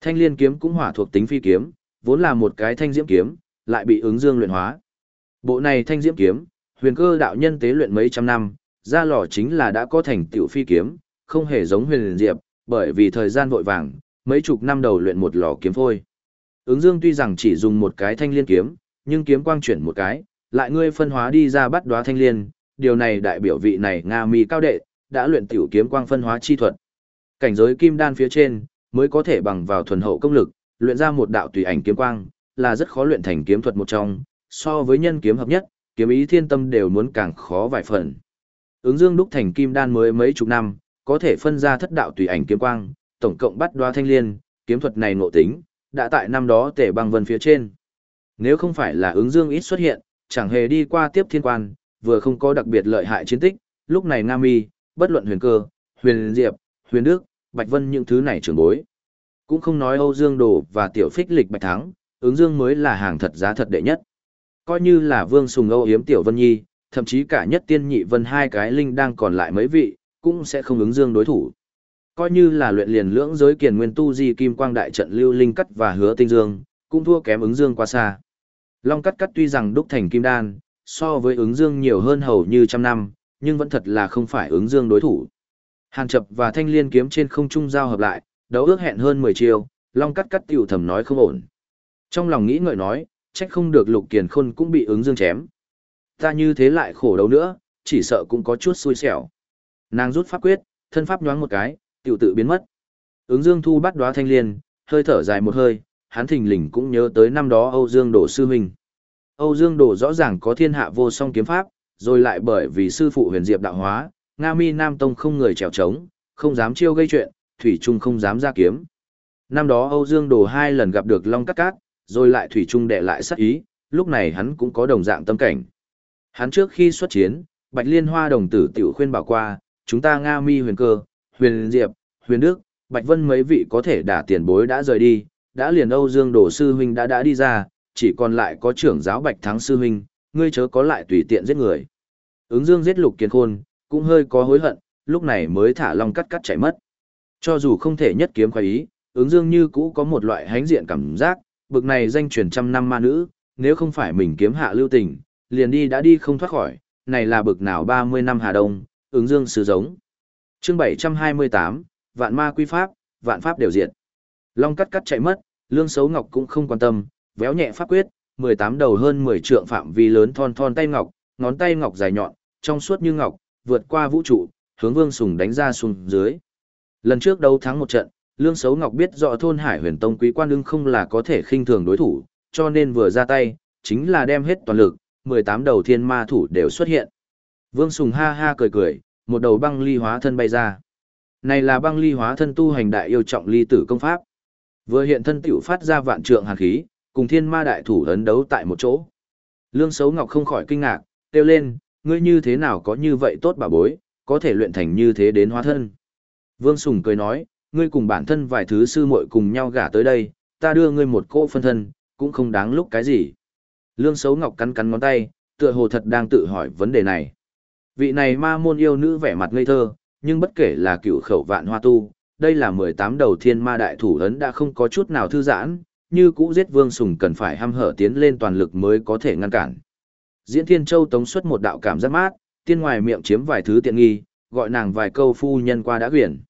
Thanh liên kiếm cũng hỏa thuộc tính phi kiếm, vốn là một cái thanh diễm kiếm, lại bị ứng dương luyện hóa. Bộ này thanh diễm kiếm, huyền cơ đạo nhân tế luyện mấy trăm năm, ra lò chính là đã có thành tựu phi kiếm, không hề giống huyền diệp, bởi vì thời gian vội vàng, mấy chục năm đầu luyện một lò kiếm phôi. Ứng dương tuy rằng chỉ dùng một cái thanh liên kiếm, nhưng kiếm quang chuyển một cái, lại ngươi phân hóa đi ra bắt đóa thanh liên, điều này đại biểu vị này Nga mi cao đệ, đã luyện tiểu kiếm quang phân hóa chi thuật. Cảnh giới kim đan phía trên, mới có thể bằng vào thuần hậu công lực, luyện ra một đạo tùy ảnh kiếm quang, là rất khó luyện thành kiếm thuật một trong, so với nhân kiếm hợp nhất, kiếm ý thiên tâm đều muốn càng khó vài phần. Ứng Dương đúc thành kim đan mới mấy chục năm, có thể phân ra thất đạo tùy ảnh kiếm quang, tổng cộng bắt đoa thanh liên, kiếm thuật này ngộ tính, đã tại năm đó tể băng vân phía trên. Nếu không phải là ứng Dương ít xuất hiện, chẳng hề đi qua tiếp thiên quan, vừa không có đặc biệt lợi hại chiến tích, lúc này Nga Mi, bất luận huyền cơ, huyền diệp, huyền đức, bạch vân những thứ này trưởng bối. Cũng không nói Âu Dương Đồ và tiểu phích lịch bạch thắng, ứng dương mới là hàng thật giá thật đệ nhất. Coi như là Vương Sùng Âu Yếm Tiểu Vân Nhi, thậm chí cả nhất tiên nhị vân hai cái linh đang còn lại mấy vị, cũng sẽ không ứng dương đối thủ. Coi như là luyện liền lưỡng giới kiền nguyên tu di kim quang đại trận lưu linh cắt và hứa tinh dương, cũng thua kém ứng dương quá xa. Long cắt cắt tuy rằng đúc thành kim đan, so với ứng dương nhiều hơn hầu như trăm năm, nhưng vẫn thật là không phải ứng dương đối thủ. Hàn chập và thanh liên kiếm trên không trung giao hợp lại, đấu ước hẹn hơn 10 chiêu, long cắt cắt tiểu thầm nói không ổn. Trong lòng nghĩ ngợi nói, trách không được lục kiền khôn cũng bị ứng dương chém. Ta như thế lại khổ đấu nữa, chỉ sợ cũng có chút xui xẻo. Nàng rút pháp quyết, thân pháp nhoáng một cái, tiểu tự biến mất. Ứng dương thu bắt đóa thanh liên, hơi thở dài một hơi, hắn thình lình cũng nhớ tới năm đó Âu Dương Đổ sư huynh. Âu Dương Đổ rõ ràng có thiên hạ vô song kiếm pháp, rồi lại bởi vì sư phụ huyền diệp đạo hóa, Nga Mi Nam Tông không người trèo trống, không dám chiêu gây chuyện, Thủy Trung không dám ra kiếm. Năm đó Âu Dương Đồ hai lần gặp được Long Cát Cát, rồi lại Thủy Trung đệ lại sát ý, lúc này hắn cũng có đồng dạng tâm cảnh. Hắn trước khi xuất chiến, Bạch Liên Hoa đồng tử tiểu khuyên bảo qua, chúng ta Nga Mi huyền cơ, huyền diệp, huyền đức, Bạch Vân mấy vị có thể đả tiền bối đã rời đi, đã liền Âu Dương Đồ sư huynh đã đã đi ra, chỉ còn lại có trưởng giáo Bạch Thắng sư huynh, ngươi chớ có lại tùy tiện giết người. Ứng Dương giết Lục kiến Khôn, cũng hơi có hối hận, lúc này mới thả long cắt cắt chạy mất. Cho dù không thể nhất kiếm khoái ý, ứng dương như cũ có một loại hánh diện cảm giác, bực này danh truyền trăm năm ma nữ, nếu không phải mình kiếm hạ lưu tình, liền đi đã đi không thoát khỏi, này là bực nào 30 năm Hà Đông, ứng dương sứ giống. chương 728, vạn ma quy pháp, vạn pháp đều diệt. Long cắt cắt chạy mất, lương xấu ngọc cũng không quan tâm, véo nhẹ pháp quyết, 18 đầu hơn 10 trượng phạm vi lớn thon thon tay ngọc, ngón tay ngọc dài nhọn, trong suốt như ngọc, vượt qua vũ trụ, hướng Vương Sùng đánh ra xuống dưới. Lần trước đấu thắng một trận, Lương Sấu Ngọc biết rõ thôn Hải Huyền Tông quý quan ưng không là có thể khinh thường đối thủ, cho nên vừa ra tay, chính là đem hết toàn lực, 18 đầu thiên ma thủ đều xuất hiện. Vương Sùng ha ha cười cười, một đầu băng ly hóa thân bay ra. Này là băng ly hóa thân tu hành đại yêu trọng ly tử công pháp. Vừa hiện thân tiểu phát ra vạn trượng hàn khí, cùng thiên ma đại thủ ấn đấu tại một chỗ. Lương Sấu Ngọc không khỏi kinh ngạc, kêu lên, ngươi như thế nào có như vậy tốt bà bối, có thể luyện thành như thế đến hóa thân. Vương Sùng cười nói, ngươi cùng bản thân vài thứ sư muội cùng nhau gả tới đây, ta đưa ngươi một cô phân thân, cũng không đáng lúc cái gì. Lương Sấu Ngọc cắn cắn ngón tay, tựa hồ thật đang tự hỏi vấn đề này. Vị này ma môn yêu nữ vẻ mặt ngây thơ, nhưng bất kể là cựu khẩu vạn hoa tu, đây là 18 đầu thiên ma đại thủ ấn đã không có chút nào thư giãn, như cũ giết Vương Sùng cần phải ham hở tiến lên toàn lực mới có thể ngăn cản. Diễn Thiên Châu tống xuất một đạo cảm giác mát, tiên ngoài miệng chiếm vài thứ tiện nghi, gọi nàng vài câu phu nhân qua đã quyển.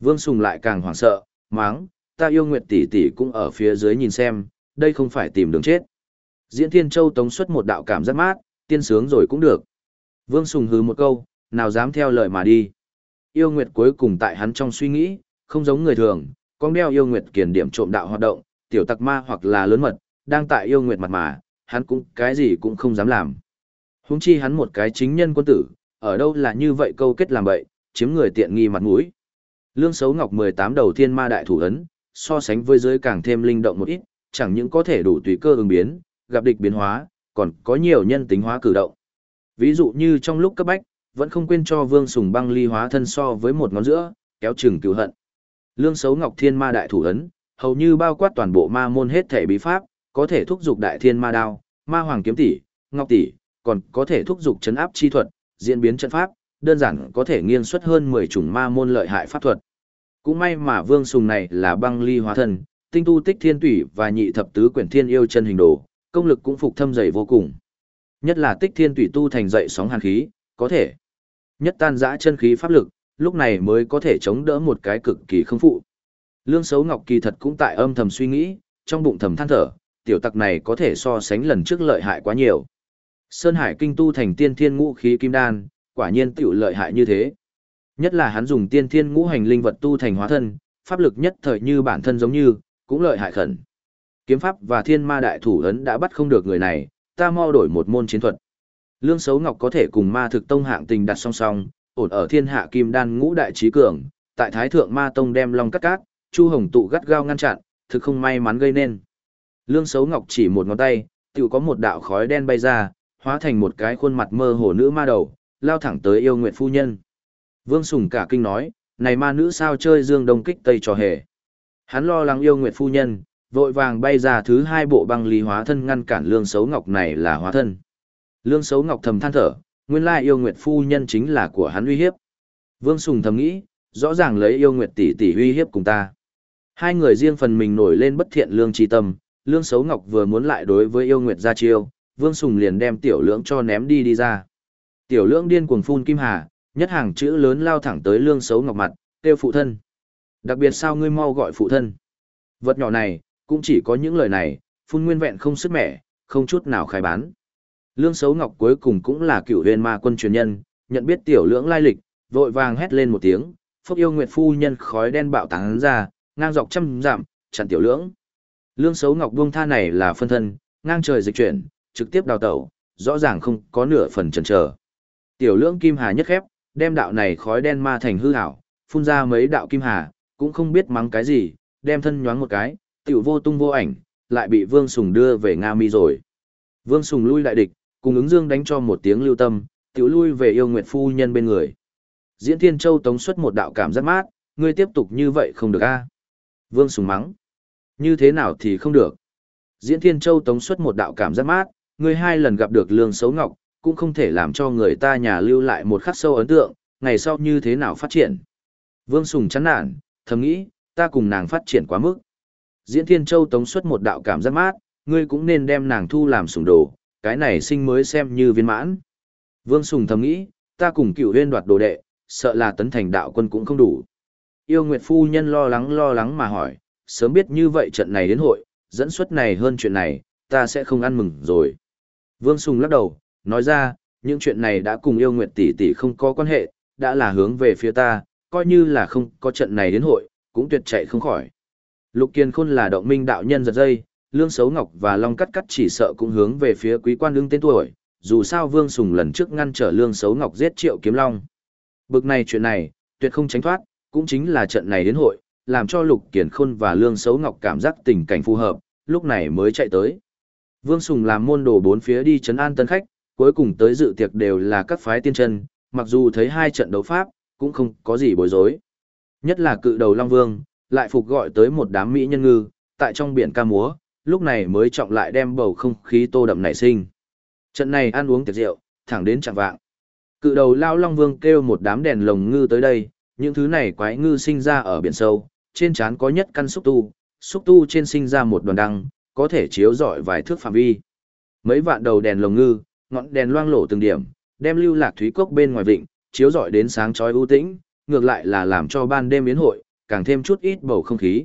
Vương Sùng lại càng hoảng sợ, máng, ta yêu Nguyệt tỷ tỷ cũng ở phía dưới nhìn xem, đây không phải tìm đường chết. Diễn Thiên Châu tống xuất một đạo cảm giác mát, tiên sướng rồi cũng được. Vương Sùng hứ một câu, nào dám theo lời mà đi. Yêu Nguyệt cuối cùng tại hắn trong suy nghĩ, không giống người thường, con đeo yêu Nguyệt kiền điểm trộm đạo hoạt động, tiểu tặc ma hoặc là lớn mật, đang tại yêu Nguyệt mặt mà, hắn cũng cái gì cũng không dám làm. Húng chi hắn một cái chính nhân quân tử, ở đâu là như vậy câu kết làm bậy, chiếm người tiện nghi mặt mũi. Lương Sấu Ngọc 18 đầu thiên ma đại thủ ấn, so sánh với giới càng thêm linh động một ít, chẳng những có thể đủ tùy cơ ứng biến, gặp địch biến hóa, còn có nhiều nhân tính hóa cử động. Ví dụ như trong lúc cấp bách, vẫn không quên cho Vương Sùng băng ly hóa thân so với một ngón giữa, kéo chừng cứu hận. Lương Sấu Ngọc thiên ma đại thủ ấn, hầu như bao quát toàn bộ ma môn hết thể bí pháp, có thể thúc giục đại thiên ma đao, ma hoàng kiếm tỷ, ngọc tỷ, còn có thể thúc giục chấn áp chi thuật, diễn biến trận pháp, đơn giản có thể nghiên xuất hơn 10 chủng ma môn lợi hại pháp thuật. Cũng may mà Vương Sùng này là băng ly hóa thân, tinh tu tích thiên tủy và nhị thập tứ quyển thiên yêu chân hình đồ, công lực cũng phục thâm dày vô cùng. Nhất là tích thiên tủy tu thành dậy sóng hàn khí, có thể nhất tan dã chân khí pháp lực, lúc này mới có thể chống đỡ một cái cực kỳ không phụ. Lương Sấu Ngọc kỳ thật cũng tại âm thầm suy nghĩ, trong bụng thầm than thở, tiểu tặc này có thể so sánh lần trước lợi hại quá nhiều. Sơn Hải kinh tu thành tiên thiên ngũ khí kim đan, quả nhiên tiểu lợi hại như thế. Nhất là hắn dùng tiên thiên ngũ hành linh vật tu thành hóa thân, pháp lực nhất thời như bản thân giống như, cũng lợi hại khẩn. Kiếm pháp và thiên ma đại thủ ấn đã bắt không được người này, ta mau đổi một môn chiến thuật. Lương Sấu Ngọc có thể cùng ma thực tông hạng tình đặt song song, ổn ở thiên hạ kim đan ngũ đại trí cường, tại thái thượng ma tông đem long cắt cát, chu hồng tụ gắt gao ngăn chặn, thực không may mắn gây nên. Lương Sấu Ngọc chỉ một ngón tay, tự có một đạo khói đen bay ra, hóa thành một cái khuôn mặt mơ hồ nữ ma đầu, lao thẳng tới yêu nguyện phu nhân. Vương Sùng cả kinh nói, này ma nữ sao chơi dương đông kích tây trò hề. Hắn lo lắng yêu nguyệt phu nhân, vội vàng bay ra thứ hai bộ băng lý hóa thân ngăn cản lương xấu ngọc này là hóa thân. Lương xấu ngọc thầm than thở, nguyên lai yêu nguyệt phu nhân chính là của hắn uy hiếp. Vương Sùng thầm nghĩ, rõ ràng lấy yêu nguyệt tỷ tỷ uy hiếp cùng ta. Hai người riêng phần mình nổi lên bất thiện lương tri tâm, lương xấu ngọc vừa muốn lại đối với yêu nguyệt ra chiêu, Vương Sùng liền đem tiểu lưỡng cho ném đi đi ra. Tiểu lưỡng điên cuồng phun kim hà, nhất hàng chữ lớn lao thẳng tới lương xấu ngọc mặt, kêu phụ thân. Đặc biệt sao ngươi mau gọi phụ thân. Vật nhỏ này, cũng chỉ có những lời này, phun nguyên vẹn không sức mẻ, không chút nào khai bán. Lương xấu ngọc cuối cùng cũng là cựu huyền ma quân truyền nhân, nhận biết tiểu lưỡng lai lịch, vội vàng hét lên một tiếng, phúc yêu nguyệt phu nhân khói đen bạo tán ra, ngang dọc trăm giảm, chặn tiểu lưỡng. Lương xấu ngọc buông tha này là phân thân, ngang trời dịch chuyển, trực tiếp đào tẩu, rõ ràng không có nửa phần chần chờ. Tiểu lưỡng kim hà nhất khép, đem đạo này khói đen ma thành hư ảo, phun ra mấy đạo kim hà, cũng không biết mắng cái gì, đem thân nhoáng một cái, tiểu vô tung vô ảnh, lại bị Vương Sùng đưa về Nga Mi rồi. Vương Sùng lui lại địch, cùng ứng dương đánh cho một tiếng lưu tâm, tiểu lui về yêu nguyệt phu nhân bên người. Diễn Thiên Châu tống xuất một đạo cảm giác mát, ngươi tiếp tục như vậy không được a Vương Sùng mắng. Như thế nào thì không được. Diễn Thiên Châu tống xuất một đạo cảm giác mát, ngươi hai lần gặp được lương xấu ngọc, cũng không thể làm cho người ta nhà lưu lại một khắc sâu ấn tượng, ngày sau như thế nào phát triển. Vương Sùng chán nản, thầm nghĩ, ta cùng nàng phát triển quá mức. Diễn Thiên Châu tống xuất một đạo cảm giác mát, ngươi cũng nên đem nàng thu làm sùng đồ, cái này sinh mới xem như viên mãn. Vương Sùng thầm nghĩ, ta cùng cựu huyên đoạt đồ đệ, sợ là tấn thành đạo quân cũng không đủ. Yêu Nguyệt Phu Nhân lo lắng lo lắng mà hỏi, sớm biết như vậy trận này đến hội, dẫn xuất này hơn chuyện này, ta sẽ không ăn mừng rồi. Vương Sùng lắc đầu, nói ra, những chuyện này đã cùng yêu Nguyệt tỷ tỷ không có quan hệ, đã là hướng về phía ta, coi như là không có trận này đến hội, cũng tuyệt chạy không khỏi. Lục Kiên Khôn là động minh đạo nhân giật dây, Lương Sấu Ngọc và Long Cắt Cắt chỉ sợ cũng hướng về phía quý quan đương tên tuổi, dù sao Vương Sùng lần trước ngăn trở Lương Sấu Ngọc giết Triệu Kiếm Long. Bực này chuyện này, tuyệt không tránh thoát, cũng chính là trận này đến hội, làm cho Lục Kiển Khôn và Lương Sấu Ngọc cảm giác tình cảnh phù hợp, lúc này mới chạy tới. Vương Sùng làm môn đồ bốn phía đi chấn an tân khách, cuối cùng tới dự tiệc đều là các phái tiên chân, mặc dù thấy hai trận đấu pháp, cũng không có gì bối rối. Nhất là cự đầu Long Vương, lại phục gọi tới một đám mỹ nhân ngư, tại trong biển ca múa, lúc này mới trọng lại đem bầu không khí tô đậm nảy sinh. Trận này ăn uống tiệc rượu, thẳng đến chẳng vạng. Cự đầu Lao Long Vương kêu một đám đèn lồng ngư tới đây, những thứ này quái ngư sinh ra ở biển sâu, trên trán có nhất căn xúc tu, xúc tu trên sinh ra một đoàn đăng, có thể chiếu rọi vài thước phạm vi. Mấy vạn đầu đèn lồng ngư, ngọn đèn loang lổ từng điểm, đem lưu lạc thúy cốc bên ngoài vịnh, chiếu rọi đến sáng chói ưu tĩnh, ngược lại là làm cho ban đêm yến hội, càng thêm chút ít bầu không khí.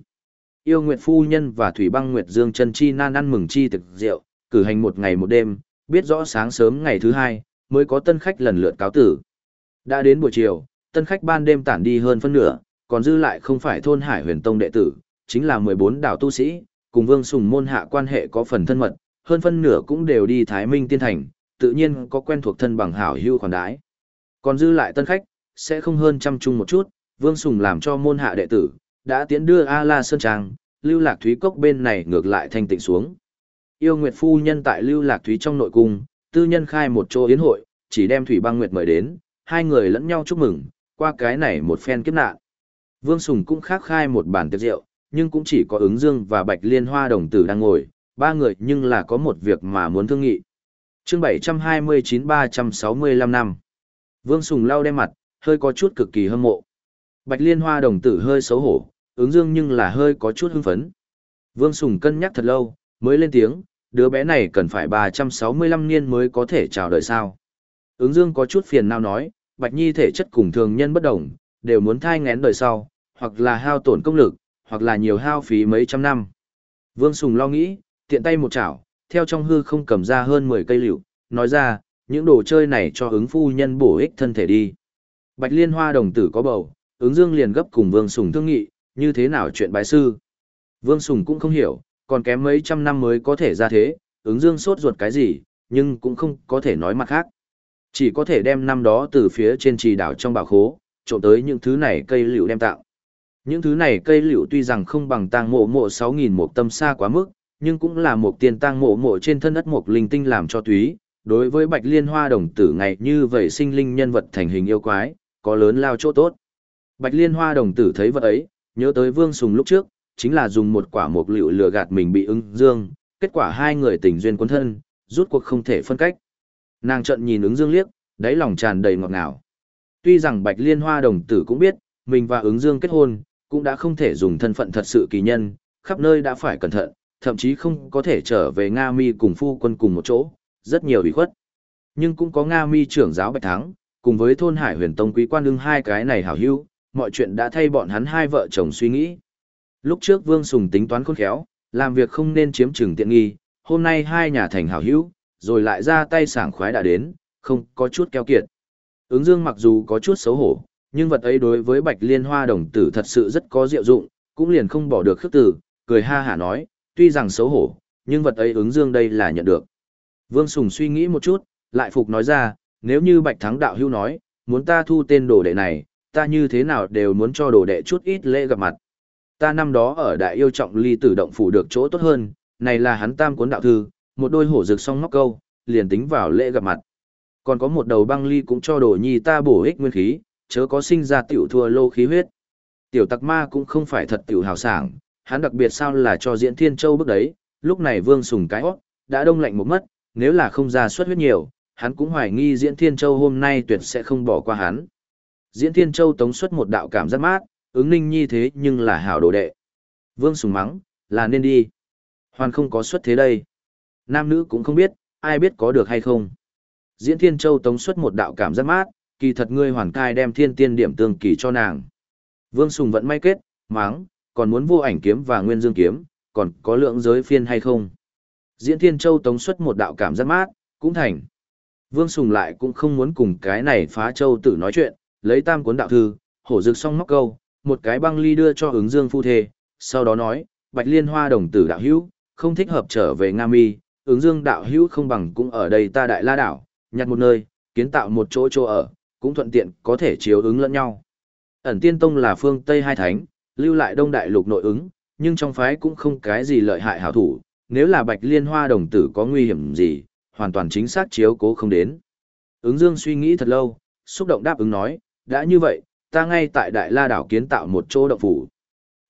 Yêu Nguyệt Phu Nhân và Thủy Băng Nguyệt Dương chân chi nan ăn mừng chi thực rượu, cử hành một ngày một đêm, biết rõ sáng sớm ngày thứ hai, mới có tân khách lần lượt cáo tử. Đã đến buổi chiều, tân khách ban đêm tản đi hơn phân nửa, còn dư lại không phải thôn Hải Huyền Tông đệ tử, chính là 14 đảo tu sĩ, cùng Vương Sùng môn hạ quan hệ có phần thân mật, hơn phân nửa cũng đều đi Thái Minh Tiên Thành, tự nhiên có quen thuộc thân bằng hảo hưu khoản đái. Còn dư lại tân khách, sẽ không hơn chăm chung một chút, Vương Sùng làm cho môn hạ đệ tử, đã tiến đưa A-La Sơn Trang, lưu lạc thúy cốc bên này ngược lại thanh tịnh xuống. Yêu Nguyệt Phu Nhân tại lưu lạc thúy trong nội cung, tư nhân khai một chỗ yến hội, chỉ đem Thủy Băng Nguyệt mời đến, hai người lẫn nhau chúc mừng, qua cái này một phen kiếp nạn. Vương Sùng cũng khác khai một bàn tiệc rượu, nhưng cũng chỉ có ứng dương và bạch liên hoa đồng tử đang ngồi, ba người nhưng là có một việc mà muốn thương nghị. chương 729-365 năm. Vương Sùng lau đem mặt, hơi có chút cực kỳ hâm mộ. Bạch Liên Hoa đồng tử hơi xấu hổ, ứng dương nhưng là hơi có chút hưng phấn. Vương Sùng cân nhắc thật lâu, mới lên tiếng, đứa bé này cần phải 365 niên mới có thể chào đời sao. Ứng dương có chút phiền nào nói, Bạch Nhi thể chất cùng thường nhân bất đồng, đều muốn thai ngén đời sau, hoặc là hao tổn công lực, hoặc là nhiều hao phí mấy trăm năm. Vương Sùng lo nghĩ, tiện tay một chảo, theo trong hư không cầm ra hơn 10 cây liệu, nói ra, những đồ chơi này cho ứng phu nhân bổ ích thân thể đi. Bạch Liên Hoa đồng tử có bầu, ứng dương liền gấp cùng Vương Sùng thương nghị, như thế nào chuyện bái sư. Vương Sùng cũng không hiểu, còn kém mấy trăm năm mới có thể ra thế, ứng dương sốt ruột cái gì, nhưng cũng không có thể nói mặt khác. Chỉ có thể đem năm đó từ phía trên trì đảo trong bảo khố, trộm tới những thứ này cây liệu đem tạo. Những thứ này cây liệu tuy rằng không bằng tang mộ mộ 6.000 một tâm xa quá mức, nhưng cũng là một tiền tang mộ mộ trên thân đất một linh tinh làm cho túy. Đối với bạch liên hoa đồng tử ngày như vậy sinh linh nhân vật thành hình yêu quái, có lớn lao chỗ tốt. Bạch liên hoa đồng tử thấy vật ấy, nhớ tới vương sùng lúc trước, chính là dùng một quả mộc liệu lừa gạt mình bị ưng dương, kết quả hai người tình duyên quân thân, rút cuộc không thể phân cách. Nàng trận nhìn ứng dương liếc, đáy lòng tràn đầy ngọt ngào. Tuy rằng Bạch Liên Hoa đồng tử cũng biết, mình và ứng dương kết hôn, cũng đã không thể dùng thân phận thật sự kỳ nhân, khắp nơi đã phải cẩn thận, thậm chí không có thể trở về Nga Mi cùng phu quân cùng một chỗ, rất nhiều bị khuất. Nhưng cũng có Nga Mi trưởng giáo Bạch Thắng, cùng với thôn Hải huyền tông quý quan đương hai cái này hảo hữu, mọi chuyện đã thay bọn hắn hai vợ chồng suy nghĩ. Lúc trước Vương Sùng tính toán khôn khéo, làm việc không nên chiếm chừng tiện nghi, hôm nay hai nhà thành hảo hữu, rồi lại ra tay sảng khoái đã đến, không có chút keo kiệt. Ứng dương mặc dù có chút xấu hổ, nhưng vật ấy đối với bạch liên hoa đồng tử thật sự rất có diệu dụng, cũng liền không bỏ được khước tử, cười ha hả nói, tuy rằng xấu hổ, nhưng vật ấy ứng dương đây là nhận được. Vương Sùng suy nghĩ một chút, lại phục nói ra, nếu như bạch thắng đạo hưu nói, muốn ta thu tên đồ đệ này, ta như thế nào đều muốn cho đồ đệ chút ít lễ gặp mặt. Ta năm đó ở đại yêu trọng ly tử động phủ được chỗ tốt hơn, này là hắn tam cuốn đạo thư, một đôi hổ rực song móc câu, liền tính vào lễ gặp mặt. Còn có một đầu băng ly cũng cho đồ nhi ta bổ ích nguyên khí, chớ có sinh ra tiểu thua lô khí huyết. Tiểu tặc ma cũng không phải thật tiểu hào sảng, hắn đặc biệt sao là cho diễn thiên châu bước đấy, lúc này vương sùng cái hót, đã đông lạnh một mất, nếu là không ra suất huyết nhiều, hắn cũng hoài nghi diễn thiên châu hôm nay tuyệt sẽ không bỏ qua hắn. Diễn thiên châu tống xuất một đạo cảm giác mát, ứng ninh nhi thế nhưng là hảo đồ đệ. Vương sùng mắng, là nên đi. Hoàn không có xuất thế đây. Nam nữ cũng không biết, ai biết có được hay không. Diễn Thiên Châu tống xuất một đạo cảm giác mát, kỳ thật ngươi hoàn cai đem thiên tiên điểm tương kỳ cho nàng. Vương Sùng vẫn may kết, máng, còn muốn vô ảnh kiếm và nguyên dương kiếm, còn có lượng giới phiên hay không. Diễn Thiên Châu tống xuất một đạo cảm giác mát, cũng thành. Vương Sùng lại cũng không muốn cùng cái này phá châu tử nói chuyện, lấy tam cuốn đạo thư, hổ rực xong móc câu, một cái băng ly đưa cho ứng dương phu thề, sau đó nói, bạch liên hoa đồng tử đạo hữu, không thích hợp trở về Nga Mi, ứng dương đạo hữu không bằng cũng ở đây ta đại la đảo, nhặt một nơi, kiến tạo một chỗ chỗ ở, cũng thuận tiện có thể chiếu ứng lẫn nhau. Ẩn tiên tông là phương Tây hai thánh, lưu lại đông đại lục nội ứng, nhưng trong phái cũng không cái gì lợi hại hảo thủ, nếu là bạch liên hoa đồng tử có nguy hiểm gì, hoàn toàn chính xác chiếu cố không đến. Ứng dương suy nghĩ thật lâu, xúc động đáp ứng nói, đã như vậy, ta ngay tại đại la đảo kiến tạo một chỗ động phủ.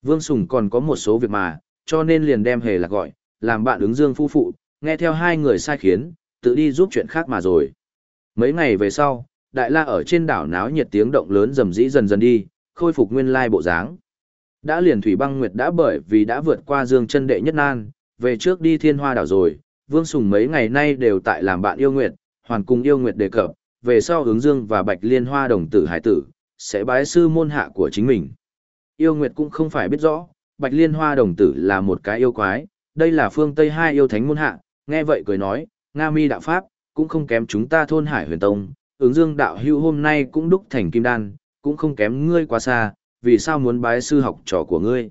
Vương Sùng còn có một số việc mà, cho nên liền đem hề là gọi, làm bạn ứng dương phu phụ, nghe theo hai người sai khiến, tự đi giúp chuyện khác mà rồi. Mấy ngày về sau, đại la ở trên đảo náo nhiệt tiếng động lớn rầm rĩ dần dần đi, khôi phục nguyên lai bộ dáng. Đã liền thủy băng nguyệt đã bởi vì đã vượt qua dương chân đệ nhất nan, về trước đi thiên hoa đảo rồi, vương sùng mấy ngày nay đều tại làm bạn yêu nguyệt, hoàn cùng yêu nguyệt đề cập, về sau hướng dương và bạch liên hoa đồng tử hải tử, sẽ bái sư môn hạ của chính mình. Yêu nguyệt cũng không phải biết rõ, bạch liên hoa đồng tử là một cái yêu quái, đây là phương Tây hai yêu thánh môn hạ, nghe vậy cười nói, Nga mi đạo pháp, cũng không kém chúng ta thôn hải huyền tông, ứng dương đạo hưu hôm nay cũng đúc thành kim đan, cũng không kém ngươi quá xa, vì sao muốn bái sư học trò của ngươi.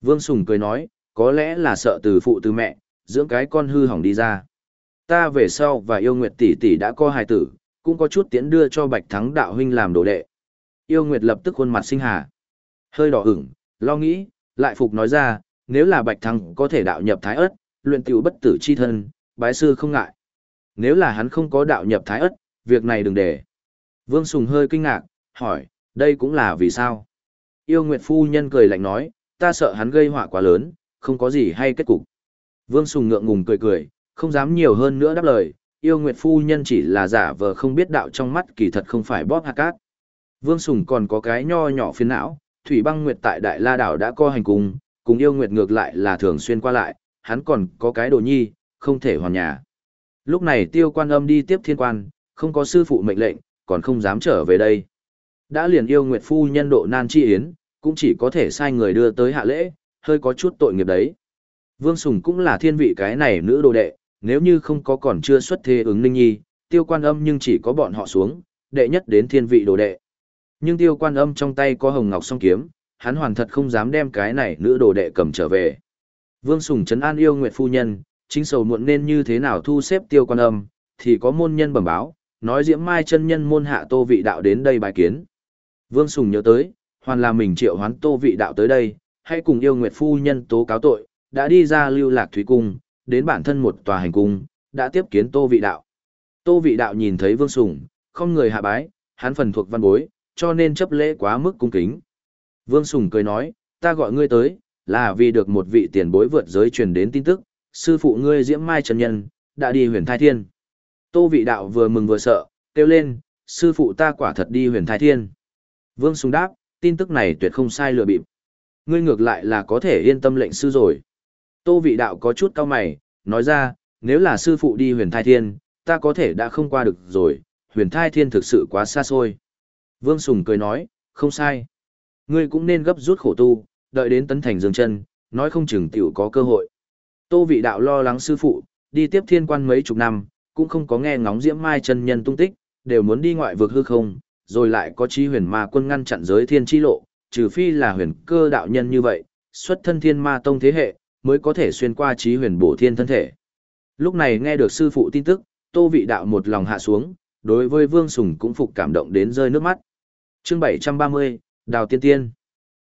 Vương Sùng cười nói, có lẽ là sợ từ phụ từ mẹ, dưỡng cái con hư hỏng đi ra. Ta về sau và yêu nguyệt tỷ tỷ đã có hài tử, cũng có chút tiễn đưa cho bạch thắng đạo huynh làm đồ đệ. Yêu nguyệt lập tức khuôn mặt sinh hà. Hơi đỏ ửng, lo nghĩ, lại phục nói ra, nếu là bạch thắng có thể đạo nhập thái ớt, luyện tiểu bất tử chi thân, bái sư không ngại. Nếu là hắn không có đạo nhập thái ất, việc này đừng để. Vương Sùng hơi kinh ngạc, hỏi, đây cũng là vì sao? Yêu Nguyệt Phu Nhân cười lạnh nói, ta sợ hắn gây họa quá lớn, không có gì hay kết cục. Vương Sùng ngượng ngùng cười cười, không dám nhiều hơn nữa đáp lời, yêu Nguyệt Phu Nhân chỉ là giả vờ không biết đạo trong mắt kỳ thật không phải bóp hạt cát. Vương Sùng còn có cái nho nhỏ phiền não, Thủy băng Nguyệt tại Đại La Đảo đã co hành cùng, Cùng yêu nguyệt ngược lại là thường xuyên qua lại, hắn còn có cái đồ nhi, không thể hoàn nhà. Lúc này tiêu quan âm đi tiếp thiên quan, không có sư phụ mệnh lệnh, còn không dám trở về đây. Đã liền yêu nguyệt phu nhân độ nan chi yến, cũng chỉ có thể sai người đưa tới hạ lễ, hơi có chút tội nghiệp đấy. Vương Sùng cũng là thiên vị cái này nữ đồ đệ, nếu như không có còn chưa xuất thế ứng ninh nhi, tiêu quan âm nhưng chỉ có bọn họ xuống, đệ nhất đến thiên vị đồ đệ. Nhưng tiêu quan âm trong tay có hồng ngọc song kiếm, hắn hoàn thật không dám đem cái này nữ đồ đệ cầm trở về. Vương Sùng trấn an yêu nguyệt phu nhân, chính sầu muộn nên như thế nào thu xếp tiêu quan âm, thì có môn nhân bẩm báo, nói diễm mai chân nhân môn hạ tô vị đạo đến đây bài kiến. Vương Sùng nhớ tới, hoàn là mình triệu hoán tô vị đạo tới đây, hãy cùng yêu nguyệt phu nhân tố cáo tội, đã đi ra lưu lạc thúy cung, đến bản thân một tòa hành cung, đã tiếp kiến tô vị đạo. Tô vị đạo nhìn thấy Vương Sùng, không người hạ bái, hắn phần thuộc văn bối, cho nên chấp lễ quá mức cung kính. Vương Sùng cười nói, ta gọi ngươi tới, là vì được một vị tiền bối vượt giới truyền đến tin tức, sư phụ ngươi diễm mai trần nhân, đã đi huyền thai thiên. Tô vị đạo vừa mừng vừa sợ, kêu lên, sư phụ ta quả thật đi huyền thai thiên. Vương Sùng đáp, tin tức này tuyệt không sai lừa bịp. Ngươi ngược lại là có thể yên tâm lệnh sư rồi. Tô vị đạo có chút cao mày, nói ra, nếu là sư phụ đi huyền thai thiên, ta có thể đã không qua được rồi, huyền thai thiên thực sự quá xa xôi. Vương Sùng cười nói, không sai. Ngươi cũng nên gấp rút khổ tu, đợi đến tấn thành dương chân, nói không chừng tiểu có cơ hội. Tô vị đạo lo lắng sư phụ, đi tiếp thiên quan mấy chục năm, cũng không có nghe ngóng diễm mai chân nhân tung tích, đều muốn đi ngoại vực hư không, rồi lại có chi huyền ma quân ngăn chặn giới thiên chi lộ, trừ phi là huyền cơ đạo nhân như vậy, xuất thân thiên ma tông thế hệ, mới có thể xuyên qua chí huyền bổ thiên thân thể. Lúc này nghe được sư phụ tin tức, tô vị đạo một lòng hạ xuống, đối với Vương Sùng cũng phục cảm động đến rơi nước mắt. chương 730, Đào Tiên Tiên.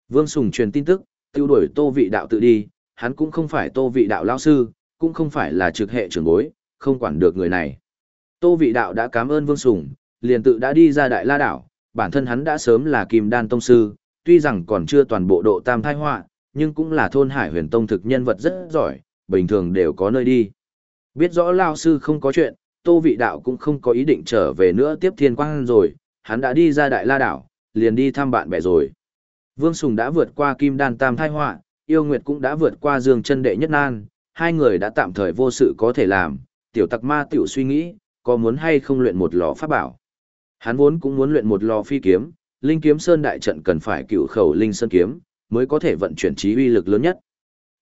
Vương Sùng truyền tin tức, tiêu đuổi tô vị đạo tự đi, hắn cũng không phải tô vị đạo lao sư, cũng không phải là trực hệ trưởng bối, không quản được người này. Tô vị đạo đã cảm ơn Vương Sùng, liền tự đã đi ra Đại La Đảo, bản thân hắn đã sớm là Kim Đan Tông Sư, tuy rằng còn chưa toàn bộ độ tam thai họa nhưng cũng là thôn hải huyền tông thực nhân vật rất giỏi, bình thường đều có nơi đi. Biết rõ Lao Sư không có chuyện, Tô Vị Đạo cũng không có ý định trở về nữa tiếp thiên quang rồi, hắn đã đi ra Đại La Đảo, liền đi thăm bạn bè rồi. Vương Sùng đã vượt qua Kim Đan Tam Thai Họa, Yêu Nguyệt cũng đã vượt qua Dương chân Đệ Nhất Nan, hai người đã tạm thời vô sự có thể làm, tiểu tặc ma tiểu suy nghĩ, có muốn hay không luyện một lò pháp bảo. Hắn vốn cũng muốn luyện một lò phi kiếm, Linh Kiếm Sơn đại trận cần phải cựu khẩu Linh Sơn kiếm, mới có thể vận chuyển trí uy lực lớn nhất.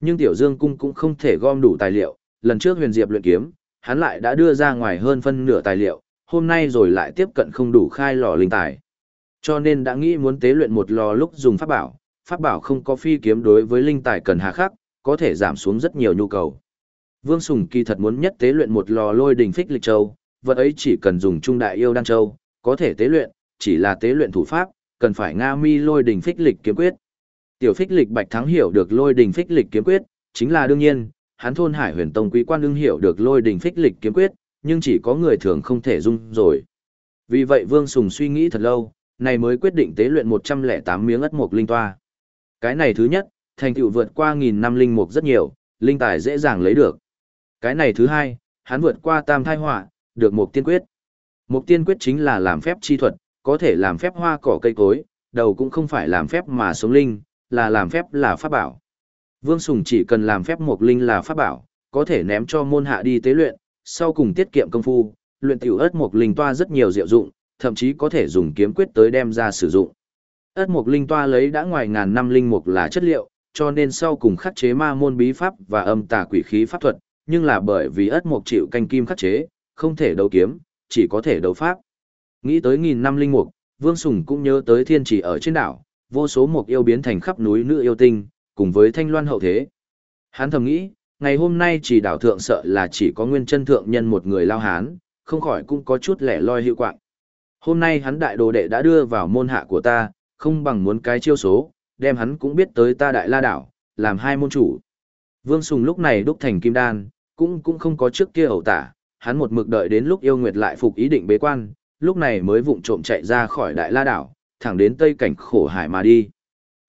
Nhưng Tiểu Dương cung cũng không thể gom đủ tài liệu, lần trước Huyền Diệp luyện kiếm, hắn lại đã đưa ra ngoài hơn phân nửa tài liệu, hôm nay rồi lại tiếp cận không đủ khai lò linh tài. Cho nên đã nghĩ muốn tế luyện một lò lúc dùng pháp bảo, pháp bảo không có phi kiếm đối với linh tài cần hà khắc, có thể giảm xuống rất nhiều nhu cầu. Vương Sùng kỳ thật muốn nhất tế luyện một lò lôi đình phích lịch châu, vật ấy chỉ cần dùng trung đại yêu đan châu, có thể tế luyện, chỉ là tế luyện thủ pháp, cần phải Nga mi lôi đình phích lịch kiếm quyết. Tiểu phích lịch bạch thắng hiểu được lôi đình phích lịch kiếm quyết, chính là đương nhiên, hắn thôn hải huyền tông quý quan đương hiểu được lôi đình phích lịch kiếm quyết, nhưng chỉ có người thường không thể dung rồi. Vì vậy Vương Sùng suy nghĩ thật lâu, này mới quyết định tế luyện 108 miếng ất mục linh toa. Cái này thứ nhất, thành tựu vượt qua nghìn năm linh mục rất nhiều, linh tài dễ dàng lấy được. Cái này thứ hai, hắn vượt qua tam thai họa, được một tiên quyết. Một tiên quyết chính là làm phép chi thuật, có thể làm phép hoa cỏ cây cối, đầu cũng không phải làm phép mà sống linh, là làm phép là pháp bảo. Vương Sùng chỉ cần làm phép một linh là pháp bảo, có thể ném cho môn hạ đi tế luyện, sau cùng tiết kiệm công phu, luyện tiểu ớt một linh toa rất nhiều diệu dụng, thậm chí có thể dùng kiếm quyết tới đem ra sử dụng. Ất mục linh toa lấy đã ngoài ngàn năm linh mục là chất liệu, cho nên sau cùng khắc chế ma môn bí pháp và âm tà quỷ khí pháp thuật, nhưng là bởi vì ất mục chịu canh kim khắc chế, không thể đấu kiếm, chỉ có thể đấu pháp. Nghĩ tới nghìn năm linh mục, Vương Sùng cũng nhớ tới thiên chỉ ở trên đảo, vô số mục yêu biến thành khắp núi nữ yêu tinh, cùng với thanh loan hậu thế. Hắn thầm nghĩ, ngày hôm nay chỉ đảo thượng sợ là chỉ có nguyên chân thượng nhân một người lao hán, không khỏi cũng có chút lẻ loi hiệu quạng. Hôm nay hắn đại đồ đệ đã đưa vào môn hạ của ta, không bằng muốn cái chiêu số, đem hắn cũng biết tới ta đại la đảo, làm hai môn chủ. Vương Sùng lúc này đúc thành kim đan, cũng cũng không có trước kia ẩu tả, hắn một mực đợi đến lúc yêu nguyệt lại phục ý định bế quan, lúc này mới vụng trộm chạy ra khỏi đại la đảo, thẳng đến tây cảnh khổ hải mà đi.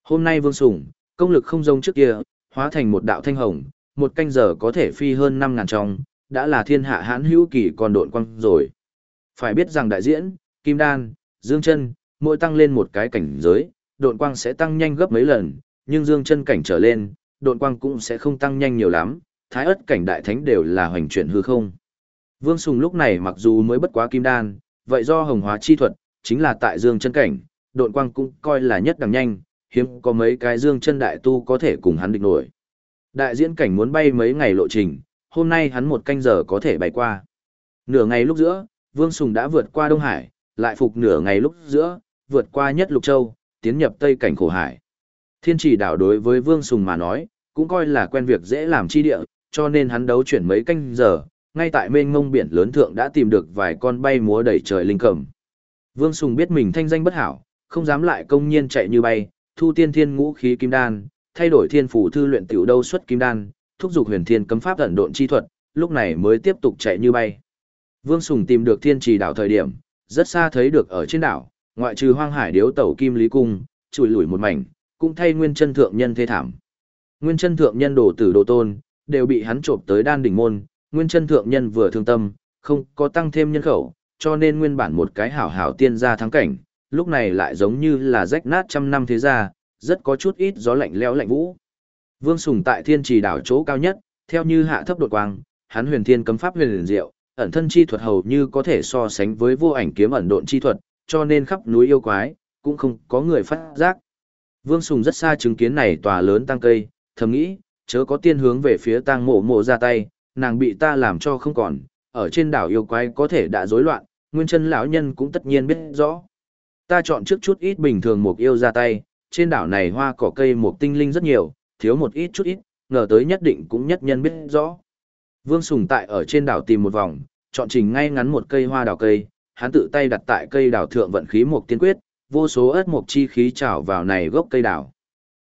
Hôm nay Vương Sùng, công lực không giống trước kia, hóa thành một đạo thanh hồng, một canh giờ có thể phi hơn 5.000 trong, đã là thiên hạ hãn hữu kỳ còn độn quăng rồi. Phải biết rằng đại diễn, kim đan, dương chân, mỗi tăng lên một cái cảnh giới, độn quang sẽ tăng nhanh gấp mấy lần, nhưng dương chân cảnh trở lên, độn quang cũng sẽ không tăng nhanh nhiều lắm, thái ất cảnh đại thánh đều là hoành chuyển hư không. Vương Sùng lúc này mặc dù mới bất quá kim đan, vậy do hồng hóa chi thuật, chính là tại dương chân cảnh, độn quang cũng coi là nhất đẳng nhanh, hiếm có mấy cái dương chân đại tu có thể cùng hắn địch nổi. Đại diễn cảnh muốn bay mấy ngày lộ trình, hôm nay hắn một canh giờ có thể bay qua. Nửa ngày lúc giữa, Vương Sùng đã vượt qua Đông Hải, lại phục nửa ngày lúc giữa, vượt qua nhất Lục Châu, tiến nhập Tây cảnh khổ hải. Thiên chỉ đảo đối với Vương Sùng mà nói, cũng coi là quen việc dễ làm chi địa, cho nên hắn đấu chuyển mấy canh giờ, ngay tại mênh mông biển lớn thượng đã tìm được vài con bay múa đầy trời linh cầm. Vương Sùng biết mình thanh danh bất hảo, không dám lại công nhiên chạy như bay, thu tiên thiên ngũ khí kim đan, thay đổi thiên phủ thư luyện tiểu đâu xuất kim đan, thúc giục huyền thiên cấm pháp ẩn độn chi thuật, lúc này mới tiếp tục chạy như bay. Vương Sùng tìm được thiên trì đảo thời điểm, rất xa thấy được ở trên đảo, ngoại trừ hoang hải điếu tẩu kim lý cung, chùi lủi một mảnh, cũng thay nguyên chân thượng nhân thế thảm. Nguyên chân thượng nhân đổ tử đồ tôn, đều bị hắn trộm tới đan đỉnh môn, nguyên chân thượng nhân vừa thương tâm, không có tăng thêm nhân khẩu, cho nên nguyên bản một cái hảo hảo tiên gia thắng cảnh, lúc này lại giống như là rách nát trăm năm thế gia, rất có chút ít gió lạnh lẽo lạnh vũ. Vương Sùng tại thiên trì đảo chỗ cao nhất, theo như hạ thấp đột quang, hắn huyền thiên cấm pháp huyền liền diệu, ẩn thân chi thuật hầu như có thể so sánh với vô ảnh kiếm ẩn độn chi thuật, cho nên khắp núi yêu quái, cũng không có người phát giác. Vương Sùng rất xa chứng kiến này tòa lớn tăng cây, thầm nghĩ, chớ có tiên hướng về phía tang mộ mộ ra tay, nàng bị ta làm cho không còn, ở trên đảo yêu quái có thể đã rối loạn, nguyên chân lão nhân cũng tất nhiên biết rõ. Ta chọn trước chút ít bình thường một yêu ra tay, trên đảo này hoa cỏ cây mục tinh linh rất nhiều, thiếu một ít chút ít, ngờ tới nhất định cũng nhất nhân biết rõ. Vương Sùng tại ở trên đảo tìm một vòng, chọn trình ngay ngắn một cây hoa đào cây, hắn tự tay đặt tại cây đào thượng vận khí mục tiên quyết, vô số ớt mộc chi khí trào vào này gốc cây đào.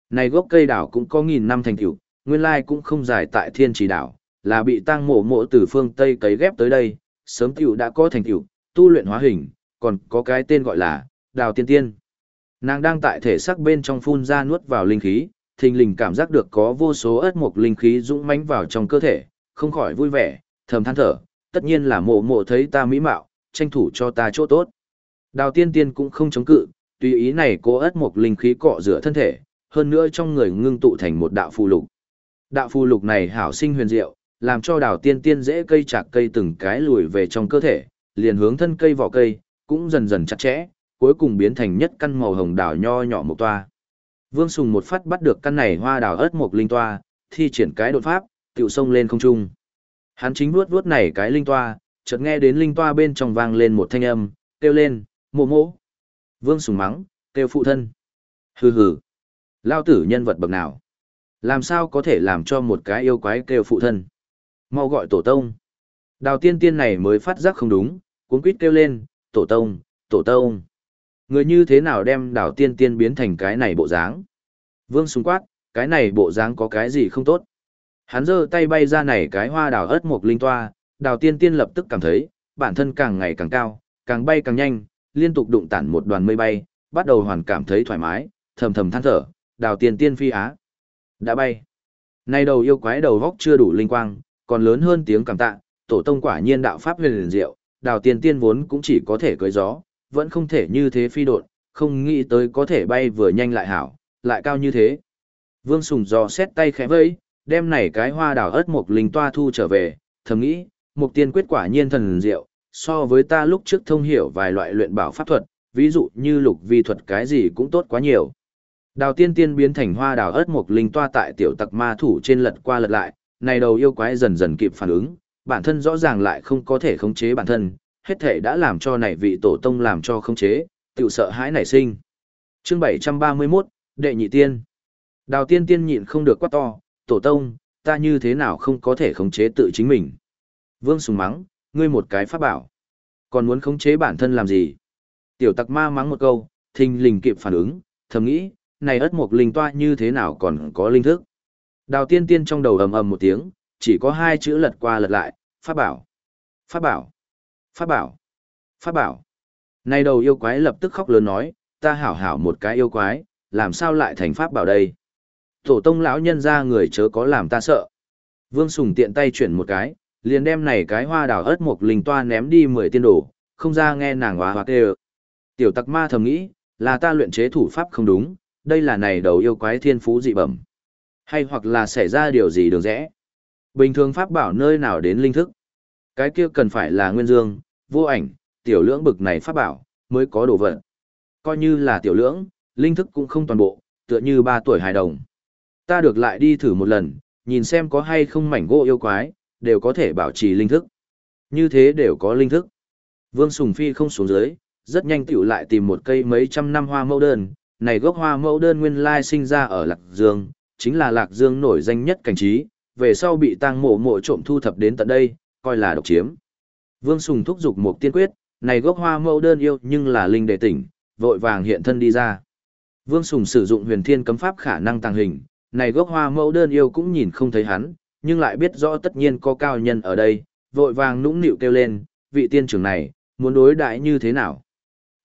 Này gốc cây đào cũng có nghìn năm thành tựu, nguyên lai cũng không dài tại thiên trì đảo, là bị tăng mộ mộ từ phương Tây cấy ghép tới đây, sớm tiểu đã có thành tựu, tu luyện hóa hình, còn có cái tên gọi là đào tiên tiên. Nàng đang tại thể xác bên trong phun ra nuốt vào linh khí, thình lình cảm giác được có vô số ớt mục linh khí dũng mãnh vào trong cơ thể, không khỏi vui vẻ, thầm than thở, tất nhiên là mộ mộ thấy ta mỹ mạo, tranh thủ cho ta chỗ tốt. Đào tiên tiên cũng không chống cự, tùy ý này cô ớt mục linh khí cọ rửa thân thể, hơn nữa trong người ngưng tụ thành một đạo phù lục. Đạo phù lục này hảo sinh huyền diệu, làm cho đào tiên tiên dễ cây chạc cây từng cái lùi về trong cơ thể, liền hướng thân cây vỏ cây, cũng dần dần chặt chẽ, cuối cùng biến thành nhất căn màu hồng đào nho nhỏ một toa. Vương Sùng một phát bắt được căn này hoa đào ớt một linh toa, thi triển cái đột pháp, tiểu sông lên không trung. Hắn chính vuốt vuốt này cái linh toa, chợt nghe đến linh toa bên trong vang lên một thanh âm, kêu lên, mộ mộ. Vương Sùng mắng, kêu phụ thân. Hừ hừ. Lao tử nhân vật bậc nào? Làm sao có thể làm cho một cái yêu quái kêu phụ thân? Mau gọi tổ tông. Đào tiên tiên này mới phát giác không đúng, cuốn quýt kêu lên, tổ tông, tổ tông. Người như thế nào đem đào tiên tiên biến thành cái này bộ dáng? Vương súng quát, cái này bộ dáng có cái gì không tốt? Hắn giơ tay bay ra này cái hoa đào ớt một linh toa, đào tiên tiên lập tức cảm thấy, bản thân càng ngày càng cao, càng bay càng nhanh, liên tục đụng tản một đoàn mây bay, bắt đầu hoàn cảm thấy thoải mái, thầm thầm than thở, đào tiền tiên phi á. Đã bay. Nay đầu yêu quái đầu góc chưa đủ linh quang, còn lớn hơn tiếng cảm tạ, tổ tông quả nhiên đạo pháp huyền liền diệu, đào tiền tiên vốn cũng chỉ có thể cưới gió, vẫn không thể như thế phi độn, không nghĩ tới có thể bay vừa nhanh lại hảo, lại cao như thế. Vương Sùng dò xét tay khẽ vẫy, đem này cái hoa đào ớt một linh toa thu trở về, thầm nghĩ, mục tiên quyết quả nhiên thần diệu, so với ta lúc trước thông hiểu vài loại luyện bảo pháp thuật, ví dụ như lục vi thuật cái gì cũng tốt quá nhiều. Đào tiên tiên biến thành hoa đào ớt một linh toa tại tiểu tặc ma thủ trên lật qua lật lại, này đầu yêu quái dần dần kịp phản ứng, bản thân rõ ràng lại không có thể khống chế bản thân, hết thể đã làm cho này vị tổ tông làm cho khống chế, tiểu sợ hãi nảy sinh. Chương 731, Đệ nhị tiên. Đào tiên tiên nhịn không được quát to, tổ tông, ta như thế nào không có thể khống chế tự chính mình. Vương sùng mắng, ngươi một cái pháp bảo. Còn muốn khống chế bản thân làm gì? Tiểu tặc ma mắng một câu, thình lình kịp phản ứng, thầm nghĩ, này ất mục linh toa như thế nào còn có linh thức. Đào tiên tiên trong đầu ầm ầm một tiếng, chỉ có hai chữ lật qua lật lại, pháp bảo. Pháp bảo. Pháp bảo. Pháp bảo. Này đầu yêu quái lập tức khóc lớn nói, ta hảo hảo một cái yêu quái, làm sao lại thành pháp bảo đây? Tổ tông lão nhân ra người chớ có làm ta sợ. Vương Sùng tiện tay chuyển một cái, liền đem này cái hoa đào ớt một linh toa ném đi mười tiên đổ không ra nghe nàng hóa hoa đều. Tiểu tặc ma thầm nghĩ, là ta luyện chế thủ pháp không đúng, đây là này đầu yêu quái thiên phú dị bẩm. Hay hoặc là xảy ra điều gì đường rẽ. Bình thường pháp bảo nơi nào đến linh thức. Cái kia cần phải là nguyên dương, vô ảnh, tiểu lưỡng bực này pháp bảo, mới có đồ vật. Coi như là tiểu lưỡng, linh thức cũng không toàn bộ, tựa như ba tuổi hài đồng. Ta được lại đi thử một lần, nhìn xem có hay không mảnh gỗ yêu quái, đều có thể bảo trì linh thức. Như thế đều có linh thức. Vương Sùng Phi không xuống dưới, rất nhanh tiểu lại tìm một cây mấy trăm năm hoa mẫu đơn. Này gốc hoa mẫu đơn nguyên lai sinh ra ở Lạc Dương, chính là Lạc Dương nổi danh nhất cảnh trí, về sau bị tang mộ mộ trộm thu thập đến tận đây, coi là độc chiếm. Vương Sùng thúc giục một tiên quyết, này gốc hoa mẫu đơn yêu nhưng là linh đề tỉnh, vội vàng hiện thân đi ra. Vương Sùng sử dụng huyền thiên cấm pháp khả năng tăng hình, này gốc hoa mẫu đơn yêu cũng nhìn không thấy hắn, nhưng lại biết rõ tất nhiên có cao nhân ở đây, vội vàng nũng nịu kêu lên, vị tiên trưởng này, muốn đối đại như thế nào?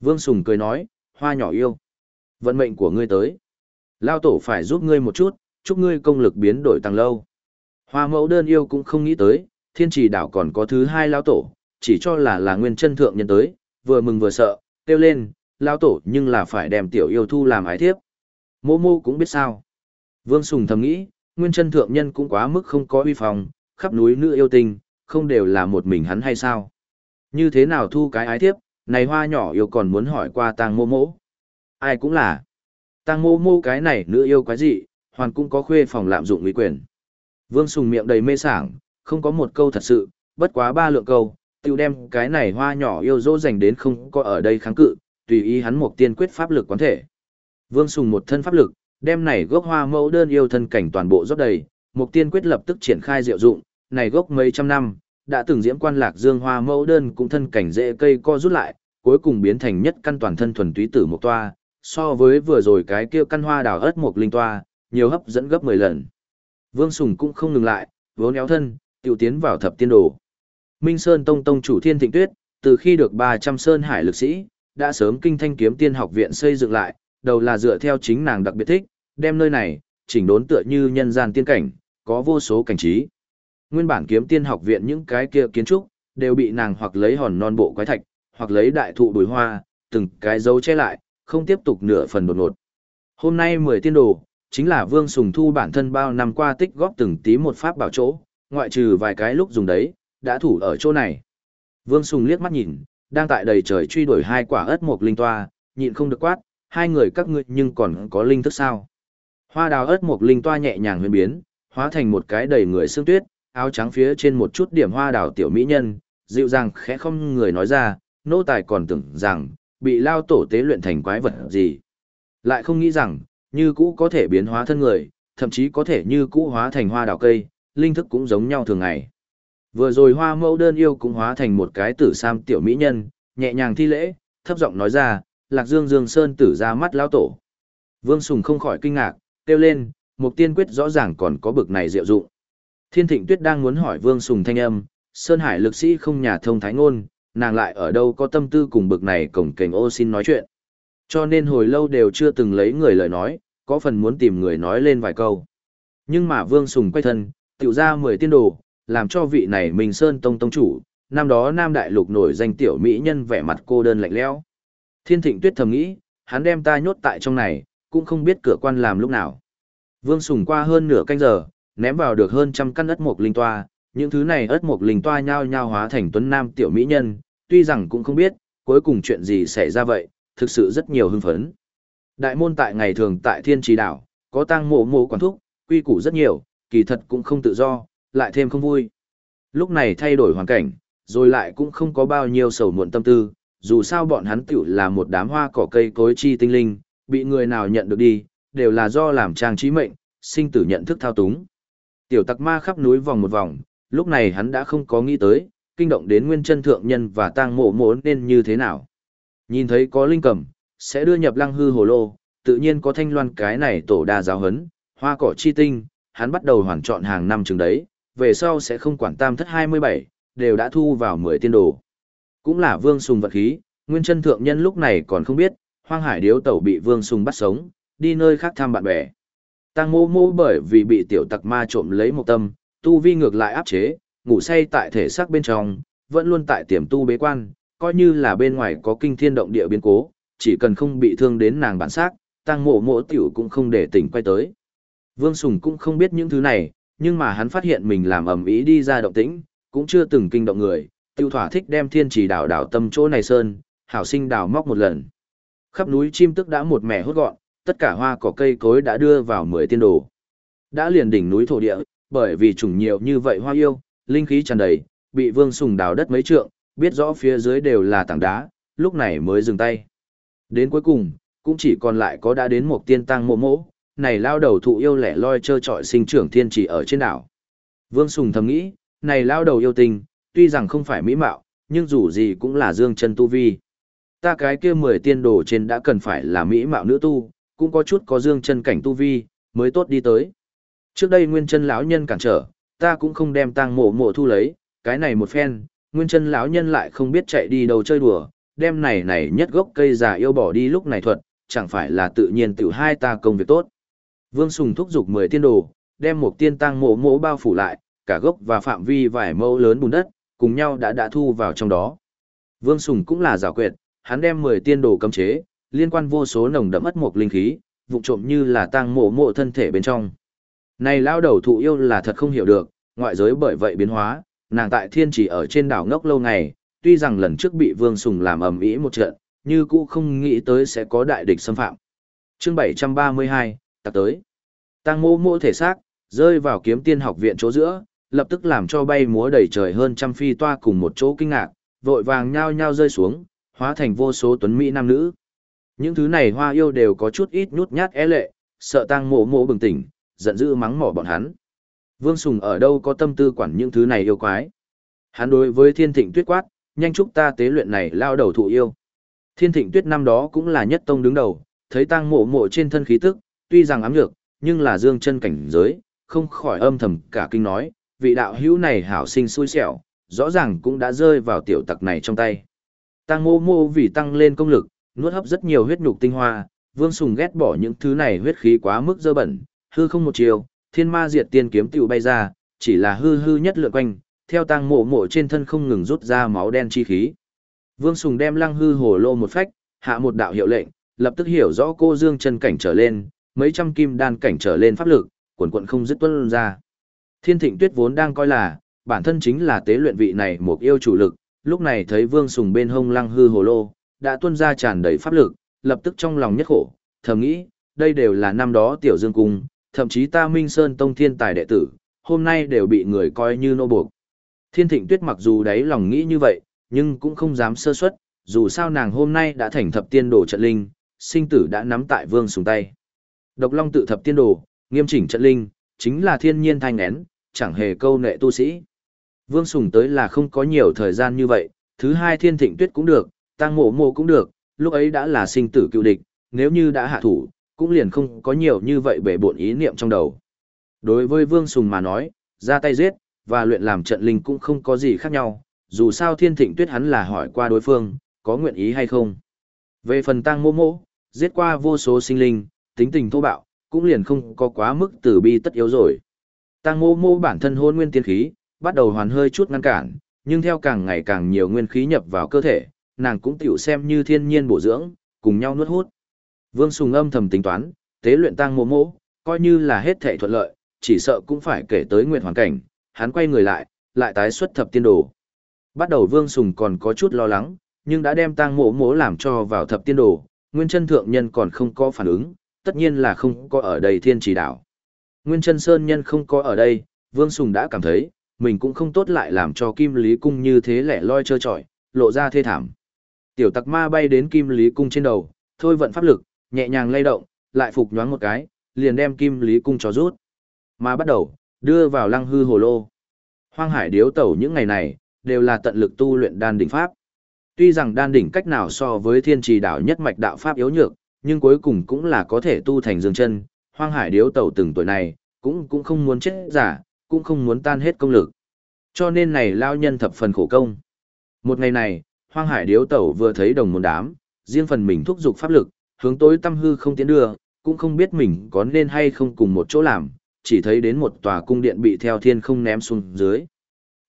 Vương Sùng cười nói, hoa nhỏ yêu. Vận mệnh của ngươi tới. Lao tổ phải giúp ngươi một chút, chúc ngươi công lực biến đổi tăng lâu. Hoa mẫu đơn yêu cũng không nghĩ tới, thiên trì đảo còn có thứ hai lao tổ, chỉ cho là là nguyên chân thượng nhân tới, vừa mừng vừa sợ, kêu lên, lao tổ nhưng là phải đem tiểu yêu thu làm ái thiếp. Mô mô cũng biết sao. Vương Sùng thầm nghĩ, nguyên chân thượng nhân cũng quá mức không có uy phòng, khắp núi nữ yêu tình không đều là một mình hắn hay sao? Như thế nào thu cái ái thiếp, này hoa nhỏ yêu còn muốn hỏi qua tang mô mô. Ai cũng là. tăng mô mô cái này nữ yêu quái dị, hoàn cũng có khuê phòng lạm dụng uy quyền. Vương Sùng miệng đầy mê sảng, không có một câu thật sự, bất quá ba lượng câu, tiêu đem cái này hoa nhỏ yêu dỗ dành đến không có ở đây kháng cự, tùy ý hắn một tiên quyết pháp lực quán thể. Vương Sùng một thân pháp lực, đem này gốc hoa mẫu đơn yêu thân cảnh toàn bộ rót đầy, một tiên quyết lập tức triển khai diệu dụng, này gốc mấy trăm năm, đã từng diễm quan lạc dương hoa mẫu đơn cũng thân cảnh dễ cây co rút lại, cuối cùng biến thành nhất căn toàn thân thuần túy tử một toa, so với vừa rồi cái kia căn hoa đào ớt một linh toa, nhiều hấp dẫn gấp 10 lần. Vương Sùng cũng không ngừng lại, vốn éo thân, tiểu tiến vào thập tiên đồ. Minh Sơn Tông Tông chủ Thiên Thịnh Tuyết, từ khi được 300 Sơn Hải lực sĩ, đã sớm kinh thanh kiếm tiên học viện xây dựng lại, đầu là dựa theo chính nàng đặc biệt thích, đem nơi này, chỉnh đốn tựa như nhân gian tiên cảnh, có vô số cảnh trí. Nguyên bản kiếm tiên học viện những cái kia kiến trúc, đều bị nàng hoặc lấy hòn non bộ quái thạch, hoặc lấy đại thụ bùi hoa, từng cái dấu che lại, không tiếp tục nửa phần đột ngột. Hôm nay 10 tiên đồ, chính là Vương Sùng Thu bản thân bao năm qua tích góp từng tí một pháp bảo chỗ, ngoại trừ vài cái lúc dùng đấy, đã thủ ở chỗ này. Vương Sùng liếc mắt nhìn, đang tại đầy trời truy đuổi hai quả ớt mộc linh toa, nhịn không được quát, hai người các ngươi nhưng còn có linh thức sao? Hoa đào ớt mộc linh toa nhẹ nhàng huyền biến, hóa thành một cái đầy người xương tuyết, áo trắng phía trên một chút điểm hoa đào tiểu mỹ nhân, dịu dàng khẽ không người nói ra, nô tài còn tưởng rằng, bị lao tổ tế luyện thành quái vật gì. Lại không nghĩ rằng, như cũ có thể biến hóa thân người, thậm chí có thể như cũ hóa thành hoa đào cây, linh thức cũng giống nhau thường ngày. Vừa rồi hoa mẫu đơn yêu cũng hóa thành một cái tử sam tiểu mỹ nhân, nhẹ nhàng thi lễ, thấp giọng nói ra, lạc dương dương sơn tử ra mắt lao tổ. Vương Sùng không khỏi kinh ngạc, kêu lên, một tiên quyết rõ ràng còn có bực này diệu dụng. Thiên thịnh tuyết đang muốn hỏi Vương Sùng thanh âm, Sơn Hải lực sĩ không nhà thông thái ngôn, nàng lại ở đâu có tâm tư cùng bực này cổng kềnh ô xin nói chuyện. Cho nên hồi lâu đều chưa từng lấy người lời nói, có phần muốn tìm người nói lên vài câu. Nhưng mà Vương Sùng quay thân, tiểu ra 10 tiên đồ, làm cho vị này mình Sơn Tông Tông chủ, năm đó Nam Đại Lục nổi danh tiểu mỹ nhân vẻ mặt cô đơn lạnh lẽo. Thiên Thịnh Tuyết thầm nghĩ, hắn đem ta nhốt tại trong này, cũng không biết cửa quan làm lúc nào. Vương Sùng qua hơn nửa canh giờ, ném vào được hơn trăm căn ất mục linh toa, những thứ này ất mục linh toa nhao nhao hóa thành tuấn nam tiểu mỹ nhân, tuy rằng cũng không biết, cuối cùng chuyện gì xảy ra vậy, thực sự rất nhiều hưng phấn. Đại môn tại ngày thường tại Thiên Trì Đảo, có tăng mộ mộ quản thúc, quy củ rất nhiều, kỳ thật cũng không tự do, lại thêm không vui. Lúc này thay đổi hoàn cảnh, rồi lại cũng không có bao nhiêu sầu muộn tâm tư, dù sao bọn hắn tiểu là một đám hoa cỏ cây cối chi tinh linh, bị người nào nhận được đi, đều là do làm trang trí mệnh, sinh tử nhận thức thao túng. Tiểu tặc ma khắp núi vòng một vòng, lúc này hắn đã không có nghĩ tới, kinh động đến nguyên chân thượng nhân và tang mộ mộ nên như thế nào. Nhìn thấy có linh cầm, sẽ đưa nhập lăng hư hồ lô, tự nhiên có thanh loan cái này tổ đa giáo hấn, hoa cỏ chi tinh, hắn bắt đầu hoàn chọn hàng năm chừng đấy, về sau sẽ không quản tam thất 27, đều đã thu vào 10 tiên đồ. Cũng là vương sùng vật khí, nguyên chân thượng nhân lúc này còn không biết, hoang hải điếu tẩu bị vương sùng bắt sống, đi nơi khác thăm bạn bè. Tăng mô mô bởi vì bị tiểu tặc ma trộm lấy một tâm, tu vi ngược lại áp chế, ngủ say tại thể xác bên trong, vẫn luôn tại tiềm tu bế quan, coi như là bên ngoài có kinh thiên động địa biến cố, chỉ cần không bị thương đến nàng bản xác, tăng mộ mộ tiểu cũng không để tỉnh quay tới. Vương Sùng cũng không biết những thứ này, nhưng mà hắn phát hiện mình làm ẩm ý đi ra động tĩnh, cũng chưa từng kinh động người, tiêu thỏa thích đem thiên trì đảo đảo tâm chỗ này sơn, hảo sinh đảo móc một lần. Khắp núi chim tức đã một mẻ hốt gọn, tất cả hoa cỏ cây cối đã đưa vào mười tiên đồ. Đã liền đỉnh núi thổ địa, bởi vì trùng nhiều như vậy hoa yêu, linh khí tràn đầy, bị Vương Sùng đào đất mấy trượng, biết rõ phía dưới đều là tảng đá, lúc này mới dừng tay. Đến cuối cùng, cũng chỉ còn lại có đã đến một tiên tăng mộ mộ, này lao đầu thụ yêu lẻ loi trơ trọi sinh trưởng thiên chỉ ở trên đảo. Vương Sùng thầm nghĩ, này lao đầu yêu tình, tuy rằng không phải mỹ mạo, nhưng dù gì cũng là dương chân tu vi. Ta cái kia mười tiên đồ trên đã cần phải là mỹ mạo nữ tu, cũng có chút có dương chân cảnh tu vi, mới tốt đi tới. Trước đây nguyên chân lão nhân cản trở, ta cũng không đem tang mộ mộ thu lấy, cái này một phen, nguyên chân lão nhân lại không biết chạy đi đâu chơi đùa, đem này này nhất gốc cây già yêu bỏ đi lúc này thuật, chẳng phải là tự nhiên tiểu hai ta công việc tốt. Vương Sùng thúc giục 10 tiên đồ, đem một tiên tang mộ mộ bao phủ lại, cả gốc và phạm vi vài mẫu lớn bùn đất, cùng nhau đã đã thu vào trong đó. Vương Sùng cũng là giảo quyệt, hắn đem 10 tiên đồ cấm chế, liên quan vô số nồng đậm ất một linh khí, vụ trộm như là tang mộ mộ thân thể bên trong. Này lao đầu thụ yêu là thật không hiểu được, ngoại giới bởi vậy biến hóa, nàng tại thiên chỉ ở trên đảo ngốc lâu ngày, tuy rằng lần trước bị Vương Sùng làm ầm ĩ một trận, như cũ không nghĩ tới sẽ có đại địch xâm phạm. Chương 732, tạc tới. Tăng mô mô thể xác, rơi vào kiếm tiên học viện chỗ giữa, lập tức làm cho bay múa đầy trời hơn trăm phi toa cùng một chỗ kinh ngạc, vội vàng nhao nhao rơi xuống, hóa thành vô số tuấn mỹ nam nữ. Những thứ này hoa yêu đều có chút ít nhút nhát é lệ, sợ tăng mộ mộ bừng tỉnh, giận dữ mắng mỏ bọn hắn. Vương Sùng ở đâu có tâm tư quản những thứ này yêu quái. Hắn đối với thiên thịnh tuyết quát, nhanh chúc ta tế luyện này lao đầu thụ yêu. Thiên thịnh tuyết năm đó cũng là nhất tông đứng đầu, thấy tăng mộ mộ trên thân khí tức, tuy rằng ám nhược, nhưng là dương chân cảnh giới, không khỏi âm thầm cả kinh nói, vị đạo hữu này hảo sinh xui xẻo, rõ ràng cũng đã rơi vào tiểu tặc này trong tay. Tăng mô mô vì tăng lên công lực, nuốt hấp rất nhiều huyết nhục tinh hoa, vương sùng ghét bỏ những thứ này huyết khí quá mức dơ bẩn, hư không một chiều, thiên ma diệt tiên kiếm tiểu bay ra, chỉ là hư hư nhất lượn quanh, theo tăng mộ mộ trên thân không ngừng rút ra máu đen chi khí. Vương Sùng đem lăng hư hồ lô một phách, hạ một đạo hiệu lệnh, lập tức hiểu rõ cô dương chân cảnh trở lên, mấy trăm kim đan cảnh trở lên pháp lực, quần quận không dứt tuân ra. Thiên thịnh tuyết vốn đang coi là, bản thân chính là tế luyện vị này một yêu chủ lực, lúc này thấy vương sùng bên hông lăng hư hồ lô, đã tuân ra tràn đầy pháp lực, lập tức trong lòng nhất khổ, thầm nghĩ, đây đều là năm đó tiểu dương cung, thậm chí ta minh sơn tông thiên tài đệ tử, hôm nay đều bị người coi như nô buộc. Thiên thịnh tuyết mặc dù đáy lòng nghĩ như vậy, nhưng cũng không dám sơ suất, dù sao nàng hôm nay đã thành thập tiên đồ trận linh, sinh tử đã nắm tại vương sùng tay. Độc Long tự thập tiên đồ, nghiêm chỉnh trận linh, chính là thiên nhiên thanh nén, chẳng hề câu nệ tu sĩ. Vương Sùng tới là không có nhiều thời gian như vậy, thứ hai thiên thịnh tuyết cũng được, tăng mộ mộ cũng được, lúc ấy đã là sinh tử cựu địch, nếu như đã hạ thủ, cũng liền không có nhiều như vậy bể bộn ý niệm trong đầu. Đối với Vương Sùng mà nói, ra tay giết, và luyện làm trận linh cũng không có gì khác nhau, dù sao thiên thịnh tuyết hắn là hỏi qua đối phương, có nguyện ý hay không. Về phần tăng mô mô giết qua vô số sinh linh, tính tình thô bạo, cũng liền không có quá mức tử bi tất yếu rồi. Tăng mô mô bản thân hôn nguyên tiên khí, bắt đầu hoàn hơi chút ngăn cản, nhưng theo càng ngày càng nhiều nguyên khí nhập vào cơ thể, nàng cũng tiểu xem như thiên nhiên bổ dưỡng, cùng nhau nuốt hút. Vương Sùng âm thầm tính toán, tế luyện tăng mô mô, coi như là hết thể thuận lợi, chỉ sợ cũng phải kể tới nguyện hoàn cảnh, hắn quay người lại, lại tái xuất thập tiên đồ. Bắt đầu Vương Sùng còn có chút lo lắng, nhưng đã đem tăng mộ mố làm cho vào thập tiên đồ, nguyên chân thượng nhân còn không có phản ứng, tất nhiên là không có ở đây thiên chỉ đảo. Nguyên chân sơn nhân không có ở đây, Vương Sùng đã cảm thấy, mình cũng không tốt lại làm cho Kim Lý Cung như thế lẻ loi trơ trọi, lộ ra thê thảm. Tiểu tặc ma bay đến Kim Lý Cung trên đầu, thôi vận pháp lực, nhẹ nhàng lay động, lại phục nhoáng một cái, liền đem Kim Lý Cung cho rút. Mà bắt đầu, đưa vào lăng hư hồ lô. Hoang hải điếu tẩu những ngày này, đều là tận lực tu luyện đan đỉnh pháp. Tuy rằng đan đỉnh cách nào so với thiên trì đảo nhất mạch đạo pháp yếu nhược, nhưng cuối cùng cũng là có thể tu thành dương chân, hoang hải điếu tẩu từng tuổi này, cũng cũng không muốn chết giả, cũng không muốn tan hết công lực. Cho nên này lao nhân thập phần khổ công. Một ngày này, hoang hải điếu tẩu vừa thấy đồng môn đám, riêng phần mình thúc giục pháp lực, hướng tối tâm hư không tiến đưa, cũng không biết mình có nên hay không cùng một chỗ làm, chỉ thấy đến một tòa cung điện bị theo thiên không ném xuống dưới.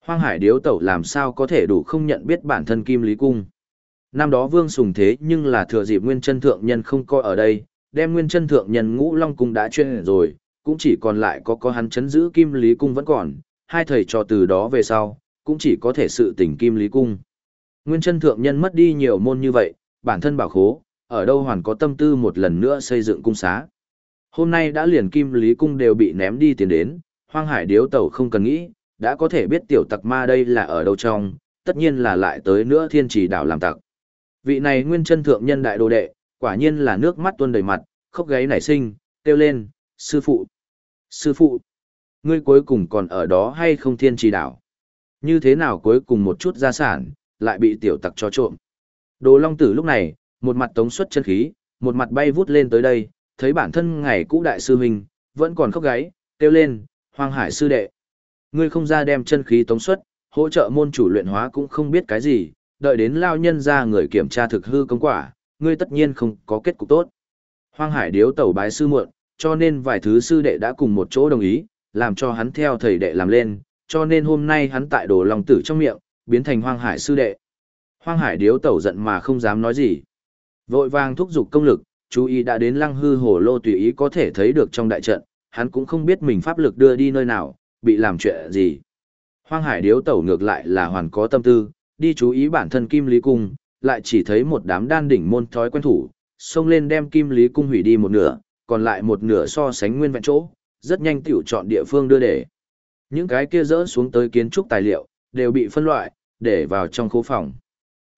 Hoang hải điếu tẩu làm sao có thể đủ không nhận biết bản thân kim lý cung. Năm đó Vương Sùng thế nhưng là thừa dịp Nguyên Chân Thượng Nhân không coi ở đây, đem Nguyên Chân Thượng Nhân Ngũ Long Cung đã chuyên rồi, cũng chỉ còn lại có có hắn chấn giữ kim lý cung vẫn còn, hai thầy trò từ đó về sau, cũng chỉ có thể sự tỉnh kim lý cung. Nguyên chân thượng nhân mất đi nhiều môn như vậy, bản thân bảo khố, ở đâu hoàn có tâm tư một lần nữa xây dựng cung xá. Hôm nay đã liền kim lý cung đều bị ném đi tiền đến, hoang hải điếu tẩu không cần nghĩ, đã có thể biết tiểu tặc ma đây là ở đâu trong, tất nhiên là lại tới nữa thiên trì đảo làm tặc. Vị này nguyên chân thượng nhân đại đồ đệ, quả nhiên là nước mắt tuôn đầy mặt, khóc gáy nảy sinh, kêu lên, sư phụ, sư phụ, ngươi cuối cùng còn ở đó hay không thiên trì đảo? Như thế nào cuối cùng một chút gia sản, lại bị tiểu tặc cho trộm? Đồ Long Tử lúc này, một mặt tống xuất chân khí, một mặt bay vút lên tới đây, thấy bản thân ngày cũ đại sư huynh, vẫn còn khóc gáy, kêu lên, hoang hải sư đệ. Ngươi không ra đem chân khí tống xuất, hỗ trợ môn chủ luyện hóa cũng không biết cái gì, đợi đến lao nhân ra người kiểm tra thực hư công quả, ngươi tất nhiên không có kết cục tốt. Hoang hải điếu tẩu bái sư muộn, cho nên vài thứ sư đệ đã cùng một chỗ đồng ý, làm cho hắn theo thầy đệ làm lên, cho nên hôm nay hắn tại đồ lòng tử trong miệng, biến thành hoang hải sư đệ. Hoang hải điếu tẩu giận mà không dám nói gì. Vội vàng thúc giục công lực, chú ý đã đến lăng hư hồ lô tùy ý có thể thấy được trong đại trận, hắn cũng không biết mình pháp lực đưa đi nơi nào, bị làm chuyện gì. Hoang hải điếu tẩu ngược lại là hoàn có tâm tư, đi chú ý bản thân kim lý cung, lại chỉ thấy một đám đan đỉnh môn thói quen thủ, xông lên đem kim lý cung hủy đi một nửa, còn lại một nửa so sánh nguyên vẹn chỗ, rất nhanh tiểu chọn địa phương đưa để. Những cái kia rỡ xuống tới kiến trúc tài liệu, đều bị phân loại, để vào trong khu phòng.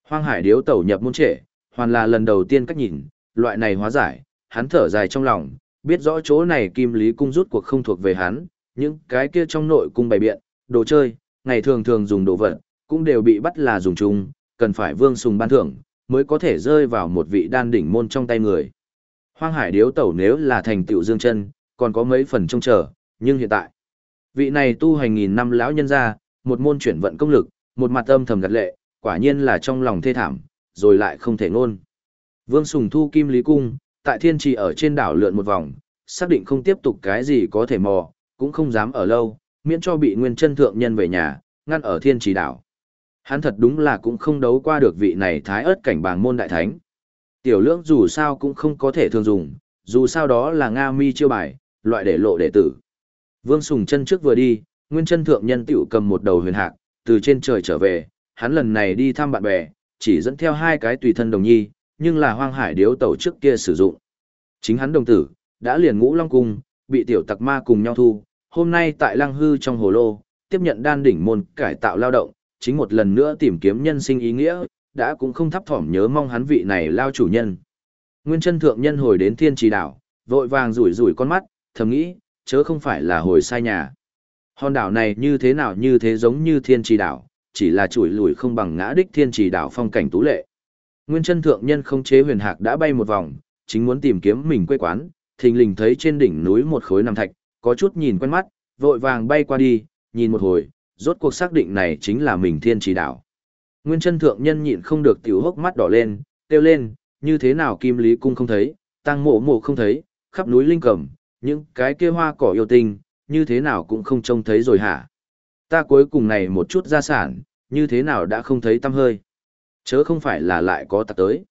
Hoang hải điếu tẩu nhập môn trễ, hoàn là lần đầu tiên cách nhìn, loại này hóa giải, hắn thở dài trong lòng, biết rõ chỗ này kim lý cung rút cuộc không thuộc về hắn, những cái kia trong nội cung bày biện, đồ chơi, ngày thường thường dùng đồ vật, cũng đều bị bắt là dùng chung, cần phải vương sùng ban thưởng, mới có thể rơi vào một vị đan đỉnh môn trong tay người. Hoang hải điếu tẩu nếu là thành tựu dương chân, còn có mấy phần trông chờ, nhưng hiện tại, vị này tu hành nghìn năm lão nhân ra, một môn chuyển vận công lực, một mặt âm thầm gật lệ, quả nhiên là trong lòng thê thảm, rồi lại không thể ngôn. Vương Sùng thu kim lý cung, tại thiên trì ở trên đảo lượn một vòng, xác định không tiếp tục cái gì có thể mò, cũng không dám ở lâu, miễn cho bị nguyên chân thượng nhân về nhà, ngăn ở thiên trì đảo. Hắn thật đúng là cũng không đấu qua được vị này thái ớt cảnh bàng môn đại thánh. Tiểu lưỡng dù sao cũng không có thể thường dùng, dù sao đó là Nga mi chiêu bài, loại để lộ đệ tử. Vương Sùng chân trước vừa đi, nguyên chân thượng nhân tiểu cầm một đầu huyền hạc, từ trên trời trở về, hắn lần này đi thăm bạn bè, chỉ dẫn theo hai cái tùy thân đồng nhi, nhưng là hoang hải điếu tẩu trước kia sử dụng. Chính hắn đồng tử, đã liền ngũ long cung, bị tiểu tặc ma cùng nhau thu, hôm nay tại lăng hư trong hồ lô, tiếp nhận đan đỉnh môn cải tạo lao động, chính một lần nữa tìm kiếm nhân sinh ý nghĩa, đã cũng không thấp thỏm nhớ mong hắn vị này lao chủ nhân. Nguyên chân thượng nhân hồi đến thiên trì đảo, vội vàng rủi rủi con mắt, thầm nghĩ, chớ không phải là hồi sai nhà. Hòn đảo này như thế nào như thế giống như thiên trì đảo, chỉ là chuỗi lùi không bằng ngã đích thiên trì đảo phong cảnh tú lệ. Nguyên chân thượng nhân không chế huyền hạc đã bay một vòng, chính muốn tìm kiếm mình quê quán, thình lình thấy trên đỉnh núi một khối nằm thạch, có chút nhìn quen mắt, vội vàng bay qua đi, nhìn một hồi, rốt cuộc xác định này chính là mình thiên trì đảo. Nguyên chân thượng nhân nhịn không được tiểu hốc mắt đỏ lên, kêu lên, như thế nào kim lý cung không thấy, tăng mộ mộ không thấy, khắp núi linh cẩm, những cái kia hoa cỏ yêu tinh, như thế nào cũng không trông thấy rồi hả? Ta cuối cùng này một chút gia sản, như thế nào đã không thấy tâm hơi? Chớ không phải là lại có tạc tới.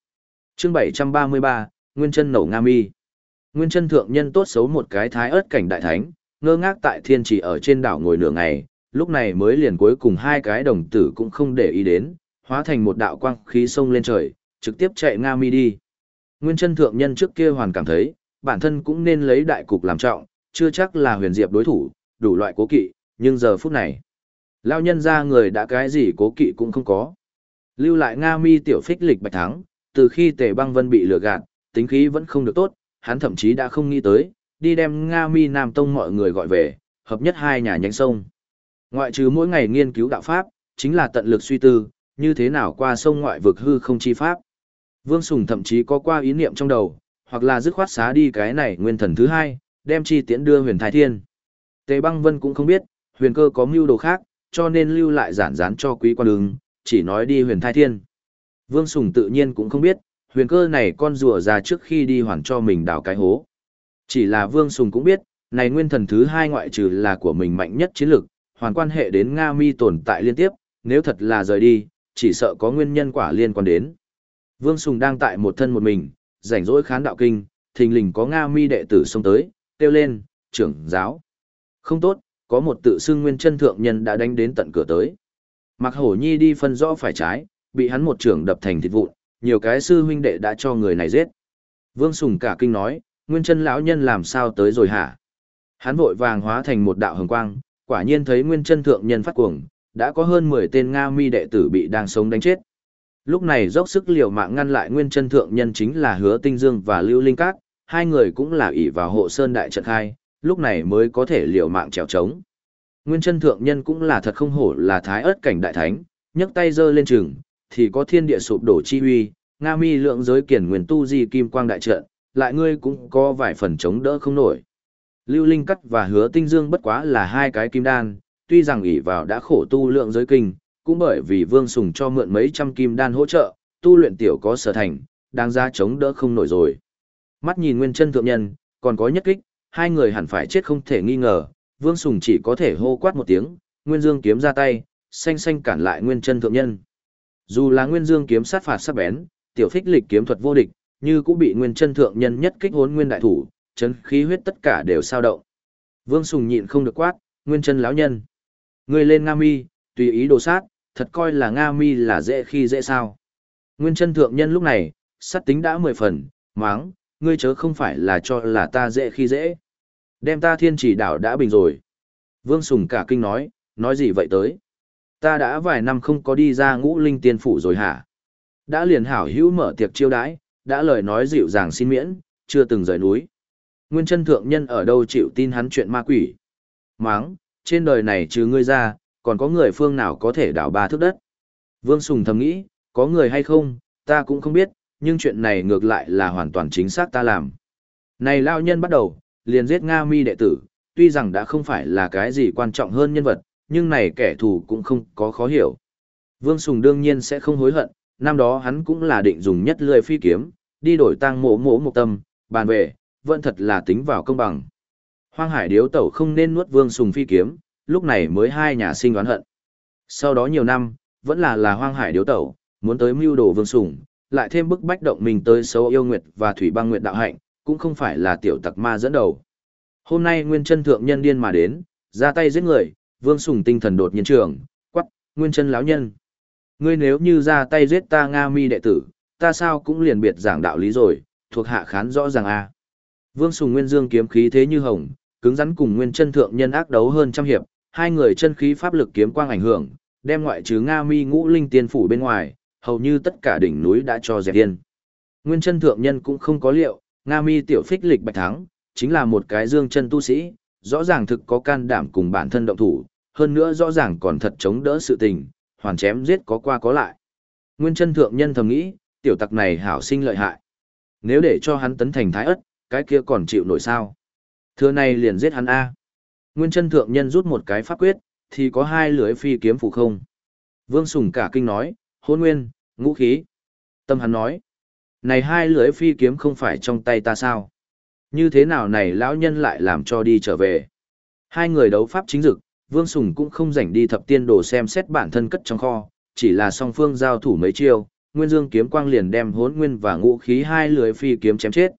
chương 733, Nguyên chân nổ Nga mi. Nguyên chân thượng nhân tốt xấu một cái thái ớt cảnh đại thánh, ngơ ngác tại thiên trì ở trên đảo ngồi nửa ngày, lúc này mới liền cuối cùng hai cái đồng tử cũng không để ý đến, hóa thành một đạo quang khí sông lên trời, trực tiếp chạy Nga mi đi. Nguyên chân thượng nhân trước kia hoàn cảm thấy, bản thân cũng nên lấy đại cục làm trọng, chưa chắc là huyền diệp đối thủ, đủ loại cố kỵ, nhưng giờ phút này, lao nhân ra người đã cái gì cố kỵ cũng không có. Lưu lại Nga mi tiểu phích lịch bạch thắng, từ khi tề băng vân bị lừa gạt, tính khí vẫn không được tốt, hắn thậm chí đã không nghĩ tới, đi đem Nga mi Nam Tông mọi người gọi về, hợp nhất hai nhà nhánh sông. Ngoại trừ mỗi ngày nghiên cứu đạo pháp, chính là tận lực suy tư, như thế nào qua sông ngoại vực hư không chi pháp. Vương Sùng thậm chí có qua ý niệm trong đầu, hoặc là dứt khoát xá đi cái này nguyên thần thứ hai, đem chi tiễn đưa huyền thái thiên. Tề băng vân cũng không biết, huyền cơ có mưu đồ khác, cho nên lưu lại giản dán cho quý quan ứng, chỉ nói đi huyền thái thiên. Vương Sùng tự nhiên cũng không biết, huyền cơ này con rùa ra trước khi đi hoàn cho mình đào cái hố. Chỉ là Vương Sùng cũng biết, này nguyên thần thứ hai ngoại trừ là của mình mạnh nhất chiến lực, hoàn quan hệ đến Nga mi tồn tại liên tiếp, nếu thật là rời đi, chỉ sợ có nguyên nhân quả liên quan đến. Vương Sùng đang tại một thân một mình, rảnh rỗi khán đạo kinh, thình lình có Nga mi đệ tử xông tới, kêu lên, trưởng giáo. Không tốt, có một tự xưng nguyên chân thượng nhân đã đánh đến tận cửa tới. Mặc hổ nhi đi phân rõ phải trái, bị hắn một trưởng đập thành thịt vụn, nhiều cái sư huynh đệ đã cho người này giết. Vương Sùng cả kinh nói, nguyên chân lão nhân làm sao tới rồi hả? Hắn vội vàng hóa thành một đạo hồng quang, quả nhiên thấy nguyên chân thượng nhân phát cuồng, đã có hơn 10 tên Nga mi đệ tử bị đang sống đánh chết. Lúc này dốc sức liều mạng ngăn lại nguyên chân thượng nhân chính là Hứa Tinh Dương và Lưu Linh các, hai người cũng là ỷ vào hộ sơn đại trận khai, lúc này mới có thể liều mạng trèo trống. Nguyên chân thượng nhân cũng là thật không hổ là thái ớt cảnh đại thánh, nhấc tay giơ lên trường, thì có thiên địa sụp đổ chi uy, Nga mi lượng giới kiển nguyên tu di kim quang đại trận, lại ngươi cũng có vài phần chống đỡ không nổi. Lưu Linh Cắt và Hứa Tinh Dương bất quá là hai cái kim đan, tuy rằng ỷ vào đã khổ tu lượng giới kinh, cũng bởi vì Vương Sùng cho mượn mấy trăm kim đan hỗ trợ, tu luyện tiểu có sở thành, đang ra chống đỡ không nổi rồi. Mắt nhìn Nguyên Chân thượng nhân, còn có nhất kích, hai người hẳn phải chết không thể nghi ngờ, Vương Sùng chỉ có thể hô quát một tiếng, Nguyên Dương kiếm ra tay, xanh xanh cản lại Nguyên Chân thượng nhân. Dù là Nguyên Dương kiếm sát phạt sắc bén, tiểu phích lịch kiếm thuật vô địch, như cũng bị Nguyên Chân thượng nhân nhất kích hốn nguyên đại thủ, chấn khí huyết tất cả đều sao động. Vương Sùng nhịn không được quát, Nguyên Chân lão nhân, ngươi lên Nga Mi, tùy ý đồ sát, thật coi là Nga Mi là dễ khi dễ sao? Nguyên Chân thượng nhân lúc này, sát tính đã mười phần, máng, ngươi chớ không phải là cho là ta dễ khi dễ. Đem ta thiên chỉ đảo đã bình rồi. Vương Sùng cả kinh nói, nói gì vậy tới? Ta đã vài năm không có đi ra ngũ linh tiên phủ rồi hả? Đã liền hảo hữu mở tiệc chiêu đãi, đã lời nói dịu dàng xin miễn, chưa từng rời núi. Nguyên chân thượng nhân ở đâu chịu tin hắn chuyện ma quỷ? Máng, trên đời này trừ ngươi ra, còn có người phương nào có thể đảo ba thước đất? Vương Sùng thầm nghĩ, có người hay không, ta cũng không biết, nhưng chuyện này ngược lại là hoàn toàn chính xác ta làm. Này lao nhân bắt đầu, liền giết Nga mi đệ tử, tuy rằng đã không phải là cái gì quan trọng hơn nhân vật, nhưng này kẻ thù cũng không có khó hiểu. Vương Sùng đương nhiên sẽ không hối hận, năm đó hắn cũng là định dùng nhất lười phi kiếm, đi đổi tang mộ mộ một tâm, bàn về, vẫn thật là tính vào công bằng. Hoang hải điếu tẩu không nên nuốt Vương Sùng phi kiếm, lúc này mới hai nhà sinh đoán hận. Sau đó nhiều năm, vẫn là là hoang hải điếu tẩu, muốn tới mưu đồ Vương Sùng, lại thêm bức bách động mình tới xấu yêu nguyệt và thủy băng nguyệt đạo hạnh, cũng không phải là tiểu tặc ma dẫn đầu. Hôm nay nguyên chân thượng nhân điên mà đến, ra tay giết người, vương sùng tinh thần đột nhiên trường, quắc, nguyên chân lão nhân. Ngươi nếu như ra tay giết ta Nga mi đệ tử, ta sao cũng liền biệt giảng đạo lý rồi, thuộc hạ khán rõ ràng a. Vương Sùng Nguyên Dương kiếm khí thế như hồng, cứng rắn cùng Nguyên Chân Thượng Nhân ác đấu hơn trăm hiệp, hai người chân khí pháp lực kiếm quang ảnh hưởng, đem ngoại trừ Nga Mi Ngũ Linh Tiên phủ bên ngoài, hầu như tất cả đỉnh núi đã cho dẹp yên. Nguyên Chân Thượng Nhân cũng không có liệu, Nga Mi tiểu phích lịch bạch thắng, chính là một cái dương chân tu sĩ, rõ ràng thực có can đảm cùng bản thân động thủ, hơn nữa rõ ràng còn thật chống đỡ sự tình, hoàn chém giết có qua có lại. Nguyên chân thượng nhân thầm nghĩ, tiểu tặc này hảo sinh lợi hại. Nếu để cho hắn tấn thành thái ất, cái kia còn chịu nổi sao. Thưa này liền giết hắn A. Nguyên chân thượng nhân rút một cái pháp quyết, thì có hai lưỡi phi kiếm phụ không. Vương Sùng cả kinh nói, hôn nguyên, ngũ khí. Tâm hắn nói, này hai lưỡi phi kiếm không phải trong tay ta sao? Như thế nào này lão nhân lại làm cho đi trở về? Hai người đấu pháp chính dực, Vương Sùng cũng không rảnh đi thập tiên đồ xem xét bản thân cất trong kho, chỉ là song phương giao thủ mấy chiêu, Nguyên Dương kiếm quang liền đem hốn nguyên và ngũ khí hai lưỡi phi kiếm chém chết.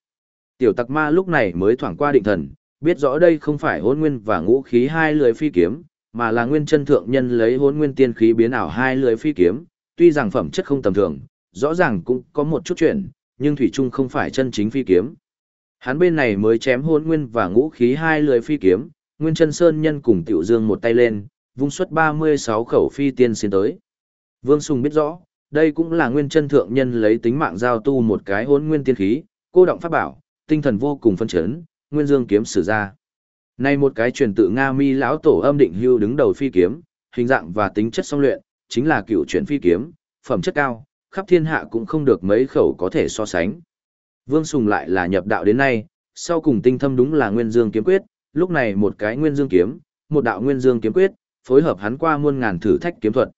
Tiểu tặc ma lúc này mới thoảng qua định thần, biết rõ đây không phải hốn nguyên và ngũ khí hai lưỡi phi kiếm, mà là nguyên chân thượng nhân lấy hốn nguyên tiên khí biến ảo hai lưỡi phi kiếm, tuy rằng phẩm chất không tầm thường, rõ ràng cũng có một chút chuyện, nhưng thủy trung không phải chân chính phi kiếm. Hắn bên này mới chém hôn nguyên và ngũ khí hai lưỡi phi kiếm, Nguyên Chân Sơn nhân cùng Tiểu Dương một tay lên, vung xuất 36 khẩu phi tiên xin tới. Vương Sùng biết rõ, đây cũng là Nguyên Chân thượng nhân lấy tính mạng giao tu một cái hôn nguyên tiên khí, cô động pháp bảo, tinh thần vô cùng phân chấn, Nguyên Dương kiếm sử ra. Nay một cái truyền tự Nga Mi lão tổ âm định hưu đứng đầu phi kiếm, hình dạng và tính chất song luyện, chính là cựu chuyển phi kiếm, phẩm chất cao, khắp thiên hạ cũng không được mấy khẩu có thể so sánh. Vương Sùng lại là nhập đạo đến nay, sau cùng tinh thâm đúng là Nguyên Dương kiếm quyết, lúc này một cái Nguyên Dương kiếm, một đạo Nguyên Dương kiếm quyết, phối hợp hắn qua muôn ngàn thử thách kiếm thuật.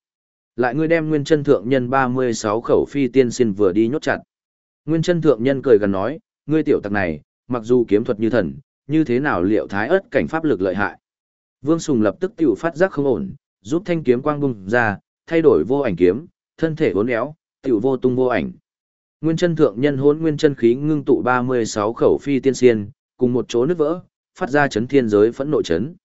Lại ngươi đem Nguyên Chân thượng nhân 36 khẩu phi tiên xin vừa đi nhốt chặt. Nguyên Chân thượng nhân cười gần nói, ngươi tiểu tặc này, mặc dù kiếm thuật như thần, như thế nào liệu thái ớt cảnh pháp lực lợi hại. Vương Sùng lập tức tiểu phát giác không ổn, giúp thanh kiếm quang bung ra, thay đổi vô ảnh kiếm, thân thể uốn éo, tiểu vô tung vô ảnh. Nguyên chân thượng nhân hốn nguyên chân khí ngưng tụ 36 khẩu phi tiên xiên, cùng một chỗ nứt vỡ, phát ra chấn thiên giới phẫn nộ chấn.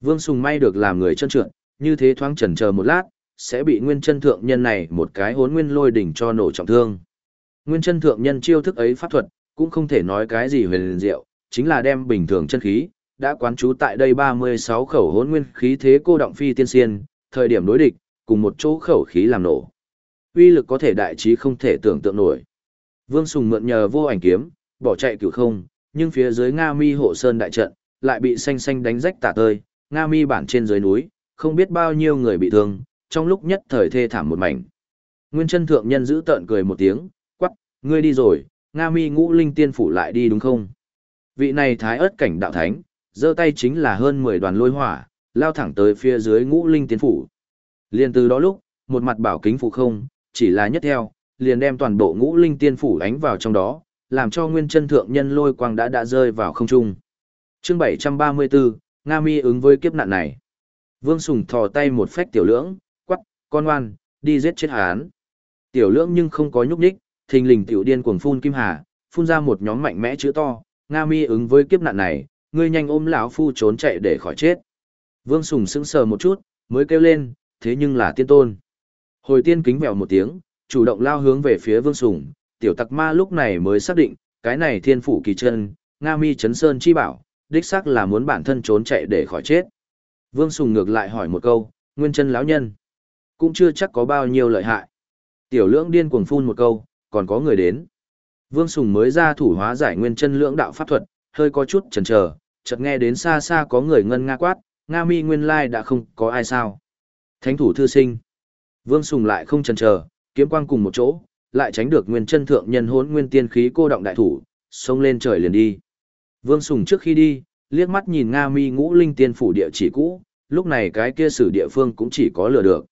Vương Sùng may được làm người chân trượt, như thế thoáng chần chờ một lát, sẽ bị nguyên chân thượng nhân này một cái hốn nguyên lôi đỉnh cho nổ trọng thương. Nguyên chân thượng nhân chiêu thức ấy pháp thuật, cũng không thể nói cái gì huyền diệu, chính là đem bình thường chân khí, đã quán trú tại đây 36 khẩu hốn nguyên khí thế cô động phi tiên xiên, thời điểm đối địch, cùng một chỗ khẩu khí làm nổ. Uy lực có thể đại trí không thể tưởng tượng nổi. Vương Sùng mượn nhờ vô ảnh kiếm, bỏ chạy cửu không, nhưng phía dưới Nga Mi hộ sơn đại trận, lại bị xanh xanh đánh rách tả tơi, Nga Mi bản trên dưới núi, không biết bao nhiêu người bị thương, trong lúc nhất thời thê thảm một mảnh. Nguyên chân thượng nhân giữ tợn cười một tiếng, quắc, ngươi đi rồi, Nga Mi ngũ linh tiên phủ lại đi đúng không? Vị này thái ớt cảnh đạo thánh, giơ tay chính là hơn 10 đoàn lôi hỏa, lao thẳng tới phía dưới ngũ linh tiên phủ. Liên từ đó lúc, một mặt bảo kính phủ không, chỉ là nhất theo, liền đem toàn bộ ngũ linh tiên phủ ánh vào trong đó, làm cho nguyên chân thượng nhân lôi quang đã đã rơi vào không trung. Chương 734, Nga Mi ứng với kiếp nạn này. Vương Sùng thò tay một phách tiểu lưỡng, quắc, con oan, đi giết chết hán. Tiểu lưỡng nhưng không có nhúc nhích, thình lình tiểu điên cuồng phun kim hà, phun ra một nhóm mạnh mẽ chữ to, Nga Mi ứng với kiếp nạn này, ngươi nhanh ôm lão phu trốn chạy để khỏi chết. Vương Sùng sững sờ một chút, mới kêu lên, thế nhưng là tiên tôn. Hồi tiên kính vèo một tiếng, chủ động lao hướng về phía Vương Sùng, tiểu tặc ma lúc này mới xác định, cái này thiên phủ kỳ chân, Nga Mi chấn sơn chi bảo, đích xác là muốn bản thân trốn chạy để khỏi chết. Vương Sùng ngược lại hỏi một câu, nguyên chân lão nhân, cũng chưa chắc có bao nhiêu lợi hại. Tiểu lưỡng điên cuồng phun một câu, còn có người đến. Vương Sùng mới ra thủ hóa giải nguyên chân lưỡng đạo pháp thuật, hơi có chút chần chờ, chợt nghe đến xa xa có người ngân nga quát, Nga Mi nguyên lai đã không có ai sao. Thánh thủ thư sinh. Vương Sùng lại không chần chờ, kiếm quang cùng một chỗ, lại tránh được nguyên chân thượng nhân hốn nguyên tiên khí cô động đại thủ, xông lên trời liền đi. Vương Sùng trước khi đi, liếc mắt nhìn Nga Mi ngũ linh tiên phủ địa chỉ cũ, lúc này cái kia sử địa phương cũng chỉ có lừa được.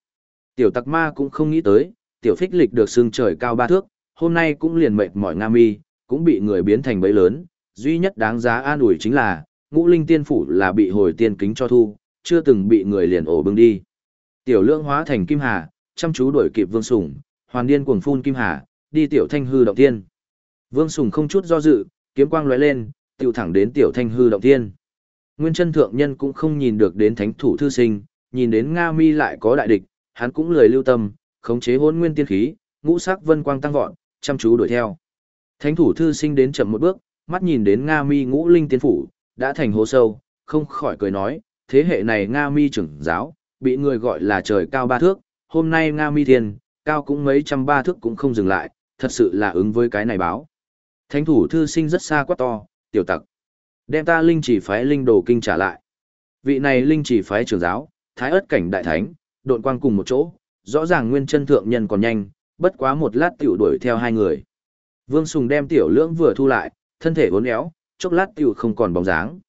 Tiểu tặc ma cũng không nghĩ tới, tiểu phích lịch được xương trời cao ba thước, hôm nay cũng liền mệt mỏi Nga Mi, cũng bị người biến thành bấy lớn, duy nhất đáng giá an ủi chính là, ngũ linh tiên phủ là bị hồi tiên kính cho thu, chưa từng bị người liền ổ bưng đi. Tiểu Lượng hóa thành kim hà, chăm chú đuổi kịp vương Sùng hoàn điên cuồng phun kim hà, đi tiểu thanh hư động tiên. Vương Sùng không chút do dự, kiếm quang lóe lên, tiểu thẳng đến tiểu thanh hư động tiên. Nguyên chân thượng nhân cũng không nhìn được đến thánh thủ thư sinh, nhìn đến Nga Mi lại có đại địch, hắn cũng lười lưu tâm, khống chế hỗn nguyên tiên khí, ngũ sắc vân quang tăng vọt, chăm chú đuổi theo. Thánh thủ thư sinh đến chậm một bước, mắt nhìn đến Nga Mi ngũ linh tiên phủ, đã thành hố sâu, không khỏi cười nói, thế hệ này Nga Mi trưởng giáo, bị người gọi là trời cao ba thước, hôm nay Nga Mi thiên, cao cũng mấy trăm ba thước cũng không dừng lại, thật sự là ứng với cái này báo. Thánh thủ thư sinh rất xa quá to, tiểu tặc. Đem ta linh chỉ phái linh đồ kinh trả lại. Vị này linh chỉ phái trưởng giáo, thái ớt cảnh đại thánh, độn quang cùng một chỗ, rõ ràng nguyên chân thượng nhân còn nhanh, bất quá một lát tiểu đuổi theo hai người. Vương Sùng đem tiểu lưỡng vừa thu lại, thân thể uốn éo, chốc lát tiểu không còn bóng dáng.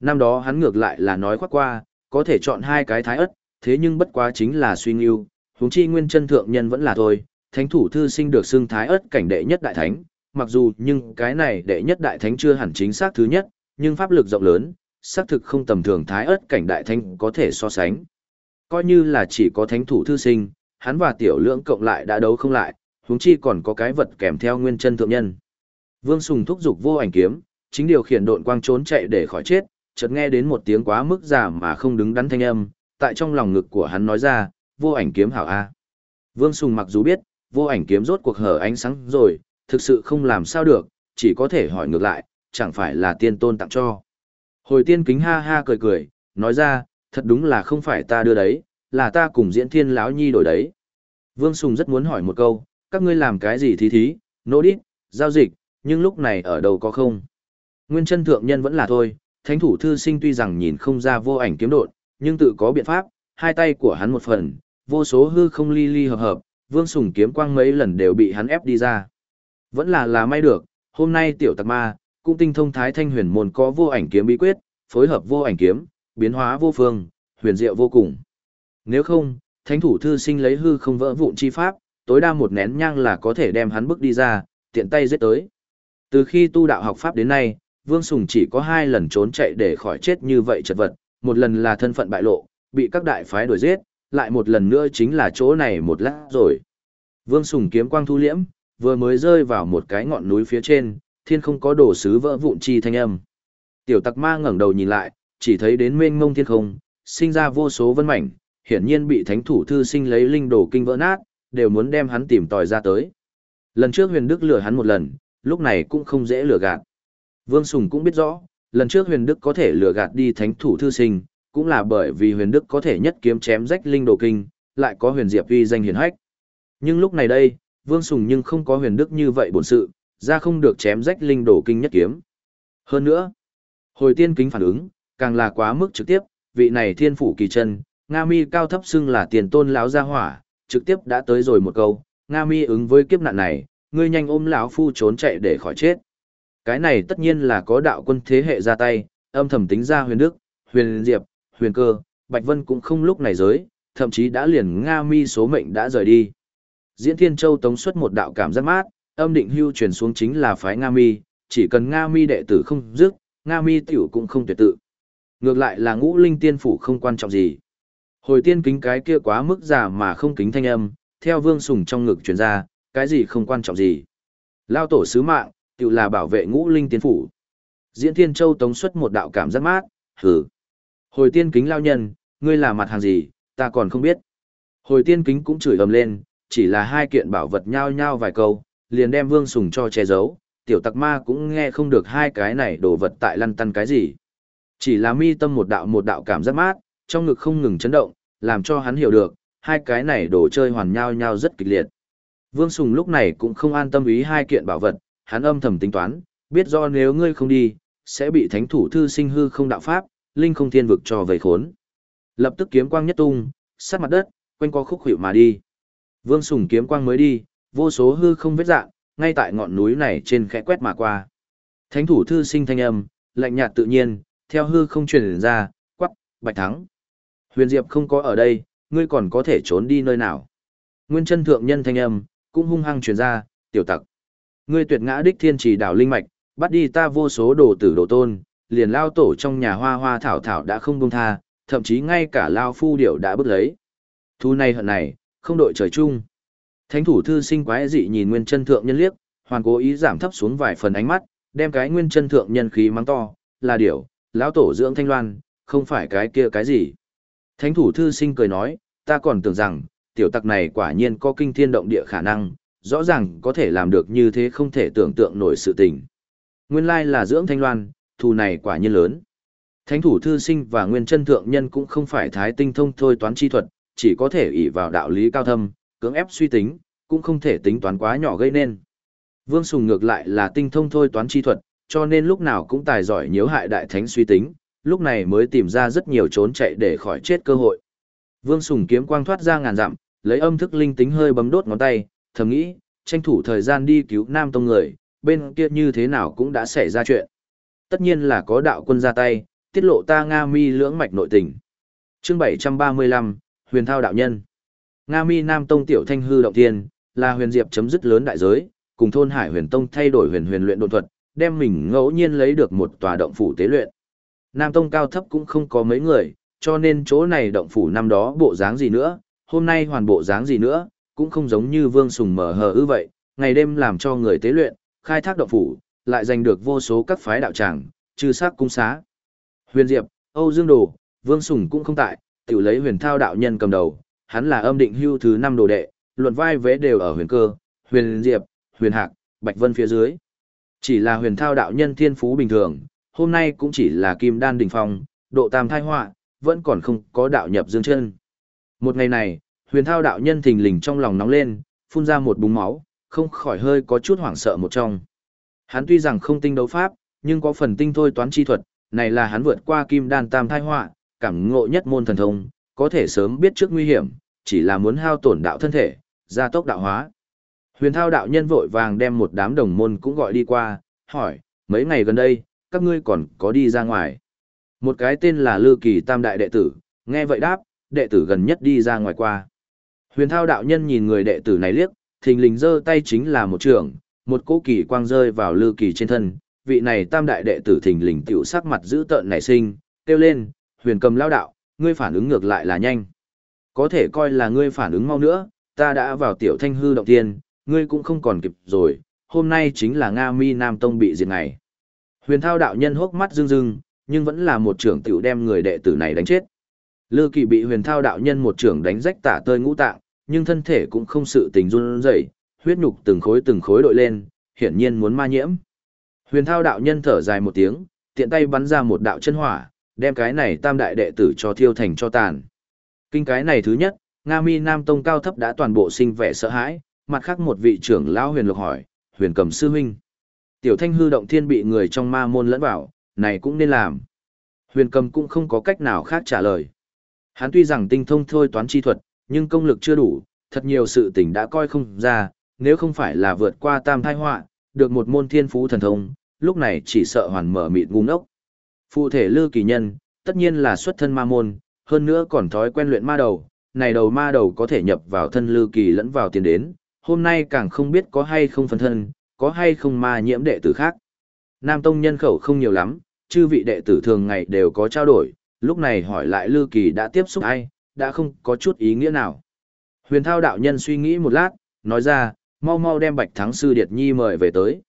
Năm đó hắn ngược lại là nói khoác qua, có thể chọn hai cái thái ớt, thế nhưng bất quá chính là suy nghiêu, huống chi nguyên chân thượng nhân vẫn là thôi, thánh thủ thư sinh được xưng thái ớt cảnh đệ nhất đại thánh, mặc dù nhưng cái này đệ nhất đại thánh chưa hẳn chính xác thứ nhất, nhưng pháp lực rộng lớn, xác thực không tầm thường thái ớt cảnh đại thánh có thể so sánh. Coi như là chỉ có thánh thủ thư sinh, hắn và tiểu lượng cộng lại đã đấu không lại, huống chi còn có cái vật kèm theo nguyên chân thượng nhân. Vương Sùng thúc dục vô ảnh kiếm, chính điều khiển độn quang trốn chạy để khỏi chết, chợt nghe đến một tiếng quá mức giả mà không đứng đắn thanh âm, tại trong lòng ngực của hắn nói ra, vô ảnh kiếm hảo A. Vương Sùng mặc dù biết, vô ảnh kiếm rốt cuộc hở ánh sáng rồi, thực sự không làm sao được, chỉ có thể hỏi ngược lại, chẳng phải là tiên tôn tặng cho. Hồi tiên kính ha ha cười cười, nói ra, thật đúng là không phải ta đưa đấy, là ta cùng diễn thiên lão nhi đổi đấy. Vương Sùng rất muốn hỏi một câu, các ngươi làm cái gì thí thí, nỗ đít, giao dịch, nhưng lúc này ở đâu có không. Nguyên chân thượng nhân vẫn là thôi, thánh thủ thư sinh tuy rằng nhìn không ra vô ảnh kiếm đột, nhưng tự có biện pháp, hai tay của hắn một phần, vô số hư không ly ly hợp hợp, vương sùng kiếm quang mấy lần đều bị hắn ép đi ra. Vẫn là là may được, hôm nay tiểu tặc ma, cũng tinh thông thái thanh huyền môn có vô ảnh kiếm bí quyết, phối hợp vô ảnh kiếm, biến hóa vô phương, huyền diệu vô cùng. Nếu không, thánh thủ thư sinh lấy hư không vỡ vụn chi pháp, tối đa một nén nhang là có thể đem hắn bước đi ra, tiện tay giết tới. Từ khi tu đạo học pháp đến nay, Vương Sùng chỉ có hai lần trốn chạy để khỏi chết như vậy chật vật, một lần là thân phận bại lộ, bị các đại phái đuổi giết, lại một lần nữa chính là chỗ này một lát rồi. Vương Sùng kiếm quang thu liễm, vừa mới rơi vào một cái ngọn núi phía trên, thiên không có đổ sứ vỡ vụn chi thanh âm. Tiểu tặc ma ngẩng đầu nhìn lại, chỉ thấy đến mênh mông thiên không, sinh ra vô số vân mảnh, hiển nhiên bị thánh thủ thư sinh lấy linh đồ kinh vỡ nát, đều muốn đem hắn tìm tòi ra tới. Lần trước huyền đức lừa hắn một lần, lúc này cũng không dễ lừa gạt. Vương Sùng cũng biết rõ, lần trước huyền đức có thể lừa gạt đi thánh thủ thư sinh, cũng là bởi vì huyền đức có thể nhất kiếm chém rách linh đồ kinh, lại có huyền diệp uy danh hiển hách. Nhưng lúc này đây, Vương Sùng nhưng không có huyền đức như vậy bổn sự, ra không được chém rách linh đồ kinh nhất kiếm. Hơn nữa, hồi tiên kính phản ứng, càng là quá mức trực tiếp, vị này thiên phủ kỳ chân, Nga Mi cao thấp xưng là tiền tôn lão gia hỏa, trực tiếp đã tới rồi một câu, Nga Mi ứng với kiếp nạn này, ngươi nhanh ôm lão phu trốn chạy để khỏi chết. Cái này tất nhiên là có đạo quân thế hệ ra tay, âm thầm tính ra huyền đức, huyền diệp, huyền cơ, Bạch Vân cũng không lúc này giới, thậm chí đã liền Nga Mi số mệnh đã rời đi. Diễn Thiên Châu tống xuất một đạo cảm giác mát, âm định hưu truyền xuống chính là phái Nga Mi, chỉ cần Nga Mi đệ tử không dứt, Nga Mi tiểu cũng không tuyệt tự. Ngược lại là ngũ linh tiên phủ không quan trọng gì. Hồi tiên kính cái kia quá mức giả mà không kính thanh âm, theo vương sùng trong ngực truyền ra, cái gì không quan trọng gì. Lao tổ sứ mạng, tự là bảo vệ ngũ linh tiên phủ. Diễn Thiên Châu tống xuất một đạo cảm giác mát, hừ. Hồi tiên kính lao nhân, ngươi là mặt hàng gì, ta còn không biết. Hồi tiên kính cũng chửi ầm lên, chỉ là hai kiện bảo vật nhao nhao vài câu, liền đem vương sùng cho che giấu, tiểu tặc ma cũng nghe không được hai cái này đồ vật tại lăn tăn cái gì. Chỉ là mi tâm một đạo một đạo cảm giác mát, trong ngực không ngừng chấn động, làm cho hắn hiểu được, hai cái này đồ chơi hoàn nhao nhao rất kịch liệt. Vương Sùng lúc này cũng không an tâm ý hai kiện bảo vật, hắn âm thầm tính toán, biết do nếu ngươi không đi, sẽ bị thánh thủ thư sinh hư không đạo pháp, linh không thiên vực cho vây khốn. Lập tức kiếm quang nhất tung, sát mặt đất, quanh co khúc hiệu mà đi. Vương Sùng kiếm quang mới đi, vô số hư không vết dạng, ngay tại ngọn núi này trên khẽ quét mà qua. Thánh thủ thư sinh thanh âm, lạnh nhạt tự nhiên, theo hư không truyền ra, quắc, bạch thắng. Huyền Diệp không có ở đây, ngươi còn có thể trốn đi nơi nào. Nguyên chân thượng nhân thanh âm, cũng hung hăng truyền ra, tiểu tặc. Ngươi tuyệt ngã đích thiên trì đảo linh mạch, bắt đi ta vô số đồ tử đồ tôn, liền lao tổ trong nhà hoa hoa thảo thảo đã không buông tha, thậm chí ngay cả lao phu điệu đã bức lấy. Thu này hận này, không đội trời chung. Thánh thủ thư sinh quái dị nhìn nguyên chân thượng nhân liếc, hoàn cố ý giảm thấp xuống vài phần ánh mắt, đem cái nguyên chân thượng nhân khí mắng to, là điểu, lão tổ dưỡng thanh loan, không phải cái kia cái gì. Thánh thủ thư sinh cười nói, ta còn tưởng rằng, tiểu tặc này quả nhiên có kinh thiên động địa khả năng, rõ ràng có thể làm được như thế không thể tưởng tượng nổi sự tình. Nguyên lai là dưỡng thanh loan, thù này quả nhiên lớn. Thánh thủ thư sinh và nguyên chân thượng nhân cũng không phải thái tinh thông thôi toán chi thuật, chỉ có thể ỷ vào đạo lý cao thâm, cưỡng ép suy tính, cũng không thể tính toán quá nhỏ gây nên. Vương Sùng ngược lại là tinh thông thôi toán chi thuật, cho nên lúc nào cũng tài giỏi nhiễu hại đại thánh suy tính, lúc này mới tìm ra rất nhiều trốn chạy để khỏi chết cơ hội. Vương Sùng kiếm quang thoát ra ngàn dặm, lấy âm thức linh tính hơi bấm đốt ngón tay, thầm nghĩ, tranh thủ thời gian đi cứu Nam Tông người, bên kia như thế nào cũng đã xảy ra chuyện. Tất nhiên là có đạo quân ra tay, tiết lộ ta Nga Mi lưỡng mạch nội tình. Chương 735, Huyền Thao đạo nhân. Nga Mi Nam Tông tiểu thanh hư động thiên, là huyền diệp chấm dứt lớn đại giới, cùng thôn Hải Huyền Tông thay đổi huyền huyền luyện độ thuật, đem mình ngẫu nhiên lấy được một tòa động phủ tế luyện. Nam Tông cao thấp cũng không có mấy người, cho nên chỗ này động phủ năm đó bộ dáng gì nữa, hôm nay hoàn bộ dáng gì nữa, cũng không giống như Vương Sùng mở hờ ư vậy, ngày đêm làm cho người tế luyện, khai thác động phủ, lại giành được vô số các phái đạo tràng, trừ sắc cung xá. Huyền Diệp, Âu Dương Đồ, Vương Sùng cũng không tại, tiểu lấy huyền thao đạo nhân cầm đầu, hắn là âm định hưu thứ năm đồ đệ, luận vai vế đều ở huyền cơ, huyền Diệp, huyền Hạc, Bạch Vân phía dưới. Chỉ là huyền thao đạo nhân thiên phú bình thường, hôm nay cũng chỉ là kim đan đỉnh phong, độ tam thai họa, vẫn còn không có đạo nhập dương chân. Một ngày này, huyền thao đạo nhân thình lình trong lòng nóng lên, phun ra một búng máu, không khỏi hơi có chút hoảng sợ một trong. Hắn tuy rằng không tinh đấu pháp, nhưng có phần tinh thôi toán chi thuật, này là hắn vượt qua kim đan tam thai họa, cảm ngộ nhất môn thần thông, có thể sớm biết trước nguy hiểm, chỉ là muốn hao tổn đạo thân thể, gia tốc đạo hóa. Huyền thao đạo nhân vội vàng đem một đám đồng môn cũng gọi đi qua, hỏi, mấy ngày gần đây, các ngươi còn có đi ra ngoài. Một cái tên là Lư Kỳ Tam Đại đệ tử, nghe vậy đáp, đệ tử gần nhất đi ra ngoài qua. Huyền thao đạo nhân nhìn người đệ tử này liếc, thình lình giơ tay chính là một trường, một cỗ kỳ quang rơi vào Lư Kỳ trên thân. Vị này Tam Đại đệ tử thình lình tiểu sắc mặt giữ tợn nảy sinh, kêu lên, huyền cầm lao đạo, ngươi phản ứng ngược lại là nhanh. Có thể coi là ngươi phản ứng mau nữa, ta đã vào tiểu thanh hư động tiên, ngươi cũng không còn kịp rồi, hôm nay chính là Nga Mi Nam Tông bị diệt ngày. Huyền thao đạo nhân hốc mắt rưng rưng, nhưng vẫn là một trưởng tiểu đem người đệ tử này đánh chết. Lư kỳ bị huyền thao đạo nhân một trưởng đánh rách tả tơi ngũ tạng, nhưng thân thể cũng không sự tình run rẩy, huyết nhục từng khối từng khối đội lên, hiển nhiên muốn ma nhiễm. Huyền thao đạo nhân thở dài một tiếng, tiện tay bắn ra một đạo chân hỏa, đem cái này tam đại đệ tử cho thiêu thành cho tàn. Kinh cái này thứ nhất, Nga Mi Nam Tông cao thấp đã toàn bộ sinh vẻ sợ hãi, mặt khác một vị trưởng lão huyền lục hỏi, huyền cầm sư huynh. Tiểu thanh hư động thiên bị người trong ma môn lẫn vào, này cũng nên làm. Huyền cầm cũng không có cách nào khác trả lời. Hắn tuy rằng tinh thông thôi toán chi thuật, nhưng công lực chưa đủ, thật nhiều sự tình đã coi không ra, nếu không phải là vượt qua tam thai họa, được một môn thiên phú thần thông, lúc này chỉ sợ hoàn mở mịt ngu ngốc. Phụ thể lư kỳ nhân, tất nhiên là xuất thân ma môn, hơn nữa còn thói quen luyện ma đầu, này đầu ma đầu có thể nhập vào thân lư kỳ lẫn vào tiền đến, hôm nay càng không biết có hay không phân thân, có hay không ma nhiễm đệ tử khác. Nam Tông nhân khẩu không nhiều lắm, chư vị đệ tử thường ngày đều có trao đổi, lúc này hỏi lại lư kỳ đã tiếp xúc ai, đã không có chút ý nghĩa nào. Huyền thao đạo nhân suy nghĩ một lát, nói ra, mau mau đem bạch thắng sư Điệt Nhi mời về tới.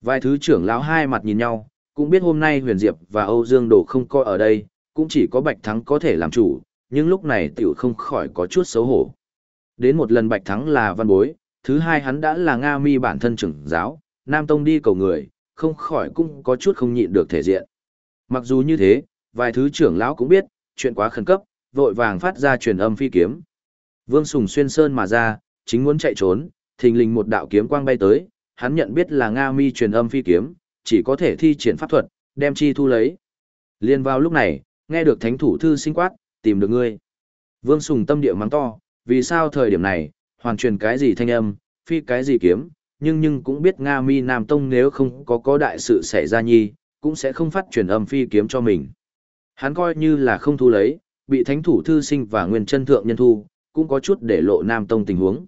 Vài thứ trưởng lão hai mặt nhìn nhau, cũng biết hôm nay Huyền Diệp và Âu Dương Đồ không coi ở đây, cũng chỉ có Bạch Thắng có thể làm chủ, nhưng lúc này tiểu không khỏi có chút xấu hổ. Đến một lần Bạch Thắng là văn bối, thứ hai hắn đã là Nga mi bản thân trưởng giáo, Nam Tông đi cầu người, không khỏi cũng có chút không nhịn được thể diện. Mặc dù như thế, vài thứ trưởng lão cũng biết, chuyện quá khẩn cấp, vội vàng phát ra truyền âm phi kiếm. Vương Sùng xuyên sơn mà ra, chính muốn chạy trốn, thình lình một đạo kiếm quang bay tới, hắn nhận biết là Nga Mi truyền âm phi kiếm, chỉ có thể thi triển pháp thuật, đem chi thu lấy. Liên vào lúc này, nghe được thánh thủ thư sinh quát, tìm được ngươi. Vương Sùng tâm địa mắng to, vì sao thời điểm này, hoàn truyền cái gì thanh âm, phi cái gì kiếm, nhưng nhưng cũng biết Nga Mi Nam Tông nếu không có có đại sự xảy ra nhi, cũng sẽ không phát truyền âm phi kiếm cho mình. Hắn coi như là không thu lấy, bị thánh thủ thư sinh và nguyên chân thượng nhân thu, cũng có chút để lộ Nam Tông tình huống.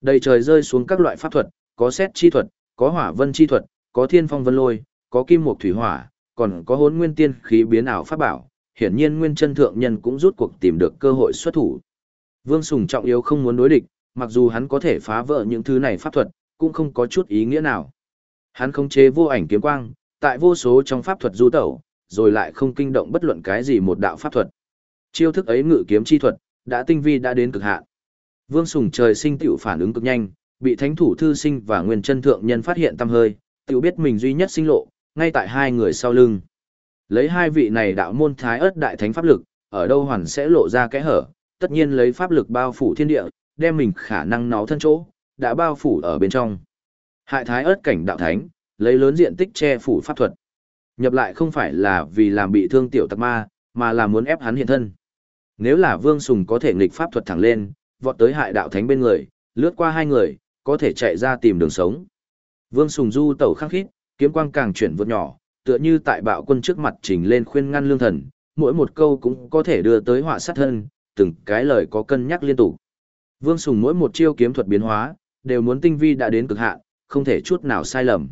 Đầy trời rơi xuống các loại pháp thuật, có xét chi thuật, có hỏa vân chi thuật, có thiên phong vân lôi, có kim mục thủy hỏa, còn có hốn nguyên tiên khí biến ảo pháp bảo. Hiển nhiên nguyên chân thượng nhân cũng rút cuộc tìm được cơ hội xuất thủ. Vương Sùng trọng yếu không muốn đối địch, mặc dù hắn có thể phá vỡ những thứ này pháp thuật, cũng không có chút ý nghĩa nào. Hắn khống chế vô ảnh kiếm quang, tại vô số trong pháp thuật du tẩu, rồi lại không kinh động bất luận cái gì một đạo pháp thuật. Chiêu thức ấy ngự kiếm chi thuật, đã tinh vi đã đến cực hạn. Vương Sùng trời sinh tiểu phản ứng cực nhanh, bị thánh thủ thư sinh và nguyên chân thượng nhân phát hiện tâm hơi, tiểu biết mình duy nhất sinh lộ, ngay tại hai người sau lưng. Lấy hai vị này đạo môn thái ớt đại thánh pháp lực, ở đâu hoàn sẽ lộ ra cái hở, tất nhiên lấy pháp lực bao phủ thiên địa, đem mình khả năng nó thân chỗ, đã bao phủ ở bên trong. Hại thái ớt cảnh đạo thánh, lấy lớn diện tích che phủ pháp thuật. Nhập lại không phải là vì làm bị thương tiểu tặc ma, mà là muốn ép hắn hiện thân. Nếu là Vương Sùng có thể nghịch pháp thuật thẳng lên, vọt tới hại đạo thánh bên người, lướt qua hai người, có thể chạy ra tìm đường sống. Vương Sùng Du tẩu khắc khít, kiếm quang càng chuyển vượt nhỏ, tựa như tại bạo quân trước mặt trình lên khuyên ngăn lương thần, mỗi một câu cũng có thể đưa tới họa sát thân, từng cái lời có cân nhắc liên tục. Vương Sùng mỗi một chiêu kiếm thuật biến hóa, đều muốn tinh vi đã đến cực hạn, không thể chút nào sai lầm.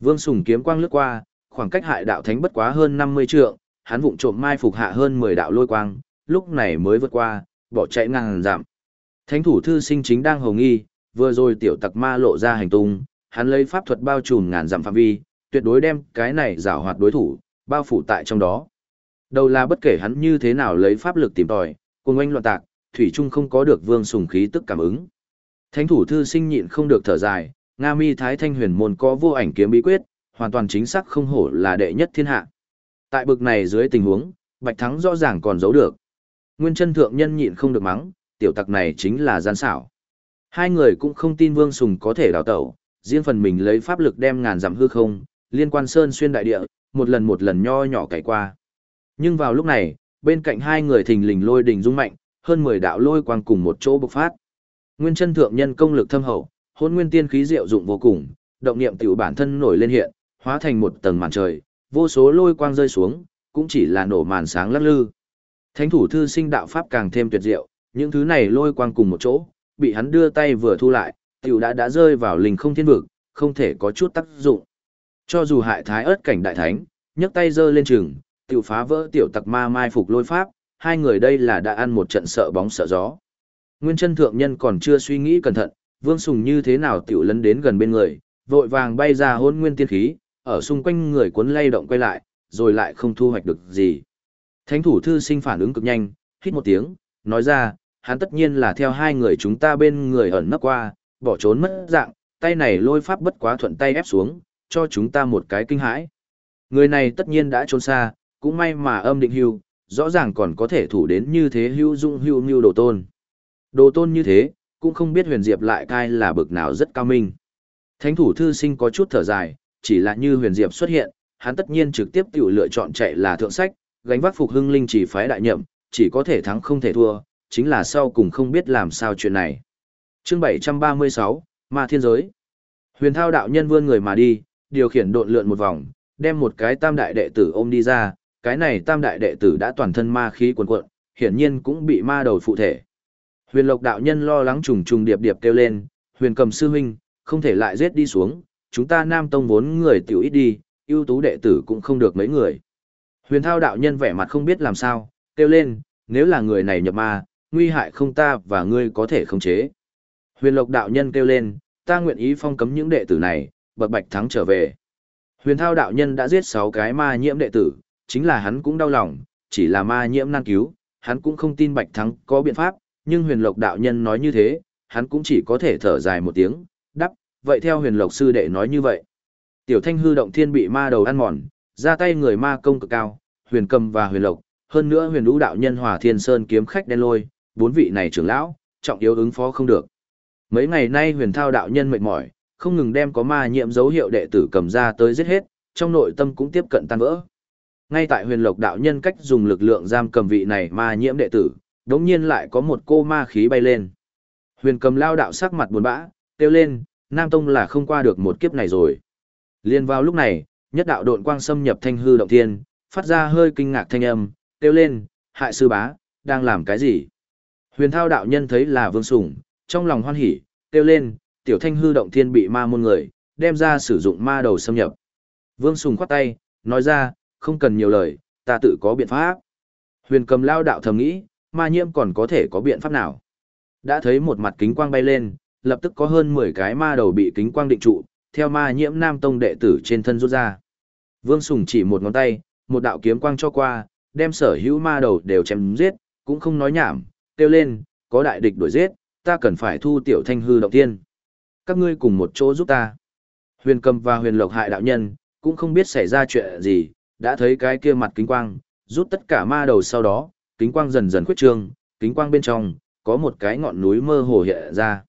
Vương Sùng kiếm quang lướt qua, khoảng cách hại đạo thánh bất quá hơn 50 trượng, hắn vụng trộm mai phục hạ hơn 10 đạo lôi quang, lúc này mới vượt qua, bỏ chạy ngang giảm. Thánh thủ thư sinh chính đang hồng nghi, vừa rồi tiểu tặc ma lộ ra hành tung, hắn lấy pháp thuật bao trùm ngàn dặm phạm vi, tuyệt đối đem cái này giảo hoạt đối thủ, bao phủ tại trong đó. Đầu là bất kể hắn như thế nào lấy pháp lực tìm tòi, cùng anh loạn tạc, thủy trung không có được vương sùng khí tức cảm ứng. Thánh thủ thư sinh nhịn không được thở dài, Nga Mi Thái Thanh Huyền môn có vô ảnh kiếm bí quyết, hoàn toàn chính xác không hổ là đệ nhất thiên hạ. Tại bực này dưới tình huống, Bạch Thắng rõ ràng còn giấu được. Nguyên chân thượng nhân nhịn không được mắng, tiểu tặc này chính là gian xảo. Hai người cũng không tin Vương Sùng có thể đào tẩu, riêng phần mình lấy pháp lực đem ngàn dặm hư không, liên quan sơn xuyên đại địa, một lần một lần nho nhỏ cày qua. Nhưng vào lúc này, bên cạnh hai người thình lình lôi đình rung mạnh, hơn 10 đạo lôi quang cùng một chỗ bộc phát. Nguyên chân thượng nhân công lực thâm hậu, hôn nguyên tiên khí diệu dụng vô cùng, động niệm tiểu bản thân nổi lên hiện, hóa thành một tầng màn trời, vô số lôi quang rơi xuống, cũng chỉ là nổ màn sáng lắc lư. Thánh thủ thư sinh đạo pháp càng thêm tuyệt diệu, những thứ này lôi quang cùng một chỗ, bị hắn đưa tay vừa thu lại, tiểu đã đã rơi vào linh không thiên vực, không thể có chút tác dụng. Cho dù hại thái ớt cảnh đại thánh, nhấc tay giơ lên trường, tiểu phá vỡ tiểu tặc ma mai phục lôi pháp, hai người đây là đã ăn một trận sợ bóng sợ gió. Nguyên chân thượng nhân còn chưa suy nghĩ cẩn thận, vương sùng như thế nào tiểu lấn đến gần bên người, vội vàng bay ra hôn nguyên tiên khí, ở xung quanh người cuốn lay động quay lại, rồi lại không thu hoạch được gì. Thánh thủ thư sinh phản ứng cực nhanh, hít một tiếng, nói ra, hắn tất nhiên là theo hai người chúng ta bên người ẩn nấp qua, bỏ trốn mất dạng, tay này lôi pháp bất quá thuận tay ép xuống, cho chúng ta một cái kinh hãi. Người này tất nhiên đã trốn xa, cũng may mà âm định hưu, rõ ràng còn có thể thủ đến như thế hưu dung hưu mưu đồ tôn. Đồ tôn như thế, cũng không biết huyền diệp lại cai là bực nào rất cao minh. Thánh thủ thư sinh có chút thở dài, chỉ là như huyền diệp xuất hiện, hắn tất nhiên trực tiếp tự lựa chọn chạy là thượng sách, gánh vác phục hưng linh chỉ phái đại nhậm, chỉ có thể thắng không thể thua, chính là sau cùng không biết làm sao chuyện này. Chương 736, Ma Thiên Giới Huyền thao đạo nhân vươn người mà đi, điều khiển độn lượn một vòng, đem một cái tam đại đệ tử ôm đi ra, cái này tam đại đệ tử đã toàn thân ma khí cuồn cuộn, hiển nhiên cũng bị ma đầu phụ thể. Huyền Lộc đạo nhân lo lắng trùng trùng điệp điệp kêu lên, "Huyền Cầm sư huynh, không thể lại giết đi xuống, chúng ta Nam Tông vốn người tiểu ít đi, ưu tú đệ tử cũng không được mấy người." Huyền Thao đạo nhân vẻ mặt không biết làm sao, kêu lên, "Nếu là người này nhập ma, nguy hại không ta và ngươi có thể khống chế." Huyền Lộc đạo nhân kêu lên, "Ta nguyện ý phong cấm những đệ tử này, bậc bạch thắng trở về." Huyền Thao đạo nhân đã giết 6 cái ma nhiễm đệ tử, chính là hắn cũng đau lòng, chỉ là ma nhiễm nan cứu, hắn cũng không tin Bạch Thắng có biện pháp, nhưng huyền lộc đạo nhân nói như thế, hắn cũng chỉ có thể thở dài một tiếng, đắp, vậy theo huyền lộc sư đệ nói như vậy. Tiểu thanh hư động thiên bị ma đầu ăn mòn, ra tay người ma công cực cao, huyền cầm và huyền lộc, hơn nữa huyền lũ đạo nhân hòa thiên sơn kiếm khách đen lôi, bốn vị này trưởng lão, trọng yếu ứng phó không được. Mấy ngày nay huyền thao đạo nhân mệt mỏi, không ngừng đem có ma nhiễm dấu hiệu đệ tử cầm ra tới giết hết, trong nội tâm cũng tiếp cận tan vỡ. Ngay tại huyền lộc đạo nhân cách dùng lực lượng giam cầm vị này ma nhiễm đệ tử, đống nhiên lại có một cô ma khí bay lên. Huyền cầm lao đạo sắc mặt buồn bã, kêu lên, Nam Tông là không qua được một kiếp này rồi. Liên vào lúc này, nhất đạo độn quang xâm nhập thanh hư động thiên, phát ra hơi kinh ngạc thanh âm, kêu lên, hại sư bá, đang làm cái gì? Huyền thao đạo nhân thấy là vương sủng, trong lòng hoan hỉ, kêu lên, tiểu thanh hư động thiên bị ma môn người, đem ra sử dụng ma đầu xâm nhập. Vương sùng khoát tay, nói ra, không cần nhiều lời, ta tự có biện pháp. Huyền cầm lao đạo thầm nghĩ, ma nhiễm còn có thể có biện pháp nào. Đã thấy một mặt kính quang bay lên, lập tức có hơn 10 cái ma đầu bị kính quang định trụ, theo ma nhiễm nam tông đệ tử trên thân rút ra. Vương Sùng chỉ một ngón tay, một đạo kiếm quang cho qua, đem sở hữu ma đầu đều chém giết, cũng không nói nhảm, kêu lên, có đại địch đuổi giết, ta cần phải thu tiểu thanh hư động tiên. Các ngươi cùng một chỗ giúp ta. Huyền cầm và huyền lộc hại đạo nhân, cũng không biết xảy ra chuyện gì, đã thấy cái kia mặt kính quang, rút tất cả ma đầu sau đó, kính quang dần dần khuyết trương, kính quang bên trong, có một cái ngọn núi mơ hồ hiện ra.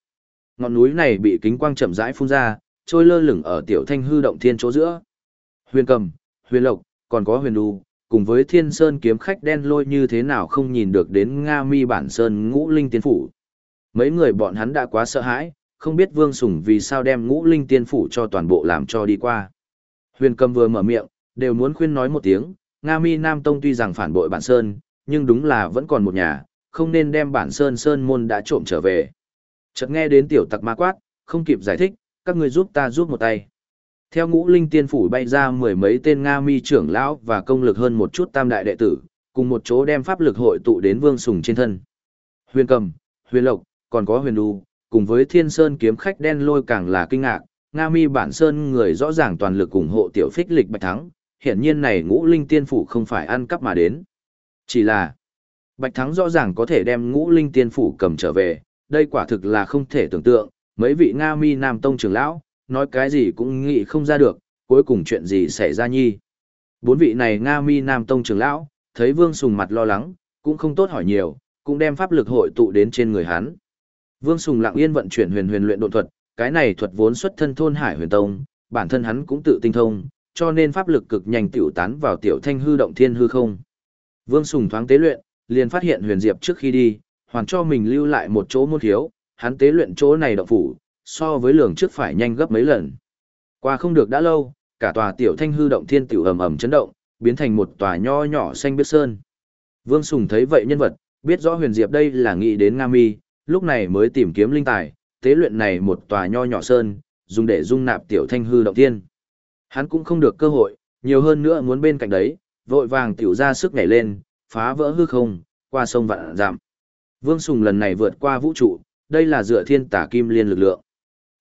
Ngọn núi này bị kính quang chậm rãi phun ra, trôi lơ lửng ở tiểu thanh hư động thiên chỗ giữa. Huyền cầm, huyền lộc, còn có huyền đu, cùng với thiên sơn kiếm khách đen lôi như thế nào không nhìn được đến Nga mi bản sơn ngũ linh tiên phủ. Mấy người bọn hắn đã quá sợ hãi, không biết vương sủng vì sao đem ngũ linh tiên phủ cho toàn bộ làm cho đi qua. Huyền cầm vừa mở miệng, đều muốn khuyên nói một tiếng, Nga mi Nam Tông tuy rằng phản bội bản sơn, nhưng đúng là vẫn còn một nhà, không nên đem bản sơn sơn môn đã trộm trở về. Chợt nghe đến tiểu tặc ma quát, không kịp giải thích, các người giúp ta giúp một tay. Theo ngũ linh tiên phủ bay ra mười mấy tên Nga mi trưởng lão và công lực hơn một chút tam đại đệ tử, cùng một chỗ đem pháp lực hội tụ đến vương sùng trên thân. Huyền cầm, huyền lộc, còn có huyền đu, cùng với thiên sơn kiếm khách đen lôi càng là kinh ngạc, Nga mi bản sơn người rõ ràng toàn lực ủng hộ tiểu phích lịch bạch thắng, hiển nhiên này ngũ linh tiên phủ không phải ăn cắp mà đến. Chỉ là, Bạch Thắng rõ ràng có thể đem ngũ linh tiên phủ cầm trở về, đây quả thực là không thể tưởng tượng, mấy vị Nga mi Nam Tông trưởng lão, nói cái gì cũng nghĩ không ra được, cuối cùng chuyện gì xảy ra nhi. Bốn vị này Nga mi Nam Tông trưởng lão, thấy Vương Sùng mặt lo lắng, cũng không tốt hỏi nhiều, cũng đem pháp lực hội tụ đến trên người hắn. Vương Sùng lặng yên vận chuyển huyền huyền luyện độ thuật, cái này thuật vốn xuất thân thôn Hải Huyền Tông, bản thân hắn cũng tự tinh thông, cho nên pháp lực cực nhanh tiểu tán vào tiểu thanh hư động thiên hư không. Vương Sùng thoáng tế luyện, liền phát hiện huyền diệp trước khi đi, hoàn cho mình lưu lại một chỗ môn thiếu, hắn tế luyện chỗ này động phủ, so với lường trước phải nhanh gấp mấy lần. Qua không được đã lâu, cả tòa tiểu thanh hư động thiên tiểu ầm ầm chấn động, biến thành một tòa nho nhỏ xanh biết sơn. Vương Sùng thấy vậy nhân vật, biết rõ huyền diệp đây là nghĩ đến Nga Mi, lúc này mới tìm kiếm linh tài, tế luyện này một tòa nho nhỏ sơn, dùng để dung nạp tiểu thanh hư động thiên. Hắn cũng không được cơ hội, nhiều hơn nữa muốn bên cạnh đấy, vội vàng tiểu ra sức nhảy lên, phá vỡ hư không, qua sông vạn giảm. Vương Sùng lần này vượt qua vũ trụ, đây là dựa thiên tả kim liên lực lượng.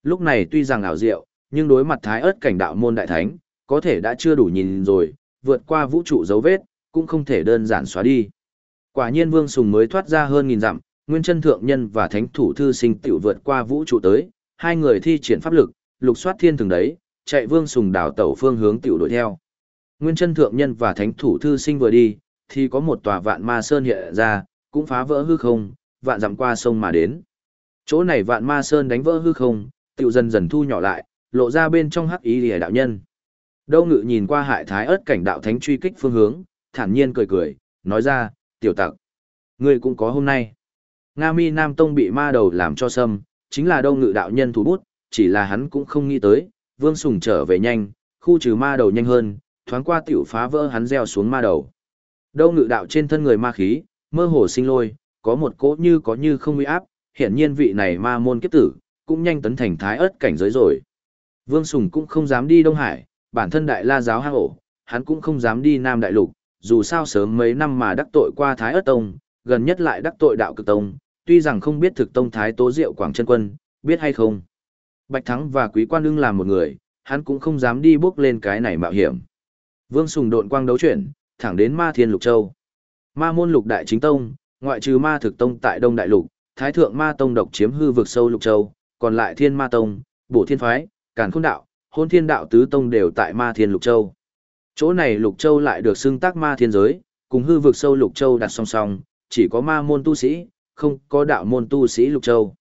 Lúc này tuy rằng ảo diệu, nhưng đối mặt thái ớt cảnh đạo môn đại thánh, có thể đã chưa đủ nhìn rồi, vượt qua vũ trụ dấu vết, cũng không thể đơn giản xóa đi. Quả nhiên Vương Sùng mới thoát ra hơn nghìn dặm, Nguyên Chân Thượng Nhân và Thánh Thủ Thư Sinh tiểu vượt qua vũ trụ tới, hai người thi triển pháp lực, lục soát thiên thường đấy, chạy Vương Sùng đảo tẩu phương hướng tiểu đuổi theo. Nguyên Chân Thượng Nhân và Thánh Thủ Thư Sinh vừa đi, thì có một tòa vạn ma sơn hiện ra, cũng phá vỡ hư không, vạn dặm qua sông mà đến. Chỗ này vạn ma sơn đánh vỡ hư không, tiểu dần dần thu nhỏ lại, lộ ra bên trong hắc ý lìa đạo nhân. Đâu ngự nhìn qua hại thái ớt cảnh đạo thánh truy kích phương hướng, thản nhiên cười cười, nói ra, tiểu tặc. Ngươi cũng có hôm nay. Nga mi Nam Tông bị ma đầu làm cho sâm, chính là đâu ngự đạo nhân thủ bút, chỉ là hắn cũng không nghĩ tới, vương sùng trở về nhanh, khu trừ ma đầu nhanh hơn, thoáng qua tiểu phá vỡ hắn gieo xuống ma đầu. Đâu ngự đạo trên thân người ma khí, mơ hồ sinh lôi, có một cỗ như có như không uy áp, hiển nhiên vị này ma môn kiếp tử, cũng nhanh tấn thành thái ớt cảnh giới rồi. Vương Sùng cũng không dám đi Đông Hải, bản thân đại la giáo hang ổ, hắn cũng không dám đi Nam Đại Lục, dù sao sớm mấy năm mà đắc tội qua Thái ớt tông, gần nhất lại đắc tội đạo cực tông, tuy rằng không biết thực tông Thái tố diệu quảng chân quân, biết hay không. Bạch Thắng và Quý Quan Lương làm một người, hắn cũng không dám đi bước lên cái này mạo hiểm. Vương Sùng độn quang đấu chuyển, thẳng đến Ma Thiên Lục Châu. Ma môn lục đại chính tông, ngoại trừ Ma thực tông tại Đông Đại Lục, Thái thượng Ma tông độc chiếm hư vực sâu Lục Châu, còn lại Thiên Ma tông, Bổ Thiên phái, Càn Khôn đạo, Hôn Thiên đạo tứ tông đều tại Ma Thiên Lục Châu. Chỗ này Lục Châu lại được xưng tác Ma Thiên giới, cùng hư vực sâu Lục Châu đặt song song, chỉ có ma môn tu sĩ, không có đạo môn tu sĩ Lục Châu.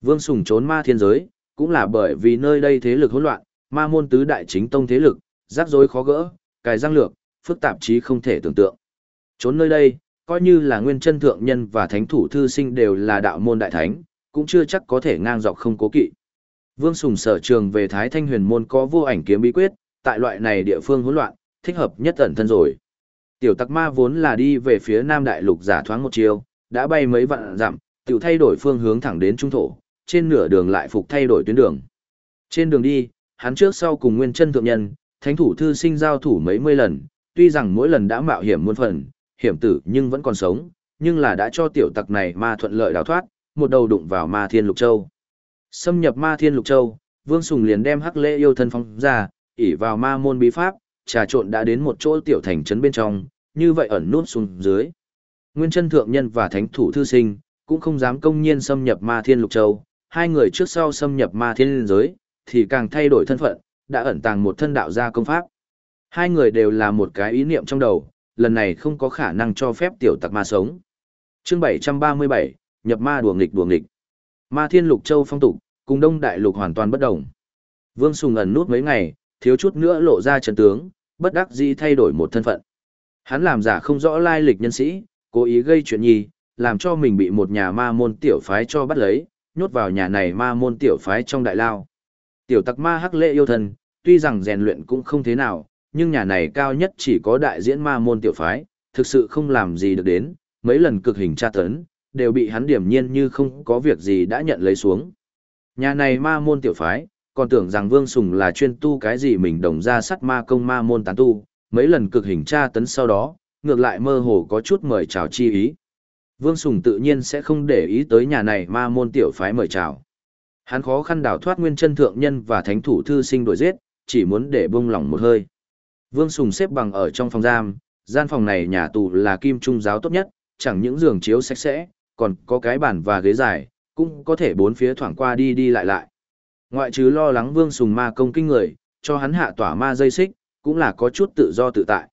Vương Sùng trốn Ma Thiên giới, cũng là bởi vì nơi đây thế lực hỗn loạn, ma môn tứ đại chính tông thế lực, rắc rối khó gỡ, cài răng lược, phức tạp chí không thể tưởng tượng. Trốn nơi đây, coi như là nguyên chân thượng nhân và thánh thủ thư sinh đều là đạo môn đại thánh, cũng chưa chắc có thể ngang dọc không cố kỵ. Vương Sùng sở trường về Thái Thanh Huyền môn có vô ảnh kiếm bí quyết, tại loại này địa phương hỗn loạn, thích hợp nhất ẩn thân rồi. Tiểu Tặc Ma vốn là đi về phía Nam Đại Lục giả thoáng một chiều, đã bay mấy vạn dặm, tiểu thay đổi phương hướng thẳng đến trung thổ, trên nửa đường lại phục thay đổi tuyến đường. Trên đường đi, hắn trước sau cùng Nguyên Chân thượng nhân, Thánh thủ thư sinh giao thủ mấy mươi lần, tuy rằng mỗi lần đã mạo hiểm muôn phần, hiểm tử nhưng vẫn còn sống, nhưng là đã cho tiểu tặc này ma thuận lợi đào thoát, một đầu đụng vào ma thiên lục châu. Xâm nhập ma thiên lục châu, Vương Sùng liền đem hắc lễ yêu thân phóng ra, ỉ vào ma môn bí pháp, trà trộn đã đến một chỗ tiểu thành trấn bên trong, như vậy ẩn nút xuống dưới. Nguyên chân thượng nhân và thánh thủ thư sinh, cũng không dám công nhiên xâm nhập ma thiên lục châu, hai người trước sau xâm nhập ma thiên giới, thì càng thay đổi thân phận, đã ẩn tàng một thân đạo gia công pháp. Hai người đều là một cái ý niệm trong đầu, lần này không có khả năng cho phép tiểu tặc ma sống. Chương 737, nhập ma đùa nghịch đùa nghịch. Ma Thiên Lục Châu phong tục, cùng Đông Đại Lục hoàn toàn bất đồng. Vương Sùng ẩn nút mấy ngày, thiếu chút nữa lộ ra trận tướng, bất đắc dĩ thay đổi một thân phận. Hắn làm giả không rõ lai lịch nhân sĩ, cố ý gây chuyện nhi, làm cho mình bị một nhà ma môn tiểu phái cho bắt lấy, nhốt vào nhà này ma môn tiểu phái trong đại lao. Tiểu tặc ma hắc lệ yêu thần, tuy rằng rèn luyện cũng không thế nào, nhưng nhà này cao nhất chỉ có đại diễn ma môn tiểu phái, thực sự không làm gì được đến, mấy lần cực hình tra tấn, đều bị hắn điểm nhiên như không có việc gì đã nhận lấy xuống. Nhà này ma môn tiểu phái, còn tưởng rằng Vương Sùng là chuyên tu cái gì mình đồng ra sắt ma công ma môn tán tu, mấy lần cực hình tra tấn sau đó, ngược lại mơ hồ có chút mời chào chi ý. Vương Sùng tự nhiên sẽ không để ý tới nhà này ma môn tiểu phái mời chào. Hắn khó khăn đào thoát nguyên chân thượng nhân và thánh thủ thư sinh đổi giết, chỉ muốn để bông lỏng một hơi. Vương Sùng xếp bằng ở trong phòng giam, gian phòng này nhà tù là kim trung giáo tốt nhất, chẳng những giường chiếu sạch sẽ, còn có cái bàn và ghế dài, cũng có thể bốn phía thoảng qua đi đi lại lại. Ngoại trừ lo lắng Vương Sùng ma công kinh người, cho hắn hạ tỏa ma dây xích, cũng là có chút tự do tự tại.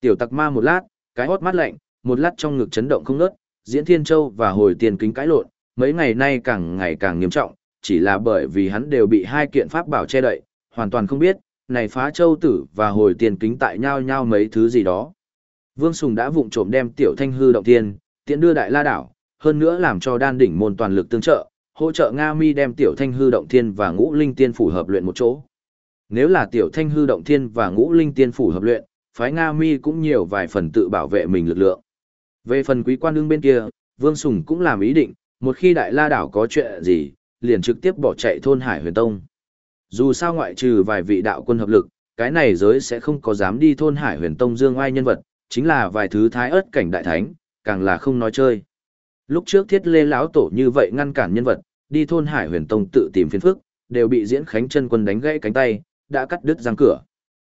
Tiểu tặc ma một lát, cái hót mắt lạnh, một lát trong ngực chấn động không ngớt, diễn thiên châu và hồi tiền kính cãi lộn, mấy ngày nay càng ngày càng nghiêm trọng, chỉ là bởi vì hắn đều bị hai kiện pháp bảo che đậy, hoàn toàn không biết, này phá châu tử và hồi tiền kính tại nhau nhau mấy thứ gì đó. Vương Sùng đã vụng trộm đem tiểu thanh hư động tiên, tiện đưa đại la đảo, hơn nữa làm cho đan đỉnh môn toàn lực tương trợ, hỗ trợ Nga Mi đem tiểu thanh hư động thiên và ngũ linh tiên phủ hợp luyện một chỗ. Nếu là tiểu thanh hư động thiên và ngũ linh tiên phủ hợp luyện, phái Nga Mi cũng nhiều vài phần tự bảo vệ mình lực lượng. Về phần quý quan đương bên kia, Vương Sùng cũng làm ý định, một khi đại la đảo có chuyện gì, liền trực tiếp bỏ chạy thôn Hải Huyền Tông. Dù sao ngoại trừ vài vị đạo quân hợp lực, cái này giới sẽ không có dám đi thôn Hải Huyền Tông dương oai nhân vật, chính là vài thứ thái ớt cảnh đại thánh, càng là không nói chơi. Lúc trước thiết lê lão tổ như vậy ngăn cản nhân vật, đi thôn Hải Huyền Tông tự tìm phiền phức, đều bị diễn khánh chân quân đánh gãy cánh tay, đã cắt đứt răng cửa.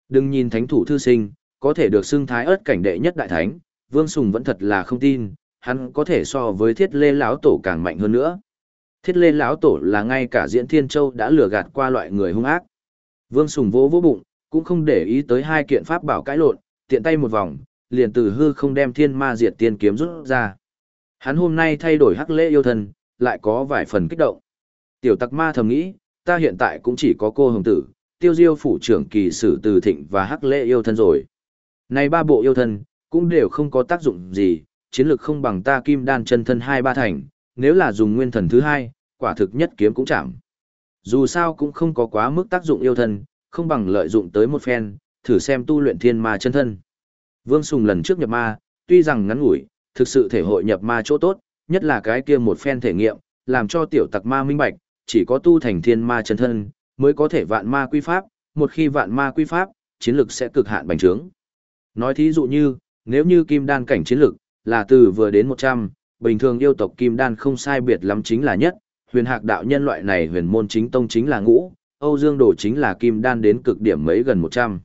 Đừng nhìn thánh thủ thư sinh, có thể được xưng thái ớt cảnh đệ nhất đại thánh, Vương Sùng vẫn thật là không tin, hắn có thể so với thiết lê lão tổ càng mạnh hơn nữa. Thiết lê lão tổ là ngay cả diễn thiên châu đã lừa gạt qua loại người hung ác. Vương Sùng vỗ vỗ bụng, cũng không để ý tới hai kiện pháp bảo cãi lộn, tiện tay một vòng, liền từ hư không đem thiên ma diệt tiên kiếm rút ra. Hắn hôm nay thay đổi hắc lễ yêu thân, lại có vài phần kích động. Tiểu tặc ma thầm nghĩ, ta hiện tại cũng chỉ có cô hồng tử, tiêu diêu phủ trưởng kỳ sử từ thịnh và hắc lễ yêu thân rồi. Này ba bộ yêu thân, cũng đều không có tác dụng gì, chiến lược không bằng ta kim đan chân thân hai ba thành, nếu là dùng nguyên thần thứ hai, quả thực nhất kiếm cũng chạm. Dù sao cũng không có quá mức tác dụng yêu thân, không bằng lợi dụng tới một phen, thử xem tu luyện thiên ma chân thân. Vương Sùng lần trước nhập ma, tuy rằng ngắn ngủi, thực sự thể hội nhập ma chỗ tốt, nhất là cái kia một phen thể nghiệm, làm cho tiểu tặc ma minh bạch, chỉ có tu thành thiên ma chân thân, mới có thể vạn ma quy pháp, một khi vạn ma quy pháp, chiến lực sẽ cực hạn bành trướng. Nói thí dụ như, nếu như kim đan cảnh chiến lực, là từ vừa đến 100, bình thường yêu tộc kim đan không sai biệt lắm chính là nhất, huyền hạc đạo nhân loại này huyền môn chính tông chính là ngũ, Âu Dương Đồ chính là kim đan đến cực điểm mấy gần 100.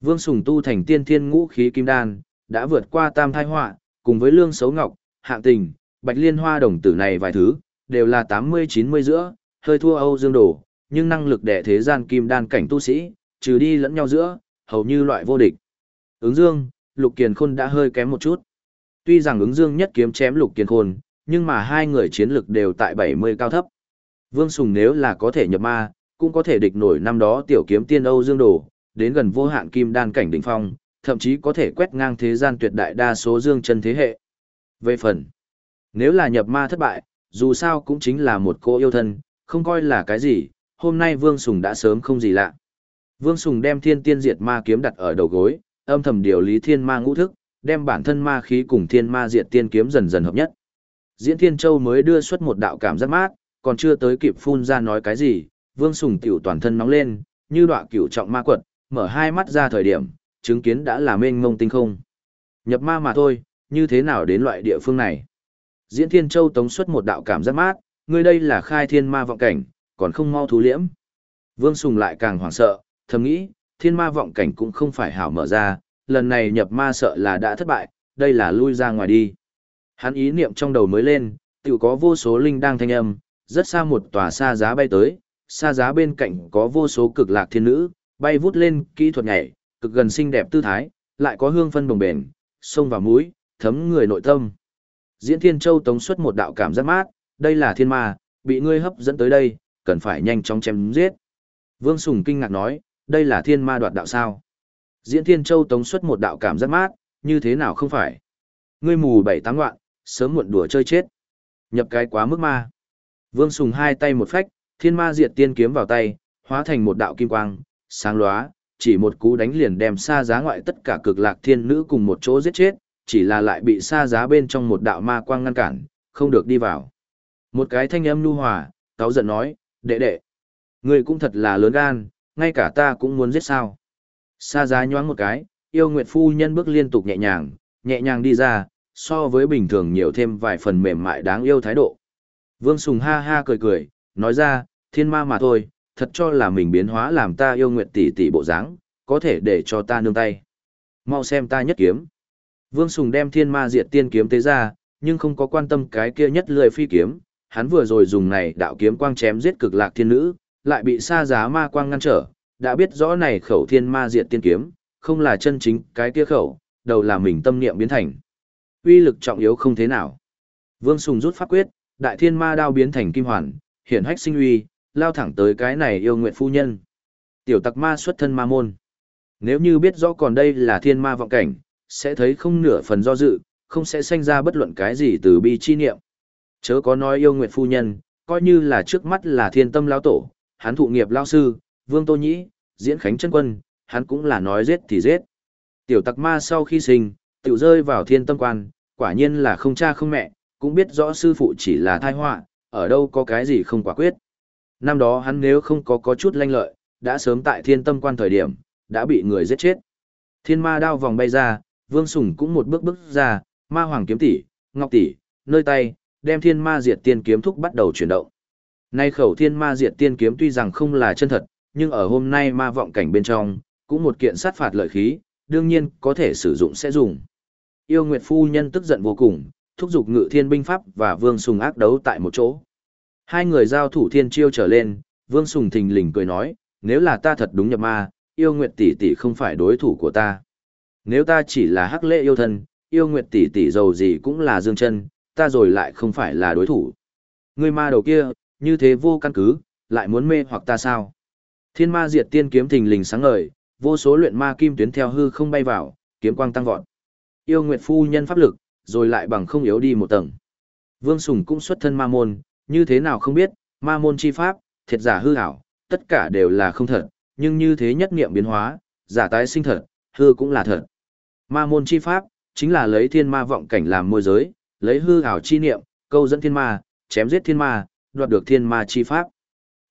Vương Sùng tu thành tiên thiên ngũ khí kim đan, đã vượt qua tam thai họa, cùng với lương xấu ngọc, hạng tình, bạch liên hoa đồng tử này vài thứ, đều là 80-90 giữa, hơi thua Âu Dương Đồ, nhưng năng lực đệ thế gian kim đan cảnh tu sĩ, trừ đi lẫn nhau giữa, hầu như loại vô địch. Ứng Dương, Lục Kiền Khôn đã hơi kém một chút. Tuy rằng ứng Dương nhất kiếm chém Lục Kiền Khôn, nhưng mà hai người chiến lực đều tại 70 cao thấp. Vương Sùng nếu là có thể nhập ma, cũng có thể địch nổi năm đó tiểu kiếm tiên Âu Dương Đồ, đến gần vô hạn kim đan cảnh đỉnh phong, thậm chí có thể quét ngang thế gian tuyệt đại đa số dương chân thế hệ. Về phần, nếu là nhập ma thất bại, dù sao cũng chính là một cô yêu thân, không coi là cái gì, hôm nay Vương Sùng đã sớm không gì lạ. Vương Sùng đem thiên tiên diệt ma kiếm đặt ở đầu gối, âm thầm điều lý thiên ma ngũ thức, đem bản thân ma khí cùng thiên ma diệt tiên kiếm dần dần hợp nhất. Diễn Thiên Châu mới đưa xuất một đạo cảm giác mát, còn chưa tới kịp phun ra nói cái gì, Vương Sùng tiểu toàn thân nóng lên, như đọa cửu trọng ma quật, mở hai mắt ra thời điểm, chứng kiến đã là mênh mông tinh không. Nhập ma mà thôi, như thế nào đến loại địa phương này? Diễn Thiên Châu tống xuất một đạo cảm giác mát, người đây là khai thiên ma vọng cảnh, còn không mau thú liễm. Vương Sùng lại càng hoảng sợ, thầm nghĩ, thiên ma vọng cảnh cũng không phải hảo mở ra, lần này nhập ma sợ là đã thất bại, đây là lui ra ngoài đi. Hắn ý niệm trong đầu mới lên, tự có vô số linh đang thanh âm, rất xa một tòa xa giá bay tới, xa giá bên cạnh có vô số cực lạc thiên nữ, bay vút lên kỹ thuật nhảy, cực gần xinh đẹp tư thái, lại có hương phân đồng bền, sông vào mũi, thấm người nội tâm. Diễn Thiên Châu tống xuất một đạo cảm giác mát, đây là thiên ma, bị ngươi hấp dẫn tới đây, cần phải nhanh chóng chém giết. Vương Sùng kinh ngạc nói, đây là thiên ma đoạt đạo sao? Diễn Thiên Châu tống xuất một đạo cảm giác mát, như thế nào không phải? Ngươi mù bảy tám loạn, sớm muộn đùa chơi chết. Nhập cái quá mức ma. Vương Sùng hai tay một phách, thiên ma diệt tiên kiếm vào tay, hóa thành một đạo kim quang, sáng lóa, chỉ một cú đánh liền đem xa giá ngoại tất cả cực lạc thiên nữ cùng một chỗ giết chết, chỉ là lại bị xa giá bên trong một đạo ma quang ngăn cản, không được đi vào. Một cái thanh âm nu hòa, cáo giận nói, đệ đệ, người cũng thật là lớn gan, ngay cả ta cũng muốn giết sao. Xa giá nhoáng một cái, yêu nguyệt phu nhân bước liên tục nhẹ nhàng, nhẹ nhàng đi ra, so với bình thường nhiều thêm vài phần mềm mại đáng yêu thái độ. Vương Sùng ha ha cười cười, nói ra, thiên ma mà thôi, thật cho là mình biến hóa làm ta yêu nguyện tỷ tỷ bộ dáng, có thể để cho ta nương tay. Mau xem ta nhất kiếm. Vương Sùng đem thiên ma diệt tiên kiếm tế ra, nhưng không có quan tâm cái kia nhất lười phi kiếm, hắn vừa rồi dùng này đạo kiếm quang chém giết cực lạc thiên nữ, lại bị sa giá ma quang ngăn trở, đã biết rõ này khẩu thiên ma diệt tiên kiếm, không là chân chính cái kia khẩu, đầu là mình tâm niệm biến thành. Uy lực trọng yếu không thế nào. Vương Sùng rút pháp quyết, đại thiên ma đao biến thành kim hoàn, hiển hách sinh uy, lao thẳng tới cái này yêu nguyện phu nhân. Tiểu tặc ma xuất thân ma môn. Nếu như biết rõ còn đây là thiên ma vọng cảnh, sẽ thấy không nửa phần do dự, không sẽ sinh ra bất luận cái gì từ bi chi niệm. Chớ có nói yêu nguyện phu nhân, coi như là trước mắt là thiên tâm lao tổ, hắn thụ nghiệp lao sư, vương tô nhĩ, diễn khánh chân quân, hắn cũng là nói giết thì giết. Tiểu tặc ma sau khi sinh, tiểu rơi vào thiên tâm quan, quả nhiên là không cha không mẹ, cũng biết rõ sư phụ chỉ là thai họa, ở đâu có cái gì không quả quyết. Năm đó hắn nếu không có có chút lanh lợi, đã sớm tại thiên tâm quan thời điểm, đã bị người giết chết. Thiên ma đao vòng bay ra, vương sùng cũng một bước bước ra, ma hoàng kiếm tỷ, ngọc tỷ, nơi tay, đem thiên ma diệt tiên kiếm thúc bắt đầu chuyển động. Nay khẩu thiên ma diệt tiên kiếm tuy rằng không là chân thật, nhưng ở hôm nay ma vọng cảnh bên trong, cũng một kiện sát phạt lợi khí, đương nhiên có thể sử dụng sẽ dùng. Yêu Nguyệt phu nhân tức giận vô cùng, thúc giục Ngự Thiên binh pháp và Vương Sùng ác đấu tại một chỗ. Hai người giao thủ thiên chiêu trở lên, Vương Sùng thình lình cười nói, nếu là ta thật đúng nhập ma, yêu Nguyệt tỷ tỷ không phải đối thủ của ta. Nếu ta chỉ là hắc lệ yêu thân, yêu Nguyệt tỷ tỷ giàu gì cũng là dương chân, ta rồi lại không phải là đối thủ. Người ma đầu kia, như thế vô căn cứ, lại muốn mê hoặc ta sao? Thiên ma diệt tiên kiếm thình lình sáng ngời, vô số luyện ma kim tuyến theo hư không bay vào, kiếm quang tăng vọt. Yêu Nguyệt phu nhân pháp lực, rồi lại bằng không yếu đi một tầng. Vương Sùng cũng xuất thân ma môn, như thế nào không biết, ma môn chi pháp, thiệt giả hư ảo, tất cả đều là không thật, nhưng như thế nhất niệm biến hóa, giả tái sinh thật, hư cũng là thật. Ma môn chi pháp, chính là lấy thiên ma vọng cảnh làm môi giới, lấy hư ảo chi niệm, câu dẫn thiên ma, chém giết thiên ma, đoạt được thiên ma chi pháp.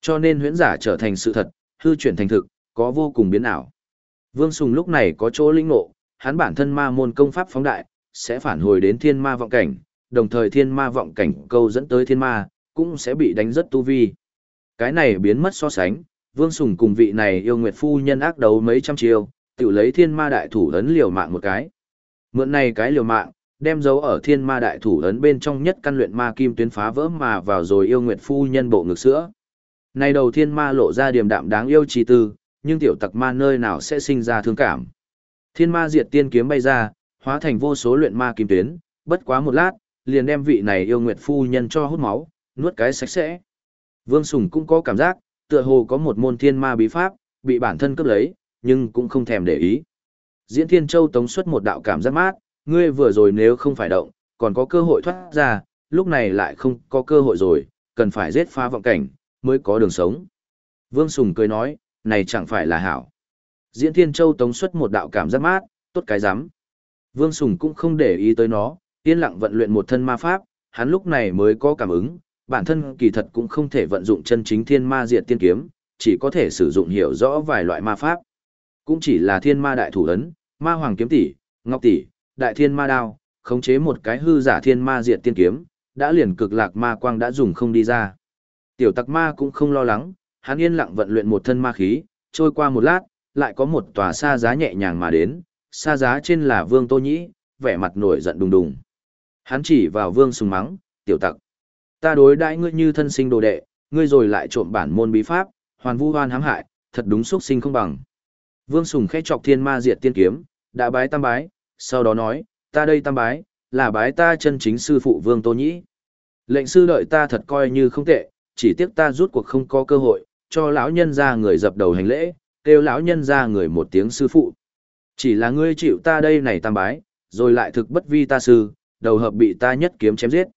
Cho nên huyễn giả trở thành sự thật, hư chuyển thành thực, có vô cùng biến ảo. Vương Sùng lúc này có chỗ linh ngộ, hắn bản thân ma môn công pháp phóng đại, sẽ phản hồi đến thiên ma vọng cảnh, đồng thời thiên ma vọng cảnh câu dẫn tới thiên ma, cũng sẽ bị đánh rất tu vi. Cái này biến mất so sánh, Vương Sùng cùng vị này yêu nguyệt phu nhân ác đấu mấy trăm chiêu, tự lấy thiên ma đại thủ ấn liều mạng một cái. Mượn này cái liều mạng, đem dấu ở thiên ma đại thủ ấn bên trong nhất căn luyện ma kim tuyến phá vỡ mà vào rồi yêu nguyệt phu nhân bộ ngực sữa. Này đầu thiên ma lộ ra điềm đạm đáng yêu trì tư, nhưng tiểu tặc ma nơi nào sẽ sinh ra thương cảm. Thiên ma diệt tiên kiếm bay ra, hóa thành vô số luyện ma kim tuyến, bất quá một lát, liền đem vị này yêu nguyệt phu nhân cho hút máu, nuốt cái sạch sẽ. Vương Sùng cũng có cảm giác, tựa hồ có một môn thiên ma bí pháp, bị bản thân cướp lấy, nhưng cũng không thèm để ý. Diễn Thiên Châu tống xuất một đạo cảm giác mát, ngươi vừa rồi nếu không phải động, còn có cơ hội thoát ra, lúc này lại không có cơ hội rồi, cần phải giết phá vọng cảnh, mới có đường sống. Vương Sùng cười nói, này chẳng phải là hảo. Diễn Thiên Châu tống xuất một đạo cảm giác mát, tốt cái rắm Vương Sùng cũng không để ý tới nó, yên lặng vận luyện một thân ma pháp, hắn lúc này mới có cảm ứng, bản thân kỳ thật cũng không thể vận dụng chân chính thiên ma diệt tiên kiếm, chỉ có thể sử dụng hiểu rõ vài loại ma pháp. Cũng chỉ là thiên ma đại thủ ấn, ma hoàng kiếm tỷ, ngọc tỷ, đại thiên ma đao, khống chế một cái hư giả thiên ma diệt tiên kiếm, đã liền cực lạc ma quang đã dùng không đi ra. Tiểu tặc ma cũng không lo lắng, hắn yên lặng vận luyện một thân ma khí, trôi qua một lát, lại có một tòa xa giá nhẹ nhàng mà đến, xa giá trên là vương tô nhĩ, vẻ mặt nổi giận đùng đùng. Hắn chỉ vào vương sùng mắng, tiểu tặc. Ta đối đãi ngươi như thân sinh đồ đệ, ngươi rồi lại trộm bản môn bí pháp, hoàn vu hoan hãm hại, thật đúng xuất sinh không bằng. Vương Sùng khẽ chọc thiên ma diệt tiên kiếm, đã bái tam bái, sau đó nói, ta đây tam bái, là bái ta chân chính sư phụ Vương Tô Nhĩ. Lệnh sư đợi ta thật coi như không tệ, chỉ tiếc ta rút cuộc không có cơ hội, cho lão nhân ra người dập đầu hành lễ, kêu lão nhân ra người một tiếng sư phụ. Chỉ là ngươi chịu ta đây này tam bái, rồi lại thực bất vi ta sư, đầu hợp bị ta nhất kiếm chém giết.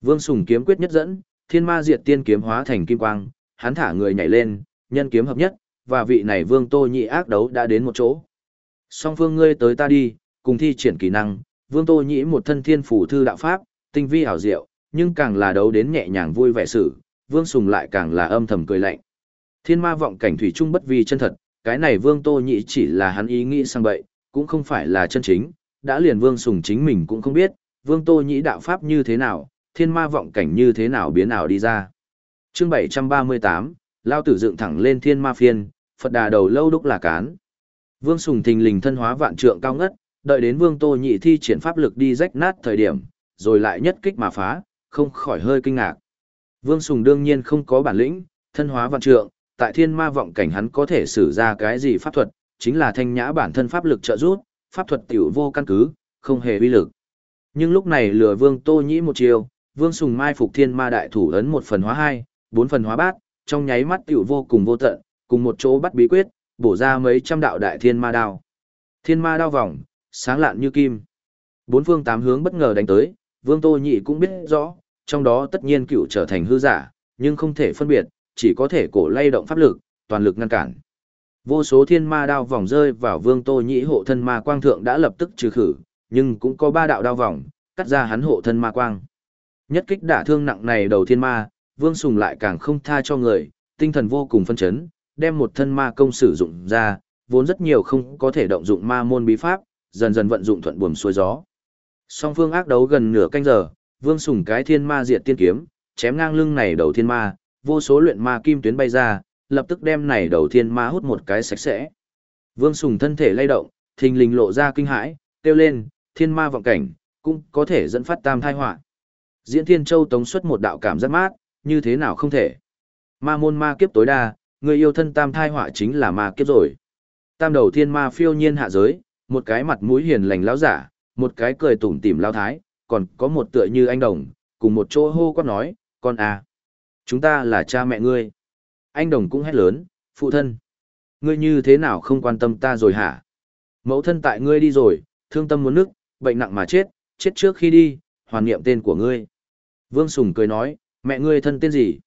Vương Sùng kiếm quyết nhất dẫn, thiên ma diệt tiên kiếm hóa thành kim quang, hắn thả người nhảy lên, nhân kiếm hợp nhất, và vị này Vương Tô Nhị ác đấu đã đến một chỗ. Song phương ngươi tới ta đi, cùng thi triển kỹ năng, Vương Tô Nhĩ một thân thiên phủ thư đạo pháp, tinh vi ảo diệu, nhưng càng là đấu đến nhẹ nhàng vui vẻ sự, Vương Sùng lại càng là âm thầm cười lạnh. Thiên ma vọng cảnh thủy trung bất vi chân thật, cái này Vương Tô Nhĩ chỉ là hắn ý nghĩ sang bậy, cũng không phải là chân chính, đã liền Vương Sùng chính mình cũng không biết, Vương Tô Nhĩ đạo pháp như thế nào, thiên ma vọng cảnh như thế nào biến ảo đi ra. chương 738, Lao tử dựng thẳng lên thiên ma phiên, Phật đà đầu lâu đúc là cán. Vương Sùng thình lình thân hóa vạn trượng cao ngất, đợi đến Vương Tô Nhị thi triển pháp lực đi rách nát thời điểm, rồi lại nhất kích mà phá, không khỏi hơi kinh ngạc. Vương Sùng đương nhiên không có bản lĩnh, thân hóa vạn trượng, tại thiên ma vọng cảnh hắn có thể sử ra cái gì pháp thuật, chính là thanh nhã bản thân pháp lực trợ rút, pháp thuật tiểu vô căn cứ, không hề uy lực. Nhưng lúc này lừa Vương Tô Nhĩ một chiều, Vương Sùng Mai phục thiên ma đại thủ ấn một phần hóa hai, bốn phần hóa bát, trong nháy mắt tiểu vô cùng vô tận, cùng một chỗ bắt bí quyết, bổ ra mấy trăm đạo đại thiên ma đao. Thiên ma đao vòng, sáng lạn như kim. Bốn phương tám hướng bất ngờ đánh tới, Vương Tô Nhị cũng biết rõ, trong đó tất nhiên cựu trở thành hư giả, nhưng không thể phân biệt, chỉ có thể cổ lay động pháp lực, toàn lực ngăn cản. Vô số thiên ma đao vòng rơi vào Vương Tô Nhị hộ thân ma quang thượng đã lập tức trừ khử, nhưng cũng có ba đạo đao vòng, cắt ra hắn hộ thân ma quang. Nhất kích đả thương nặng này đầu thiên ma, Vương Sùng lại càng không tha cho người, tinh thần vô cùng phân chấn, đem một thân ma công sử dụng ra, vốn rất nhiều không có thể động dụng ma môn bí pháp, dần dần vận dụng thuận buồm xuôi gió. Song phương ác đấu gần nửa canh giờ, Vương Sùng cái thiên ma diệt tiên kiếm, chém ngang lưng này đầu thiên ma, vô số luyện ma kim tuyến bay ra, lập tức đem này đầu thiên ma hút một cái sạch sẽ. Vương Sùng thân thể lay động, thình lình lộ ra kinh hãi, kêu lên, thiên ma vọng cảnh, cũng có thể dẫn phát tam thai họa. Diễn Thiên Châu tống xuất một đạo cảm giác mát, như thế nào không thể. Ma môn ma kiếp tối đa, người yêu thân tam thai họa chính là ma kiếp rồi. Tam đầu thiên ma phiêu nhiên hạ giới, một cái mặt mũi hiền lành lão giả, một cái cười tủm tỉm lao thái, còn có một tựa như anh đồng, cùng một chỗ hô quát nói, con à, chúng ta là cha mẹ ngươi. Anh đồng cũng hét lớn, phụ thân, ngươi như thế nào không quan tâm ta rồi hả? Mẫu thân tại ngươi đi rồi, thương tâm muốn nức, bệnh nặng mà chết, chết trước khi đi, hoàn niệm tên của ngươi. Vương Sùng cười nói, mẹ ngươi thân tên gì?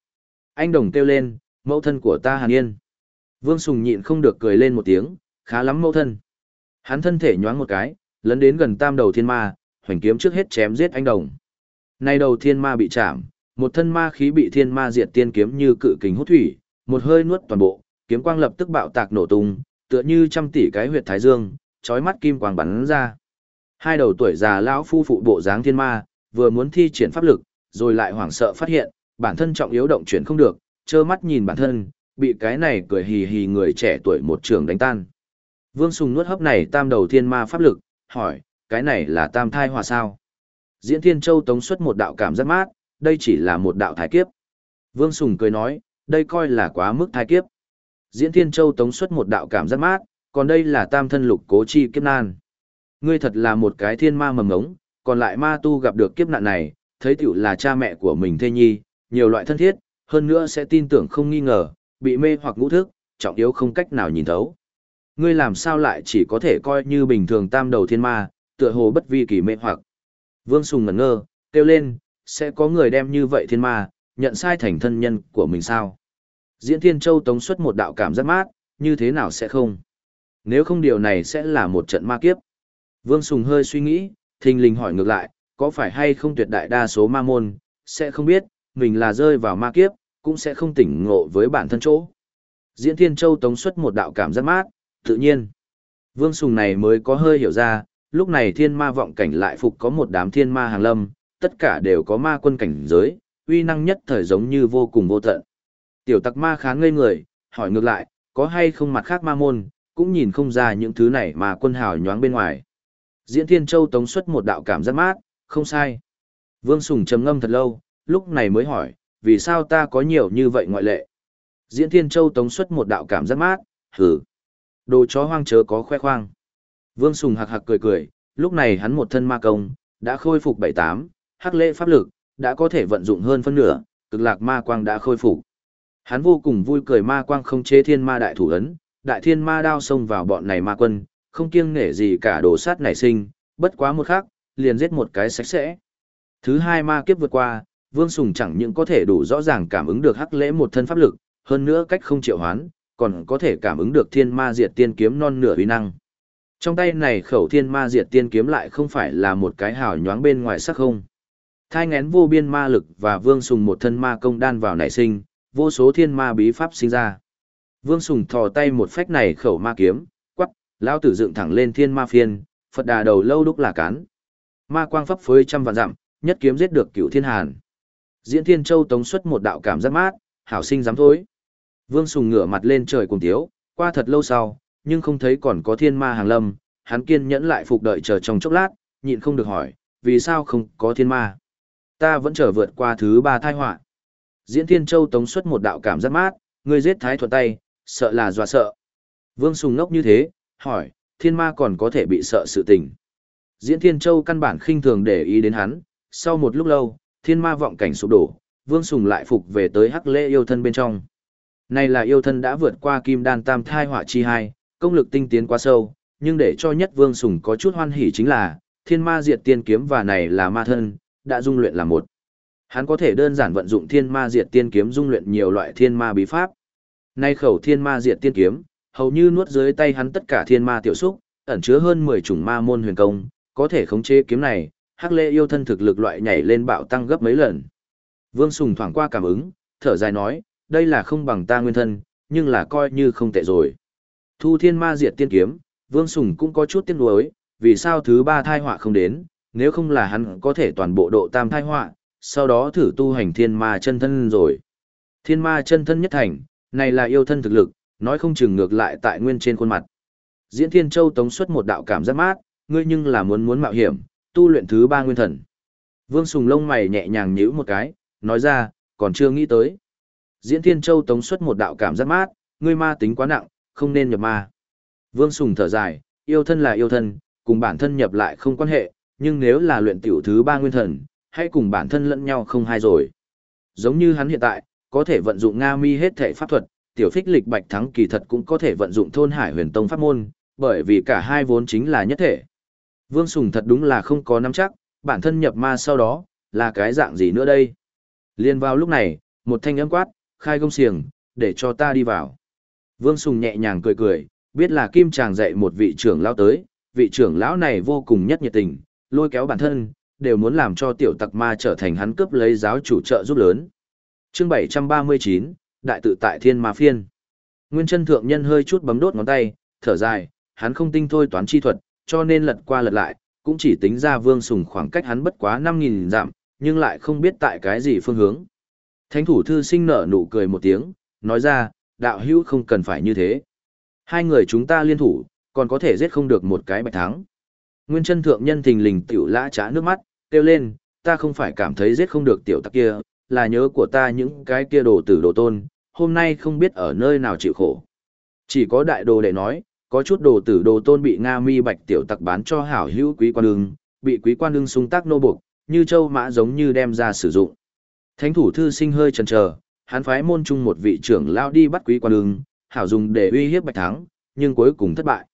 Anh đồng kêu lên, mẫu thân của ta Hàn Yên. Vương Sùng nhịn không được cười lên một tiếng, khá lắm mẫu thân. Hắn thân thể nhoáng một cái, lấn đến gần tam đầu thiên ma, hoành kiếm trước hết chém giết anh đồng. Nay đầu thiên ma bị chạm, một thân ma khí bị thiên ma diệt tiên kiếm như cự kình hút thủy, một hơi nuốt toàn bộ, kiếm quang lập tức bạo tạc nổ tung, tựa như trăm tỷ cái huyệt thái dương, chói mắt kim quang bắn ra. Hai đầu tuổi già lão phu phụ bộ dáng thiên ma, vừa muốn thi triển pháp lực, rồi lại hoảng sợ phát hiện, bản thân trọng yếu động chuyển không được, trơ mắt nhìn bản thân, bị cái này cười hì hì người trẻ tuổi một trường đánh tan. Vương Sùng nuốt hấp này tam đầu thiên ma pháp lực, hỏi, cái này là tam thai hòa sao? Diễn Thiên Châu tống xuất một đạo cảm giác mát, đây chỉ là một đạo thái kiếp. Vương Sùng cười nói, đây coi là quá mức thái kiếp. Diễn Thiên Châu tống xuất một đạo cảm giác mát, còn đây là tam thân lục cố chi kiếp nan. Ngươi thật là một cái thiên ma mầm ngống, còn lại ma tu gặp được kiếp nạn này, thấy tiểu là cha mẹ của mình thê nhi, nhiều loại thân thiết, hơn nữa sẽ tin tưởng không nghi ngờ, bị mê hoặc ngũ thức, trọng yếu không cách nào nhìn thấu. Ngươi làm sao lại chỉ có thể coi như bình thường tam đầu thiên ma, tựa hồ bất vi kỳ mê hoặc. Vương Sùng ngẩn ngơ, kêu lên, sẽ có người đem như vậy thiên ma, nhận sai thành thân nhân của mình sao? Diễn Thiên Châu tống xuất một đạo cảm giác mát, như thế nào sẽ không? Nếu không điều này sẽ là một trận ma kiếp. Vương Sùng hơi suy nghĩ, thình lình hỏi ngược lại, có phải hay không tuyệt đại đa số ma môn, sẽ không biết, mình là rơi vào ma kiếp, cũng sẽ không tỉnh ngộ với bản thân chỗ. Diễn Thiên Châu tống xuất một đạo cảm giác mát, tự nhiên. Vương Sùng này mới có hơi hiểu ra, lúc này thiên ma vọng cảnh lại phục có một đám thiên ma hàng lâm, tất cả đều có ma quân cảnh giới, uy năng nhất thời giống như vô cùng vô tận. Tiểu tặc ma khá ngây người, hỏi ngược lại, có hay không mặt khác ma môn, cũng nhìn không ra những thứ này mà quân hào nhoáng bên ngoài. Diễn Thiên Châu tống xuất một đạo cảm giác mát, không sai. Vương Sùng trầm ngâm thật lâu, lúc này mới hỏi, vì sao ta có nhiều như vậy ngoại lệ? Diễn Thiên Châu tống xuất một đạo cảm giác mát, hử. Đồ chó hoang chớ có khoe khoang. Vương Sùng hạc hạc cười cười, lúc này hắn một thân ma công, đã khôi phục 78, hắc lệ pháp lực, đã có thể vận dụng hơn phân nửa, cực lạc ma quang đã khôi phục. Hắn vô cùng vui cười ma quang không chế thiên ma đại thủ ấn, đại thiên ma đao xông vào bọn này ma quân, không kiêng nể gì cả đồ sát nảy sinh, bất quá một khắc, liền giết một cái sạch sẽ. Thứ hai ma kiếp vượt qua, Vương Sùng chẳng những có thể đủ rõ ràng cảm ứng được hắc lễ một thân pháp lực, hơn nữa cách không triệu hoán, còn có thể cảm ứng được thiên ma diệt tiên kiếm non nửa uy năng. Trong tay này khẩu thiên ma diệt tiên kiếm lại không phải là một cái hào nhoáng bên ngoài sắc không. Thai ngén vô biên ma lực và Vương Sùng một thân ma công đan vào nảy sinh, vô số thiên ma bí pháp sinh ra. Vương Sùng thò tay một phách này khẩu ma kiếm, quắc, lao tử dựng thẳng lên thiên ma phiên, Phật đà đầu lâu đúc là cán. Ma quang pháp phới trăm vạn dặm, nhất kiếm giết được cửu thiên hàn. Diễn Thiên Châu tống xuất một đạo cảm giác mát, hảo sinh dám thối. Vương Sùng ngửa mặt lên trời cùng tiếu, qua thật lâu sau, nhưng không thấy còn có thiên ma hàng lâm, hắn kiên nhẫn lại phục đợi chờ trong chốc lát, nhịn không được hỏi, vì sao không có thiên ma? Ta vẫn trở vượt qua thứ ba thai họa. Diễn Thiên Châu tống xuất một đạo cảm giác mát, người giết thái thuận tay, sợ là dọa sợ. Vương Sùng ngốc như thế, hỏi, thiên ma còn có thể bị sợ sự tình. Diễn Thiên Châu căn bản khinh thường để ý đến hắn, sau một lúc lâu, thiên ma vọng cảnh sụp đổ, Vương Sùng lại phục về tới hắc lễ yêu thân bên trong. Này là yêu thân đã vượt qua kim đan tam thai hỏa chi hai, công lực tinh tiến quá sâu, nhưng để cho nhất Vương Sùng có chút hoan hỉ chính là, thiên ma diệt tiên kiếm và này là ma thân, đã dung luyện là một. Hắn có thể đơn giản vận dụng thiên ma diệt tiên kiếm dung luyện nhiều loại thiên ma bí pháp. Nay khẩu thiên ma diệt tiên kiếm, hầu như nuốt dưới tay hắn tất cả thiên ma tiểu xúc, ẩn chứa hơn 10 chủng ma môn huyền công, có thể khống chế kiếm này, hắc lệ yêu thân thực lực loại nhảy lên bạo tăng gấp mấy lần. Vương Sùng thoảng qua cảm ứng, thở dài nói, đây là không bằng ta nguyên thân, nhưng là coi như không tệ rồi. Thu thiên ma diệt tiên kiếm, Vương Sùng cũng có chút tiếc nuối, vì sao thứ ba thai họa không đến, nếu không là hắn có thể toàn bộ độ tam thai họa, sau đó thử tu hành thiên ma chân thân rồi. Thiên ma chân thân nhất thành, này là yêu thân thực lực, nói không chừng ngược lại tại nguyên trên khuôn mặt. Diễn Thiên Châu tống xuất một đạo cảm giác mát, ngươi nhưng là muốn muốn mạo hiểm, tu luyện thứ ba nguyên thần. Vương Sùng lông mày nhẹ nhàng nhíu một cái, nói ra, còn chưa nghĩ tới. Diễn Thiên Châu tống xuất một đạo cảm giác mát, ngươi ma tính quá nặng, không nên nhập ma. Vương Sùng thở dài, yêu thân là yêu thân, cùng bản thân nhập lại không quan hệ, nhưng nếu là luyện tiểu thứ ba nguyên thần, hãy cùng bản thân lẫn nhau không hai rồi. Giống như hắn hiện tại, có thể vận dụng Nga mi hết thể pháp thuật, tiểu phích lịch bạch thắng kỳ thật cũng có thể vận dụng thôn hải huyền tông pháp môn, bởi vì cả hai vốn chính là nhất thể. Vương Sùng thật đúng là không có nắm chắc, bản thân nhập ma sau đó, là cái dạng gì nữa đây? Liên vào lúc này, một thanh âm quát, khai gông xiềng, để cho ta đi vào. Vương Sùng nhẹ nhàng cười cười, biết là Kim Tràng dạy một vị trưởng lão tới, vị trưởng lão này vô cùng nhất nhiệt tình, lôi kéo bản thân, đều muốn làm cho tiểu tặc ma trở thành hắn cướp lấy giáo chủ trợ giúp lớn. chương 739, Đại tự tại thiên ma phiên. Nguyên chân thượng nhân hơi chút bấm đốt ngón tay, thở dài, hắn không tinh thôi toán chi thuật, cho nên lật qua lật lại, cũng chỉ tính ra vương sùng khoảng cách hắn bất quá 5.000 dặm, nhưng lại không biết tại cái gì phương hướng. Thánh thủ thư sinh nở nụ cười một tiếng, nói ra, đạo hữu không cần phải như thế. Hai người chúng ta liên thủ, còn có thể giết không được một cái bạch thắng. Nguyên chân thượng nhân thình lình tiểu lã trá nước mắt, kêu lên, ta không phải cảm thấy giết không được tiểu tắc kia, là nhớ của ta những cái kia đồ tử đồ tôn, hôm nay không biết ở nơi nào chịu khổ. Chỉ có đại đồ để nói, có chút đồ tử đồ tôn bị Nga mi bạch tiểu tặc bán cho hảo hữu quý quan ưng, bị quý quan ưng sung tác nô buộc, như châu mã giống như đem ra sử dụng. Thánh thủ thư sinh hơi chần chờ, hắn phái môn chung một vị trưởng lao đi bắt quý quan ưng, hảo dùng để uy hiếp bạch thắng, nhưng cuối cùng thất bại.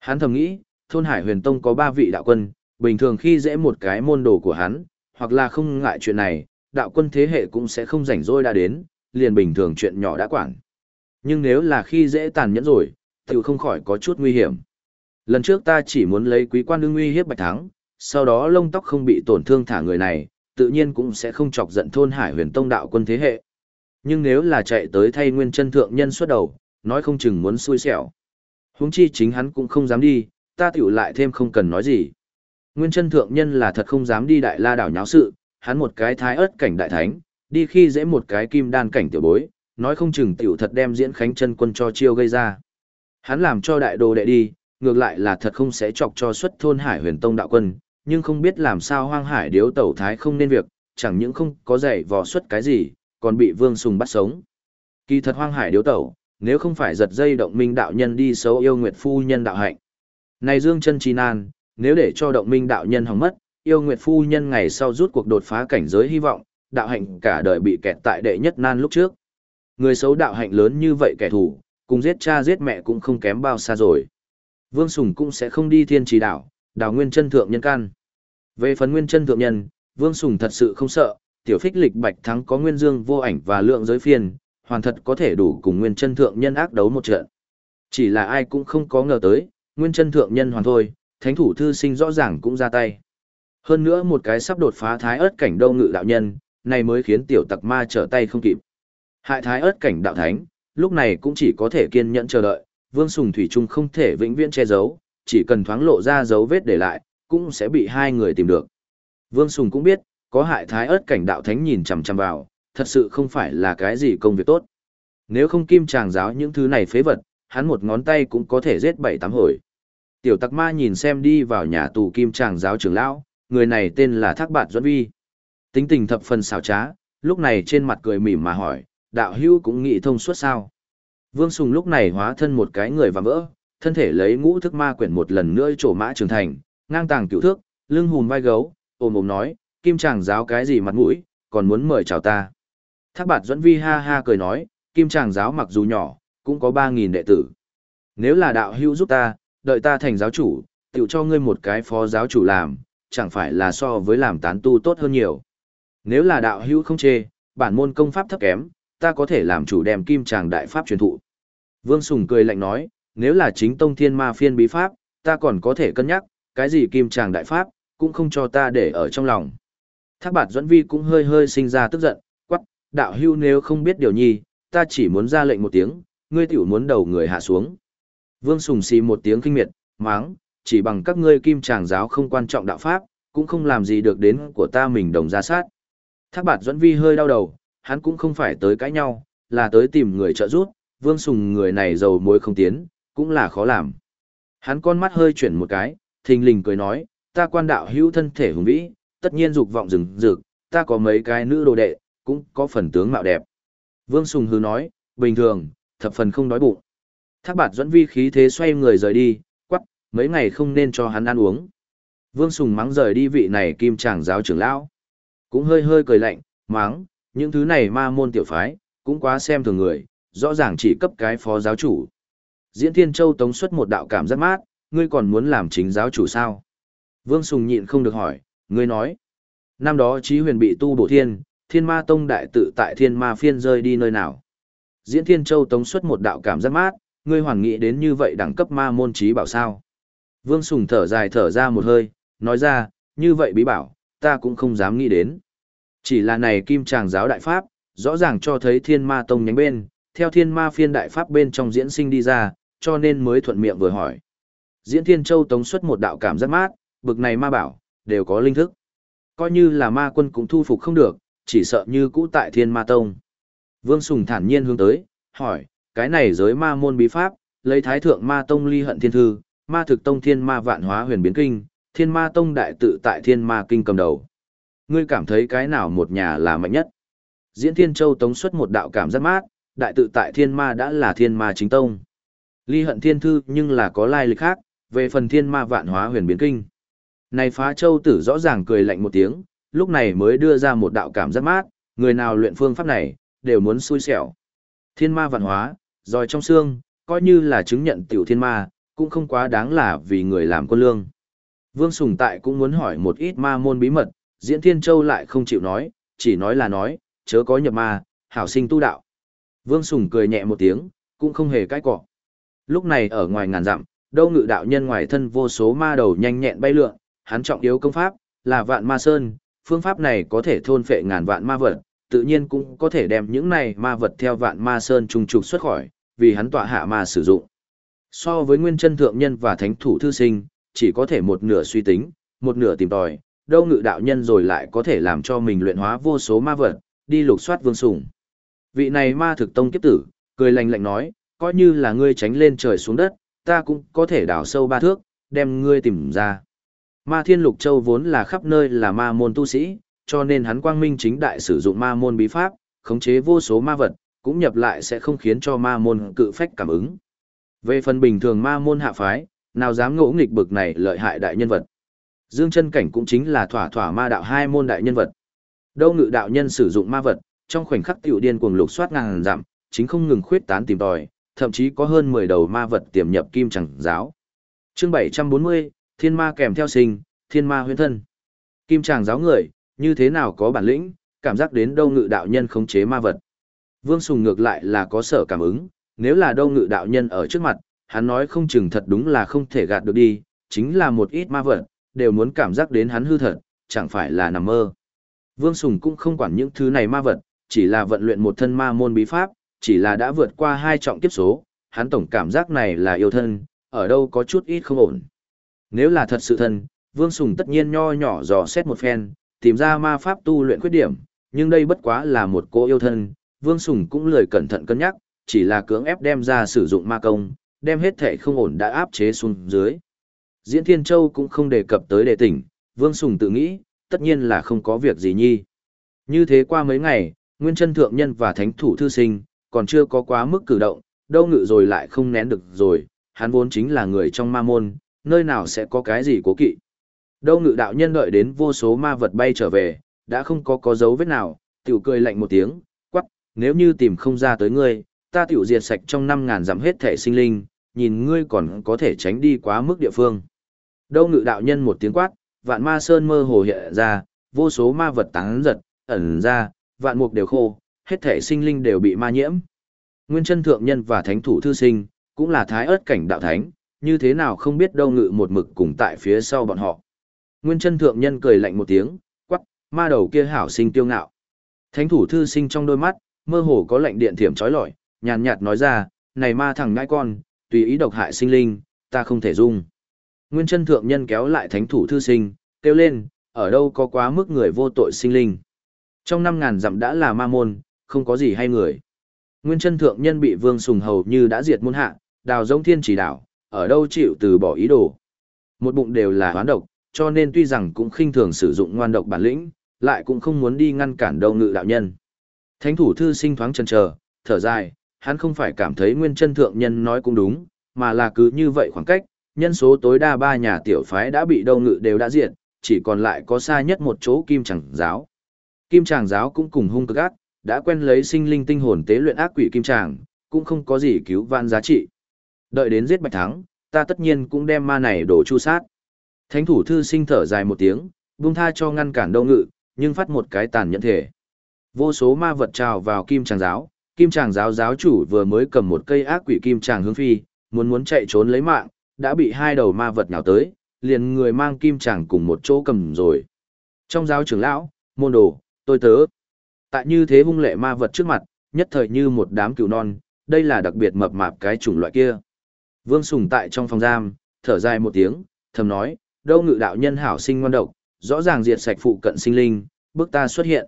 Hắn thầm nghĩ, thôn Hải Huyền Tông có ba vị đạo quân, bình thường khi dễ một cái môn đồ của hắn, hoặc là không ngại chuyện này, đạo quân thế hệ cũng sẽ không rảnh rỗi đã đến, liền bình thường chuyện nhỏ đã quản. Nhưng nếu là khi dễ tàn nhẫn rồi, tự không khỏi có chút nguy hiểm. Lần trước ta chỉ muốn lấy quý quan đương uy hiếp bạch thắng, sau đó lông tóc không bị tổn thương thả người này, tự nhiên cũng sẽ không chọc giận thôn hải huyền tông đạo quân thế hệ. Nhưng nếu là chạy tới thay nguyên chân thượng nhân xuất đầu, nói không chừng muốn xui xẻo. Huống chi chính hắn cũng không dám đi, ta tiểu lại thêm không cần nói gì. Nguyên chân thượng nhân là thật không dám đi đại la đảo nháo sự, hắn một cái thái ớt cảnh đại thánh, đi khi dễ một cái kim đan cảnh tiểu bối, nói không chừng tiểu thật đem diễn khánh chân quân cho chiêu gây ra. Hắn làm cho đại đồ đệ đi, ngược lại là thật không sẽ chọc cho xuất thôn hải huyền tông đạo quân, nhưng không biết làm sao hoang hải điếu tẩu thái không nên việc, chẳng những không có dạy vò xuất cái gì, còn bị vương sùng bắt sống. Kỳ thật hoang hải điếu tẩu, nếu không phải giật dây động minh đạo nhân đi xấu yêu nguyệt phu nhân đạo hạnh. Này dương chân chi nan, nếu để cho động minh đạo nhân hỏng mất, yêu nguyệt phu nhân ngày sau rút cuộc đột phá cảnh giới hy vọng, đạo hạnh cả đời bị kẹt tại đệ nhất nan lúc trước. Người xấu đạo hạnh lớn như vậy kẻ thù, cùng giết cha giết mẹ cũng không kém bao xa rồi. Vương Sùng cũng sẽ không đi thiên trì đảo, đảo nguyên chân thượng nhân can. Về phần nguyên chân thượng nhân, Vương Sùng thật sự không sợ, tiểu phích lịch bạch thắng có nguyên dương vô ảnh và lượng giới phiền hoàn thật có thể đủ cùng nguyên chân thượng nhân ác đấu một trận. Chỉ là ai cũng không có ngờ tới, nguyên chân thượng nhân hoàn thôi, thánh thủ thư sinh rõ ràng cũng ra tay. Hơn nữa một cái sắp đột phá thái ớt cảnh đâu ngự đạo nhân, này mới khiến tiểu tặc ma trở tay không kịp. Hại thái ớt cảnh đạo thánh, lúc này cũng chỉ có thể kiên nhẫn chờ đợi, Vương Sùng Thủy Trung không thể vĩnh viễn che giấu, chỉ cần thoáng lộ ra dấu vết để lại, cũng sẽ bị hai người tìm được. Vương Sùng cũng biết, có hại thái ớt cảnh đạo thánh nhìn chằm chằm vào, thật sự không phải là cái gì công việc tốt. Nếu không kim tràng giáo những thứ này phế vật, hắn một ngón tay cũng có thể giết bảy tám hồi. Tiểu tặc ma nhìn xem đi vào nhà tù kim tràng giáo trưởng lão, người này tên là Thác Bạt Duẫn Vi. Tính tình thập phần xảo trá, lúc này trên mặt cười mỉm mà hỏi, đạo hữu cũng nghĩ thông suốt sao. Vương Sùng lúc này hóa thân một cái người và vỡ, thân thể lấy ngũ thức ma quyển một lần nữa trổ mã trưởng thành, ngang tàng cửu thước, lưng hùm vai gấu, ôm ôm nói, kim chàng giáo cái gì mặt mũi, còn muốn mời chào ta. Thác bạt dẫn vi ha ha cười nói, kim chàng giáo mặc dù nhỏ, cũng có 3.000 đệ tử. Nếu là đạo hữu giúp ta, đợi ta thành giáo chủ, tiểu cho ngươi một cái phó giáo chủ làm, chẳng phải là so với làm tán tu tốt hơn nhiều. Nếu là đạo hữu không chê, bản môn công pháp thấp kém, ta có thể làm chủ đem kim tràng đại pháp truyền thụ. Vương Sùng cười lạnh nói, nếu là chính tông thiên ma phiên bí pháp, ta còn có thể cân nhắc, cái gì kim tràng đại pháp, cũng không cho ta để ở trong lòng. Thác bạt dẫn Vi cũng hơi hơi sinh ra tức giận, quắc, đạo hưu nếu không biết điều nhi, ta chỉ muốn ra lệnh một tiếng, ngươi tiểu muốn đầu người hạ xuống. Vương Sùng xì một tiếng kinh miệt, máng, chỉ bằng các ngươi kim tràng giáo không quan trọng đạo pháp, cũng không làm gì được đến của ta mình đồng ra sát. Thác bạt dẫn Vi hơi đau đầu, hắn cũng không phải tới cãi nhau, là tới tìm người trợ giúp, Vương Sùng người này giàu muối không tiến, cũng là khó làm. Hắn con mắt hơi chuyển một cái, thình lình cười nói, ta quan đạo hữu thân thể hùng vĩ, tất nhiên dục vọng rừng rực, ta có mấy cái nữ đồ đệ, cũng có phần tướng mạo đẹp. Vương Sùng hứ nói, bình thường, thập phần không đói bụng. Thác bạt dẫn vi khí thế xoay người rời đi, quắc, mấy ngày không nên cho hắn ăn uống. Vương Sùng mắng rời đi vị này kim tràng giáo trưởng lão. Cũng hơi hơi cười lạnh, mắng, những thứ này ma môn tiểu phái, cũng quá xem thường người, rõ ràng chỉ cấp cái phó giáo chủ. Diễn Thiên Châu tống xuất một đạo cảm giác mát, ngươi còn muốn làm chính giáo chủ sao? Vương Sùng nhịn không được hỏi, ngươi nói. Năm đó Chí huyền bị tu bổ thiên, thiên ma tông đại tự tại thiên ma phiên rơi đi nơi nào? Diễn Thiên Châu tống xuất một đạo cảm giác mát, ngươi hoàn nghĩ đến như vậy đẳng cấp ma môn trí bảo sao? Vương Sùng thở dài thở ra một hơi, nói ra, như vậy bí bảo, ta cũng không dám nghĩ đến. Chỉ là này kim tràng giáo đại pháp, rõ ràng cho thấy thiên ma tông nhánh bên, theo thiên ma phiên đại pháp bên trong diễn sinh đi ra, cho nên mới thuận miệng vừa hỏi. Diễn thiên châu tống xuất một đạo cảm giác mát, bực này ma bảo, đều có linh thức. Coi như là ma quân cũng thu phục không được, chỉ sợ như cũ tại thiên ma tông. Vương Sùng thản nhiên hướng tới, hỏi, cái này giới ma môn bí pháp, lấy thái thượng ma tông ly hận thiên thư, ma thực tông thiên ma vạn hóa huyền biến kinh, thiên ma tông đại tự tại thiên ma kinh cầm đầu. Ngươi cảm thấy cái nào một nhà là mạnh nhất? Diễn thiên châu tống xuất một đạo cảm giác mát, đại tự tại thiên ma đã là thiên ma chính tông. Ly hận thiên thư nhưng là có lai lịch khác, về phần thiên ma vạn hóa huyền biến kinh. Này phá châu tử rõ ràng cười lạnh một tiếng, lúc này mới đưa ra một đạo cảm giác mát, người nào luyện phương pháp này, đều muốn xui xẻo. Thiên ma vạn hóa, rồi trong xương, coi như là chứng nhận tiểu thiên ma, cũng không quá đáng là vì người làm quân lương. Vương Sùng Tại cũng muốn hỏi một ít ma môn bí mật, Diễn Thiên Châu lại không chịu nói, chỉ nói là nói, chớ có nhập ma, hảo sinh tu đạo. Vương Sùng cười nhẹ một tiếng, cũng không hề cãi cọ. Lúc này ở ngoài ngàn dặm, đâu ngự đạo nhân ngoài thân vô số ma đầu nhanh nhẹn bay lượn, hắn trọng yếu công pháp, là vạn ma sơn, phương pháp này có thể thôn phệ ngàn vạn ma vật, tự nhiên cũng có thể đem những này ma vật theo vạn ma sơn trùng trục xuất khỏi, vì hắn tọa hạ ma sử dụng. So với nguyên chân thượng nhân và thánh thủ thư sinh, chỉ có thể một nửa suy tính, một nửa tìm tòi, đâu ngự đạo nhân rồi lại có thể làm cho mình luyện hóa vô số ma vật, đi lục soát vương sủng. Vị này ma thực tông kiếp tử, cười lạnh lạnh nói, coi như là ngươi tránh lên trời xuống đất, ta cũng có thể đào sâu ba thước, đem ngươi tìm ra. Ma thiên lục châu vốn là khắp nơi là ma môn tu sĩ, cho nên hắn quang minh chính đại sử dụng ma môn bí pháp, khống chế vô số ma vật, cũng nhập lại sẽ không khiến cho ma môn cự phách cảm ứng. Về phần bình thường ma môn hạ phái, nào dám ngỗ nghịch bực này lợi hại đại nhân vật. Dương chân cảnh cũng chính là thỏa thỏa ma đạo hai môn đại nhân vật. Đâu ngự đạo nhân sử dụng ma vật, trong khoảnh khắc tiểu điên cuồng lục soát ngàn dặm, chính không ngừng khuyết tán tìm tòi, thậm chí có hơn 10 đầu ma vật tiềm nhập kim chẳng giáo. Chương 740, Thiên ma kèm theo sinh, Thiên ma huyễn thân. Kim tràng giáo người, như thế nào có bản lĩnh, cảm giác đến đâu ngự đạo nhân khống chế ma vật. Vương Sùng ngược lại là có sở cảm ứng, nếu là đâu ngự đạo nhân ở trước mặt, hắn nói không chừng thật đúng là không thể gạt được đi, chính là một ít ma vật, đều muốn cảm giác đến hắn hư thật, chẳng phải là nằm mơ. Vương Sùng cũng không quản những thứ này ma vật, chỉ là vận luyện một thân ma môn bí pháp, chỉ là đã vượt qua hai trọng kiếp số, hắn tổng cảm giác này là yêu thân, ở đâu có chút ít không ổn. Nếu là thật sự thân, Vương Sùng tất nhiên nho nhỏ dò xét một phen, tìm ra ma pháp tu luyện khuyết điểm, nhưng đây bất quá là một cô yêu thân, Vương Sùng cũng lười cẩn thận cân nhắc, chỉ là cưỡng ép đem ra sử dụng ma công, đem hết thể không ổn đã áp chế xuống dưới. Diễn Thiên Châu cũng không đề cập tới đề tỉnh, Vương Sùng tự nghĩ, tất nhiên là không có việc gì nhi. Như thế qua mấy ngày, Nguyên chân Thượng Nhân và Thánh Thủ Thư Sinh, còn chưa có quá mức cử động, đâu ngự rồi lại không nén được rồi, hắn vốn chính là người trong ma môn, nơi nào sẽ có cái gì cố kỵ. Đâu ngự đạo nhân đợi đến vô số ma vật bay trở về, đã không có có dấu vết nào, tiểu cười lạnh một tiếng, quắc, nếu như tìm không ra tới ngươi, ta tiểu diệt sạch trong năm ngàn dặm hết thể sinh linh, nhìn ngươi còn có thể tránh đi quá mức địa phương. Đâu ngự đạo nhân một tiếng quát, vạn ma sơn mơ hồ hiện ra, vô số ma vật tán giật, ẩn ra, vạn mục đều khô, hết thể sinh linh đều bị ma nhiễm. Nguyên chân thượng nhân và thánh thủ thư sinh, cũng là thái ớt cảnh đạo thánh, như thế nào không biết đâu ngự một mực cùng tại phía sau bọn họ. Nguyên chân thượng nhân cười lạnh một tiếng, quắc, ma đầu kia hảo sinh tiêu ngạo. Thánh thủ thư sinh trong đôi mắt, mơ hồ có lạnh điện thiểm trói lọi, nhàn nhạt nói ra, này ma thằng ngãi con, tùy ý độc hại sinh linh, ta không thể dung. Nguyên chân thượng nhân kéo lại thánh thủ thư sinh, kêu lên, ở đâu có quá mức người vô tội sinh linh. Trong năm ngàn dặm đã là ma môn, không có gì hay người. Nguyên chân thượng nhân bị vương sùng hầu như đã diệt môn hạ, đào giống thiên chỉ đảo, ở đâu chịu từ bỏ ý đồ. Một bụng đều là hoán độc, cho nên tuy rằng cũng khinh thường sử dụng ngoan độc bản lĩnh, lại cũng không muốn đi ngăn cản đâu ngự đạo nhân. Thánh thủ thư sinh thoáng chần chờ, thở dài, hắn không phải cảm thấy nguyên chân thượng nhân nói cũng đúng, mà là cứ như vậy khoảng cách, nhân số tối đa ba nhà tiểu phái đã bị đâu ngự đều đã diệt, chỉ còn lại có xa nhất một chỗ kim tràng giáo. Kim tràng giáo cũng cùng hung cực ác, đã quen lấy sinh linh tinh hồn tế luyện ác quỷ kim tràng, cũng không có gì cứu van giá trị. Đợi đến giết bạch thắng, ta tất nhiên cũng đem ma này đổ chu sát. Thánh thủ thư sinh thở dài một tiếng, buông tha cho ngăn cản đâu ngự, nhưng phát một cái tàn nhẫn thể. Vô số ma vật trào vào kim tràng giáo, kim tràng giáo giáo chủ vừa mới cầm một cây ác quỷ kim tràng hướng phi, muốn muốn chạy trốn lấy mạng, đã bị hai đầu ma vật nhào tới, liền người mang kim tràng cùng một chỗ cầm rồi. Trong giáo trưởng lão, môn đồ, tôi tớ. Tại như thế hung lệ ma vật trước mặt, nhất thời như một đám cừu non, đây là đặc biệt mập mạp cái chủng loại kia. Vương Sùng tại trong phòng giam, thở dài một tiếng, thầm nói, đâu ngự đạo nhân hảo sinh ngoan độc, rõ ràng diệt sạch phụ cận sinh linh, bước ta xuất hiện.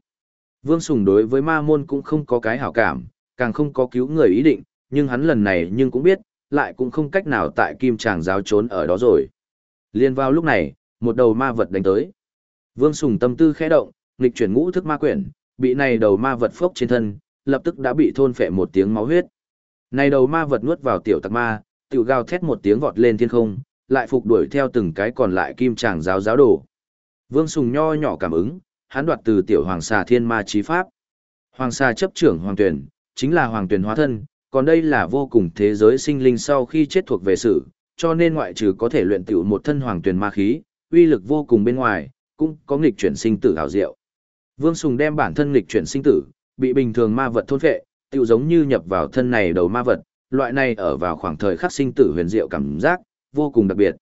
Vương Sùng đối với ma môn cũng không có cái hảo cảm, càng không có cứu người ý định, nhưng hắn lần này nhưng cũng biết, lại cũng không cách nào tại kim tràng giáo trốn ở đó rồi. Liên vào lúc này, một đầu ma vật đánh tới. Vương Sùng tâm tư khẽ động, nghịch chuyển ngũ thức ma quyển, bị này đầu ma vật phốc trên thân, lập tức đã bị thôn phệ một tiếng máu huyết. Này đầu ma vật nuốt vào tiểu tặc ma, tiểu gào thét một tiếng vọt lên thiên không, lại phục đuổi theo từng cái còn lại kim tràng giáo giáo đồ. Vương Sùng nho nhỏ cảm ứng, hắn đoạt từ tiểu hoàng xà thiên ma chí pháp. Hoàng xà chấp trưởng hoàng tuyển, chính là hoàng tuyển hóa thân, còn đây là vô cùng thế giới sinh linh sau khi chết thuộc về sự, cho nên ngoại trừ có thể luyện tiểu một thân hoàng tuyển ma khí, uy lực vô cùng bên ngoài, cũng có nghịch chuyển sinh tử hảo diệu. Vương Sùng đem bản thân nghịch chuyển sinh tử, bị bình thường ma vật thôn phệ, tiểu giống như nhập vào thân này đầu ma vật, loại này ở vào khoảng thời khắc sinh tử huyền diệu cảm giác, vô cùng đặc biệt.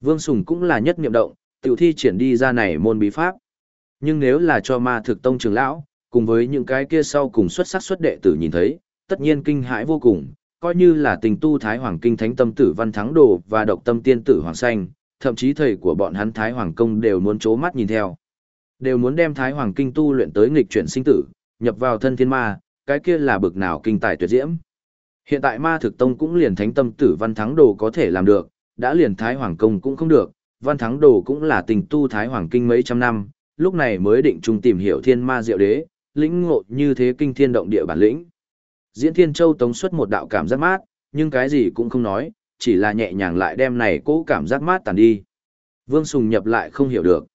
Vương Sùng cũng là nhất niệm động, tiểu thi triển đi ra này môn bí pháp. Nhưng nếu là cho ma thực tông trường lão, cùng với những cái kia sau cùng xuất sắc xuất đệ tử nhìn thấy, tất nhiên kinh hãi vô cùng, coi như là tình tu Thái Hoàng Kinh Thánh Tâm Tử Văn Thắng Đồ và độc tâm tiên tử Hoàng Xanh, thậm chí thầy của bọn hắn Thái Hoàng Công đều muốn chố mắt nhìn theo. Đều muốn đem Thái Hoàng Kinh tu luyện tới nghịch chuyển sinh tử, nhập vào thân thiên ma, cái kia là bực nào kinh tài tuyệt diễm. Hiện tại ma thực tông cũng liền thánh tâm tử văn thắng đồ có thể làm được, đã liền Thái Hoàng Công cũng không được, văn thắng đồ cũng là tình tu Thái Hoàng Kinh mấy trăm năm, lúc này mới định trung tìm hiểu thiên ma diệu đế, lĩnh ngộ như thế kinh thiên động địa bản lĩnh. Diễn Thiên Châu tống xuất một đạo cảm giác mát, nhưng cái gì cũng không nói, chỉ là nhẹ nhàng lại đem này cố cảm giác mát tàn đi. Vương Sùng nhập lại không hiểu được.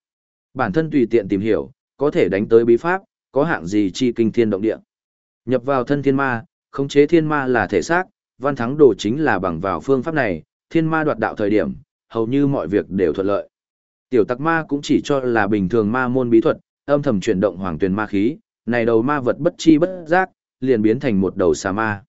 Bản thân tùy tiện tìm hiểu, có thể đánh tới bí pháp, có hạng gì chi kinh thiên động địa. Nhập vào thân thiên ma, khống chế thiên ma là thể xác, văn thắng đồ chính là bằng vào phương pháp này, thiên ma đoạt đạo thời điểm, hầu như mọi việc đều thuận lợi. Tiểu tặc ma cũng chỉ cho là bình thường ma môn bí thuật, âm thầm chuyển động hoàng tuyển ma khí, này đầu ma vật bất chi bất giác, liền biến thành một đầu xà ma.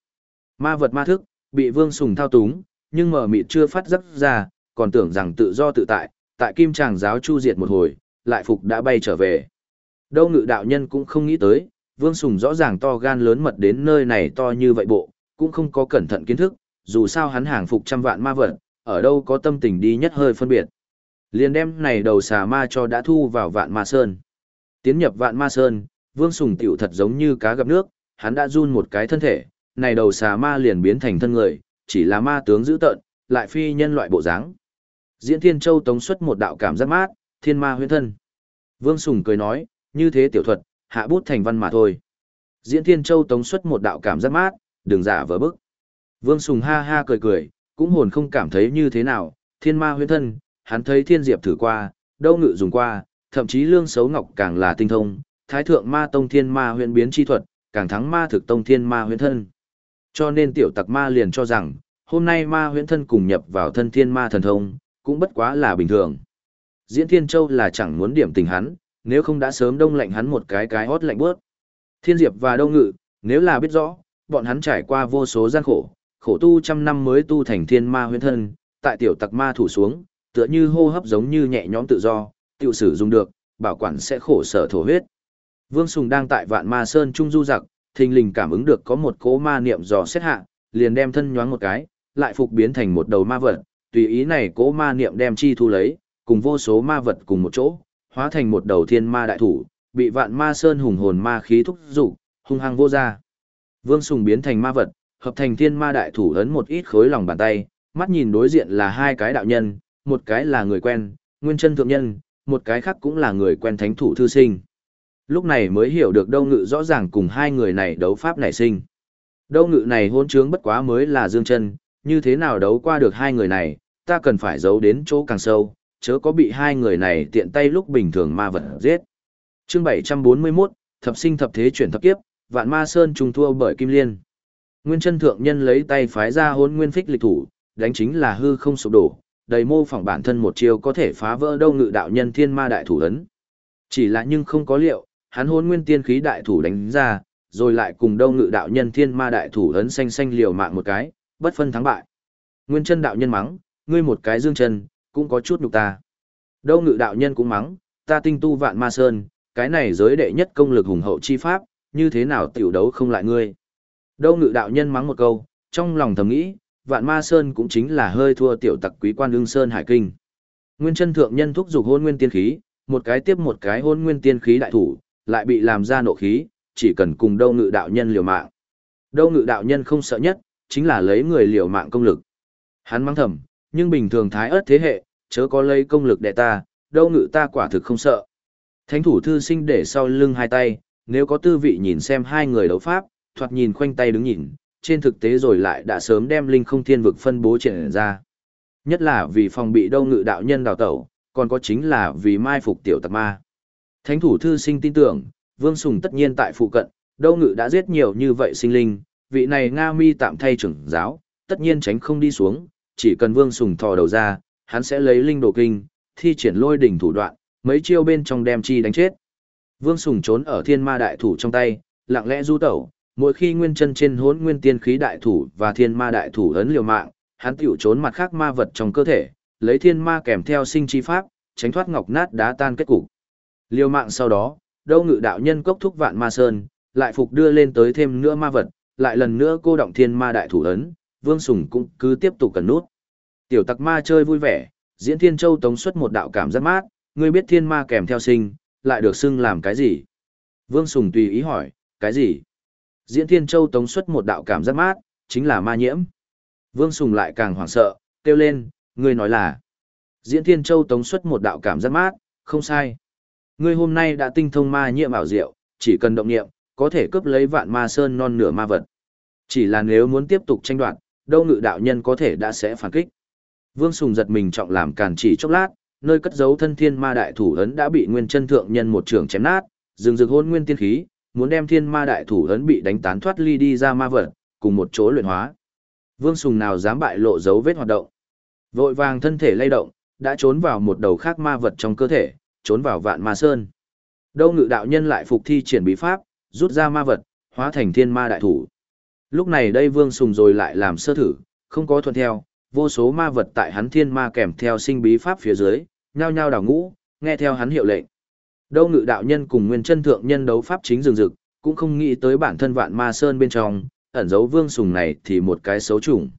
Ma vật ma thức, bị vương sùng thao túng, nhưng mở mịt chưa phát giấc ra, còn tưởng rằng tự do tự tại, tại kim tràng giáo chu diệt một hồi, lại phục đã bay trở về. Đâu ngự đạo nhân cũng không nghĩ tới, vương sùng rõ ràng to gan lớn mật đến nơi này to như vậy bộ, cũng không có cẩn thận kiến thức, dù sao hắn hàng phục trăm vạn ma vật, ở đâu có tâm tình đi nhất hơi phân biệt. Liền đem này đầu xà ma cho đã thu vào vạn ma sơn. Tiến nhập vạn ma sơn, vương sùng tiểu thật giống như cá gặp nước, hắn đã run một cái thân thể, này đầu xà ma liền biến thành thân người, chỉ là ma tướng dữ tợn, lại phi nhân loại bộ dáng. Diễn Thiên Châu tống xuất một đạo cảm giác mát, thiên ma huyễn thân. Vương Sùng cười nói, như thế tiểu thuật, hạ bút thành văn mà thôi. Diễn Thiên Châu tống xuất một đạo cảm giác mát, đừng giả vờ bức. Vương Sùng ha ha cười cười, cũng hồn không cảm thấy như thế nào, thiên ma huyễn thân, hắn thấy thiên diệp thử qua, đâu ngự dùng qua, thậm chí lương xấu ngọc càng là tinh thông, thái thượng ma tông thiên ma huyện biến chi thuật, càng thắng ma thực tông thiên ma huyện thân. Cho nên tiểu tặc ma liền cho rằng, hôm nay ma huyện thân cùng nhập vào thân thiên ma thần thông, cũng bất quá là bình thường. Diễn Thiên Châu là chẳng muốn điểm tình hắn, nếu không đã sớm đông lạnh hắn một cái cái hót lạnh bước. Thiên Diệp và Đông Ngự, nếu là biết rõ, bọn hắn trải qua vô số gian khổ, khổ tu trăm năm mới tu thành thiên ma huyễn thân, tại tiểu tặc ma thủ xuống, tựa như hô hấp giống như nhẹ nhõm tự do, tiểu sử dùng được, bảo quản sẽ khổ sở thổ huyết. Vương Sùng đang tại vạn ma sơn trung du giặc, thình lình cảm ứng được có một cỗ ma niệm dò xét hạ, liền đem thân nhoáng một cái, lại phục biến thành một đầu ma vật, tùy ý này cỗ ma niệm đem chi thu lấy, cùng vô số ma vật cùng một chỗ, hóa thành một đầu thiên ma đại thủ, bị vạn ma sơn hùng hồn ma khí thúc dục, hung hăng vô ra. Vương Sùng biến thành ma vật, hợp thành thiên ma đại thủ ấn một ít khối lòng bàn tay, mắt nhìn đối diện là hai cái đạo nhân, một cái là người quen, nguyên chân thượng nhân, một cái khác cũng là người quen thánh thủ thư sinh. Lúc này mới hiểu được đâu ngự rõ ràng cùng hai người này đấu pháp nảy sinh. Đâu ngự này hôn trướng bất quá mới là dương chân, như thế nào đấu qua được hai người này, ta cần phải giấu đến chỗ càng sâu, chớ có bị hai người này tiện tay lúc bình thường ma vật giết. Chương 741, thập sinh thập thế chuyển thập kiếp, vạn ma sơn trùng thua bởi kim liên. Nguyên chân thượng nhân lấy tay phái ra hôn nguyên phích lịch thủ, đánh chính là hư không sụp đổ, đầy mô phỏng bản thân một chiêu có thể phá vỡ đâu ngự đạo nhân thiên ma đại thủ ấn. Chỉ là nhưng không có liệu, hắn hôn nguyên tiên khí đại thủ đánh ra, rồi lại cùng đâu ngự đạo nhân thiên ma đại thủ ấn xanh xanh liều mạng một cái, bất phân thắng bại. Nguyên chân đạo nhân mắng, ngươi một cái dương chân, cũng có chút nhục ta. Đâu ngự đạo nhân cũng mắng, ta tinh tu vạn ma sơn, cái này giới đệ nhất công lực hùng hậu chi pháp, như thế nào tiểu đấu không lại ngươi. Đâu ngự đạo nhân mắng một câu, trong lòng thầm nghĩ, vạn ma sơn cũng chính là hơi thua tiểu tặc quý quan ương sơn hải kinh. Nguyên chân thượng nhân thúc giục hôn nguyên tiên khí, một cái tiếp một cái hôn nguyên tiên khí đại thủ, lại bị làm ra nộ khí, chỉ cần cùng đâu ngự đạo nhân liều mạng. Đâu ngự đạo nhân không sợ nhất, chính là lấy người liều mạng công lực. Hắn mắng thầm, nhưng bình thường thái ớt thế hệ, chớ có lấy công lực đệ ta, đâu ngự ta quả thực không sợ. Thánh thủ thư sinh để sau lưng hai tay, nếu có tư vị nhìn xem hai người đấu pháp, thoạt nhìn khoanh tay đứng nhìn, trên thực tế rồi lại đã sớm đem linh không thiên vực phân bố triển ra. Nhất là vì phòng bị đâu ngự đạo nhân đào tẩu, còn có chính là vì mai phục tiểu tặc ma. Thánh thủ thư sinh tin tưởng, Vương Sùng tất nhiên tại phụ cận, đâu ngự đã giết nhiều như vậy sinh linh, vị này Nga mi tạm thay trưởng giáo, tất nhiên tránh không đi xuống, chỉ cần Vương Sùng thò đầu ra, hắn sẽ lấy linh đồ kinh, thi triển lôi đỉnh thủ đoạn, mấy chiêu bên trong đem chi đánh chết. Vương Sùng trốn ở thiên ma đại thủ trong tay, lặng lẽ du tẩu, mỗi khi nguyên chân trên hốn nguyên tiên khí đại thủ và thiên ma đại thủ ấn liều mạng, hắn tiểu trốn mặt khác ma vật trong cơ thể, lấy thiên ma kèm theo sinh chi pháp, tránh thoát ngọc nát đá tan kết cục. Liều mạng sau đó, đâu ngự đạo nhân cốc thúc vạn ma sơn, lại phục đưa lên tới thêm nữa ma vật, lại lần nữa cô động thiên ma đại thủ ấn, Vương Sùng cũng cứ tiếp tục cần nút. Tiểu tặc ma chơi vui vẻ, diễn thiên châu tống xuất một đạo cảm giác mát, ngươi biết thiên ma kèm theo sinh, lại được xưng làm cái gì? Vương Sùng tùy ý hỏi, cái gì? Diễn thiên châu tống xuất một đạo cảm giác mát, chính là ma nhiễm. Vương Sùng lại càng hoảng sợ, kêu lên, ngươi nói là. Diễn thiên châu tống xuất một đạo cảm giác mát, không sai. Ngươi hôm nay đã tinh thông ma nhiễm ảo diệu, chỉ cần động niệm, có thể cướp lấy vạn ma sơn non nửa ma vật. Chỉ là nếu muốn tiếp tục tranh đoạt, đâu ngự đạo nhân có thể đã sẽ phản kích. Vương Sùng giật mình trọng làm càn chỉ chốc lát, nơi cất giấu thân thiên ma đại thủ ấn đã bị nguyên chân thượng nhân một trường chém nát, rừng rực hôn nguyên tiên khí, muốn đem thiên ma đại thủ ấn bị đánh tán thoát ly đi ra ma vật, cùng một chỗ luyện hóa. Vương Sùng nào dám bại lộ dấu vết hoạt động. Vội vàng thân thể lay động, đã trốn vào một đầu khác ma vật trong cơ thể, trốn vào vạn ma sơn. Đâu ngự đạo nhân lại phục thi triển bí pháp, rút ra ma vật, hóa thành thiên ma đại thủ. Lúc này đây Vương Sùng rồi lại làm sơ thử, không có thuận theo, vô số ma vật tại hắn thiên ma kèm theo sinh bí pháp phía dưới, nhao nhao đảo ngũ, nghe theo hắn hiệu lệnh. Đâu ngự đạo nhân cùng nguyên chân thượng nhân đấu pháp chính rừng rực, cũng không nghĩ tới bản thân vạn ma sơn bên trong, ẩn dấu vương sùng này thì một cái xấu chủng.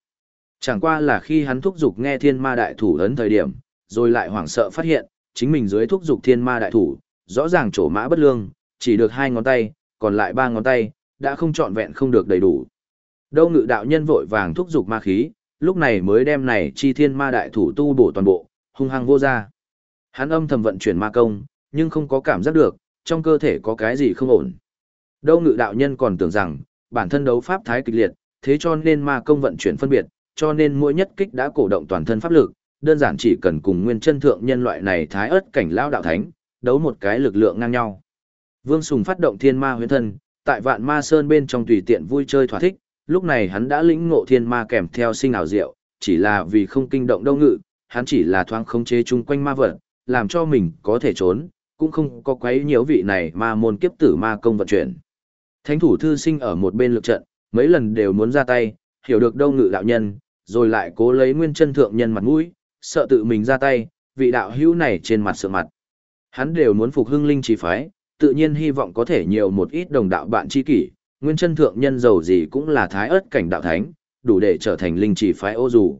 Chẳng qua là khi hắn thúc giục nghe thiên ma đại thủ ấn thời điểm, rồi lại hoảng sợ phát hiện, chính mình dưới thúc giục thiên ma đại thủ, rõ ràng chỗ mã bất lương, chỉ được hai ngón tay, còn lại ba ngón tay, đã không trọn vẹn không được đầy đủ. Đâu ngự đạo nhân vội vàng thúc giục ma khí, lúc này mới đem này chi thiên ma đại thủ tu bổ toàn bộ, hung hăng vô ra. Hắn âm thầm vận chuyển ma công, nhưng không có cảm giác được, trong cơ thể có cái gì không ổn. Đâu ngự đạo nhân còn tưởng rằng, bản thân đấu pháp thái kịch liệt, thế cho nên ma công vận chuyển phân biệt, cho nên mỗi nhất kích đã cổ động toàn thân pháp lực, đơn giản chỉ cần cùng nguyên chân thượng nhân loại này thái ớt cảnh lao đạo thánh, đấu một cái lực lượng ngang nhau. Vương Sùng phát động thiên ma huyễn thân, tại vạn ma sơn bên trong tùy tiện vui chơi thỏa thích, lúc này hắn đã lĩnh ngộ thiên ma kèm theo sinh ảo diệu, chỉ là vì không kinh động đâu ngự, hắn chỉ là thoáng khống chế chung quanh ma vật, làm cho mình có thể trốn, cũng không có quấy nhiễu vị này ma môn kiếp tử ma công vận chuyển. Thánh thủ thư sinh ở một bên lực trận, mấy lần đều muốn ra tay, hiểu được đâu ngự đạo nhân, rồi lại cố lấy nguyên chân thượng nhân mặt mũi, sợ tự mình ra tay, vị đạo hữu này trên mặt sợ mặt. Hắn đều muốn phục hưng linh chỉ phái, tự nhiên hy vọng có thể nhiều một ít đồng đạo bạn tri kỷ, nguyên chân thượng nhân giàu gì cũng là thái ớt cảnh đạo thánh, đủ để trở thành linh chỉ phái ô dù.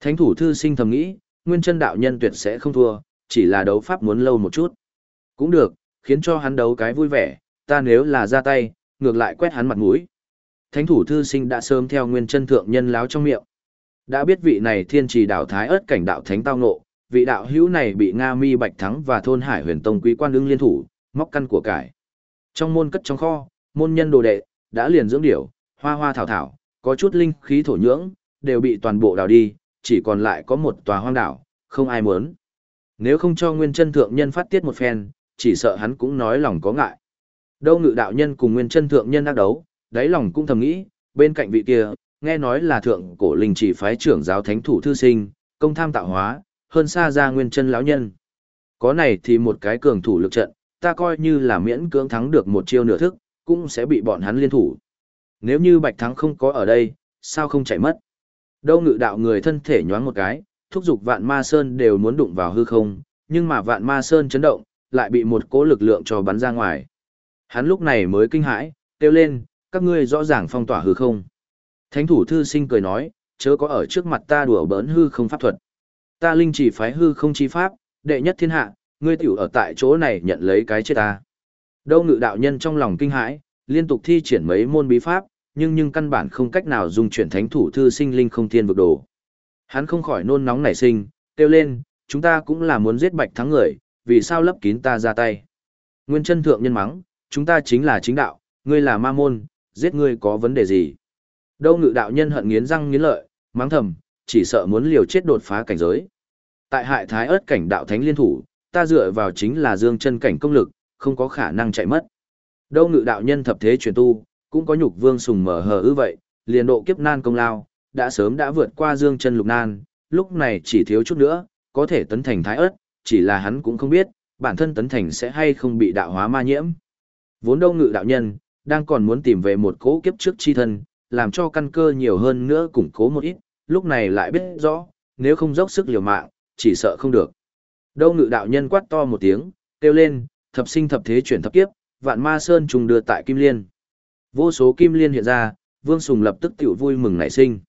Thánh thủ thư sinh thầm nghĩ, nguyên chân đạo nhân tuyệt sẽ không thua, chỉ là đấu pháp muốn lâu một chút. Cũng được, khiến cho hắn đấu cái vui vẻ, ta nếu là ra tay, ngược lại quét hắn mặt mũi. Thánh thủ thư sinh đã sớm theo nguyên chân thượng nhân láo trong miệng. Đã biết vị này thiên trì đạo thái ớt cảnh đạo thánh tao ngộ, vị đạo hữu này bị Nga Mi Bạch Thắng và thôn Hải Huyền Tông quý quan ứng liên thủ, móc căn của cải. Trong môn cất trong kho, môn nhân đồ đệ, đã liền dưỡng điểu, hoa hoa thảo thảo, có chút linh khí thổ nhưỡng, đều bị toàn bộ đào đi, chỉ còn lại có một tòa hoang đảo, không ai muốn. Nếu không cho Nguyên Chân Thượng Nhân phát tiết một phen, chỉ sợ hắn cũng nói lòng có ngại. Đâu ngự đạo nhân cùng Nguyên Chân Thượng Nhân đang đấu, đáy lòng cũng thầm nghĩ, bên cạnh vị kia, nghe nói là thượng cổ linh chỉ phái trưởng giáo thánh thủ thư sinh, công tham tạo hóa, hơn xa ra Nguyên Chân lão nhân. Có này thì một cái cường thủ lực trận, ta coi như là miễn cưỡng thắng được một chiêu nửa thức, cũng sẽ bị bọn hắn liên thủ. Nếu như Bạch Thắng không có ở đây, sao không chạy mất? Đâu ngự đạo người thân thể nhoáng một cái, thúc giục vạn ma sơn đều muốn đụng vào hư không, nhưng mà vạn ma sơn chấn động, lại bị một cỗ lực lượng cho bắn ra ngoài. Hắn lúc này mới kinh hãi, kêu lên, các ngươi rõ ràng phong tỏa hư không. Thánh thủ thư sinh cười nói, chớ có ở trước mặt ta đùa bỡn hư không pháp thuật. Ta linh chỉ phái hư không chi pháp, đệ nhất thiên hạ, ngươi tiểu ở tại chỗ này nhận lấy cái chết ta. Đâu ngự đạo nhân trong lòng kinh hãi, liên tục thi triển mấy môn bí pháp, nhưng nhưng căn bản không cách nào dùng chuyển thánh thủ thư sinh linh không thiên vực đồ. Hắn không khỏi nôn nóng nảy sinh, kêu lên, chúng ta cũng là muốn giết bạch thắng người, vì sao lấp kín ta ra tay. Nguyên chân thượng nhân mắng, chúng ta chính là chính đạo, ngươi là ma môn, giết ngươi có vấn đề gì. Đâu ngự đạo nhân hận nghiến răng nghiến lợi, mắng thầm, chỉ sợ muốn liều chết đột phá cảnh giới. Tại hại thái ớt cảnh đạo thánh liên thủ, ta dựa vào chính là dương chân cảnh công lực, không có khả năng chạy mất. Đâu ngự đạo nhân thập thế truyền tu, cũng có nhục vương sùng mở hờ ư vậy, liền độ kiếp nan công lao, đã sớm đã vượt qua dương chân lục nan, lúc này chỉ thiếu chút nữa, có thể tấn thành thái ớt, chỉ là hắn cũng không biết, bản thân tấn thành sẽ hay không bị đạo hóa ma nhiễm. Vốn đâu ngự đạo nhân, đang còn muốn tìm về một cố kiếp trước chi thân, làm cho căn cơ nhiều hơn nữa củng cố một ít, lúc này lại biết rõ, nếu không dốc sức liều mạng, chỉ sợ không được. Đâu ngự đạo nhân quát to một tiếng, kêu lên, thập sinh thập thế chuyển thập kiếp, vạn ma sơn trùng đưa tại Kim Liên. Vô số Kim Liên hiện ra, Vương Sùng lập tức tiểu vui mừng nảy sinh.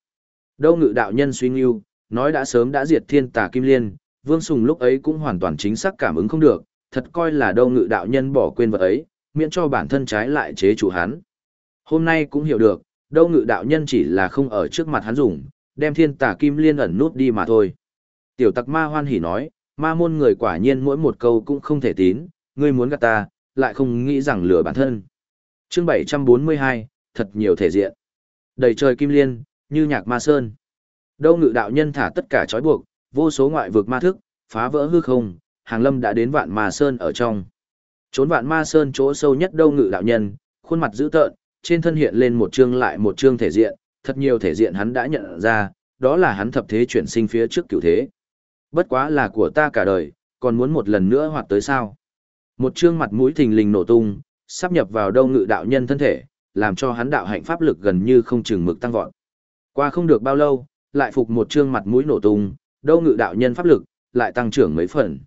Đâu ngự đạo nhân suy nghiêu, nói đã sớm đã diệt thiên tà Kim Liên, Vương Sùng lúc ấy cũng hoàn toàn chính xác cảm ứng không được, thật coi là đâu ngự đạo nhân bỏ quên vật ấy, miễn cho bản thân trái lại chế chủ hắn. Hôm nay cũng hiểu được, đâu ngự đạo nhân chỉ là không ở trước mặt hắn dùng, đem thiên tà Kim Liên ẩn nút đi mà thôi. Tiểu tặc ma hoan hỉ nói, ma môn người quả nhiên mỗi một câu cũng không thể tín, ngươi muốn gạt ta, lại không nghĩ rằng lừa bản thân. chương 742, thật nhiều thể diện. Đầy trời kim liên, như nhạc ma sơn. Đâu ngự đạo nhân thả tất cả trói buộc, vô số ngoại vực ma thức, phá vỡ hư không, hàng lâm đã đến vạn ma sơn ở trong. Trốn vạn ma sơn chỗ sâu nhất đâu ngự đạo nhân, khuôn mặt dữ tợn, trên thân hiện lên một chương lại một chương thể diện, thật nhiều thể diện hắn đã nhận ra, đó là hắn thập thế chuyển sinh phía trước cửu thế. Bất quá là của ta cả đời, còn muốn một lần nữa hoạt tới sao. Một chương mặt mũi thình lình nổ tung, sắp nhập vào đâu ngự đạo nhân thân thể, làm cho hắn đạo hạnh pháp lực gần như không chừng mực tăng vọt. Qua không được bao lâu, lại phục một chương mặt mũi nổ tung, đâu ngự đạo nhân pháp lực, lại tăng trưởng mấy phần.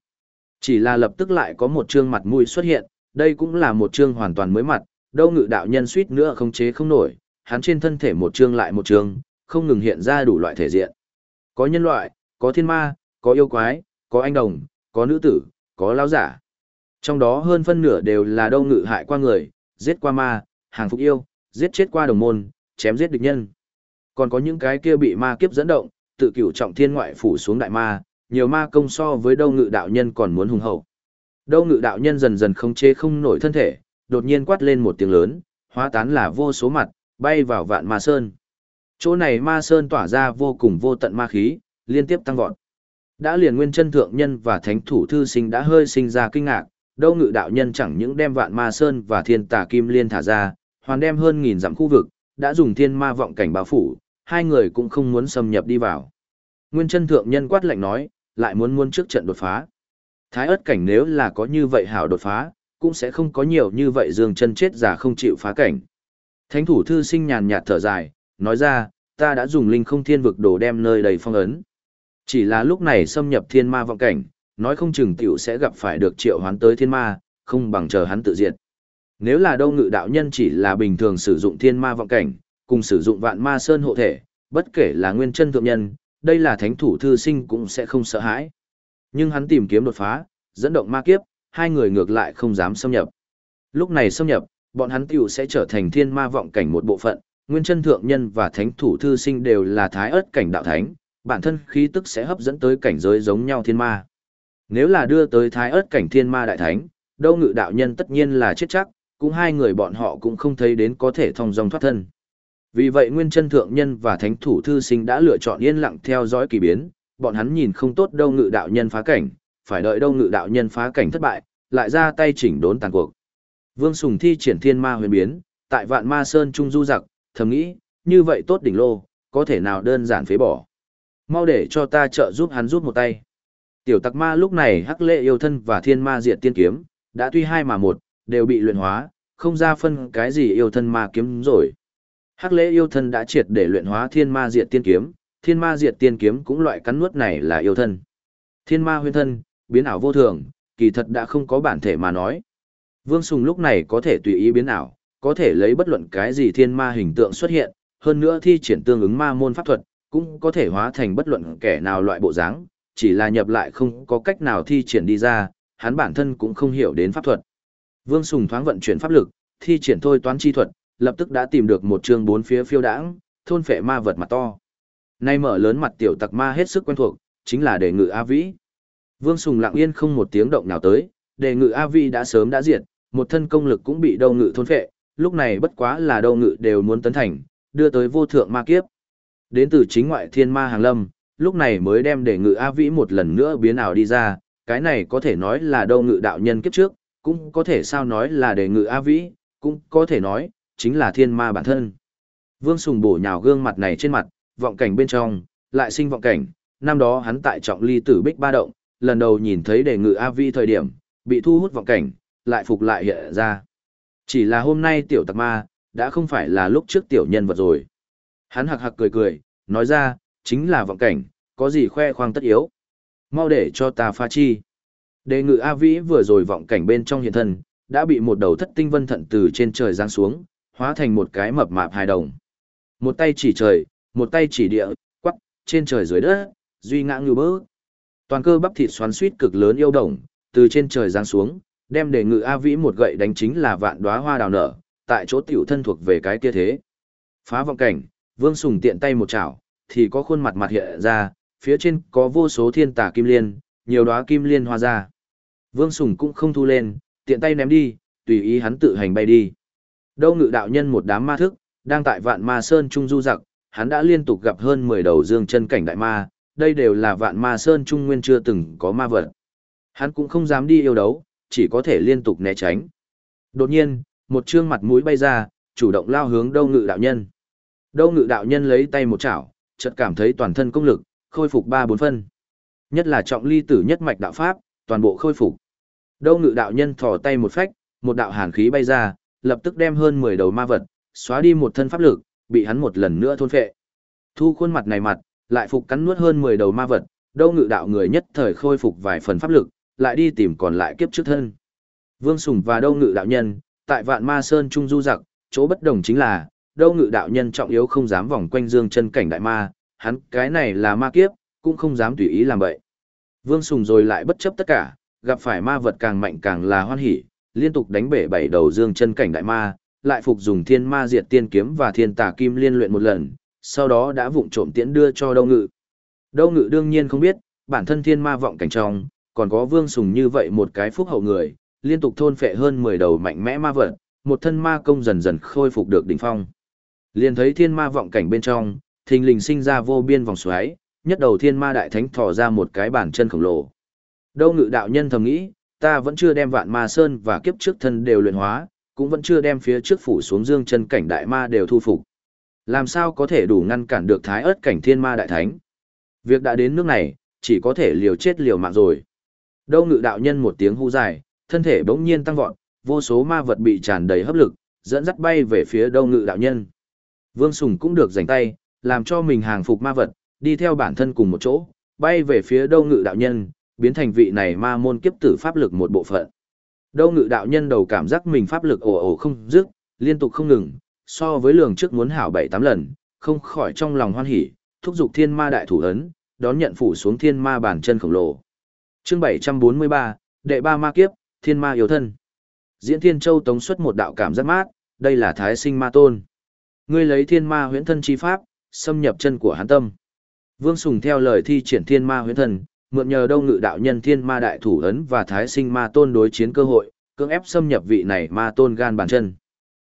Chỉ là lập tức lại có một chương mặt mũi xuất hiện, đây cũng là một chương hoàn toàn mới mặt, đâu ngự đạo nhân suýt nữa không chế không nổi, hắn trên thân thể một chương lại một chương, không ngừng hiện ra đủ loại thể diện. Có nhân loại, có thiên ma, có yêu quái, có anh đồng, có nữ tử, có lão giả. Trong đó hơn phân nửa đều là đâu ngự hại qua người, giết qua ma, hàng phục yêu, giết chết qua đồng môn, chém giết địch nhân. Còn có những cái kia bị ma kiếp dẫn động, tự cửu trọng thiên ngoại phủ xuống đại ma, nhiều ma công so với đâu ngự đạo nhân còn muốn hùng hậu. Đâu ngự đạo nhân dần dần không chế không nổi thân thể, đột nhiên quát lên một tiếng lớn, hóa tán là vô số mặt, bay vào vạn ma sơn. Chỗ này ma sơn tỏa ra vô cùng vô tận ma khí, liên tiếp tăng vọt. Đã liền nguyên chân thượng nhân và thánh thủ thư sinh đã hơi sinh ra kinh ngạc, đâu ngự đạo nhân chẳng những đem vạn ma sơn và thiên tà kim liên thả ra, hoàn đem hơn nghìn dặm khu vực, đã dùng thiên ma vọng cảnh bao phủ, hai người cũng không muốn xâm nhập đi vào. Nguyên chân thượng nhân quát lạnh nói, lại muốn muốn trước trận đột phá. Thái ớt cảnh nếu là có như vậy hảo đột phá, cũng sẽ không có nhiều như vậy dương chân chết giả không chịu phá cảnh. Thánh thủ thư sinh nhàn nhạt thở dài, nói ra, ta đã dùng linh không thiên vực đồ đem nơi đầy phong ấn. Chỉ là lúc này xâm nhập thiên ma vọng cảnh, nói không chừng tiểu sẽ gặp phải được triệu hoán tới thiên ma, không bằng chờ hắn tự diệt. Nếu là đâu ngự đạo nhân chỉ là bình thường sử dụng thiên ma vọng cảnh, cùng sử dụng vạn ma sơn hộ thể, bất kể là nguyên chân thượng nhân, đây là thánh thủ thư sinh cũng sẽ không sợ hãi. Nhưng hắn tìm kiếm đột phá, dẫn động ma kiếp, hai người ngược lại không dám xâm nhập. Lúc này xâm nhập, bọn hắn tiểu sẽ trở thành thiên ma vọng cảnh một bộ phận, nguyên chân thượng nhân và thánh thủ thư sinh đều là thái ớt cảnh đạo thánh, bản thân khí tức sẽ hấp dẫn tới cảnh giới giống nhau thiên ma. Nếu là đưa tới thái ớt cảnh thiên ma đại thánh, đâu ngự đạo nhân tất nhiên là chết chắc, cũng hai người bọn họ cũng không thấy đến có thể thông dòng thoát thân. Vì vậy nguyên chân thượng nhân và thánh thủ thư sinh đã lựa chọn yên lặng theo dõi kỳ biến, bọn hắn nhìn không tốt đâu ngự đạo nhân phá cảnh, phải đợi đâu ngự đạo nhân phá cảnh thất bại, lại ra tay chỉnh đốn tàn cuộc. Vương Sùng thi triển thiên ma huyền biến, tại vạn ma sơn trung du giặc, thầm nghĩ, như vậy tốt đỉnh lô, có thể nào đơn giản phế bỏ. Mau để cho ta trợ giúp hắn giúp một tay. Tiểu tặc ma lúc này hắc lệ yêu thân và thiên ma diệt tiên kiếm, đã tuy hai mà một, đều bị luyện hóa, không ra phân cái gì yêu thân ma kiếm rồi. Hắc lễ yêu thân đã triệt để luyện hóa thiên ma diệt tiên kiếm, thiên ma diệt tiên kiếm cũng loại cắn nuốt này là yêu thân. Thiên ma huyên thân, biến ảo vô thường, kỳ thật đã không có bản thể mà nói. Vương Sùng lúc này có thể tùy ý biến ảo, có thể lấy bất luận cái gì thiên ma hình tượng xuất hiện, hơn nữa thi triển tương ứng ma môn pháp thuật, cũng có thể hóa thành bất luận kẻ nào loại bộ dáng, chỉ là nhập lại không có cách nào thi triển đi ra, hắn bản thân cũng không hiểu đến pháp thuật. Vương Sùng thoáng vận chuyển pháp lực, thi triển thôi toán chi thuật, lập tức đã tìm được một chương bốn phía phiêu đãng, thôn phệ ma vật mặt to. Nay mở lớn mặt tiểu tặc ma hết sức quen thuộc, chính là đề ngự A Vĩ. Vương Sùng lặng yên không một tiếng động nào tới, đề ngự A Vĩ đã sớm đã diệt, một thân công lực cũng bị đâu ngự thôn phệ, lúc này bất quá là đâu ngự đều muốn tấn thành, đưa tới vô thượng ma kiếp. Đến từ chính ngoại thiên ma hàng lâm, lúc này mới đem đề ngự A Vĩ một lần nữa biến ảo đi ra, cái này có thể nói là đâu ngự đạo nhân kiếp trước, cũng có thể sao nói là đề ngự A Vĩ, cũng có thể nói, chính là thiên ma bản thân. Vương Sùng bổ nhào gương mặt này trên mặt, vọng cảnh bên trong, lại sinh vọng cảnh, năm đó hắn tại trọng ly tử bích ba động, lần đầu nhìn thấy đề ngự A Vi thời điểm, bị thu hút vọng cảnh, lại phục lại hiện ra. Chỉ là hôm nay tiểu tặc ma, đã không phải là lúc trước tiểu nhân vật rồi. Hắn hạc hạc cười cười, nói ra, chính là vọng cảnh, có gì khoe khoang tất yếu. Mau để cho ta pha chi. Đề ngự A Vĩ vừa rồi vọng cảnh bên trong hiện thân, đã bị một đầu thất tinh vân thận từ trên trời giáng xuống, hóa thành một cái mập mạp hài đồng. Một tay chỉ trời, một tay chỉ địa, quắc, trên trời dưới đất, duy ngã như bơ, Toàn cơ bắp thịt xoắn suýt cực lớn yêu đồng, từ trên trời giáng xuống, đem để ngự A Vĩ một gậy đánh chính là vạn đóa hoa đào nở, tại chỗ tiểu thân thuộc về cái kia thế. Phá vọng cảnh, Vương Sùng tiện tay một chảo, thì có khuôn mặt mặt hiện ra, phía trên có vô số thiên tà kim liên, nhiều đóa kim liên hoa ra. Vương Sùng cũng không thu lên, tiện tay ném đi, tùy ý hắn tự hành bay đi. Đâu ngự đạo nhân một đám ma thức, đang tại vạn ma sơn trung du giặc, hắn đã liên tục gặp hơn 10 đầu dương chân cảnh đại ma, đây đều là vạn ma sơn trung nguyên chưa từng có ma vật. Hắn cũng không dám đi yêu đấu, chỉ có thể liên tục né tránh. Đột nhiên, một trương mặt mũi bay ra, chủ động lao hướng đâu ngự đạo nhân. Đâu ngự đạo nhân lấy tay một chảo, chợt cảm thấy toàn thân công lực, khôi phục ba bốn phân. Nhất là trọng ly tử nhất mạch đạo pháp, toàn bộ khôi phục. Đâu ngự đạo nhân thò tay một phách, một đạo hàn khí bay ra, lập tức đem hơn 10 đầu ma vật, xóa đi một thân pháp lực, bị hắn một lần nữa thôn phệ. Thu khuôn mặt này mặt, lại phục cắn nuốt hơn 10 đầu ma vật, đâu ngự đạo người nhất thời khôi phục vài phần pháp lực, lại đi tìm còn lại kiếp trước thân. Vương Sùng và đâu ngự đạo nhân, tại vạn ma sơn trung du giặc, chỗ bất đồng chính là, đâu ngự đạo nhân trọng yếu không dám vòng quanh dương chân cảnh đại ma, hắn cái này là ma kiếp, cũng không dám tùy ý làm vậy. Vương Sùng rồi lại bất chấp tất cả, gặp phải ma vật càng mạnh càng là hoan hỉ, liên tục đánh bể bảy đầu dương chân cảnh đại ma, lại phục dùng thiên ma diệt tiên kiếm và thiên tà kim liên luyện một lần, sau đó đã vụng trộm tiễn đưa cho Đâu Ngự. Đâu Ngự đương nhiên không biết, bản thân thiên ma vọng cảnh trong, còn có vương sùng như vậy một cái phúc hậu người, liên tục thôn phệ hơn 10 đầu mạnh mẽ ma vật, một thân ma công dần dần khôi phục được đỉnh phong. Liền thấy thiên ma vọng cảnh bên trong, thình lình sinh ra vô biên vòng xoáy, nhất đầu thiên ma đại thánh thò ra một cái bàn chân khổng lồ. Đâu ngự đạo nhân thầm nghĩ, ta vẫn chưa đem vạn ma sơn và kiếp trước thân đều luyện hóa, cũng vẫn chưa đem phía trước phủ xuống dương chân cảnh đại ma đều thu phục. Làm sao có thể đủ ngăn cản được thái ớt cảnh thiên ma đại thánh? Việc đã đến nước này, chỉ có thể liều chết liều mạng rồi. Đâu ngự đạo nhân một tiếng hú dài, thân thể bỗng nhiên tăng vọt, vô số ma vật bị tràn đầy hấp lực, dẫn dắt bay về phía đâu ngự đạo nhân. Vương Sùng cũng được rảnh tay, làm cho mình hàng phục ma vật, đi theo bản thân cùng một chỗ, bay về phía đâu ngự đạo nhân, biến thành vị này ma môn kiếp tử pháp lực một bộ phận. Đâu ngự đạo nhân đầu cảm giác mình pháp lực ồ ồ không dứt, liên tục không ngừng, so với lường trước muốn hảo bảy tám lần, không khỏi trong lòng hoan hỉ, thúc giục thiên ma đại thủ ấn, đón nhận phủ xuống thiên ma bản chân khổng lồ. Chương 743, đệ ba ma kiếp, thiên ma yếu thân. Diễn Thiên Châu tống xuất một đạo cảm giác mát, đây là thái sinh ma tôn. Ngươi lấy thiên ma huyễn thân chi pháp, xâm nhập chân của hắn tâm. Vương Sùng theo lời thi triển thiên ma huyễn thân mượn nhờ Đông ngự đạo nhân thiên ma đại thủ ấn và thái sinh ma tôn đối chiến cơ hội, cưỡng ép xâm nhập vị này ma tôn gan bàn chân.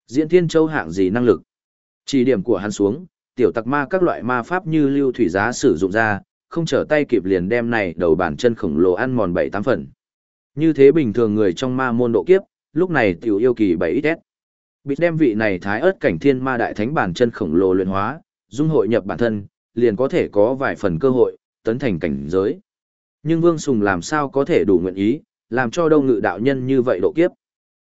Diễn thiên châu hạng gì năng lực? Chỉ điểm của hắn xuống, tiểu tặc ma các loại ma pháp như lưu thủy giá sử dụng ra, không trở tay kịp liền đem này đầu bàn chân khổng lồ ăn mòn bảy tám phần. Như thế bình thường người trong ma môn độ kiếp, lúc này tiểu yêu kỳ 7XS. Bị đem vị này thái ớt cảnh thiên ma đại thánh bản chân khổng lồ luyện hóa, dung hội nhập bản thân, liền có thể có vài phần cơ hội, tấn thành cảnh giới. Nhưng Vương Sùng làm sao có thể đủ nguyện ý, làm cho đâu ngự đạo nhân như vậy độ kiếp.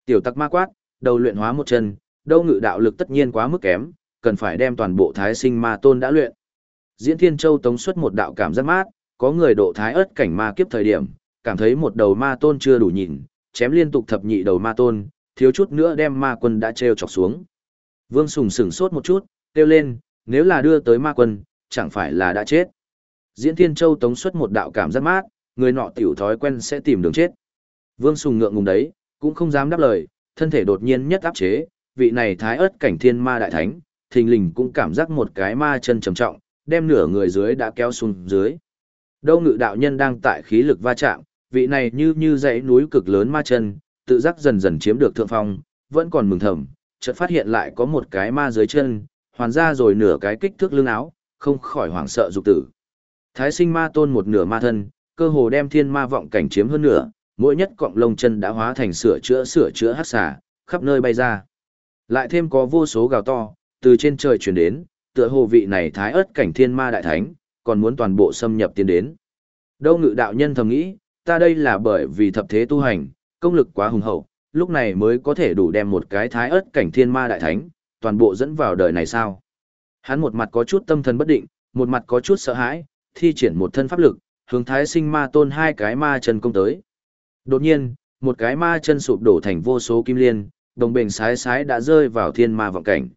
Tiểu tắc ma quát, đầu luyện hóa một chân, đâu ngự đạo lực tất nhiên quá mức kém, cần phải đem toàn bộ thái sinh ma tôn đã luyện. Diễn Thiên Châu tống xuất một đạo cảm giác mát, có người độ thái ớt cảnh ma kiếp thời điểm, cảm thấy một đầu ma tôn chưa đủ nhìn, chém liên tục thập nhị đầu ma tôn, thiếu chút nữa đem ma quân đã treo chọc xuống. Vương Sùng sửng sốt một chút, kêu lên, nếu là đưa tới ma quân, chẳng phải là đã chết. Diễn Thiên Châu tống xuất một đạo cảm giác mát, người nọ tiểu thói quen sẽ tìm đường chết. Vương Sùng ngượng ngùng đấy, cũng không dám đáp lời, thân thể đột nhiên nhất áp chế, vị này thái ớt cảnh thiên ma đại thánh, thình lình cũng cảm giác một cái ma chân trầm trọng, đem nửa người dưới đã kéo xuống dưới. Đâu ngự đạo nhân đang tại khí lực va chạm, vị này như như dãy núi cực lớn ma chân, tự giác dần dần chiếm được thượng phong, vẫn còn mừng thầm, chợt phát hiện lại có một cái ma dưới chân, hoàn ra rồi nửa cái kích thước lưng áo, không khỏi hoảng sợ dục tử. Thái sinh ma tôn một nửa ma thân, cơ hồ đem thiên ma vọng cảnh chiếm hơn nửa, mỗi nhất cọng lông chân đã hóa thành sửa chữa sửa chữa hắc xả, khắp nơi bay ra. Lại thêm có vô số gào to, từ trên trời chuyển đến, tựa hồ vị này thái ớt cảnh thiên ma đại thánh, còn muốn toàn bộ xâm nhập tiến đến. Đâu ngự đạo nhân thầm nghĩ, ta đây là bởi vì thập thế tu hành, công lực quá hùng hậu, lúc này mới có thể đủ đem một cái thái ớt cảnh thiên ma đại thánh, toàn bộ dẫn vào đời này sao. Hắn một mặt có chút tâm thần bất định, một mặt có chút sợ hãi, thi triển một thân pháp lực, hướng thái sinh ma tôn hai cái ma chân công tới. Đột nhiên, một cái ma chân sụp đổ thành vô số kim liên, đồng bền sái sái đã rơi vào thiên ma vọng cảnh.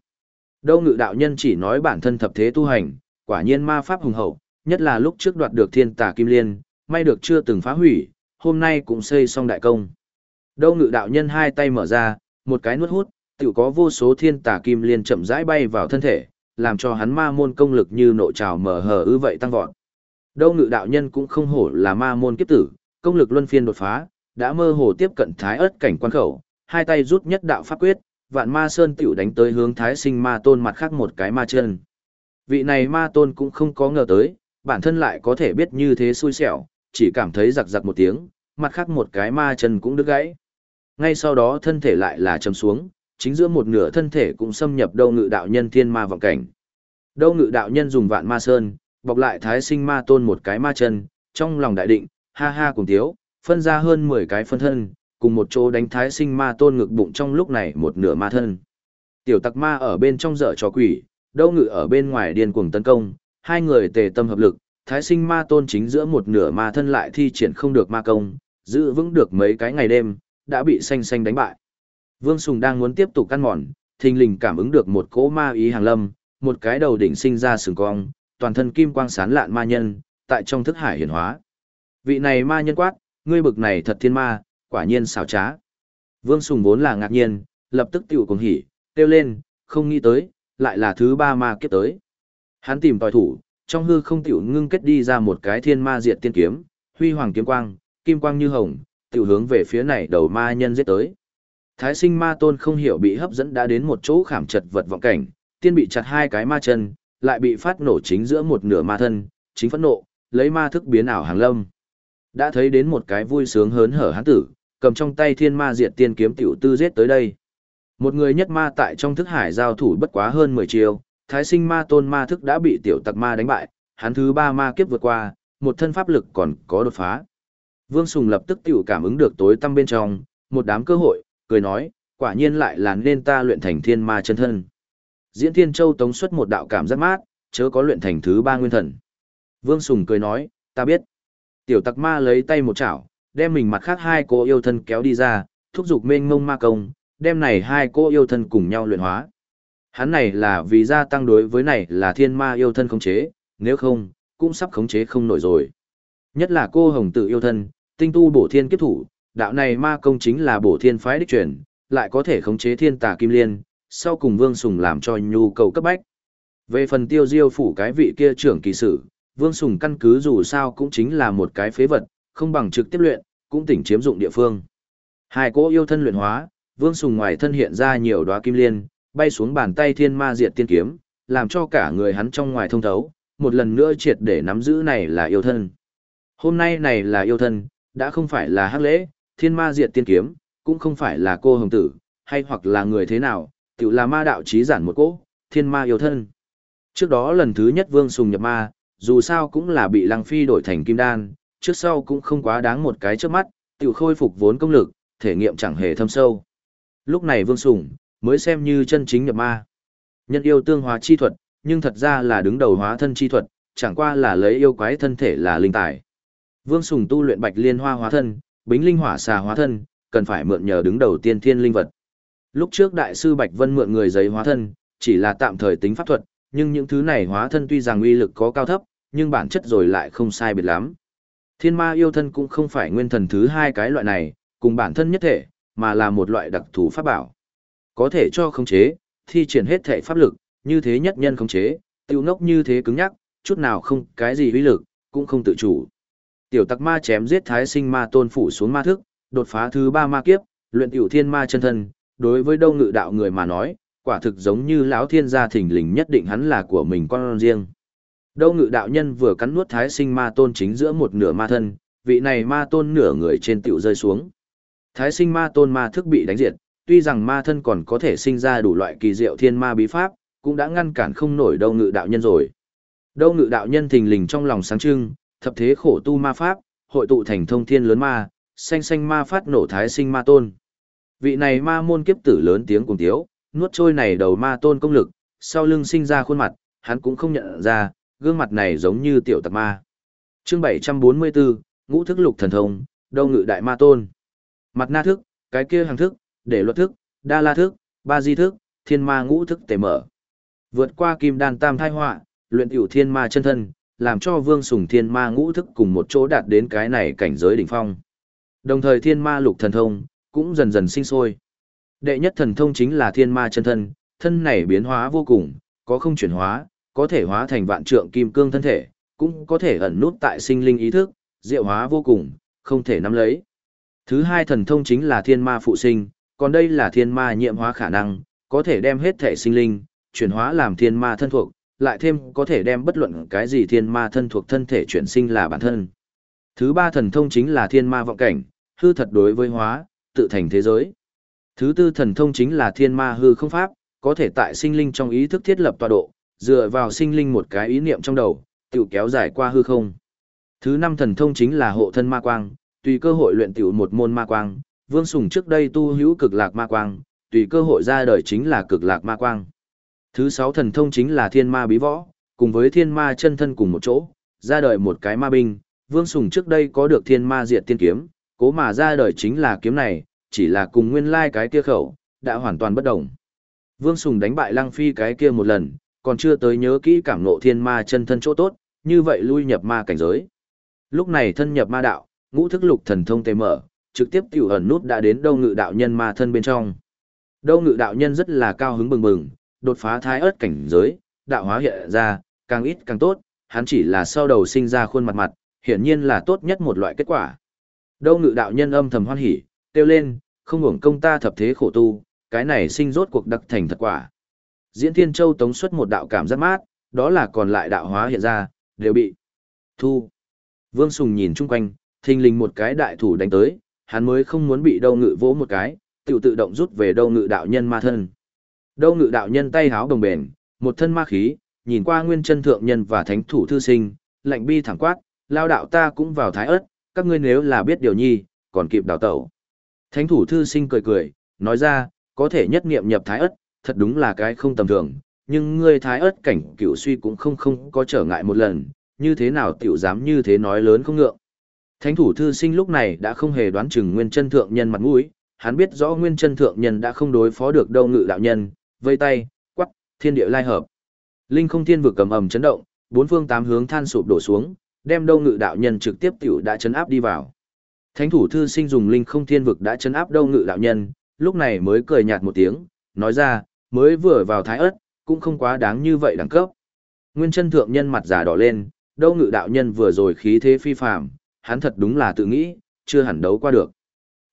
Đâu ngự đạo nhân chỉ nói bản thân thập thế tu hành, quả nhiên ma pháp hùng hậu, nhất là lúc trước đoạt được thiên tà kim liên, may được chưa từng phá hủy, hôm nay cũng xây xong đại công. Đâu ngự đạo nhân hai tay mở ra, một cái nuốt hút, tự có vô số thiên tà kim liên chậm rãi bay vào thân thể, làm cho hắn ma môn công lực như nộ trào mở hờ ư vậy tăng vọt. Đâu ngự đạo nhân cũng không hổ là ma môn kiếp tử, công lực luân phiên đột phá, đã mơ hồ tiếp cận thái ớt cảnh quan khẩu, hai tay rút nhất đạo pháp quyết, vạn ma sơn tiểu đánh tới hướng thái sinh ma tôn mặt khác một cái ma chân. Vị này ma tôn cũng không có ngờ tới, bản thân lại có thể biết như thế xui xẻo, chỉ cảm thấy giặc giặc một tiếng, mặt khác một cái ma chân cũng đứt gãy. Ngay sau đó thân thể lại là chầm xuống, chính giữa một nửa thân thể cũng xâm nhập đâu ngự đạo nhân thiên ma vọng cảnh. Đâu ngự đạo nhân dùng vạn ma sơn, bọc lại thái sinh ma tôn một cái ma chân, trong lòng đại định, ha ha cùng tiếu, phân ra hơn 10 cái phân thân, cùng một chỗ đánh thái sinh ma tôn ngực bụng trong lúc này một nửa ma thân. Tiểu tặc ma ở bên trong dở trò quỷ, đâu ngự ở bên ngoài điên cuồng tấn công, hai người tề tâm hợp lực, thái sinh ma tôn chính giữa một nửa ma thân lại thi triển không được ma công, giữ vững được mấy cái ngày đêm, đã bị xanh xanh đánh bại. Vương Sùng đang muốn tiếp tục căn mòn, thình lình cảm ứng được một cỗ ma ý hàng lâm, một cái đầu đỉnh sinh ra sừng cong, toàn thân kim quang sán lạn ma nhân, tại trong thức hải hiển hóa. Vị này ma nhân quát, ngươi bực này thật thiên ma, quả nhiên xảo trá. Vương Sùng vốn là ngạc nhiên, lập tức tiểu cùng hỉ, kêu lên, không nghĩ tới, lại là thứ ba ma kiếp tới. Hắn tìm tòi thủ, trong hư không tiểu ngưng kết đi ra một cái thiên ma diệt tiên kiếm, huy hoàng kiếm quang, kim quang như hồng, tiểu hướng về phía này đầu ma nhân giết tới. Thái sinh ma tôn không hiểu bị hấp dẫn đã đến một chỗ khảm chật vật vọng cảnh, tiên bị chặt hai cái ma chân, lại bị phát nổ chính giữa một nửa ma thân, chính phẫn nộ, lấy ma thức biến ảo hàng lâm. Đã thấy đến một cái vui sướng hớn hở hán tử, cầm trong tay thiên ma diệt tiên kiếm tiểu tư giết tới đây. Một người nhất ma tại trong thức hải giao thủ bất quá hơn 10 chiều thái sinh ma tôn ma thức đã bị tiểu tặc ma đánh bại, hắn thứ ba ma kiếp vượt qua, một thân pháp lực còn có đột phá. Vương Sùng lập tức tiểu cảm ứng được tối tăm bên trong, một đám cơ hội, cười nói, quả nhiên lại là nên ta luyện thành thiên ma chân thân. Diễn Thiên Châu tống xuất một đạo cảm giác mát, chớ có luyện thành thứ ba nguyên thần. Vương Sùng cười nói, ta biết. Tiểu tặc ma lấy tay một chảo, đem mình mặt khác hai cô yêu thân kéo đi ra, thúc giục mênh mông ma công, đem này hai cô yêu thân cùng nhau luyện hóa. Hắn này là vì gia tăng đối với này là thiên ma yêu thân khống chế, nếu không, cũng sắp khống chế không nổi rồi. Nhất là cô hồng tự yêu thân, tinh tu bổ thiên kiếp thủ, đạo này ma công chính là bổ thiên phái đích truyền, lại có thể khống chế thiên tà kim liên, sau cùng vương sùng làm cho nhu cầu cấp bách. Về phần tiêu diêu phủ cái vị kia trưởng kỳ sử, Vương Sùng căn cứ dù sao cũng chính là một cái phế vật, không bằng trực tiếp luyện, cũng tỉnh chiếm dụng địa phương. Hai cỗ yêu thân luyện hóa, Vương Sùng ngoài thân hiện ra nhiều đóa kim liên, bay xuống bàn tay thiên ma diệt tiên kiếm, làm cho cả người hắn trong ngoài thông thấu, một lần nữa triệt để nắm giữ này là yêu thân. Hôm nay này là yêu thân, đã không phải là hắc lễ, thiên ma diệt tiên kiếm, cũng không phải là cô hồng tử, hay hoặc là người thế nào, tự là ma đạo trí giản một cỗ, thiên ma yêu thân. Trước đó lần thứ nhất Vương Sùng nhập ma, dù sao cũng là bị Lăng Phi đổi thành kim đan, trước sau cũng không quá đáng một cái trước mắt, tự khôi phục vốn công lực, thể nghiệm chẳng hề thâm sâu. Lúc này Vương Sùng, mới xem như chân chính nhập ma. Nhân yêu tương hóa chi thuật, nhưng thật ra là đứng đầu hóa thân chi thuật, chẳng qua là lấy yêu quái thân thể là linh tài. Vương Sùng tu luyện Bạch Liên Hoa hóa thân, Bính Linh Hỏa xà hóa thân, cần phải mượn nhờ đứng đầu tiên thiên linh vật. Lúc trước đại sư Bạch Vân mượn người giấy hóa thân, chỉ là tạm thời tính pháp thuật, nhưng những thứ này hóa thân tuy rằng uy lực có cao thấp, nhưng bản chất rồi lại không sai biệt lắm. Thiên ma yêu thân cũng không phải nguyên thần thứ hai cái loại này, cùng bản thân nhất thể, mà là một loại đặc thù pháp bảo. Có thể cho khống chế, thi triển hết thể pháp lực, như thế nhất nhân khống chế, tiêu nốc như thế cứng nhắc, chút nào không cái gì uy lực, cũng không tự chủ. Tiểu tặc ma chém giết thái sinh ma tôn phủ xuống ma thức, đột phá thứ ba ma kiếp, luyện tiểu thiên ma chân thân, đối với đâu ngự đạo người mà nói, quả thực giống như lão thiên gia thỉnh lình nhất định hắn là của mình con riêng. Đâu ngự đạo nhân vừa cắn nuốt thái sinh ma tôn chính giữa một nửa ma thân, vị này ma tôn nửa người trên tiểu rơi xuống. Thái sinh ma tôn ma thức bị đánh diệt, tuy rằng ma thân còn có thể sinh ra đủ loại kỳ diệu thiên ma bí pháp, cũng đã ngăn cản không nổi đâu ngự đạo nhân rồi. Đâu ngự đạo nhân thình lình trong lòng sáng trưng, thập thế khổ tu ma pháp, hội tụ thành thông thiên lớn ma, xanh xanh ma phát nổ thái sinh ma tôn. Vị này ma môn kiếp tử lớn tiếng cùng tiếu, nuốt trôi này đầu ma tôn công lực, sau lưng sinh ra khuôn mặt, hắn cũng không nhận ra, gương mặt này giống như tiểu tặc ma. Chương 744, ngũ thức lục thần thông, đâu ngự đại ma tôn. Mặt na thức, cái kia hàng thức, để luật thức, đa la thức, ba di thức, thiên ma ngũ thức tề mở. Vượt qua kim đan tam thai họa, luyện tiểu thiên ma chân thân, làm cho vương sùng thiên ma ngũ thức cùng một chỗ đạt đến cái này cảnh giới đỉnh phong. Đồng thời thiên ma lục thần thông, cũng dần dần sinh sôi. Đệ nhất thần thông chính là thiên ma chân thân, thân này biến hóa vô cùng, có không chuyển hóa, có thể hóa thành vạn trượng kim cương thân thể, cũng có thể ẩn nút tại sinh linh ý thức, diệu hóa vô cùng, không thể nắm lấy. Thứ hai thần thông chính là thiên ma phụ sinh, còn đây là thiên ma nhiệm hóa khả năng, có thể đem hết thể sinh linh, chuyển hóa làm thiên ma thân thuộc, lại thêm có thể đem bất luận cái gì thiên ma thân thuộc thân thể chuyển sinh là bản thân. Thứ ba thần thông chính là thiên ma vọng cảnh, hư thật đối với hóa, tự thành thế giới. Thứ tư thần thông chính là thiên ma hư không pháp, có thể tại sinh linh trong ý thức thiết lập tọa độ, dựa vào sinh linh một cái ý niệm trong đầu, tiểu kéo dài qua hư không. Thứ năm thần thông chính là hộ thân ma quang, tùy cơ hội luyện tiểu một môn ma quang, Vương Sùng trước đây tu hữu cực lạc ma quang, tùy cơ hội ra đời chính là cực lạc ma quang. Thứ sáu thần thông chính là thiên ma bí võ, cùng với thiên ma chân thân cùng một chỗ, ra đời một cái ma binh, Vương Sùng trước đây có được thiên ma diệt tiên kiếm, cố mà ra đời chính là kiếm này, chỉ là cùng nguyên lai cái kia khẩu, đã hoàn toàn bất đồng. Vương Sùng đánh bại Lăng Phi cái kia một lần, còn chưa tới nhớ kỹ cảm ngộ thiên ma chân thân chỗ tốt, như vậy lui nhập ma cảnh giới. Lúc này thân nhập ma đạo, ngũ thức lục thần thông tề mở, trực tiếp tiểu ẩn nút đã đến đâu ngự đạo nhân ma thân bên trong. Đâu ngự đạo nhân rất là cao hứng bừng bừng, đột phá thái ớt cảnh giới, đạo hóa hiện ra, càng ít càng tốt, hắn chỉ là sau đầu sinh ra khuôn mặt mặt, hiển nhiên là tốt nhất một loại kết quả. Đâu ngự đạo nhân âm thầm hoan hỉ, kêu lên, không hưởng công ta thập thế khổ tu, cái này sinh rốt cuộc đặc thành thật quả. Diễn Thiên Châu tống xuất một đạo cảm giác mát, đó là còn lại đạo hóa hiện ra, đều bị thu. Vương Sùng nhìn chung quanh, thình lình một cái đại thủ đánh tới, hắn mới không muốn bị đâu ngự vỗ một cái, tự tự động rút về đâu ngự đạo nhân ma thân. Đâu ngự đạo nhân tay háo đồng bền, một thân ma khí, nhìn qua nguyên chân thượng nhân và thánh thủ thư sinh, lạnh bi thẳng quát, lao đạo ta cũng vào thái ớt, các ngươi nếu là biết điều nhi, còn kịp đào tẩu. Thánh thủ thư sinh cười cười, nói ra, có thể nhất nghiệm nhập thái ớt, thật đúng là cái không tầm thường, nhưng ngươi thái ớt cảnh cửu suy cũng không không có trở ngại một lần, như thế nào tiểu dám như thế nói lớn không ngượng. Thánh thủ thư sinh lúc này đã không hề đoán chừng nguyên chân thượng nhân mặt mũi, hắn biết rõ nguyên chân thượng nhân đã không đối phó được đâu ngự đạo nhân, vây tay, quắc, thiên địa lai hợp. Linh không thiên vực cầm ầm chấn động, bốn phương tám hướng than sụp đổ xuống, đem đâu ngự đạo nhân trực tiếp tiểu đã chấn áp đi vào. Thánh thủ thư sinh dùng linh không thiên vực đã chấn áp đâu ngự đạo nhân, lúc này mới cười nhạt một tiếng, nói ra, mới vừa vào thái ớt, cũng không quá đáng như vậy đẳng cấp. Nguyên chân thượng nhân mặt giả đỏ lên, Đâu ngự đạo nhân vừa rồi khí thế phi phàm, hắn thật đúng là tự nghĩ, chưa hẳn đấu qua được.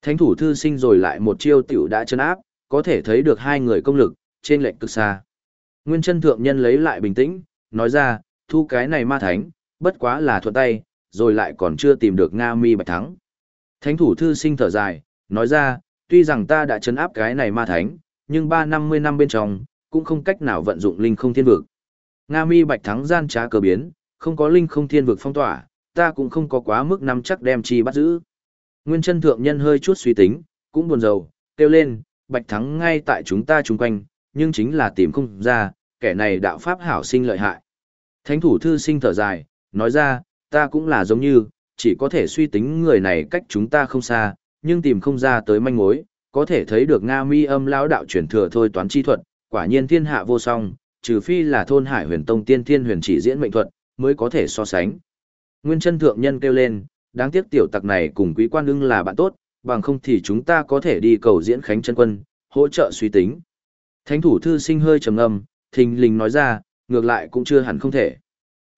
Thánh thủ thư sinh rồi lại một chiêu tiểu đã chấn áp, có thể thấy được hai người công lực, trên lệnh cực xa. Nguyên chân thượng nhân lấy lại bình tĩnh, nói ra, thu cái này ma thánh, bất quá là thuận tay, rồi lại còn chưa tìm được Nga mi bạch thắng. Thánh thủ thư sinh thở dài, nói ra, tuy rằng ta đã chấn áp cái này ma thánh, nhưng ba năm mươi năm bên trong, cũng không cách nào vận dụng linh không thiên vực. Nga mi bạch thắng gian trá cờ biến, không có linh không thiên vực phong tỏa, ta cũng không có quá mức nắm chắc đem chi bắt giữ. Nguyên chân thượng nhân hơi chút suy tính, cũng buồn rầu, kêu lên, bạch thắng ngay tại chúng ta chung quanh, nhưng chính là tìm không ra, kẻ này đạo pháp hảo sinh lợi hại. Thánh thủ thư sinh thở dài, nói ra, ta cũng là giống như, chỉ có thể suy tính người này cách chúng ta không xa, nhưng tìm không ra tới manh mối, có thể thấy được Nga mi âm lão đạo truyền thừa thôi toán chi thuật, quả nhiên thiên hạ vô song, trừ phi là thôn hải huyền tông tiên thiên huyền chỉ diễn mệnh thuật, mới có thể so sánh. Nguyên chân thượng nhân kêu lên, đáng tiếc tiểu tặc này cùng quý quan ưng là bạn tốt, bằng không thì chúng ta có thể đi cầu diễn khánh chân quân, hỗ trợ suy tính. Thánh thủ thư sinh hơi trầm ngâm, thình lình nói ra, ngược lại cũng chưa hẳn không thể.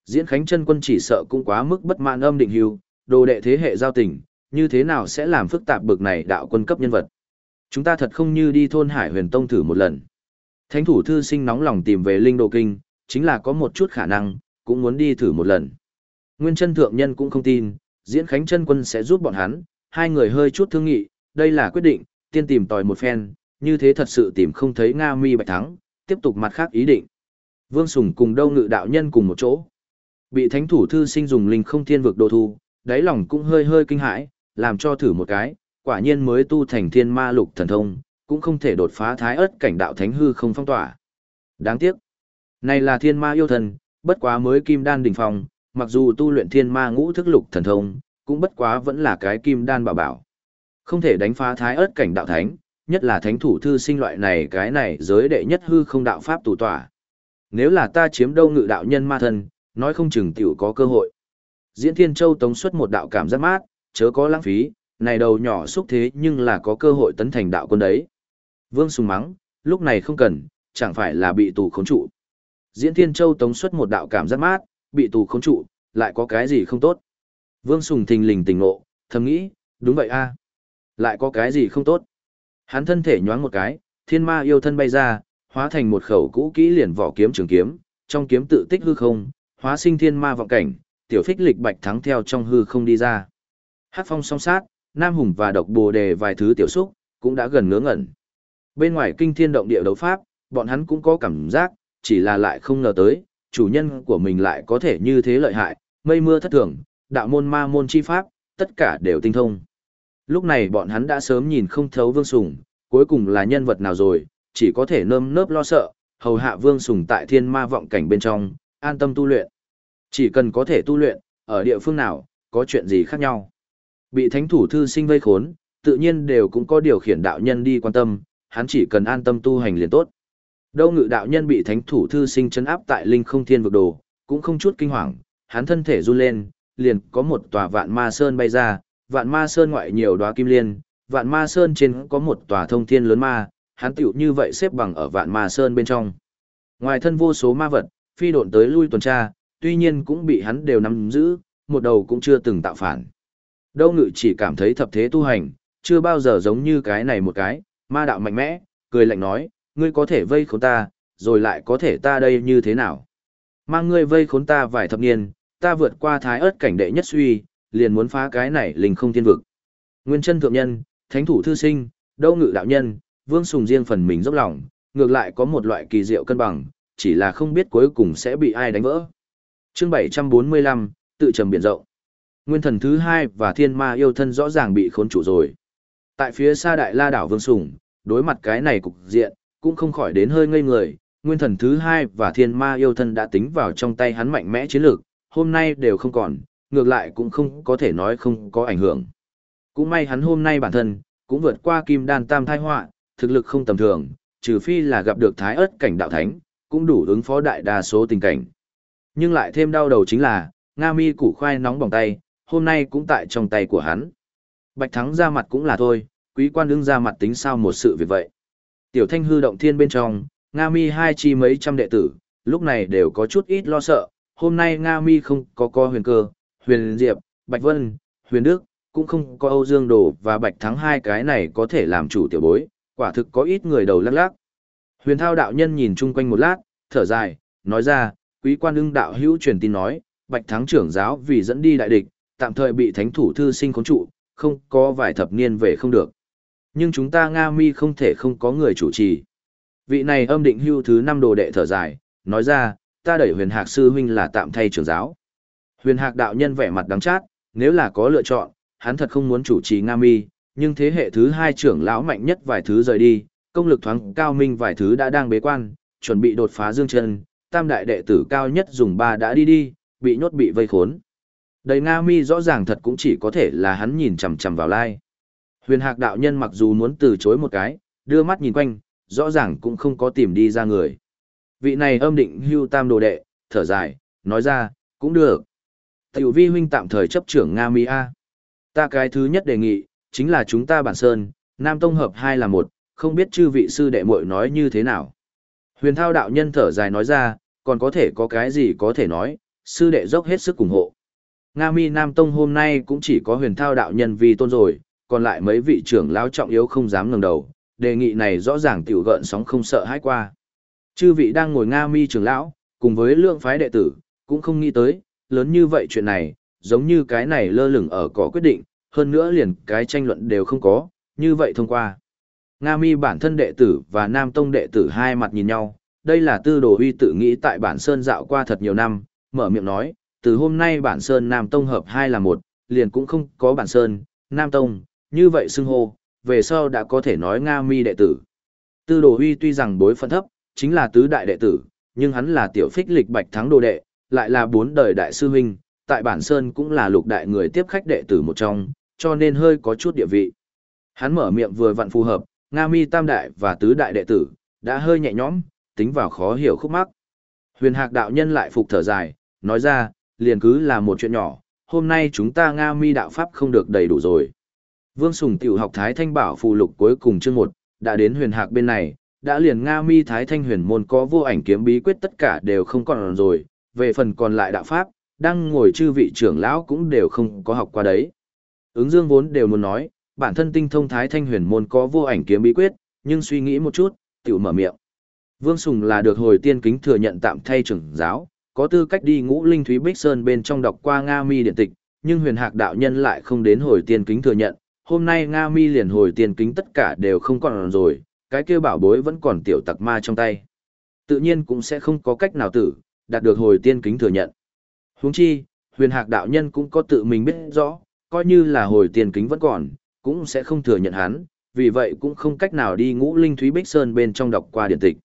Diễn khánh chân quân chỉ sợ cũng quá mức bất mãn âm định hưu, đồ đệ thế hệ giao tình, như thế nào sẽ làm phức tạp bực này đạo quân cấp nhân vật. Chúng ta thật không như đi thôn Hải Huyền Tông thử một lần. Thánh thủ thư sinh nóng lòng tìm về linh đồ kinh, chính là có một chút khả năng, cũng muốn đi thử một lần. Nguyên chân thượng nhân cũng không tin, diễn khánh chân quân sẽ giúp bọn hắn, hai người hơi chút thương nghị, đây là quyết định, tiên tìm tòi một phen, như thế thật sự tìm không thấy Nga mi bạch thắng, tiếp tục mặt khác ý định. Vương Sùng cùng đâu ngự đạo nhân cùng một chỗ. Bị thánh thủ thư sinh dùng linh không thiên vực đồ thu, đáy lòng cũng hơi hơi kinh hãi, làm cho thử một cái, quả nhiên mới tu thành thiên ma lục thần thông, cũng không thể đột phá thái ớt cảnh đạo thánh hư không phong tỏa. Đáng tiếc. Này là thiên ma yêu thần, bất quá mới kim đan đỉnh phong, mặc dù tu luyện thiên ma ngũ thức lục thần thông, cũng bất quá vẫn là cái kim đan bảo bảo. Không thể đánh phá thái ớt cảnh đạo thánh, nhất là thánh thủ thư sinh loại này cái này giới đệ nhất hư không đạo pháp tù tỏa. Nếu là ta chiếm đâu ngự đạo nhân ma thân, nói không chừng tiểu có cơ hội. Diễn Thiên Châu tống xuất một đạo cảm giác mát, chớ có lãng phí, này đầu nhỏ xúc thế nhưng là có cơ hội tấn thành đạo quân đấy. Vương Sùng mắng, lúc này không cần, chẳng phải là bị tù khống trụ. Diễn Thiên Châu tống xuất một đạo cảm giác mát, bị tù khống trụ, lại có cái gì không tốt. Vương Sùng thình lình tỉnh ngộ, thầm nghĩ, đúng vậy a Lại có cái gì không tốt. Hắn thân thể nhoáng một cái, thiên ma yêu thân bay ra, hóa thành một khẩu cũ kỹ liền vỏ kiếm trường kiếm, trong kiếm tự tích hư không, hóa sinh thiên ma vọng cảnh, tiểu phích lịch bạch thắng theo trong hư không đi ra. Hát phong song sát, Nam Hùng và độc bồ đề vài thứ tiểu xúc, cũng đã gần ngớ ngẩn. Bên ngoài kinh thiên động địa đấu pháp, bọn hắn cũng có cảm giác, chỉ là lại không ngờ tới, chủ nhân của mình lại có thể như thế lợi hại, mây mưa thất thường, đạo môn ma môn chi pháp, tất cả đều tinh thông. Lúc này bọn hắn đã sớm nhìn không thấu Vương Sùng, cuối cùng là nhân vật nào rồi, chỉ có thể nơm nớp lo sợ, hầu hạ Vương Sùng tại thiên ma vọng cảnh bên trong, an tâm tu luyện. Chỉ cần có thể tu luyện, ở địa phương nào, có chuyện gì khác nhau. Bị thánh thủ thư sinh vây khốn, tự nhiên đều cũng có điều khiển đạo nhân đi quan tâm, hắn chỉ cần an tâm tu hành liền tốt. Đâu ngự đạo nhân bị thánh thủ thư sinh chấn áp tại linh không thiên vực đồ, cũng không chút kinh hoàng, hắn thân thể run lên, liền có một tòa vạn ma sơn bay ra, vạn ma sơn ngoại nhiều đóa kim liên, vạn ma sơn trên có một tòa thông thiên lớn ma, hắn tiểu như vậy xếp bằng ở vạn ma sơn bên trong. Ngoài thân vô số ma vật, phi độn tới lui tuần tra, tuy nhiên cũng bị hắn đều nắm giữ, một đầu cũng chưa từng tạo phản. Đâu ngự chỉ cảm thấy thập thế tu hành, chưa bao giờ giống như cái này một cái, ma đạo mạnh mẽ, cười lạnh nói, ngươi có thể vây khốn ta, rồi lại có thể ta đây như thế nào. Mang ngươi vây khốn ta vài thập niên, ta vượt qua thái ớt cảnh đệ nhất suy, liền muốn phá cái này linh không thiên vực. Nguyên chân thượng nhân, thánh thủ thư sinh, đâu ngự đạo nhân, vương sùng riêng phần mình dốc lòng, ngược lại có một loại kỳ diệu cân bằng, chỉ là không biết cuối cùng sẽ bị ai đánh vỡ. Chương 745, tự trầm biển rộng. Nguyên thần thứ hai và thiên ma yêu thân rõ ràng bị khốn trụ rồi. Tại phía xa đại la đảo Vương Sùng, đối mặt cái này cục diện, cũng không khỏi đến hơi ngây người. Nguyên thần thứ hai và thiên ma yêu thân đã tính vào trong tay hắn mạnh mẽ chiến lược, hôm nay đều không còn, ngược lại cũng không có thể nói không có ảnh hưởng. Cũng may hắn hôm nay bản thân, cũng vượt qua kim đan tam thai họa, thực lực không tầm thường, trừ phi là gặp được thái ớt cảnh đạo thánh, cũng đủ ứng phó đại đa số tình cảnh. Nhưng lại thêm đau đầu chính là, Nga mi củ khoai nóng bỏng tay, hôm nay cũng tại trong tay của hắn. Bạch Thắng ra mặt cũng là thôi, quý quan đứng ra mặt tính sao một sự việc vậy. Tiểu thanh hư động thiên bên trong, Nga mi hai chi mấy trăm đệ tử, lúc này đều có chút ít lo sợ, hôm nay Nga Mi không có co huyền cơ, huyền diệp, Bạch Vân, huyền Đức, cũng không có Âu Dương Đồ và Bạch Thắng hai cái này có thể làm chủ tiểu bối, quả thực có ít người đầu lắc lắc. Huyền thao đạo nhân nhìn chung quanh một lát, thở dài, nói ra, quý quan ưng đạo hữu truyền tin nói, Bạch Thắng trưởng giáo vì dẫn đi đại địch, tạm thời bị thánh thủ thư sinh khốn trụ, không có vài thập niên về không được. Nhưng chúng ta Nga mi không thể không có người chủ trì. Vị này âm định hưu thứ năm đồ đệ thở dài, nói ra, ta đẩy huyền hạc sư huynh là tạm thay trưởng giáo. Huyền hạc đạo nhân vẻ mặt đắng chát, nếu là có lựa chọn, hắn thật không muốn chủ trì Nga mi, nhưng thế hệ thứ hai trưởng lão mạnh nhất vài thứ rời đi, công lực thoáng cao minh vài thứ đã đang bế quan, chuẩn bị đột phá dương chân, tam đại đệ tử cao nhất dùng ba đã đi đi, bị nhốt bị vây khốn. Đầy Nga mi rõ ràng thật cũng chỉ có thể là hắn nhìn chằm chằm vào lai. Huyền hạc đạo nhân mặc dù muốn từ chối một cái, đưa mắt nhìn quanh, rõ ràng cũng không có tìm đi ra người. Vị này âm định hưu tam đồ đệ, thở dài, nói ra, cũng được. Tiểu vi huynh tạm thời chấp trưởng Nga Mi A. Ta cái thứ nhất đề nghị, chính là chúng ta bản sơn, Nam Tông hợp hai là một, không biết chư vị sư đệ muội nói như thế nào. Huyền thao đạo nhân thở dài nói ra, còn có thể có cái gì có thể nói, sư đệ dốc hết sức ủng hộ. Nga Mi Nam Tông hôm nay cũng chỉ có huyền thao đạo nhân vì tôn rồi, còn lại mấy vị trưởng lão trọng yếu không dám ngẩng đầu, đề nghị này rõ ràng tiểu gợn sóng không sợ hãi qua. Chư vị đang ngồi Nga Mi trưởng lão, cùng với lượng phái đệ tử, cũng không nghĩ tới, lớn như vậy chuyện này, giống như cái này lơ lửng ở có quyết định, hơn nữa liền cái tranh luận đều không có, như vậy thông qua. Nga Mi bản thân đệ tử và Nam Tông đệ tử hai mặt nhìn nhau, đây là tư đồ huy tự nghĩ tại bản Sơn dạo qua thật nhiều năm, mở miệng nói, từ hôm nay bản Sơn Nam Tông hợp hai là một, liền cũng không có bản Sơn, Nam Tông, như vậy xưng hô, về sau đã có thể nói Nga Mi đệ tử. Tư đồ huy tuy rằng bối phận thấp, chính là tứ đại đệ tử, nhưng hắn là tiểu phích lịch bạch thắng đồ đệ, lại là bốn đời đại sư huynh, tại bản Sơn cũng là lục đại người tiếp khách đệ tử một trong, cho nên hơi có chút địa vị. Hắn mở miệng vừa vặn phù hợp, Nga Mi tam đại và tứ đại đệ tử, đã hơi nhẹ nhõm, tính vào khó hiểu khúc mắc. Huyền Hạc đạo nhân lại phục thở dài, nói ra, liền cứ là một chuyện nhỏ, hôm nay chúng ta Nga Mi đạo pháp không được đầy đủ rồi. Vương Sùng tiểu học Thái Thanh Bảo phù lục cuối cùng chương một, đã đến Huyền Hạc bên này, đã liền Nga Mi Thái Thanh Huyền môn có vô ảnh kiếm bí quyết tất cả đều không còn rồi, về phần còn lại đạo pháp, đang ngồi chư vị trưởng lão cũng đều không có học qua đấy. Ứng Dương vốn đều muốn nói, bản thân tinh thông Thái Thanh Huyền môn có vô ảnh kiếm bí quyết, nhưng suy nghĩ một chút, tiểu mở miệng. Vương Sùng là được hồi tiên kính thừa nhận tạm thay trưởng giáo, có tư cách đi ngũ linh thúy bích sơn bên trong đọc qua Nga Mi điện tịch, nhưng huyền hạc đạo nhân lại không đến hồi tiên kính thừa nhận. Hôm nay Nga Mi liền hồi tiên kính tất cả đều không còn rồi, cái kia bảo bối vẫn còn tiểu tặc ma trong tay. Tự nhiên cũng sẽ không có cách nào tử, đạt được hồi tiên kính thừa nhận. Huống chi, huyền hạc đạo nhân cũng có tự mình biết rõ, coi như là hồi tiên kính vẫn còn, cũng sẽ không thừa nhận hắn, vì vậy cũng không cách nào đi ngũ linh thúy bích sơn bên trong đọc qua điện tịch.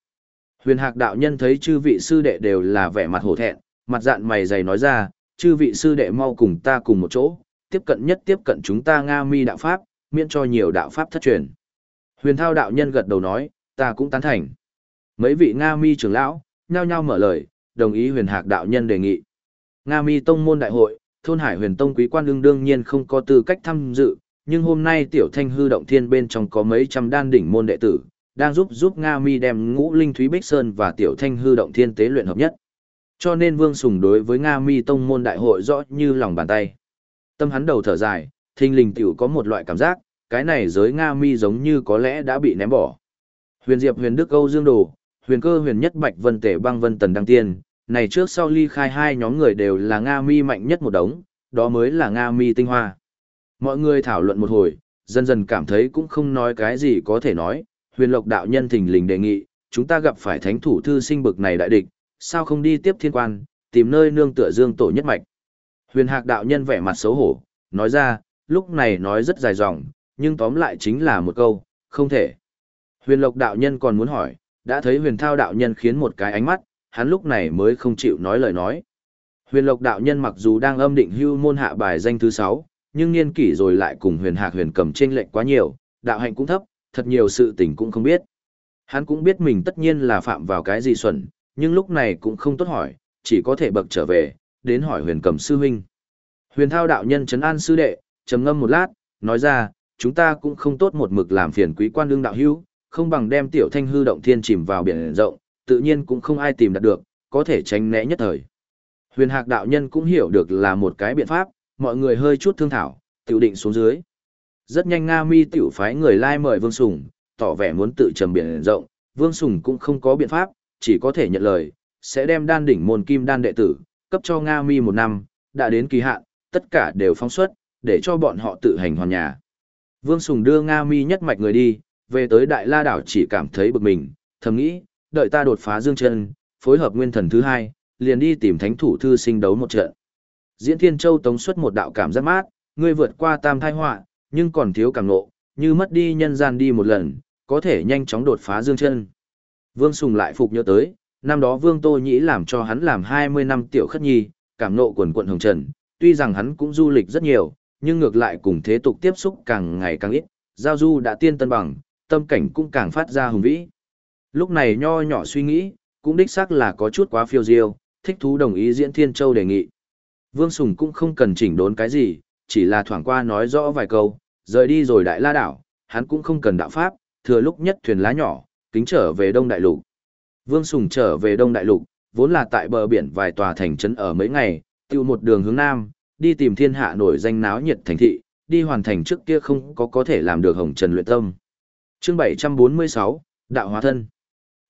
Huyền hạc đạo nhân thấy chư vị sư đệ đều là vẻ mặt hổ thẹn, mặt dạn mày dày nói ra, chư vị sư đệ mau cùng ta cùng một chỗ, tiếp cận nhất tiếp cận chúng ta Nga mi đạo Pháp, miễn cho nhiều đạo Pháp thất truyền. Huyền thao đạo nhân gật đầu nói, ta cũng tán thành. Mấy vị Nga mi trưởng lão, nhao nhao mở lời, đồng ý huyền hạc đạo nhân đề nghị. Nga mi tông môn đại hội, thôn hải huyền tông quý quan đương đương nhiên không có tư cách tham dự, nhưng hôm nay tiểu thanh hư động thiên bên trong có mấy trăm đan đỉnh môn đệ tử, đang giúp giúp Nga Mi đem ngũ linh thúy bích sơn và tiểu thanh hư động thiên tế luyện hợp nhất. Cho nên Vương Sùng đối với Nga Mi tông môn đại hội rõ như lòng bàn tay. Tâm hắn đầu thở dài, thinh linh tiểu có một loại cảm giác, cái này giới Nga Mi giống như có lẽ đã bị ném bỏ. Huyền Diệp Huyền Đức Âu Dương Đồ, Huyền Cơ Huyền Nhất Bạch Vân Tể Băng Vân Tần Đăng Tiên, này trước sau ly khai hai nhóm người đều là Nga Mi mạnh nhất một đống, đó mới là Nga Mi tinh hoa. Mọi người thảo luận một hồi, dần dần cảm thấy cũng không nói cái gì có thể nói, huyền lộc đạo nhân thình lình đề nghị, chúng ta gặp phải thánh thủ thư sinh bực này đại địch, sao không đi tiếp thiên quan, tìm nơi nương tựa dương tổ nhất mạch. Huyền hạc đạo nhân vẻ mặt xấu hổ, nói ra, lúc này nói rất dài dòng, nhưng tóm lại chính là một câu, không thể. Huyền lộc đạo nhân còn muốn hỏi, đã thấy huyền thao đạo nhân khiến một cái ánh mắt, hắn lúc này mới không chịu nói lời nói. Huyền lộc đạo nhân mặc dù đang âm định hưu môn hạ bài danh thứ 6, nhưng niên kỷ rồi lại cùng huyền hạc huyền cầm trên lệnh quá nhiều, đạo hạnh cũng thấp, thật nhiều sự tình cũng không biết. Hắn cũng biết mình tất nhiên là phạm vào cái gì xuẩn, nhưng lúc này cũng không tốt hỏi, chỉ có thể bậc trở về, đến hỏi huyền cầm sư huynh. Huyền thao đạo nhân trấn an sư đệ, trầm ngâm một lát, nói ra, chúng ta cũng không tốt một mực làm phiền quý quan đương đạo hữu, không bằng đem tiểu thanh hư động thiên chìm vào biển rộng, tự nhiên cũng không ai tìm đạt được, có thể tránh né nhất thời. Huyền Hạc đạo nhân cũng hiểu được là một cái biện pháp, mọi người hơi chút thương thảo, tiểu định xuống dưới. Rất nhanh Nga Mi tiểu phái người lai mời Vương Sùng, tỏ vẻ muốn tự trầm biển rộng, Vương Sùng cũng không có biện pháp, chỉ có thể nhận lời, sẽ đem đan đỉnh môn kim đan đệ tử, cấp cho Nga Mi một năm, đã đến kỳ hạn, tất cả đều phóng xuất, để cho bọn họ tự hành hoàn nhà. Vương Sùng đưa Nga Mi nhất mạch người đi, về tới Đại La Đảo chỉ cảm thấy bực mình, thầm nghĩ, đợi ta đột phá dương chân, phối hợp nguyên thần thứ hai, liền đi tìm thánh thủ thư sinh đấu một trận. Diễn Thiên Châu tống xuất một đạo cảm giác mát, ngươi vượt qua tam thai họa, nhưng còn thiếu cảm ngộ, như mất đi nhân gian đi một lần, có thể nhanh chóng đột phá dương chân. Vương Sùng lại phục nhớ tới, năm đó Vương Tô Nhĩ làm cho hắn làm 20 năm tiểu khất nhi, cảm nộ quần quận hồng trần, tuy rằng hắn cũng du lịch rất nhiều, nhưng ngược lại cùng thế tục tiếp xúc càng ngày càng ít, giao du đã tiên tân bằng, tâm cảnh cũng càng phát ra hùng vĩ. Lúc này nho nhỏ suy nghĩ, cũng đích xác là có chút quá phiêu diêu, thích thú đồng ý diễn Thiên Châu đề nghị. Vương Sùng cũng không cần chỉnh đốn cái gì, chỉ là thoảng qua nói rõ vài câu, rời đi rồi đại la đảo, hắn cũng không cần đạo pháp, thừa lúc nhất thuyền lá nhỏ, kính trở về Đông Đại Lục. Vương Sùng trở về Đông Đại Lục, vốn là tại bờ biển vài tòa thành trấn ở mấy ngày, tiêu một đường hướng Nam, đi tìm thiên hạ nổi danh náo nhiệt thành thị, đi hoàn thành trước kia không có có thể làm được hồng trần luyện tâm. chương 746, Đạo Hóa Thân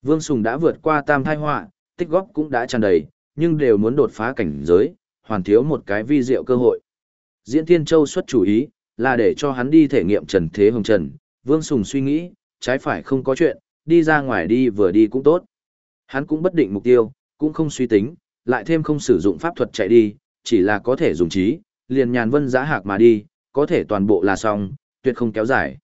Vương Sùng đã vượt qua tam thai họa, tích góp cũng đã tràn đầy, nhưng đều muốn đột phá cảnh giới, hoàn thiếu một cái vi diệu cơ hội. Diễn Thiên Châu xuất chủ ý, là để cho hắn đi thể nghiệm trần thế hồng trần. Vương Sùng suy nghĩ, trái phải không có chuyện, đi ra ngoài đi vừa đi cũng tốt. Hắn cũng bất định mục tiêu, cũng không suy tính, lại thêm không sử dụng pháp thuật chạy đi, chỉ là có thể dùng trí, liền nhàn vân giã hạc mà đi, có thể toàn bộ là xong, tuyệt không kéo dài.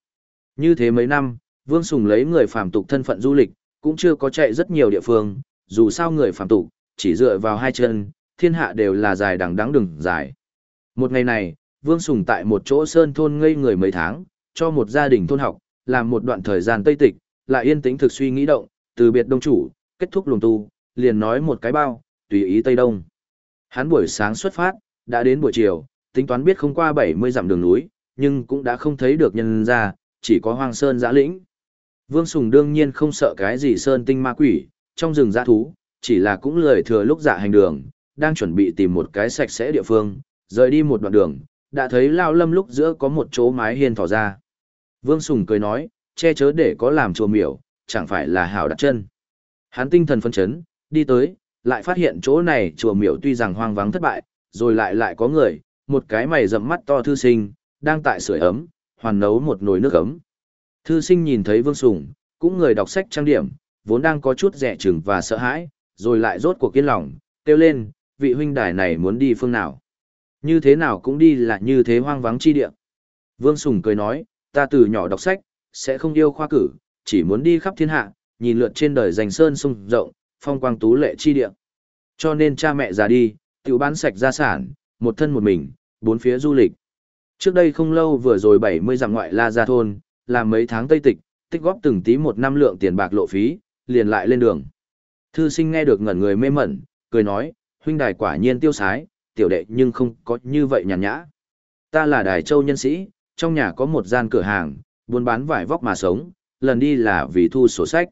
Như thế mấy năm, Vương Sùng lấy người phàm tục thân phận du lịch, cũng chưa có chạy rất nhiều địa phương, dù sao người phàm tục, chỉ dựa vào hai chân, thiên hạ đều là dài đằng đắng đừng dài. Một ngày này, Vương Sùng tại một chỗ sơn thôn ngây người mấy tháng, cho một gia đình thôn học, làm một đoạn thời gian tây tịch, lại yên tĩnh thực suy nghĩ động, từ biệt đông chủ, kết thúc luồng tu, liền nói một cái bao, tùy ý Tây Đông. Hắn buổi sáng xuất phát, đã đến buổi chiều, tính toán biết không qua 70 dặm đường núi, nhưng cũng đã không thấy được nhân ra, chỉ có hoang sơn giã lĩnh. Vương Sùng đương nhiên không sợ cái gì sơn tinh ma quỷ, trong rừng giã thú, chỉ là cũng lười thừa lúc dạ hành đường, đang chuẩn bị tìm một cái sạch sẽ địa phương, rời đi một đoạn đường, đã thấy lao lâm lúc giữa có một chỗ mái hiên thỏ ra. Vương Sùng cười nói, che chớ để có làm chùa miểu, chẳng phải là hảo đặt chân. Hắn tinh thần phân chấn, đi tới, lại phát hiện chỗ này chùa miểu tuy rằng hoang vắng thất bại, rồi lại lại có người, một cái mày rậm mắt to thư sinh, đang tại sưởi ấm, hoàn nấu một nồi nước ấm. Thư sinh nhìn thấy Vương Sùng, cũng người đọc sách trang điểm, vốn đang có chút rẻ chừng và sợ hãi, rồi lại rốt cuộc kiên lòng, kêu lên, vị huynh đài này muốn đi phương nào. Như thế nào cũng đi là như thế hoang vắng chi địa. Vương Sùng cười nói, ta từ nhỏ đọc sách, sẽ không yêu khoa cử, chỉ muốn đi khắp thiên hạ, nhìn lượt trên đời rành sơn sung rộng, phong quang tú lệ chi địa. Cho nên cha mẹ già đi, tự bán sạch gia sản, một thân một mình, bốn phía du lịch. Trước đây không lâu vừa rồi 70 dặm ngoại la ra thôn, làm mấy tháng tây tịch, tích góp từng tí một năm lượng tiền bạc lộ phí, liền lại lên đường. Thư sinh nghe được ngẩn người mê mẩn, cười nói, huynh đài quả nhiên tiêu sái, tiểu đệ nhưng không có như vậy nhàn nhã. Ta là đài châu nhân sĩ, trong nhà có một gian cửa hàng, buôn bán vải vóc mà sống, lần đi là vì thu sổ sách.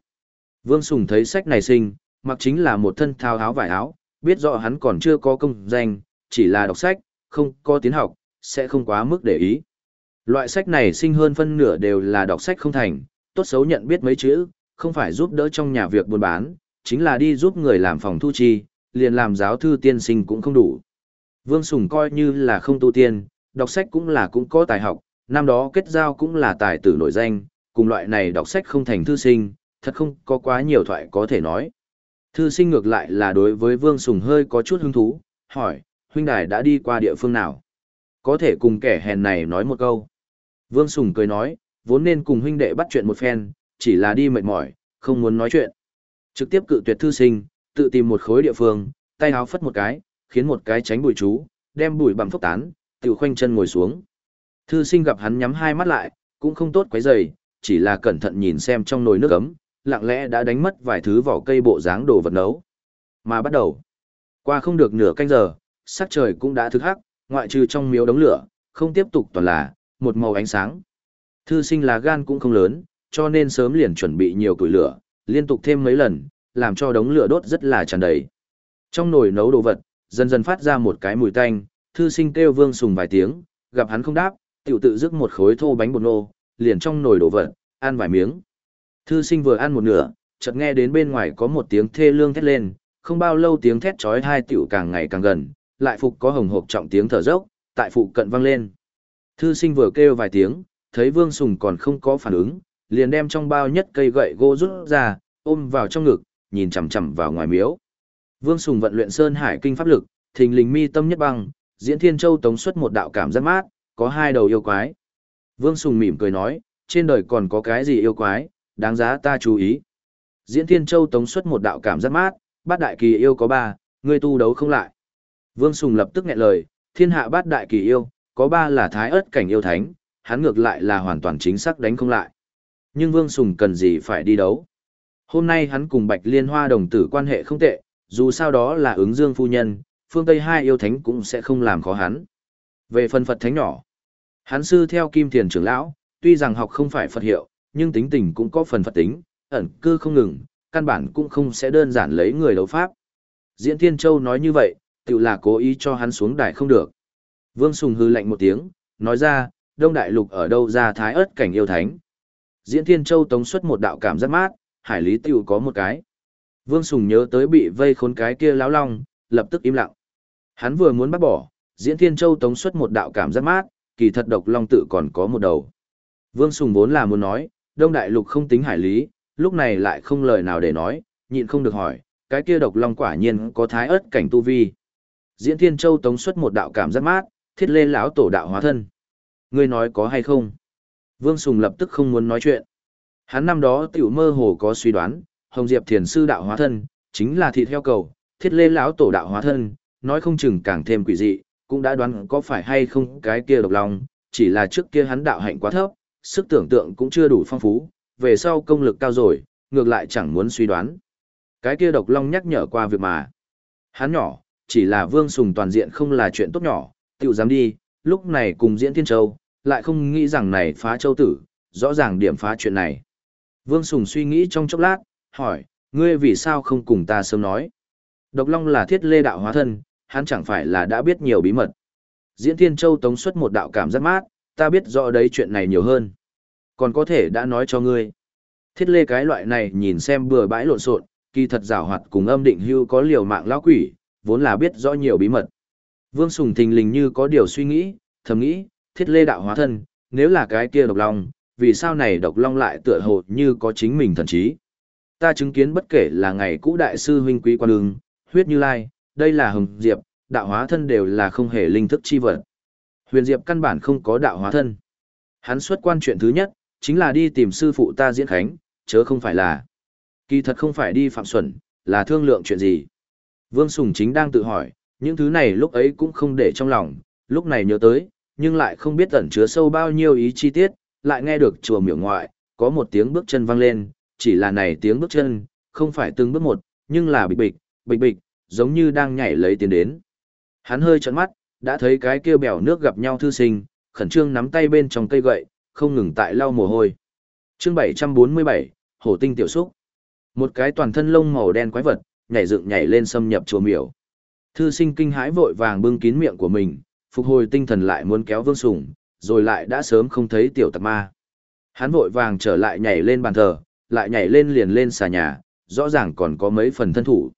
Vương Sùng thấy sách này sinh, mặc chính là một thân thao áo vải áo, biết rõ hắn còn chưa có công danh, chỉ là đọc sách, không có tiến học, sẽ không quá mức để ý. Loại sách này sinh hơn phân nửa đều là đọc sách không thành, tốt xấu nhận biết mấy chữ, không phải giúp đỡ trong nhà việc buôn bán, chính là đi giúp người làm phòng thu chi, liền làm giáo thư tiên sinh cũng không đủ. Vương Sùng coi như là không tu tiên, đọc sách cũng là cũng có tài học, năm đó kết giao cũng là tài tử nổi danh, cùng loại này đọc sách không thành thư sinh, thật không có quá nhiều thoại có thể nói. Thư sinh ngược lại là đối với Vương Sùng hơi có chút hứng thú, hỏi, huynh đài đã đi qua địa phương nào? Có thể cùng kẻ hèn này nói một câu. Vương Sùng cười nói, vốn nên cùng huynh đệ bắt chuyện một phen, chỉ là đi mệt mỏi, không muốn nói chuyện. Trực tiếp cự tuyệt thư sinh, tự tìm một khối địa phương, tay áo phất một cái, khiến một cái tránh bụi chú, đem bụi bặm phốc tán, tự khoanh chân ngồi xuống. Thư sinh gặp hắn nhắm hai mắt lại, cũng không tốt quấy rầy, chỉ là cẩn thận nhìn xem trong nồi nước ấm, lặng lẽ đã đánh mất vài thứ vỏ cây bộ dáng đồ vật nấu. Mà bắt đầu, qua không được nửa canh giờ, sắc trời cũng đã thức hắc, ngoại trừ trong miếu đống lửa, không tiếp tục toàn là một màu ánh sáng. Thư sinh là gan cũng không lớn, cho nên sớm liền chuẩn bị nhiều củi lửa, liên tục thêm mấy lần, làm cho đống lửa đốt rất là tràn đầy. Trong nồi nấu đồ vật, dần dần phát ra một cái mùi tanh, thư sinh kêu Vương Sùng vài tiếng, gặp hắn không đáp, tiểu tự dứt một khối thô bánh bột nô, liền trong nồi đổ vật, ăn vài miếng. Thư sinh vừa ăn một nửa, chợt nghe đến bên ngoài có một tiếng thê lương thét lên, không bao lâu tiếng thét chói tai tiểu càng ngày càng gần, lại phục có hồng hộc trọng tiếng thở dốc, tại phụ cận vang lên. Thư sinh vừa kêu vài tiếng, thấy Vương Sùng còn không có phản ứng, liền đem trong bao nhất cây gậy gỗ rút ra, ôm vào trong ngực, nhìn chằm chằm vào ngoài miếu. Vương Sùng vận luyện Sơn Hải kinh pháp lực, thình lình mi tâm nhất băng, Diễn Thiên Châu tống xuất một đạo cảm giác mát, có hai đầu yêu quái. Vương Sùng mỉm cười nói, trên đời còn có cái gì yêu quái, đáng giá ta chú ý. Diễn Thiên Châu tống xuất một đạo cảm giác mát, bát đại kỳ yêu có ba, ngươi tu đấu không lại. Vương Sùng lập tức nghẹn lời, thiên hạ bát đại kỳ yêu, có ba là thái ớt cảnh yêu thánh, hắn ngược lại là hoàn toàn chính xác đánh không lại. Nhưng Vương Sùng cần gì phải đi đấu. Hôm nay hắn cùng Bạch Liên Hoa đồng tử quan hệ không tệ, dù sao đó là ứng dương phu nhân, phương Tây hai yêu thánh cũng sẽ không làm khó hắn. Về phần Phật thánh nhỏ, hắn sư theo Kim Thiền trưởng lão, tuy rằng học không phải Phật hiệu, nhưng tính tình cũng có phần Phật tính, ẩn cư không ngừng, căn bản cũng không sẽ đơn giản lấy người đấu pháp. Diễn Thiên Châu nói như vậy, tự là cố ý cho hắn xuống đài không được. Vương Sùng hư lạnh một tiếng, nói ra, Đông Đại Lục ở đâu ra thái ớt cảnh yêu thánh. Diễn Thiên Châu tống xuất một đạo cảm giác mát, hải lý tiêu có một cái. Vương Sùng nhớ tới bị vây khốn cái kia lão long, lập tức im lặng. Hắn vừa muốn bắt bỏ, Diễn Thiên Châu tống xuất một đạo cảm giác mát, kỳ thật độc long tự còn có một đầu. Vương Sùng vốn là muốn nói, Đông Đại Lục không tính hải lý, lúc này lại không lời nào để nói, nhịn không được hỏi, cái kia độc long quả nhiên có thái ớt cảnh tu vi. Diễn Thiên Châu tống xuất một đạo cảm giác mát, thiết lên lão tổ đạo hóa thân. Ngươi nói có hay không? Vương Sùng lập tức không muốn nói chuyện. Hắn năm đó tiểu mơ hồ có suy đoán, Hồng Diệp Thiền sư đạo hóa thân, chính là thịt heo cầu, thiết lê lão tổ đạo hóa thân, nói không chừng càng thêm quỷ dị, cũng đã đoán có phải hay không cái kia độc lòng, chỉ là trước kia hắn đạo hạnh quá thấp, sức tưởng tượng cũng chưa đủ phong phú, về sau công lực cao rồi, ngược lại chẳng muốn suy đoán. Cái kia độc long nhắc nhở qua việc mà. Hắn nhỏ, chỉ là vương sùng toàn diện không là chuyện tốt nhỏ, tiểu dám đi, lúc này cùng diễn thiên châu, lại không nghĩ rằng này phá châu tử, rõ ràng điểm phá chuyện này. Vương Sùng suy nghĩ trong chốc lát, hỏi, ngươi vì sao không cùng ta sớm nói? Độc Long là thiết lê đạo hóa thân, hắn chẳng phải là đã biết nhiều bí mật. Diễn Thiên Châu tống xuất một đạo cảm giác mát, ta biết rõ đấy chuyện này nhiều hơn. Còn có thể đã nói cho ngươi. Thiết lê cái loại này nhìn xem bừa bãi lộn xộn, kỳ thật rào hoạt cùng âm định hưu có liều mạng lão quỷ, vốn là biết rõ nhiều bí mật. Vương Sùng thình lình như có điều suy nghĩ, thầm nghĩ, thiết lê đạo hóa thân, nếu là cái kia độc long, vì sao này độc long lại tựa hồ như có chính mình thần trí. Ta chứng kiến bất kể là ngày cũ đại sư huynh quý quan ưng, huyết như lai, đây là hồng diệp, đạo hóa thân đều là không hề linh thức chi vật. Huyền diệp căn bản không có đạo hóa thân. Hắn xuất quan chuyện thứ nhất, chính là đi tìm sư phụ ta diễn khánh, chớ không phải là. Kỳ thật không phải đi phạm xuẩn, là thương lượng chuyện gì. Vương Sùng chính đang tự hỏi, những thứ này lúc ấy cũng không để trong lòng, lúc này nhớ tới, nhưng lại không biết ẩn chứa sâu bao nhiêu ý chi tiết, lại nghe được chùa miểu ngoại, có một tiếng bước chân vang lên, chỉ là này tiếng bước chân, không phải từng bước một, nhưng là bịch bịch, bịch bịch, giống như đang nhảy lấy tiền đến. Hắn hơi trợn mắt, đã thấy cái kia bèo nước gặp nhau thư sinh, khẩn trương nắm tay bên trong cây gậy, không ngừng tại lau mồ hôi. Chương 747, Hổ tinh tiểu xúc. Một cái toàn thân lông màu đen quái vật, nhảy dựng nhảy lên xâm nhập chùa miểu. Thư sinh kinh hãi vội vàng bưng kín miệng của mình, phục hồi tinh thần lại muốn kéo Vương Sùng, rồi lại đã sớm không thấy tiểu tặc ma. Hắn vội vàng trở lại nhảy lên bàn thờ, lại nhảy lên liền lên xà nhà, rõ ràng còn có mấy phần thân thủ.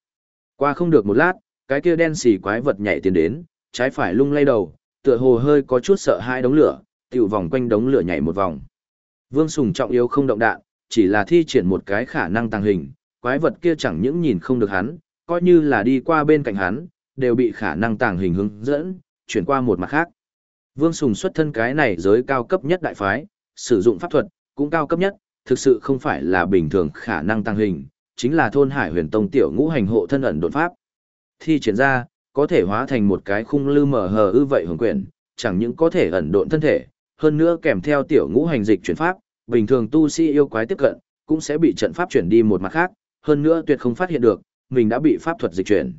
Qua không được một lát, cái kia đen xì quái vật nhảy tiến đến, trái phải lung lay đầu, tựa hồ hơi có chút sợ hai đống lửa, tiểu vòng quanh đống lửa nhảy một vòng. Vương Sùng trọng yếu không động đạn, chỉ là thi triển một cái khả năng tăng hình, quái vật kia chẳng những nhìn không được hắn, coi như là đi qua bên cạnh hắn, đều bị khả năng tàng hình hướng dẫn, chuyển qua một mặt khác. Vương Sùng xuất thân cái này giới cao cấp nhất đại phái, sử dụng pháp thuật, cũng cao cấp nhất, thực sự không phải là bình thường khả năng tăng hình, chính là thôn hải huyền tông tiểu ngũ hành hộ thân ẩn đột pháp. Thi triển ra, có thể hóa thành một cái khung lư mở hờ ư vậy hưởng quyển, chẳng những có thể ẩn độn thân thể, hơn nữa kèm theo tiểu ngũ hành dịch chuyển pháp, bình thường tu sĩ yêu quái tiếp cận, cũng sẽ bị trận pháp chuyển đi một mặt khác, hơn nữa tuyệt không phát hiện được, mình đã bị pháp thuật dịch chuyển.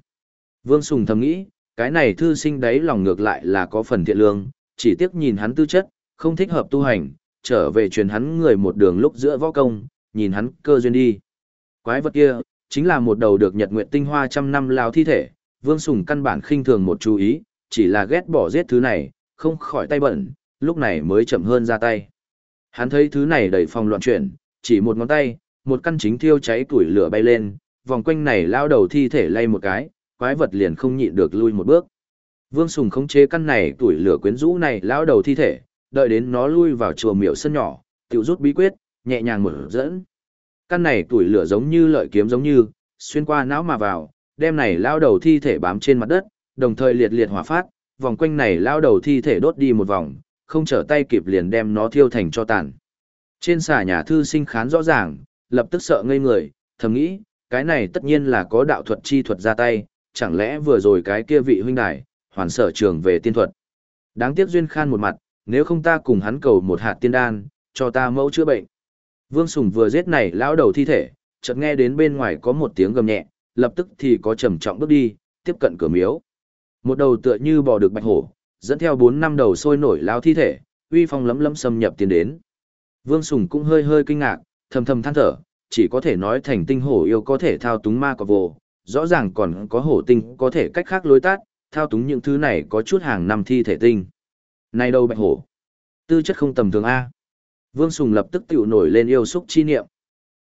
Vương Sùng thầm nghĩ, cái này thư sinh đấy lòng ngược lại là có phần thiện lương, chỉ tiếc nhìn hắn tư chất, không thích hợp tu hành, trở về truyền hắn người một đường lúc giữa võ công, nhìn hắn cơ duyên đi. Quái vật kia, chính là một đầu được nhật nguyện tinh hoa trăm năm lao thi thể, Vương Sùng căn bản khinh thường một chú ý, chỉ là ghét bỏ giết thứ này, không khỏi tay bẩn, lúc này mới chậm hơn ra tay. Hắn thấy thứ này đầy phòng loạn chuyển, chỉ một ngón tay, một căn chính thiêu cháy tuổi lửa bay lên, vòng quanh này lao đầu thi thể lay một cái, quái vật liền không nhịn được lui một bước. Vương Sùng khống chế căn này tuổi lửa quyến rũ này lao đầu thi thể, đợi đến nó lui vào chùa miểu sân nhỏ, tiểu rút bí quyết, nhẹ nhàng mở dẫn. Căn này tuổi lửa giống như lợi kiếm giống như, xuyên qua não mà vào, đem này lao đầu thi thể bám trên mặt đất, đồng thời liệt liệt hỏa phát, vòng quanh này lao đầu thi thể đốt đi một vòng, không trở tay kịp liền đem nó thiêu thành cho tàn. Trên xà nhà thư sinh khán rõ ràng, lập tức sợ ngây người, thầm nghĩ, cái này tất nhiên là có đạo thuật chi thuật ra tay, chẳng lẽ vừa rồi cái kia vị huynh đài, hoàn sở trường về tiên thuật. Đáng tiếc duyên khan một mặt, nếu không ta cùng hắn cầu một hạt tiên đan, cho ta mẫu chữa bệnh. Vương Sùng vừa giết này lão đầu thi thể, chợt nghe đến bên ngoài có một tiếng gầm nhẹ, lập tức thì có trầm trọng bước đi, tiếp cận cửa miếu. Một đầu tựa như bò được bạch hổ, dẫn theo bốn năm đầu sôi nổi lao thi thể, uy phong lấm lấm xâm nhập tiến đến. Vương Sùng cũng hơi hơi kinh ngạc, thầm thầm than thở, chỉ có thể nói thành tinh hổ yêu có thể thao túng ma quả vồ, rõ ràng còn có hổ tinh có thể cách khác lối tát, thao túng những thứ này có chút hàng năm thi thể tinh. Này đâu bạch hổ? Tư chất không tầm thường A. Vương Sùng lập tức tiểu nổi lên yêu xúc chi niệm.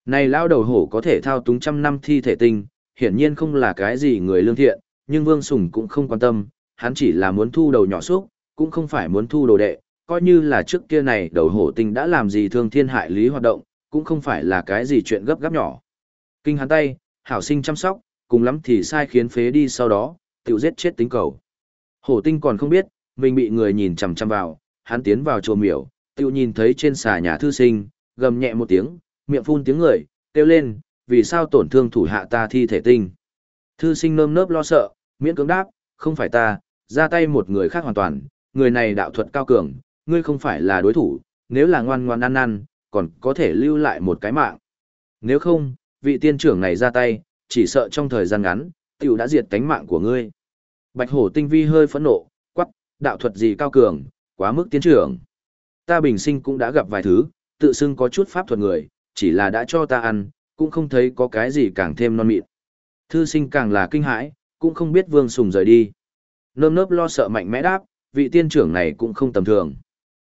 Này lao đầu hổ có thể thao túng trăm năm thi thể tinh, hiển nhiên không là cái gì người lương thiện, nhưng Vương Sùng cũng không quan tâm, hắn chỉ là muốn thu đầu nhỏ xúc, cũng không phải muốn thu đồ đệ, coi như là trước kia này đầu hổ tinh đã làm gì thương thiên hại lý hoạt động, cũng không phải là cái gì chuyện gấp gáp nhỏ. Kinh hắn tay, hảo sinh chăm sóc, cùng lắm thì sai khiến phế đi sau đó, tiểu giết chết tính cầu. Hổ tinh còn không biết, mình bị người nhìn chằm chằm vào, hắn tiến vào chùa miểu, tiểu nhìn thấy trên xà nhà thư sinh, gầm nhẹ một tiếng, miệng phun tiếng người, kêu lên, vì sao tổn thương thủ hạ ta thi thể tinh. Thư sinh nơm nớp lo sợ, miễn cưỡng đáp, không phải ta, ra tay một người khác hoàn toàn, người này đạo thuật cao cường, ngươi không phải là đối thủ, nếu là ngoan ngoan ăn ăn, còn có thể lưu lại một cái mạng. Nếu không, vị tiên trưởng này ra tay, chỉ sợ trong thời gian ngắn, tiểu đã diệt tánh mạng của ngươi. Bạch hổ tinh vi hơi phẫn nộ, quắc, đạo thuật gì cao cường, quá mức tiến trưởng. Ta bình sinh cũng đã gặp vài thứ, tự xưng có chút pháp thuật người, chỉ là đã cho ta ăn, cũng không thấy có cái gì càng thêm non mịn. Thư sinh càng là kinh hãi, cũng không biết vương sùng rời đi. Nơm nớp lo sợ mạnh mẽ đáp, vị tiên trưởng này cũng không tầm thường.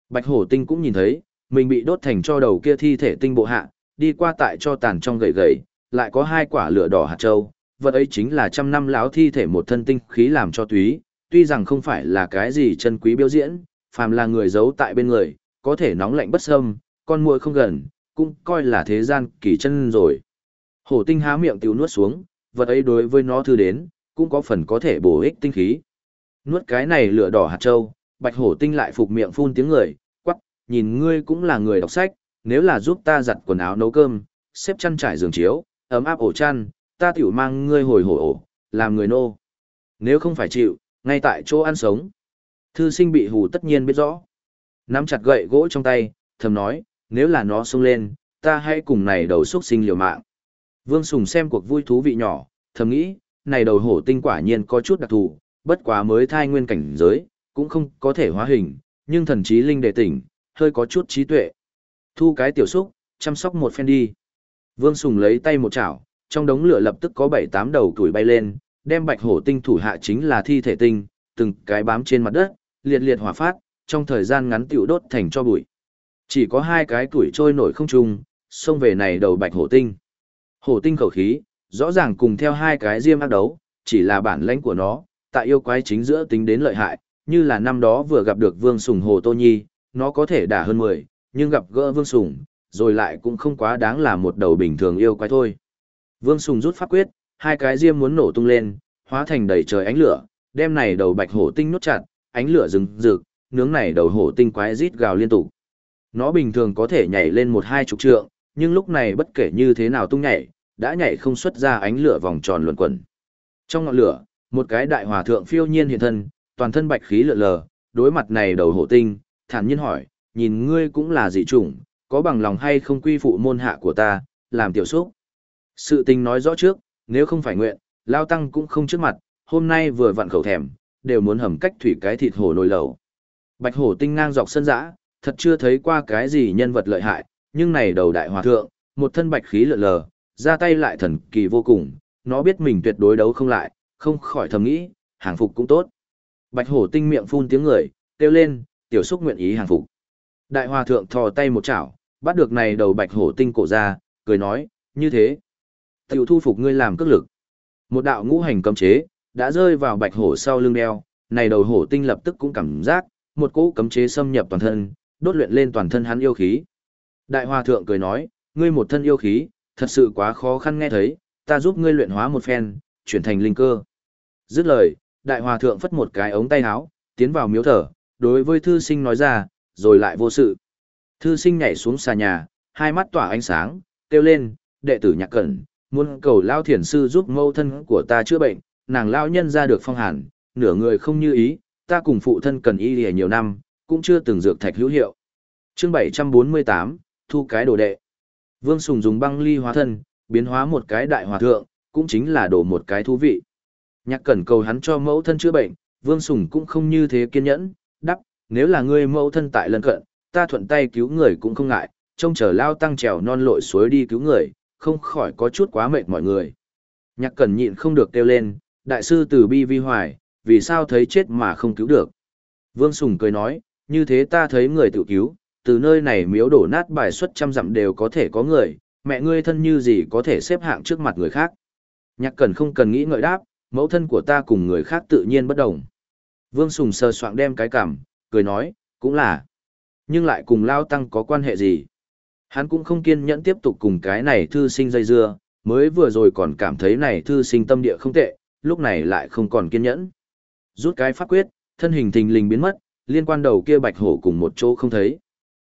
Bạch hổ tinh cũng nhìn thấy, mình bị đốt thành cho đầu kia thi thể tinh bộ hạ, đi qua tại cho tàn trong gầy gầy, lại có hai quả lửa đỏ hạt châu, vật ấy chính là trăm năm lão thi thể một thân tinh khí làm cho túy, tuy rằng không phải là cái gì chân quý biểu diễn, phàm là người giấu tại bên người, có thể nóng lạnh bất xâm, con muội không gần, cũng coi là thế gian kỳ chân rồi. Hổ tinh há miệng tiêu nuốt xuống, vật ấy đối với nó thư đến, cũng có phần có thể bổ ích tinh khí. Nuốt cái này lửa đỏ hạt châu, bạch hổ tinh lại phục miệng phun tiếng người, quắc, nhìn ngươi cũng là người đọc sách, nếu là giúp ta giặt quần áo nấu cơm, xếp chăn trải giường chiếu, ấm áp ổ chăn, ta tiểu mang ngươi hồi hổ ổ, làm người nô. Nếu không phải chịu, ngay tại chỗ ăn sống. Thư sinh bị hù tất nhiên biết rõ. Nắm chặt gậy gỗ trong tay, thầm nói, nếu là nó xông lên, ta hãy cùng này đầu xuất sinh liều mạng. Vương Sùng xem cuộc vui thú vị nhỏ, thầm nghĩ, này đầu hổ tinh quả nhiên có chút đặc thù, bất quá mới thai nguyên cảnh giới, cũng không có thể hóa hình, nhưng thần trí linh đề tỉnh, hơi có chút trí tuệ. Thu cái tiểu xúc, chăm sóc một phen đi. Vương Sùng lấy tay một chảo, trong đống lửa lập tức có bảy tám đầu tuổi bay lên, đem bạch hổ tinh thủ hạ chính là thi thể tinh, từng cái bám trên mặt đất, liệt liệt hỏa phát, trong thời gian ngắn tiểu đốt thành cho bụi. Chỉ có hai cái tuổi trôi nổi không trung, xông về này đầu bạch hổ tinh. Hổ tinh khẩu khí, rõ ràng cùng theo hai cái diêm ác đấu, chỉ là bản lãnh của nó, tại yêu quái chính giữa tính đến lợi hại, như là năm đó vừa gặp được Vương Sùng Hồ Tô Nhi, nó có thể đả hơn 10, nhưng gặp gỡ Vương Sùng, rồi lại cũng không quá đáng là một đầu bình thường yêu quái thôi. Vương Sùng rút pháp quyết, hai cái diêm muốn nổ tung lên, hóa thành đầy trời ánh lửa, đem này đầu bạch hổ tinh nốt chặt, ánh lửa rừng rực, nướng này đầu hổ tinh quái rít gào liên tục. Nó bình thường có thể nhảy lên một hai chục trượng, nhưng lúc này bất kể như thế nào tung nhảy, đã nhảy không xuất ra ánh lửa vòng tròn luẩn quẩn. Trong ngọn lửa, một cái đại hòa thượng phiêu nhiên hiện thân, toàn thân bạch khí lượn lờ, đối mặt này đầu hổ tinh, thản nhiên hỏi, nhìn ngươi cũng là dị chủng, có bằng lòng hay không quy phụ môn hạ của ta, làm tiểu xúc. Sự tình nói rõ trước, nếu không phải nguyện, lao tăng cũng không trước mặt, hôm nay vừa vặn khẩu thèm, đều muốn hầm cách thủy cái thịt hổ nồi lẩu. Bạch hổ tinh ngang dọc sân dã, thật chưa thấy qua cái gì nhân vật lợi hại, nhưng này đầu đại hòa thượng, một thân bạch khí lượn lờ, ra tay lại thần kỳ vô cùng, nó biết mình tuyệt đối đấu không lại, không khỏi thầm nghĩ, hàng phục cũng tốt. Bạch hổ tinh miệng phun tiếng người, kêu lên, tiểu xúc nguyện ý hàng phục. Đại hòa thượng thò tay một chảo, bắt được này đầu bạch hổ tinh cổ ra, cười nói, như thế. Tiểu thu phục ngươi làm cước lực. Một đạo ngũ hành cấm chế, đã rơi vào bạch hổ sau lưng đeo, này đầu hổ tinh lập tức cũng cảm giác, một cỗ cấm chế xâm nhập toàn thân, đốt luyện lên toàn thân hắn yêu khí. Đại hòa thượng cười nói, ngươi một thân yêu khí, thật sự quá khó khăn nghe thấy, ta giúp ngươi luyện hóa một phen, chuyển thành linh cơ. Dứt lời, đại hòa thượng phất một cái ống tay áo, tiến vào miếu thở, đối với thư sinh nói ra, rồi lại vô sự. Thư sinh nhảy xuống xà nhà, hai mắt tỏa ánh sáng, kêu lên, đệ tử nhạc cẩn, muốn cầu lao thiền sư giúp mâu thân của ta chữa bệnh, nàng lao nhân ra được phong hàn, nửa người không như ý, ta cùng phụ thân cần y lìa nhiều năm, cũng chưa từng dược thạch hữu hiệu. Chương 748, thu cái đồ đệ. Vương Sùng dùng băng ly hóa thân, biến hóa một cái đại hòa thượng, cũng chính là đổ một cái thú vị. Nhạc cẩn cầu hắn cho mẫu thân chữa bệnh, Vương Sùng cũng không như thế kiên nhẫn, đắp, nếu là ngươi mẫu thân tại lân cận, ta thuận tay cứu người cũng không ngại, trông chờ lao tăng trèo non lội suối đi cứu người, không khỏi có chút quá mệt mọi người. Nhạc cẩn nhịn không được kêu lên, đại sư từ bi vi hoài, vì sao thấy chết mà không cứu được. Vương Sùng cười nói, như thế ta thấy người tự cứu, từ nơi này miếu đổ nát bài xuất trăm dặm đều có thể có người, mẹ ngươi thân như gì có thể xếp hạng trước mặt người khác. Nhạc Cẩn không cần nghĩ ngợi đáp, mẫu thân của ta cùng người khác tự nhiên bất đồng. Vương Sùng sờ soạng đem cái cảm, cười nói, cũng là. Nhưng lại cùng Lao Tăng có quan hệ gì? Hắn cũng không kiên nhẫn tiếp tục cùng cái này thư sinh dây dưa, mới vừa rồi còn cảm thấy này thư sinh tâm địa không tệ, lúc này lại không còn kiên nhẫn. Rút cái pháp quyết, thân hình thình lình biến mất, liên quan đầu kia bạch hổ cùng một chỗ không thấy.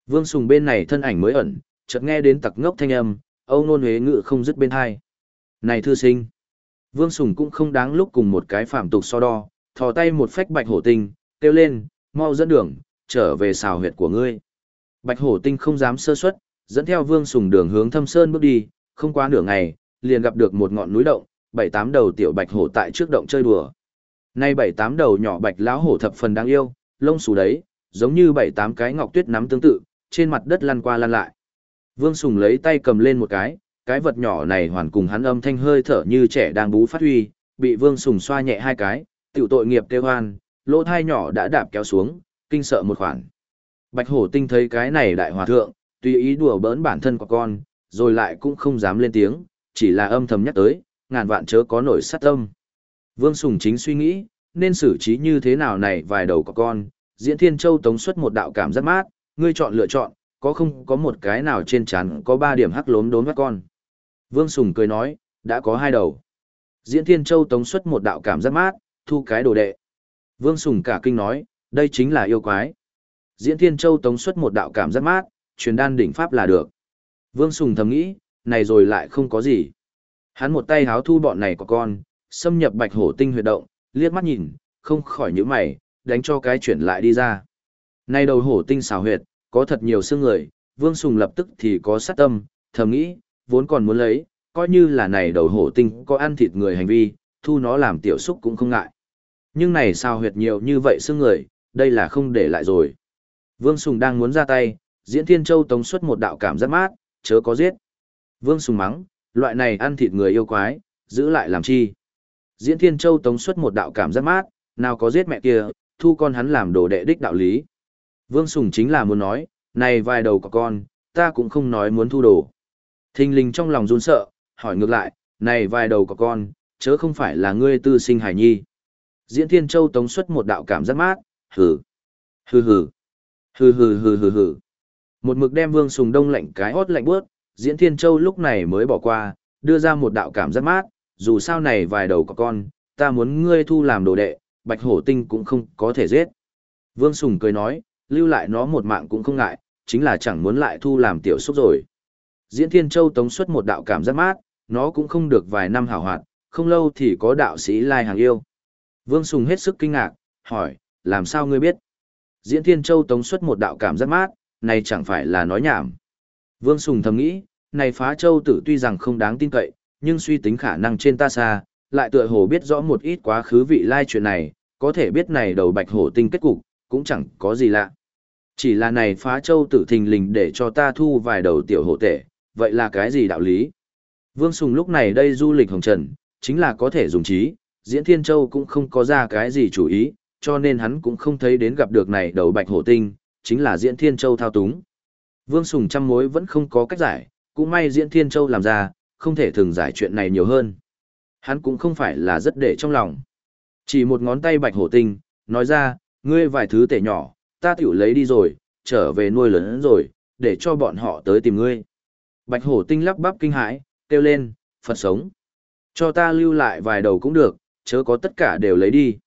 Vương Sùng bên này thân ảnh mới ẩn, chợt nghe đến tặc ngốc thanh âm, âu nôn huế ngự không dứt bên hai. Này thư sinh! Vương Sùng cũng không đáng lúc cùng một cái phạm tục so đo, thò tay một phách bạch hổ tinh, kêu lên, mau dẫn đường, trở về xào huyệt của ngươi. Bạch hổ tinh không dám sơ suất, dẫn theo Vương Sùng đường hướng thâm sơn bước đi, không quá nửa ngày, liền gặp được một ngọn núi động, bảy tám đầu tiểu bạch hổ tại trước động chơi đùa. Nay bảy tám đầu nhỏ bạch lão hổ thập phần đáng yêu, lông xù đấy, giống như bảy tám cái ngọc tuyết nắm tương tự, trên mặt đất lăn qua lăn lại. Vương Sùng lấy tay cầm lên một cái, cái vật nhỏ này hoàn cùng hắn âm thanh hơi thở như trẻ đang bú phát huy, bị Vương Sùng xoa nhẹ hai cái, tiểu tội nghiệp kêu hoan, lỗ thai nhỏ đã đạp kéo xuống, kinh sợ một khoản. Bạch hổ tinh thấy cái này đại hòa thượng, tùy ý đùa bỡn bản thân của con, rồi lại cũng không dám lên tiếng, chỉ là âm thầm nhắc tới, ngàn vạn chớ có nổi sát tâm. Vương Sùng chính suy nghĩ, nên xử trí như thế nào này vài đầu của con, diễn thiên châu tống xuất một đạo cảm giác mát, ngươi chọn lựa chọn, có không có một cái nào trên chắn có ba điểm hắc lốm đốn mắt con. Vương Sùng cười nói, đã có hai đầu. Diễn thiên châu tống xuất một đạo cảm giác mát, thu cái đồ đệ. Vương Sùng cả kinh nói, đây chính là yêu quái. Diễn thiên châu tống xuất một đạo cảm giác mát, truyền đan đỉnh pháp là được. Vương Sùng thầm nghĩ, này rồi lại không có gì. Hắn một tay háo thu bọn này của con, xâm nhập bạch hổ tinh huyệt động, liếc mắt nhìn, không khỏi những mày, đánh cho cái chuyển lại đi ra. Nay đầu hổ tinh xào huyệt, có thật nhiều xương người, Vương Sùng lập tức thì có sát tâm, thầm nghĩ, vốn còn muốn lấy, coi như là này đầu hổ tinh có ăn thịt người hành vi, thu nó làm tiểu xúc cũng không ngại. Nhưng này sao huyệt nhiều như vậy xương người, đây là không để lại rồi. Vương Sùng đang muốn ra tay, Diễn Thiên Châu tống xuất một đạo cảm giác mát, chớ có giết. Vương Sùng mắng, loại này ăn thịt người yêu quái, giữ lại làm chi. Diễn Thiên Châu tống xuất một đạo cảm giác mát, nào có giết mẹ kia, thu con hắn làm đồ đệ đích đạo lý. Vương Sùng chính là muốn nói, này vài đầu của con, ta cũng không nói muốn thu đồ. Thình linh trong lòng run sợ, hỏi ngược lại, này vài đầu của con, chớ không phải là ngươi tư sinh hải nhi. Diễn Thiên Châu tống xuất một đạo cảm giác mát, hừ, hừ hừ, hừ hừ hừ hừ hừ. Một mực đem Vương Sùng đông lạnh cái hót lạnh bước, Diễn Thiên Châu lúc này mới bỏ qua, đưa ra một đạo cảm giác mát, dù sao này vài đầu có con, ta muốn ngươi thu làm đồ đệ, bạch hổ tinh cũng không có thể giết. Vương Sùng cười nói, lưu lại nó một mạng cũng không ngại, chính là chẳng muốn lại thu làm tiểu xúc rồi. Diễn Thiên Châu tống xuất một đạo cảm giác mát, nó cũng không được vài năm hảo hoạt, không lâu thì có đạo sĩ lai hàng yêu. Vương Sùng hết sức kinh ngạc, hỏi, làm sao ngươi biết? Diễn Thiên Châu tống xuất một đạo cảm giác mát, này chẳng phải là nói nhảm. Vương Sùng thầm nghĩ, này phá châu tử tuy rằng không đáng tin cậy, nhưng suy tính khả năng trên ta xa, lại tựa hồ biết rõ một ít quá khứ vị lai chuyện này, có thể biết này đầu bạch hổ tinh kết cục, cũng chẳng có gì lạ. Chỉ là này phá châu tử thình lình để cho ta thu vài đầu tiểu hổ tể, vậy là cái gì đạo lý? Vương Sùng lúc này đây du lịch hồng trần, chính là có thể dùng trí, Diễn Thiên Châu cũng không có ra cái gì chủ ý, cho nên hắn cũng không thấy đến gặp được này đầu bạch hổ tinh, chính là Diễn Thiên Châu thao túng. Vương Sùng trăm mối vẫn không có cách giải, cũng may Diễn Thiên Châu làm ra, không thể thường giải chuyện này nhiều hơn. Hắn cũng không phải là rất để trong lòng. Chỉ một ngón tay bạch hổ tinh, nói ra, ngươi vài thứ tể nhỏ, ta tiểu lấy đi rồi, trở về nuôi lớn rồi, để cho bọn họ tới tìm ngươi. Bạch hổ tinh lắp bắp kinh hãi, kêu lên, Phật sống. Cho ta lưu lại vài đầu cũng được, chớ có tất cả đều lấy đi.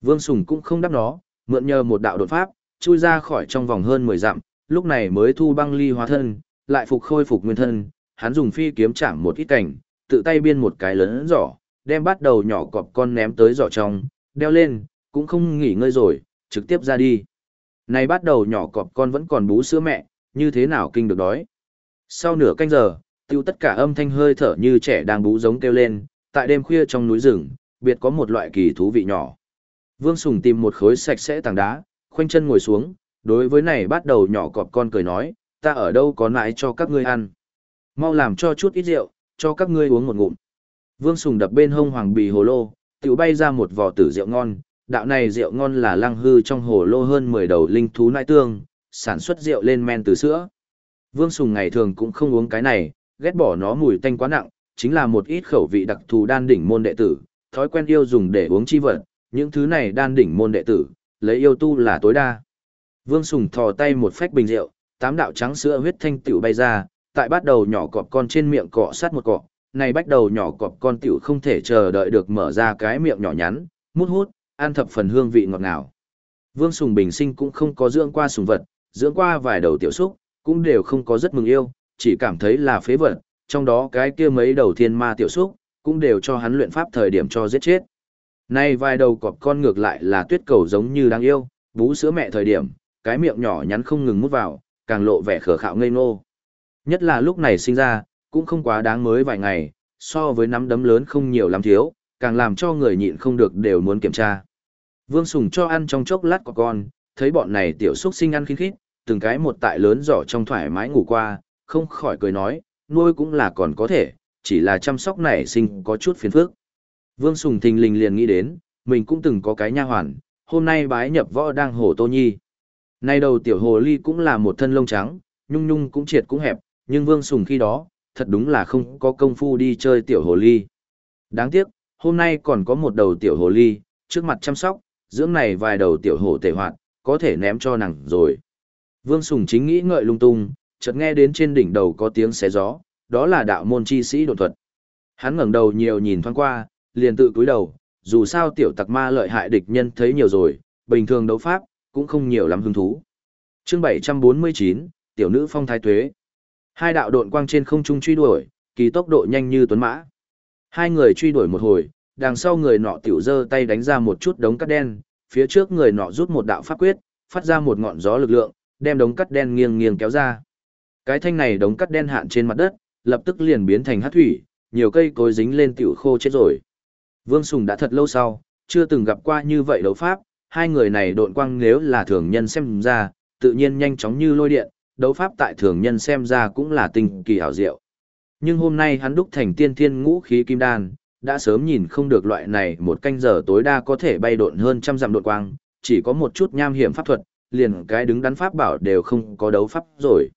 Vương Sùng cũng không đáp nó, mượn nhờ một đạo đột pháp, chui ra khỏi trong vòng hơn 10 dặm, lúc này mới thu băng ly hóa thân, lại phục khôi phục nguyên thân, hắn dùng phi kiếm chạm một ít cảnh, tự tay biên một cái lớn giỏ, đem bắt đầu nhỏ cọp con ném tới giỏ trong, đeo lên, cũng không nghỉ ngơi rồi, trực tiếp ra đi. Này bắt đầu nhỏ cọp con vẫn còn bú sữa mẹ, như thế nào kinh được đói. Sau nửa canh giờ, tiêu tất cả âm thanh hơi thở như trẻ đang bú giống kêu lên, tại đêm khuya trong núi rừng, biệt có một loại kỳ thú vị nhỏ. Vương Sùng tìm một khối sạch sẽ tảng đá, khoanh chân ngồi xuống, đối với này bắt đầu nhỏ cọp con cười nói, ta ở đâu có nãi cho các ngươi ăn. Mau làm cho chút ít rượu, cho các ngươi uống một ngụm. Vương Sùng đập bên hông hoàng bì hồ lô, tiểu bay ra một vò tử rượu ngon, đạo này rượu ngon là lăng hư trong hồ lô hơn 10 đầu linh thú nai tương, sản xuất rượu lên men từ sữa. Vương Sùng ngày thường cũng không uống cái này, ghét bỏ nó mùi tanh quá nặng, chính là một ít khẩu vị đặc thù đan đỉnh môn đệ tử, thói quen yêu dùng để uống chi vật, những thứ này đan đỉnh môn đệ tử, lấy yêu tu là tối đa. Vương Sùng thò tay một phách bình rượu, tám đạo trắng sữa huyết thanh tiểu bay ra, tại bắt đầu nhỏ cọp con trên miệng cọ sát một cọ, này bắt đầu nhỏ cọp con tiểu không thể chờ đợi được mở ra cái miệng nhỏ nhắn, mút hút, ăn thập phần hương vị ngọt ngào. Vương Sùng bình sinh cũng không có dưỡng qua sùng vật, dưỡng qua vài đầu tiểu xúc, cũng đều không có rất mừng yêu, chỉ cảm thấy là phế vật, trong đó cái kia mấy đầu thiên ma tiểu xúc, cũng đều cho hắn luyện pháp thời điểm cho giết chết. Nay vài đầu cọp con ngược lại là tuyết cầu giống như đáng yêu, bú sữa mẹ thời điểm, cái miệng nhỏ nhắn không ngừng mút vào, càng lộ vẻ khờ khạo ngây ngô. Nhất là lúc này sinh ra, cũng không quá đáng mới vài ngày, so với nắm đấm lớn không nhiều lắm thiếu, càng làm cho người nhịn không được đều muốn kiểm tra. Vương Sùng cho ăn trong chốc lát của con, thấy bọn này tiểu xúc sinh ăn khinh khít, từng cái một tại lớn giỏ trong thoải mái ngủ qua, không khỏi cười nói, nuôi cũng là còn có thể, chỉ là chăm sóc này sinh có chút phiền phức. Vương Sùng thình lình liền nghĩ đến, mình cũng từng có cái nha hoàn, hôm nay bái nhập võ đang hồ Tô Nhi. Nay đầu tiểu hồ ly cũng là một thân lông trắng, nhung nhung cũng triệt cũng hẹp, nhưng Vương Sùng khi đó, thật đúng là không có công phu đi chơi tiểu hồ ly. Đáng tiếc, hôm nay còn có một đầu tiểu hồ ly, trước mặt chăm sóc, dưỡng này vài đầu tiểu hồ tể hoạt, có thể ném cho nàng rồi. Vương Sùng chính nghĩ ngợi lung tung, chợt nghe đến trên đỉnh đầu có tiếng xé gió, đó là đạo môn chi sĩ đột thuật. Hắn ngẩng đầu nhiều nhìn thoáng qua, liền tự cúi đầu, dù sao tiểu tặc ma lợi hại địch nhân thấy nhiều rồi, bình thường đấu pháp, cũng không nhiều lắm hứng thú. chương 749, tiểu nữ phong thái tuế. Hai đạo độn quang trên không trung truy đuổi, kỳ tốc độ nhanh như tuấn mã. Hai người truy đuổi một hồi, đằng sau người nọ tiểu giơ tay đánh ra một chút đống cắt đen, phía trước người nọ rút một đạo pháp quyết, phát ra một ngọn gió lực lượng, đem đống cắt đen nghiêng nghiêng kéo ra. Cái thanh này đống cắt đen hạn trên mặt đất, lập tức liền biến thành hát thủy, nhiều cây cối dính lên tiểu khô chết rồi. Vương Sùng đã thật lâu sau, chưa từng gặp qua như vậy đấu pháp, hai người này độn quang nếu là thường nhân xem ra, tự nhiên nhanh chóng như lôi điện, đấu pháp tại thường nhân xem ra cũng là tình kỳ hảo diệu. Nhưng hôm nay hắn đúc thành tiên thiên ngũ khí kim đan, đã sớm nhìn không được loại này một canh giờ tối đa có thể bay độn hơn trăm dặm độn quang, chỉ có một chút nham hiểm pháp thuật, liền cái đứng đắn pháp bảo đều không có đấu pháp rồi.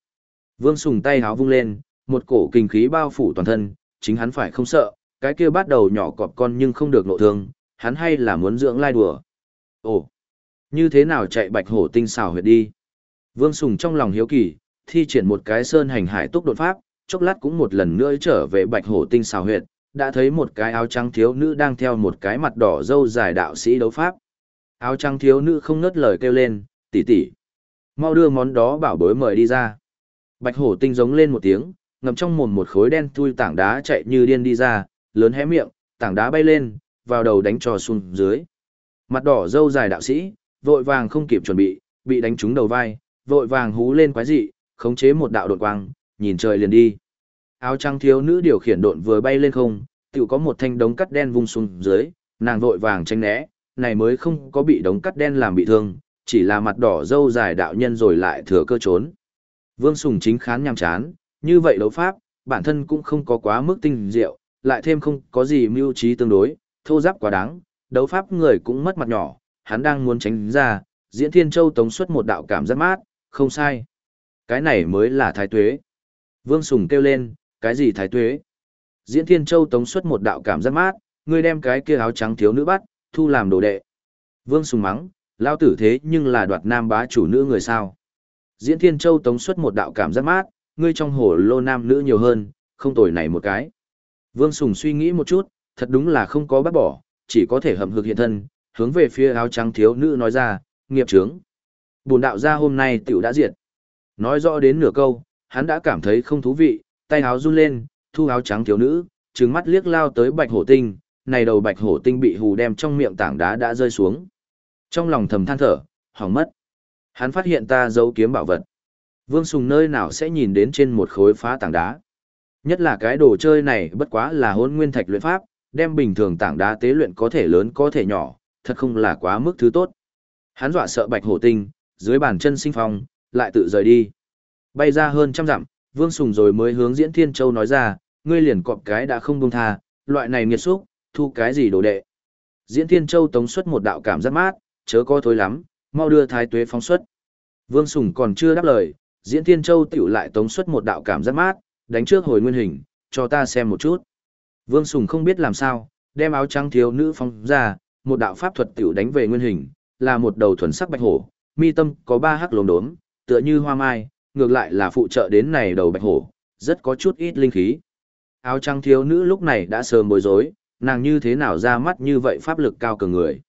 Vương Sùng tay háo vung lên, một cổ kinh khí bao phủ toàn thân, chính hắn phải không sợ, cái kia bắt đầu nhỏ cọp con nhưng không được nộ thương, hắn hay là muốn dưỡng lai đùa. Ồ, như thế nào chạy bạch hổ tinh xảo huyệt đi? Vương Sùng trong lòng hiếu kỳ, thi triển một cái sơn hành hải túc đột pháp, chốc lát cũng một lần nữa trở về bạch hổ tinh xảo huyệt, đã thấy một cái áo trắng thiếu nữ đang theo một cái mặt đỏ dâu dài đạo sĩ đấu pháp. Áo trắng thiếu nữ không ngớt lời kêu lên, tỷ tỷ, mau đưa món đó bảo bối mời đi ra. Bạch hổ tinh giống lên một tiếng, ngầm trong mồm một khối đen thui tảng đá chạy như điên đi ra, lớn hé miệng, tảng đá bay lên, vào đầu đánh cho xuống dưới. Mặt đỏ dâu dài đạo sĩ, vội vàng không kịp chuẩn bị, bị đánh trúng đầu vai, vội vàng hú lên quái dị, khống chế một đạo đột quang, nhìn trời liền đi. Áo trắng thiếu nữ điều khiển độn vừa bay lên không, tự có một thanh đống cắt đen vung xuống dưới, nàng vội vàng tránh né, này mới không có bị đống cắt đen làm bị thương, chỉ là mặt đỏ dâu dài đạo nhân rồi lại thừa cơ trốn. Vương Sùng chính khán nhằm chán, như vậy đấu pháp, bản thân cũng không có quá mức tinh diệu, lại thêm không có gì mưu trí tương đối, thô giáp quá đáng, đấu pháp người cũng mất mặt nhỏ, hắn đang muốn tránh ra, diễn thiên châu tống xuất một đạo cảm giác mát, không sai. Cái này mới là thái tuế. Vương Sùng kêu lên, cái gì thái tuế? Diễn thiên châu tống xuất một đạo cảm giác mát, ngươi đem cái kia áo trắng thiếu nữ bắt, thu làm đồ đệ. Vương Sùng mắng, lao tử thế nhưng là đoạt nam bá chủ nữ người sao. Diễn thiên châu tống xuất một đạo cảm giác mát, ngươi trong hồ lô nam nữ nhiều hơn, không tồi này một cái. Vương Sùng suy nghĩ một chút, thật đúng là không có bắt bỏ, chỉ có thể hầm hực hiện thân, hướng về phía áo trắng thiếu nữ nói ra, nghiệp trướng. Bồn đạo gia hôm nay tiểu đã diệt. Nói rõ đến nửa câu, hắn đã cảm thấy không thú vị, tay áo run lên, thu áo trắng thiếu nữ, trừng mắt liếc lao tới bạch hổ tinh, này đầu bạch hổ tinh bị hù đem trong miệng tảng đá đã rơi xuống. Trong lòng thầm than thở, hỏng mất. Hắn phát hiện ta giấu kiếm bảo vật. Vương Sùng nơi nào sẽ nhìn đến trên một khối phá tảng đá. Nhất là cái đồ chơi này bất quá là hôn nguyên thạch luyện pháp, đem bình thường tảng đá tế luyện có thể lớn có thể nhỏ, thật không là quá mức thứ tốt. Hắn dọa sợ bạch hổ tinh, dưới bàn chân sinh phong, lại tự rời đi. Bay ra hơn trăm dặm, Vương Sùng rồi mới hướng Diễn Thiên Châu nói ra, ngươi liền cọp cái đã không buông tha, loại này nghiệt xúc, thu cái gì đồ đệ. Diễn Thiên Châu tống xuất một đạo cảm giác mát, chớ có thối lắm, mau đưa thái tuế phóng xuất. Vương Sùng còn chưa đáp lời, Diễn Thiên Châu tiểu lại tống xuất một đạo cảm giác mát, đánh trước hồi nguyên hình, cho ta xem một chút. Vương Sùng không biết làm sao, đem áo trắng thiếu nữ phong ra, một đạo pháp thuật tiểu đánh về nguyên hình, là một đầu thuần sắc bạch hổ, mi tâm có ba hắc lồng đốm, tựa như hoa mai, ngược lại là phụ trợ đến này đầu bạch hổ, rất có chút ít linh khí. Áo trắng thiếu nữ lúc này đã sờ bối rối, nàng như thế nào ra mắt như vậy pháp lực cao cường người.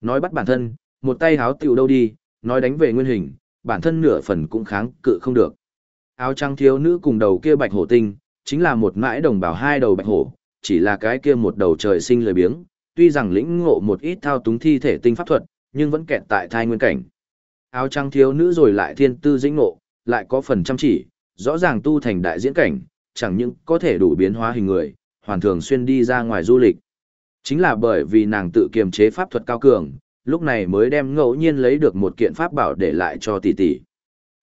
Nói bắt bản thân, một tay háo tiểu đâu đi, nói đánh về nguyên hình, bản thân nửa phần cũng kháng cự không được. Áo trắng thiếu nữ cùng đầu kia bạch hổ tinh, chính là một mãi đồng bào hai đầu bạch hổ, chỉ là cái kia một đầu trời sinh lười biếng, tuy rằng lĩnh ngộ một ít thao túng thi thể tinh pháp thuật, nhưng vẫn kẹt tại thai nguyên cảnh. Áo trắng thiếu nữ rồi lại thiên tư dĩnh ngộ, lại có phần chăm chỉ, rõ ràng tu thành đại diễn cảnh, chẳng những có thể đủ biến hóa hình người, hoàn thường xuyên đi ra ngoài du lịch. Chính là bởi vì nàng tự kiềm chế pháp thuật cao cường, lúc này mới đem ngẫu nhiên lấy được một kiện pháp bảo để lại cho tỷ tỷ.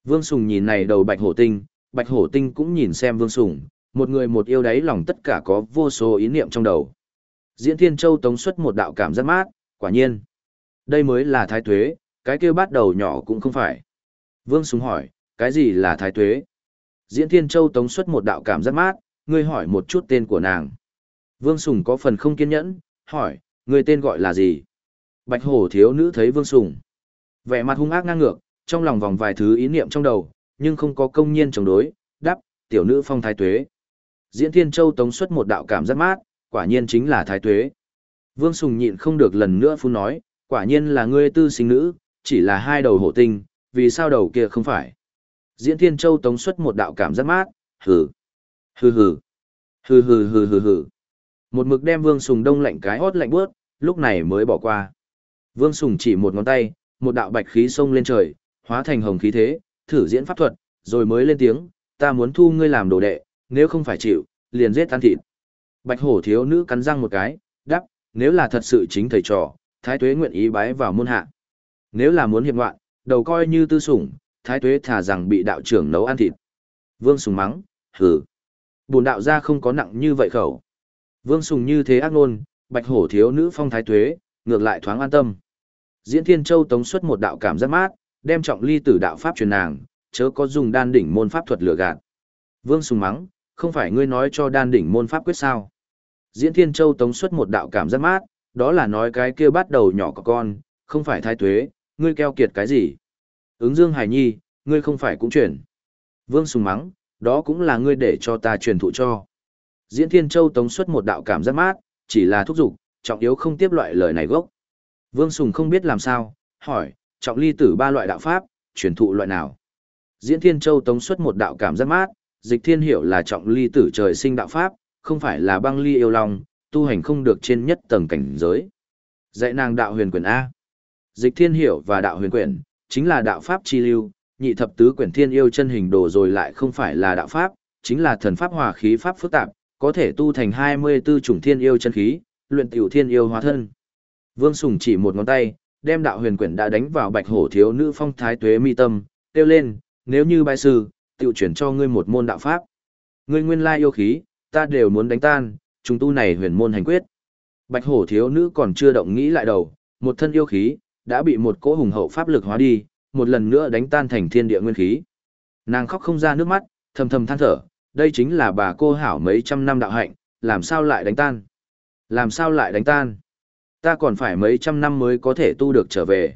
Vương Sùng nhìn này đầu bạch hổ tinh, bạch hổ tinh cũng nhìn xem Vương Sùng, một người một yêu đáy lòng tất cả có vô số ý niệm trong đầu. Diễn Thiên Châu tống xuất một đạo cảm giác mát, quả nhiên. Đây mới là thái tuế, cái kia bắt đầu nhỏ cũng không phải. Vương Sùng hỏi, cái gì là thái tuế? Diễn Thiên Châu tống xuất một đạo cảm giác mát, ngươi hỏi một chút tên của nàng. Vương Sùng có phần không kiên nhẫn, hỏi, ngươi tên gọi là gì? Bạch hổ thiếu nữ thấy Vương Sùng. Vẻ mặt hung ác ngang ngược, trong lòng vòng vài thứ ý niệm trong đầu, nhưng không có công nhiên chống đối, đáp, tiểu nữ phong thái tuế. Diễn Thiên Châu tống xuất một đạo cảm giác mát, quả nhiên chính là thái tuế. Vương Sùng nhịn không được lần nữa phun nói, quả nhiên là ngươi tư sinh nữ, chỉ là hai đầu hổ tinh, vì sao đầu kia không phải. Diễn Thiên Châu tống xuất một đạo cảm giác mát, hừ, hừ hừ, hừ hừ hừ hừ hừ. Một mực đem Vương Sùng đông lạnh cái hót lạnh bước, lúc này mới bỏ qua. Vương Sùng chỉ một ngón tay, một đạo bạch khí xông lên trời, hóa thành hồng khí thế, thử diễn pháp thuật, rồi mới lên tiếng, ta muốn thu ngươi làm đồ đệ, nếu không phải chịu, liền giết tan thịt. Bạch hổ thiếu nữ cắn răng một cái, đáp, nếu là thật sự chính thầy trò, thái tuế nguyện ý bái vào môn hạ. Nếu là muốn hiệp ngoạn, đầu coi như tư sủng, thái tuế thả rằng bị đạo trưởng nấu ăn thịt. Vương Sùng mắng, hừ. Bồn đạo ra không có nặng như vậy khẩu. Vương Sùng như thế ác nôn, bạch hổ thiếu nữ phong thái tuế, ngược lại thoáng an tâm. Diễn Thiên Châu tống xuất một đạo cảm giác mát, đem trọng ly tử đạo pháp truyền nàng, chớ có dùng đan đỉnh môn pháp thuật lừa gạt. Vương Sùng mắng, không phải ngươi nói cho đan đỉnh môn pháp quyết sao? Diễn Thiên Châu tống xuất một đạo cảm giác mát, đó là nói cái kia bắt đầu nhỏ của con, không phải thái tuế, ngươi keo kiệt cái gì? Ứng Dương Hải Nhi, ngươi không phải cũng chuyển. Vương Sùng mắng, đó cũng là ngươi để cho ta truyền thụ cho. Diễn Thiên Châu tống xuất một đạo cảm giác mát, chỉ là thúc giục, trọng yếu không tiếp loại lời này gốc. Vương Sùng không biết làm sao, hỏi, trọng ly tử ba loại đạo pháp, truyền thụ loại nào? Diễn Thiên Châu tống xuất một đạo cảm giác mát, dịch thiên hiểu là trọng ly tử trời sinh đạo pháp, không phải là băng ly yêu long, tu hành không được trên nhất tầng cảnh giới. Dạy nàng đạo huyền quyển A. Dịch thiên hiểu và đạo huyền quyển, chính là đạo pháp chi lưu, nhị thập tứ quyển thiên yêu chân hình đồ rồi lại không phải là đạo pháp, chính là thần pháp hòa khí pháp phức tạp, có thể tu thành 24 chủng thiên yêu chân khí, luyện tiểu thiên yêu hóa thân. Vương Sùng chỉ một ngón tay, đem đạo huyền quyển đã đánh vào bạch hổ thiếu nữ phong thái tuế mi tâm, kêu lên, nếu như bại sư, tiểu chuyển cho ngươi một môn đạo pháp. Ngươi nguyên lai yêu khí, ta đều muốn đánh tan, chúng tu này huyền môn hành quyết. Bạch hổ thiếu nữ còn chưa động nghĩ lại đầu, một thân yêu khí, đã bị một cỗ hùng hậu pháp lực hóa đi, một lần nữa đánh tan thành thiên địa nguyên khí. Nàng khóc không ra nước mắt, thầm thầm than thở, đây chính là bà cô hảo mấy trăm năm đạo hạnh, làm sao lại đánh tan? Làm sao lại đánh tan? Ta còn phải mấy trăm năm mới có thể tu được trở về.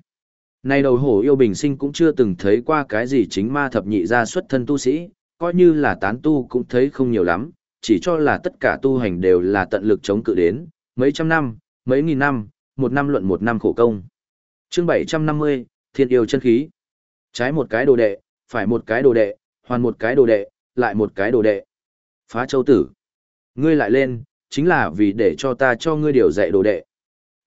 Này đầu hổ yêu bình sinh cũng chưa từng thấy qua cái gì chính ma thập nhị ra xuất thân tu sĩ, coi như là tán tu cũng thấy không nhiều lắm, chỉ cho là tất cả tu hành đều là tận lực chống cự đến, mấy trăm năm, mấy nghìn năm, một năm luận một năm khổ công. chương 750, Thiên yêu chân khí. Trái một cái đồ đệ, phải một cái đồ đệ, hoàn một cái đồ đệ, lại một cái đồ đệ. Phá châu tử. Ngươi lại lên, chính là vì để cho ta cho ngươi điều dạy đồ đệ.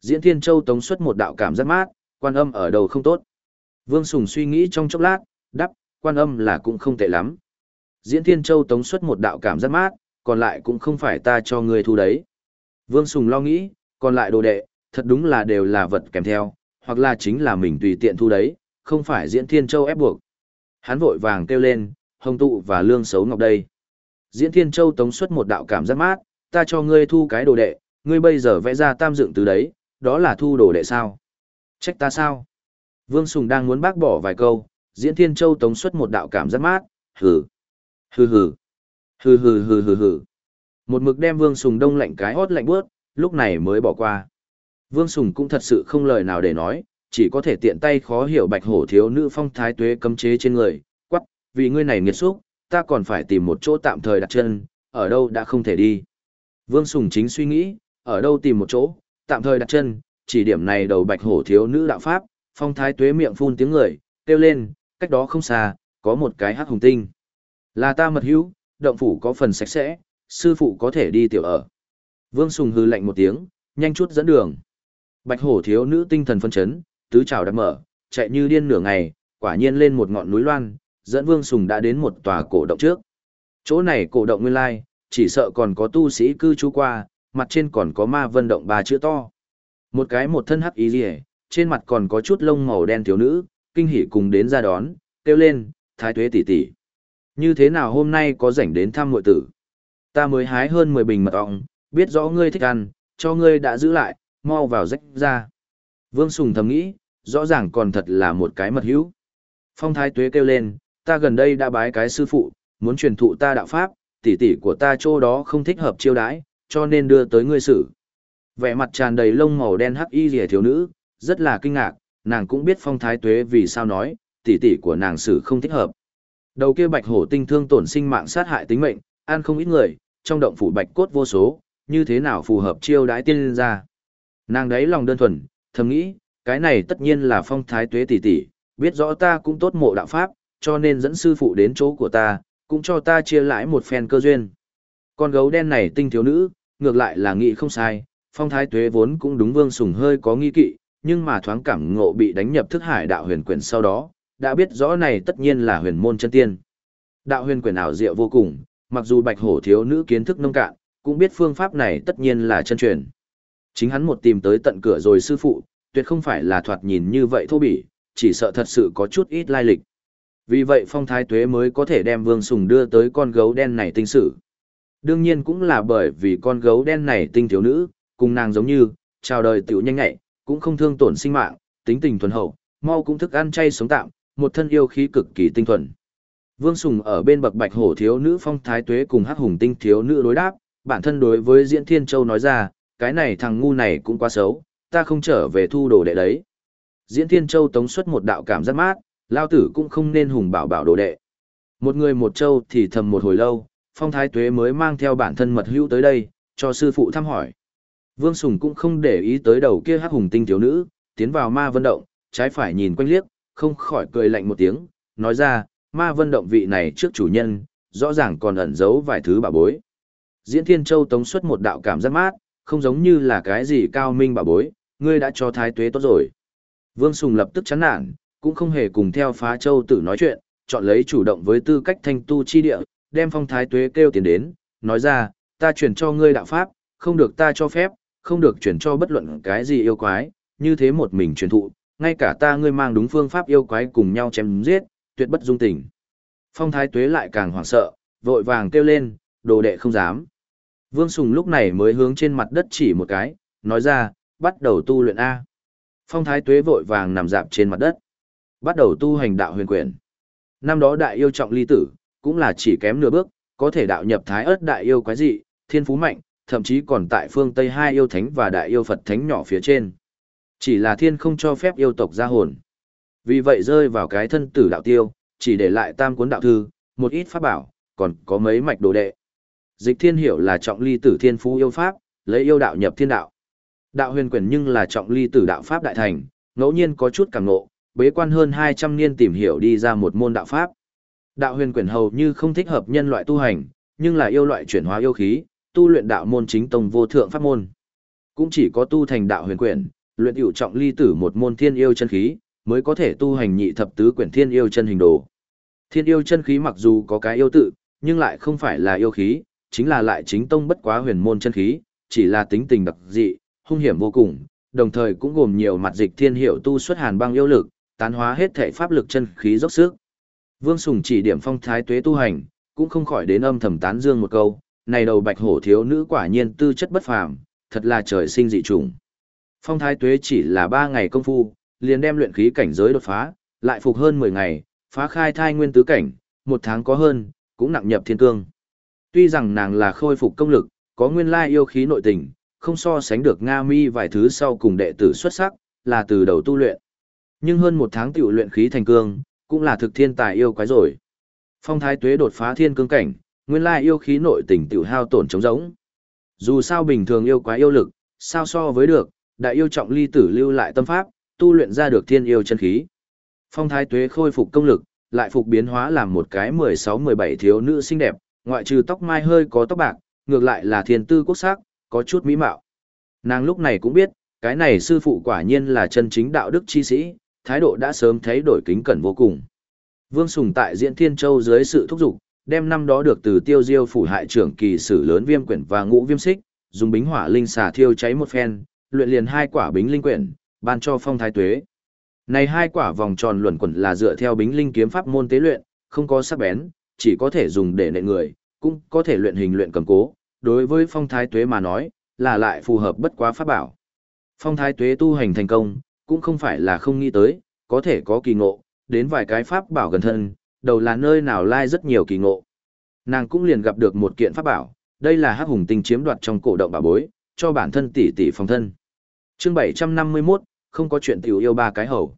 Diễn Thiên Châu tống xuất một đạo cảm giác mát, quan âm ở đầu không tốt. Vương Sùng suy nghĩ trong chốc lát, đắp, quan âm là cũng không tệ lắm. Diễn Thiên Châu tống xuất một đạo cảm giác mát, còn lại cũng không phải ta cho người thu đấy. Vương Sùng lo nghĩ, còn lại đồ đệ, thật đúng là đều là vật kèm theo, hoặc là chính là mình tùy tiện thu đấy, không phải Diễn Thiên Châu ép buộc. Hắn vội vàng kêu lên, hồng tụ và lương xấu ngọc đây. Diễn Thiên Châu tống xuất một đạo cảm giác mát, ta cho ngươi thu cái đồ đệ, ngươi bây giờ vẽ ra tam dựng từ đấy, đó là thu đồ đệ sao? Trách ta sao? Vương Sùng đang muốn bác bỏ vài câu, Diễn Thiên Châu tống xuất một đạo cảm giác mát, hừ, hừ hừ, hừ hừ hừ hừ hừ. Một mực đem Vương Sùng đông lạnh cái hót lạnh bước, lúc này mới bỏ qua. Vương Sùng cũng thật sự không lời nào để nói, chỉ có thể tiện tay khó hiểu bạch hổ thiếu nữ phong thái tuế cấm chế trên người, quắc, vì ngươi này nghiệt xúc, ta còn phải tìm một chỗ tạm thời đặt chân, ở đâu đã không thể đi. Vương Sùng chính suy nghĩ, ở đâu tìm một chỗ, tạm thời đặt chân, chỉ điểm này đầu bạch hổ thiếu nữ đạo pháp, phong thái tuế miệng phun tiếng người, kêu lên, cách đó không xa, có một cái hắc hùng tinh. Là ta mật hữu, động phủ có phần sạch sẽ, sư phụ có thể đi tiểu ở. Vương Sùng hư lạnh một tiếng, nhanh chút dẫn đường. Bạch hổ thiếu nữ tinh thần phân chấn, tứ trào đã mở, chạy như điên nửa ngày, quả nhiên lên một ngọn núi loan, dẫn Vương Sùng đã đến một tòa cổ động trước. Chỗ này cổ động nguyên lai, chỉ sợ còn có tu sĩ cư trú qua, mặt trên còn có ma vân động ba chữ to. Một cái một thân hắc ý rìa, trên mặt còn có chút lông màu đen thiếu nữ, kinh hỉ cùng đến ra đón, kêu lên, thái tuế tỷ tỷ. Như thế nào hôm nay có rảnh đến thăm muội tử? Ta mới hái hơn 10 bình mật ong, biết rõ ngươi thích ăn, cho ngươi đã giữ lại, mau vào rách ra. Vương Sùng thầm nghĩ, rõ ràng còn thật là một cái mật hữu. Phong thái tuế kêu lên, ta gần đây đã bái cái sư phụ, muốn truyền thụ ta đạo pháp, tỷ tỷ của ta chỗ đó không thích hợp chiêu đãi, cho nên đưa tới ngươi xử. Vẻ mặt tràn đầy lông màu đen hắc y rìa thiếu nữ, rất là kinh ngạc, nàng cũng biết phong thái tuế vì sao nói, tỷ tỷ của nàng xử không thích hợp. Đầu kia bạch hổ tinh thương tổn sinh mạng sát hại tính mệnh, an không ít người, trong động phủ bạch cốt vô số, như thế nào phù hợp chiêu đãi tiên lên ra. Nàng đấy lòng đơn thuần, thầm nghĩ, cái này tất nhiên là phong thái tuế tỷ tỷ, biết rõ ta cũng tốt mộ đạo pháp, cho nên dẫn sư phụ đến chỗ của ta, cũng cho ta chia lãi một phen cơ duyên. Con gấu đen này tinh thiếu nữ, ngược lại là nghĩ không sai, phong thái tuế vốn cũng đúng vương sùng hơi có nghi kỵ, nhưng mà thoáng cảm ngộ bị đánh nhập thức hải đạo huyền quyển sau đó, đã biết rõ này tất nhiên là huyền môn chân tiên. Đạo huyền quyển ảo diệu vô cùng, mặc dù bạch hổ thiếu nữ kiến thức nông cạn, cũng biết phương pháp này tất nhiên là chân truyền. Chính hắn một tìm tới tận cửa rồi sư phụ, tuyệt không phải là thoạt nhìn như vậy thô bỉ, chỉ sợ thật sự có chút ít lai lịch. Vì vậy phong thái tuế mới có thể đem vương sùng đưa tới con gấu đen này tinh sử. Đương nhiên cũng là bởi vì con gấu đen này tinh thiếu nữ, cùng nàng giống như, chào đời tiểu nhanh nhạy, cũng không thương tổn sinh mạng, tính tình thuần hậu, mau cũng thức ăn chay sống tạm, một thân yêu khí cực kỳ tinh thuần. Vương Sùng ở bên bậc bạch hổ thiếu nữ phong thái tuế cùng hắc hùng tinh thiếu nữ đối đáp, bản thân đối với Diễn Thiên Châu nói ra, cái này thằng ngu này cũng quá xấu, ta không trở về thu đồ đệ đấy. Diễn Thiên Châu tống xuất một đạo cảm giác mát, lao tử cũng không nên hùng bảo bảo đồ đệ. Một người một châu thì thầm một hồi lâu, phong thái tuế mới mang theo bản thân mật hữu tới đây, cho sư phụ thăm hỏi. Vương Sùng cũng không để ý tới đầu kia hắc hùng tinh thiếu nữ, tiến vào ma vân động, trái phải nhìn quanh liếc, không khỏi cười lạnh một tiếng, nói ra, ma vân động vị này trước chủ nhân, rõ ràng còn ẩn giấu vài thứ bà bối. Diễn Thiên Châu tống xuất một đạo cảm giác mát, không giống như là cái gì cao minh bà bối, ngươi đã cho thái tuế tốt rồi. Vương Sùng lập tức chán nản, cũng không hề cùng theo phá châu tử nói chuyện, chọn lấy chủ động với tư cách thanh tu chi địa, đem phong thái tuế kêu tiền đến, nói ra, ta chuyển cho ngươi đạo pháp, không được ta cho phép, không được chuyển cho bất luận cái gì yêu quái, như thế một mình truyền thụ, ngay cả ta ngươi mang đúng phương pháp yêu quái cùng nhau chém giết, tuyệt bất dung tình. Phong thái tuế lại càng hoảng sợ, vội vàng kêu lên, đồ đệ không dám. Vương Sùng lúc này mới hướng trên mặt đất chỉ một cái, nói ra, bắt đầu tu luyện A. Phong thái tuế vội vàng nằm dạp trên mặt đất. Bắt đầu tu hành đạo huyền quyền. Năm đó đại yêu trọng ly tử, cũng là chỉ kém nửa bước, có thể đạo nhập thái ớt đại yêu quái dị, thiên phú mạnh, thậm chí còn tại phương Tây hai yêu thánh và đại yêu Phật thánh nhỏ phía trên. Chỉ là thiên không cho phép yêu tộc ra hồn. Vì vậy rơi vào cái thân tử đạo tiêu, chỉ để lại tam cuốn đạo thư, một ít pháp bảo, còn có mấy mạch đồ đệ. Dịch thiên hiểu là trọng ly tử thiên phú yêu pháp, lấy yêu đạo nhập thiên đạo. Đạo huyền quyền nhưng là trọng ly tử đạo pháp đại thành, ngẫu nhiên có chút cảm ngộ, bế quan hơn 200 niên tìm hiểu đi ra một môn đạo pháp. Đạo huyền quyền hầu như không thích hợp nhân loại tu hành, nhưng là yêu loại chuyển hóa yêu khí, tu luyện đạo môn chính tông vô thượng pháp môn. Cũng chỉ có tu thành đạo huyền quyền, luyện hữu trọng ly tử một môn thiên yêu chân khí, mới có thể tu hành nhị thập tứ quyển thiên yêu chân hình đồ. Thiên yêu chân khí mặc dù có cái yêu tự, nhưng lại không phải là yêu khí, chính là lại chính tông bất quá huyền môn chân khí, chỉ là tính tình đặc dị, hung hiểm vô cùng, đồng thời cũng gồm nhiều mặt dịch thiên hiệu tu xuất hàn băng yêu lực, tán hóa hết thể pháp lực chân khí dốc sức. Vương Sùng chỉ điểm phong thái tuế tu hành, cũng không khỏi đến âm thầm tán dương một câu, này đầu bạch hổ thiếu nữ quả nhiên tư chất bất phàm, thật là trời sinh dị trùng. Phong thái tuế chỉ là 3 ngày công phu, liền đem luyện khí cảnh giới đột phá, lại phục hơn 10 ngày, phá khai thai nguyên tứ cảnh, một tháng có hơn, cũng nặng nhập thiên cương. Tuy rằng nàng là khôi phục công lực, có nguyên lai yêu khí nội tình, không so sánh được Nga Mi vài thứ sau cùng đệ tử xuất sắc, là từ đầu tu luyện. Nhưng hơn một tháng tiểu luyện khí thành cương, cũng là thực thiên tài yêu quái rồi. Phong thái tuế đột phá thiên cương cảnh, nguyên lai yêu khí nội tình tiểu hao tổn chống giống. Dù sao bình thường yêu quái yêu lực, sao so với được, đại yêu trọng ly tử lưu lại tâm pháp, tu luyện ra được thiên yêu chân khí. Phong thái tuế khôi phục công lực, lại phục biến hóa làm một cái 16-17 thiếu nữ xinh đẹp, ngoại trừ tóc mai hơi có tóc bạc, ngược lại là thiên tư quốc sắc, có chút mỹ mạo. Nàng lúc này cũng biết, cái này sư phụ quả nhiên là chân chính đạo đức chi sĩ, thái độ đã sớm thấy đổi kính cẩn vô cùng. Vương Sùng tại Diễn Thiên Châu dưới sự thúc giục, đem năm đó được từ tiêu diêu phủ hại trưởng kỳ sử lớn viêm quyển và ngũ viêm xích, dùng bính hỏa linh xà thiêu cháy một phen, luyện liền hai quả bính linh quyển, ban cho phong thái tuế. Này hai quả vòng tròn luẩn quẩn là dựa theo bính linh kiếm pháp môn tế luyện, không có sắc bén, chỉ có thể dùng để nệ người, cũng có thể luyện hình luyện cầm cố, đối với phong thái tuế mà nói, là lại phù hợp bất quá pháp bảo. Phong thái tuế tu hành thành công, cũng không phải là không nghĩ tới, có thể có kỳ ngộ, đến vài cái pháp bảo gần thân, đầu là nơi nào lai rất nhiều kỳ ngộ. Nàng cũng liền gặp được một kiện pháp bảo, đây là hắc hùng tinh chiếm đoạt trong cổ động bảo bối, cho bản thân tỷ tỷ phòng thân. Chương 751, không có chuyện tiểu yêu ba cái hầu.